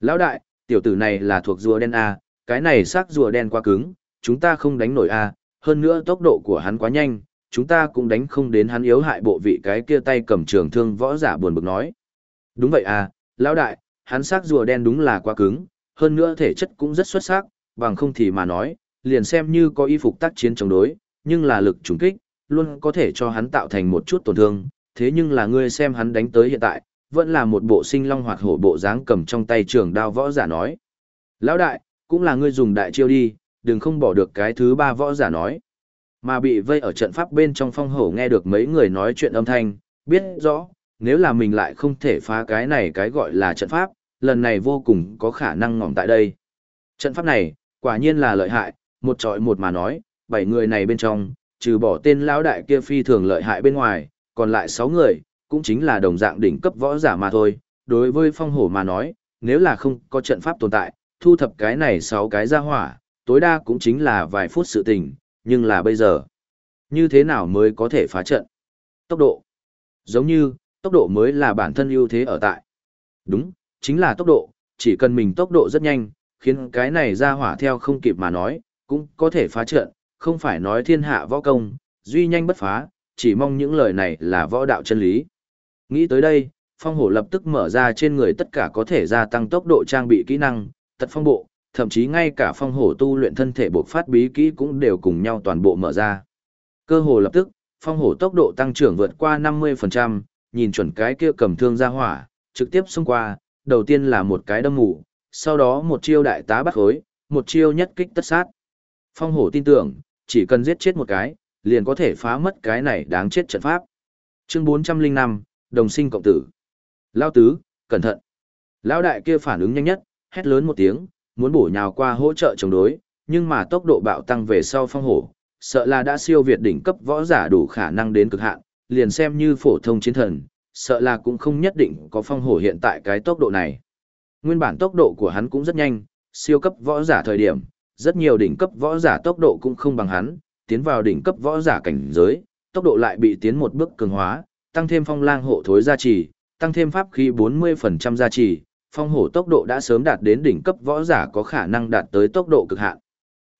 Lão đại, tiểu tử này là thuộc rùa đen A, cái này xác rùa đen quá cứng, chúng ta không đánh nổi A, hơn nữa tốc độ của hắn quá nhanh, chúng ta cũng đánh không đến hắn yếu hại bộ vị cái kia tay cầm trường thương võ giả buồn bực nói. Đúng vậy à, lão đại, hắn xác rùa đen đúng là quá cứng, hơn nữa thể chất cũng rất xuất sắc, bằng không thì mà nói, liền xem như có y phục tác chiến chống đối, nhưng là lực trùng kích, luôn có thể cho hắn tạo thành một chút tổn thương, thế nhưng là ngươi xem hắn đánh tới hiện tại, vẫn là một bộ sinh long hoạt hổ bộ dáng cầm trong tay trường đao võ giả nói. Lão đại, cũng là ngươi dùng đại chiêu đi, đừng không bỏ được cái thứ ba võ giả nói. Mà bị vây ở trận pháp bên trong phong hổ nghe được mấy người nói chuyện âm thanh, biết rõ, nếu là mình lại không thể phá cái này cái gọi là trận pháp, lần này vô cùng có khả năng ngỏm tại đây. Trận pháp này, quả nhiên là lợi hại, một trọi một mà nói, bảy người này bên trong, trừ bỏ tên lão đại kia phi thường lợi hại bên ngoài, còn lại sáu người, cũng chính là đồng dạng đỉnh cấp võ giả mà thôi. Đối với phong hổ mà nói, nếu là không có trận pháp tồn tại, thu thập cái này sáu cái ra hỏa, tối đa cũng chính là vài phút sự tình, nhưng là bây giờ, như thế nào mới có thể phá trận? Tốc độ. Giống như, tốc độ mới là bản thân ưu thế ở tại. Đúng, chính là tốc độ, chỉ cần mình tốc độ rất nhanh, khiến cái này ra hỏa theo không kịp mà nói, cũng có thể phá trận, không phải nói thiên hạ võ công, duy nhanh bất phá, chỉ mong những lời này là võ đạo chân lý. Nghĩ tới đây, phong hổ lập tức mở ra trên người tất cả có thể gia tăng tốc độ trang bị kỹ năng, tật phong bộ, thậm chí ngay cả phong hổ tu luyện thân thể bộc phát bí kỹ cũng đều cùng nhau toàn bộ mở ra. Cơ hồ lập tức, phong hổ tốc độ tăng trưởng vượt qua 50%, nhìn chuẩn cái kia cầm thương ra hỏa, trực tiếp xông qua, đầu tiên là một cái đâm mù, sau đó một chiêu đại tá bắt khối, một chiêu nhất kích tất sát. Phong hổ tin tưởng, chỉ cần giết chết một cái, liền có thể phá mất cái này đáng chết trận pháp. Chương 405, đồng sinh cộng tử. Lao tứ, cẩn thận. Lao đại kia phản ứng nhanh nhất, hét lớn một tiếng, muốn bổ nhào qua hỗ trợ chống đối, nhưng mà tốc độ bạo tăng về sau phong hổ, sợ là đã siêu việt đỉnh cấp võ giả đủ khả năng đến cực hạn, liền xem như phổ thông chiến thần, sợ là cũng không nhất định có phong hổ hiện tại cái tốc độ này. Nguyên bản tốc độ của hắn cũng rất nhanh, siêu cấp võ giả thời điểm, rất nhiều đỉnh cấp võ giả tốc độ cũng không bằng hắn, tiến vào đỉnh cấp võ giả cảnh giới, tốc độ lại bị tiến một bước cường hóa, tăng thêm phong lang hộ thối gia trì, tăng thêm pháp khí 40% gia trì, phong hổ tốc độ đã sớm đạt đến đỉnh cấp võ giả có khả năng đạt tới tốc độ cực hạn.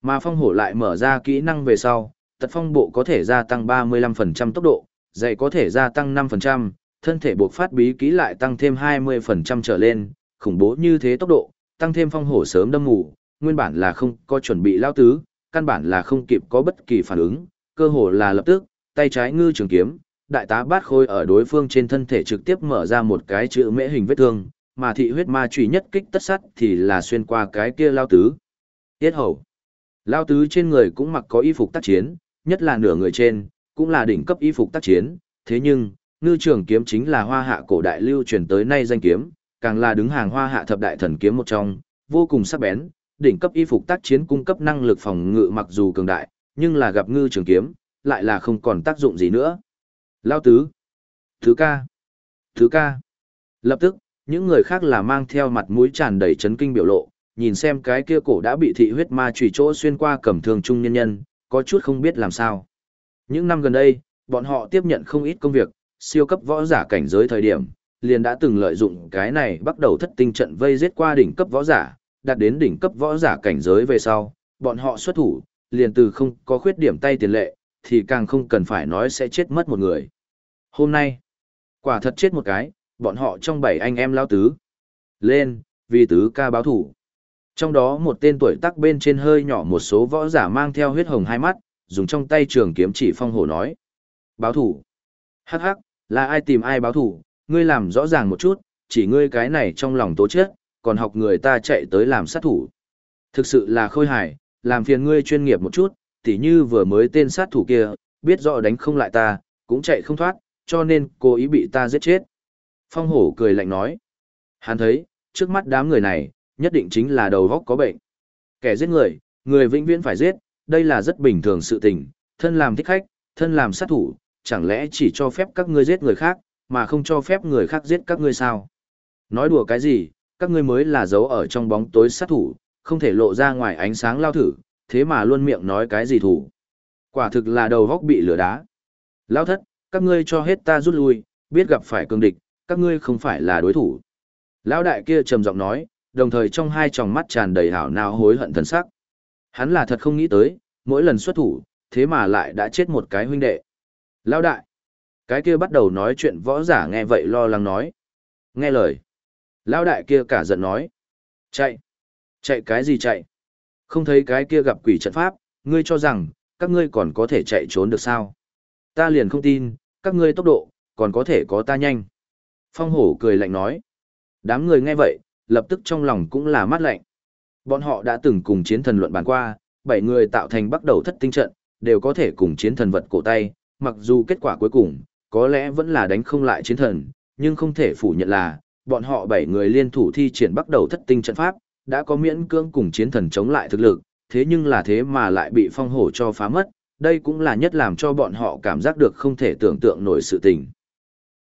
Mà phong hổ lại mở ra kỹ năng về sau, tật phong bộ có thể gia tăng 35% tốc độ, dày có thể gia tăng 5%, thân thể buộc phát bí kỹ lại tăng thêm 20% trở lên, khủng bố như thế tốc độ, tăng thêm phong hổ sớm đâm ngủ, nguyên bản là không có chuẩn bị lao tứ, căn bản là không kịp có bất kỳ phản ứng, cơ hồ là lập tức, tay trái ngư trường kiếm, đại tá bát khôi ở đối phương trên thân thể trực tiếp mở ra một cái chữ mễ hình vết thương, mà thị huyết ma trùy nhất kích tất sắt thì là xuyên qua cái kia lao tứ. Tiết hầu. Lao tứ trên người cũng mặc có y phục tác chiến, nhất là nửa người trên, cũng là đỉnh cấp y phục tác chiến, thế nhưng, ngư trường kiếm chính là hoa hạ cổ đại lưu truyền tới nay danh kiếm, càng là đứng hàng hoa hạ thập đại thần kiếm một trong, vô cùng sắc bén, đỉnh cấp y phục tác chiến cung cấp năng lực phòng ngự mặc dù cường đại, nhưng là gặp ngư trường kiếm, lại là không còn tác dụng gì nữa. Lao tứ, thứ ca, thứ ca. Lập tức, những người khác là mang theo mặt mũi tràn đầy chấn kinh biểu lộ, nhìn xem cái kia cổ đã bị thị huyết ma chủy chỗ xuyên qua cầm thường trung nhân nhân, có chút không biết làm sao. Những năm gần đây, bọn họ tiếp nhận không ít công việc, siêu cấp võ giả cảnh giới thời điểm, liền đã từng lợi dụng cái này bắt đầu thất tinh trận vây giết qua đỉnh cấp võ giả, đạt đến đỉnh cấp võ giả cảnh giới về sau, bọn họ xuất thủ, liền từ không có khuyết điểm tay tiền lệ, thì càng không cần phải nói sẽ chết mất một người. Hôm nay, quả thật chết một cái, bọn họ trong bảy anh em lao tứ. Lên, vì tứ ca báo thủ. Trong đó một tên tuổi tắc bên trên hơi nhỏ một số võ giả mang theo huyết hồng hai mắt, dùng trong tay trường kiếm chỉ phong hổ nói. Báo thủ. Hắc hắc, là ai tìm ai báo thủ, ngươi làm rõ ràng một chút, chỉ ngươi cái này trong lòng tố chết, còn học người ta chạy tới làm sát thủ. Thực sự là khôi hài, làm phiền ngươi chuyên nghiệp một chút, tỉ như vừa mới tên sát thủ kia, biết rõ đánh không lại ta, cũng chạy không thoát, cho nên cố ý bị ta giết chết. Phong hổ cười lạnh nói. Hắn thấy, trước mắt đám người này, nhất định chính là đầu góc có bệnh. Kẻ giết người, người vĩnh viễn phải giết, đây là rất bình thường sự tình, thân làm thích khách, thân làm sát thủ, chẳng lẽ chỉ cho phép các ngươi giết người khác, mà không cho phép người khác giết các ngươi sao? Nói đùa cái gì, các ngươi mới là giấu ở trong bóng tối sát thủ, không thể lộ ra ngoài ánh sáng lao thử, thế mà luôn miệng nói cái gì thủ. Quả thực là đầu góc bị lửa đá. Lao thất, các ngươi cho hết ta rút lui, biết gặp phải cường địch, các ngươi không phải là đối thủ. Lão đại kia trầm giọng nói, đồng thời trong hai tròng mắt tràn đầy hảo nào hối hận thần sắc. Hắn là thật không nghĩ tới, mỗi lần xuất thủ, thế mà lại đã chết một cái huynh đệ. Lão đại, cái kia bắt đầu nói chuyện võ giả nghe vậy lo lắng nói. Nghe lời. Lão đại kia cả giận nói. Chạy. Chạy cái gì chạy? Không thấy cái kia gặp quỷ trận pháp, ngươi cho rằng, các ngươi còn có thể chạy trốn được sao? Ta liền không tin, các ngươi tốc độ, còn có thể có ta nhanh. Phong hổ cười lạnh nói. Đám người nghe vậy, lập tức trong lòng cũng là mát lạnh. Bọn họ đã từng cùng chiến thần luận bàn qua, bảy người tạo thành bắt đầu thất tinh trận, đều có thể cùng chiến thần vật cổ tay, mặc dù kết quả cuối cùng, có lẽ vẫn là đánh không lại chiến thần, nhưng không thể phủ nhận là, bọn họ bảy người liên thủ thi triển bắt đầu thất tinh trận pháp, đã có miễn cưỡng cùng chiến thần chống lại thực lực, thế nhưng là thế mà lại bị phong hổ cho phá mất, đây cũng là nhất làm cho bọn họ cảm giác được không thể tưởng tượng nổi sự tình.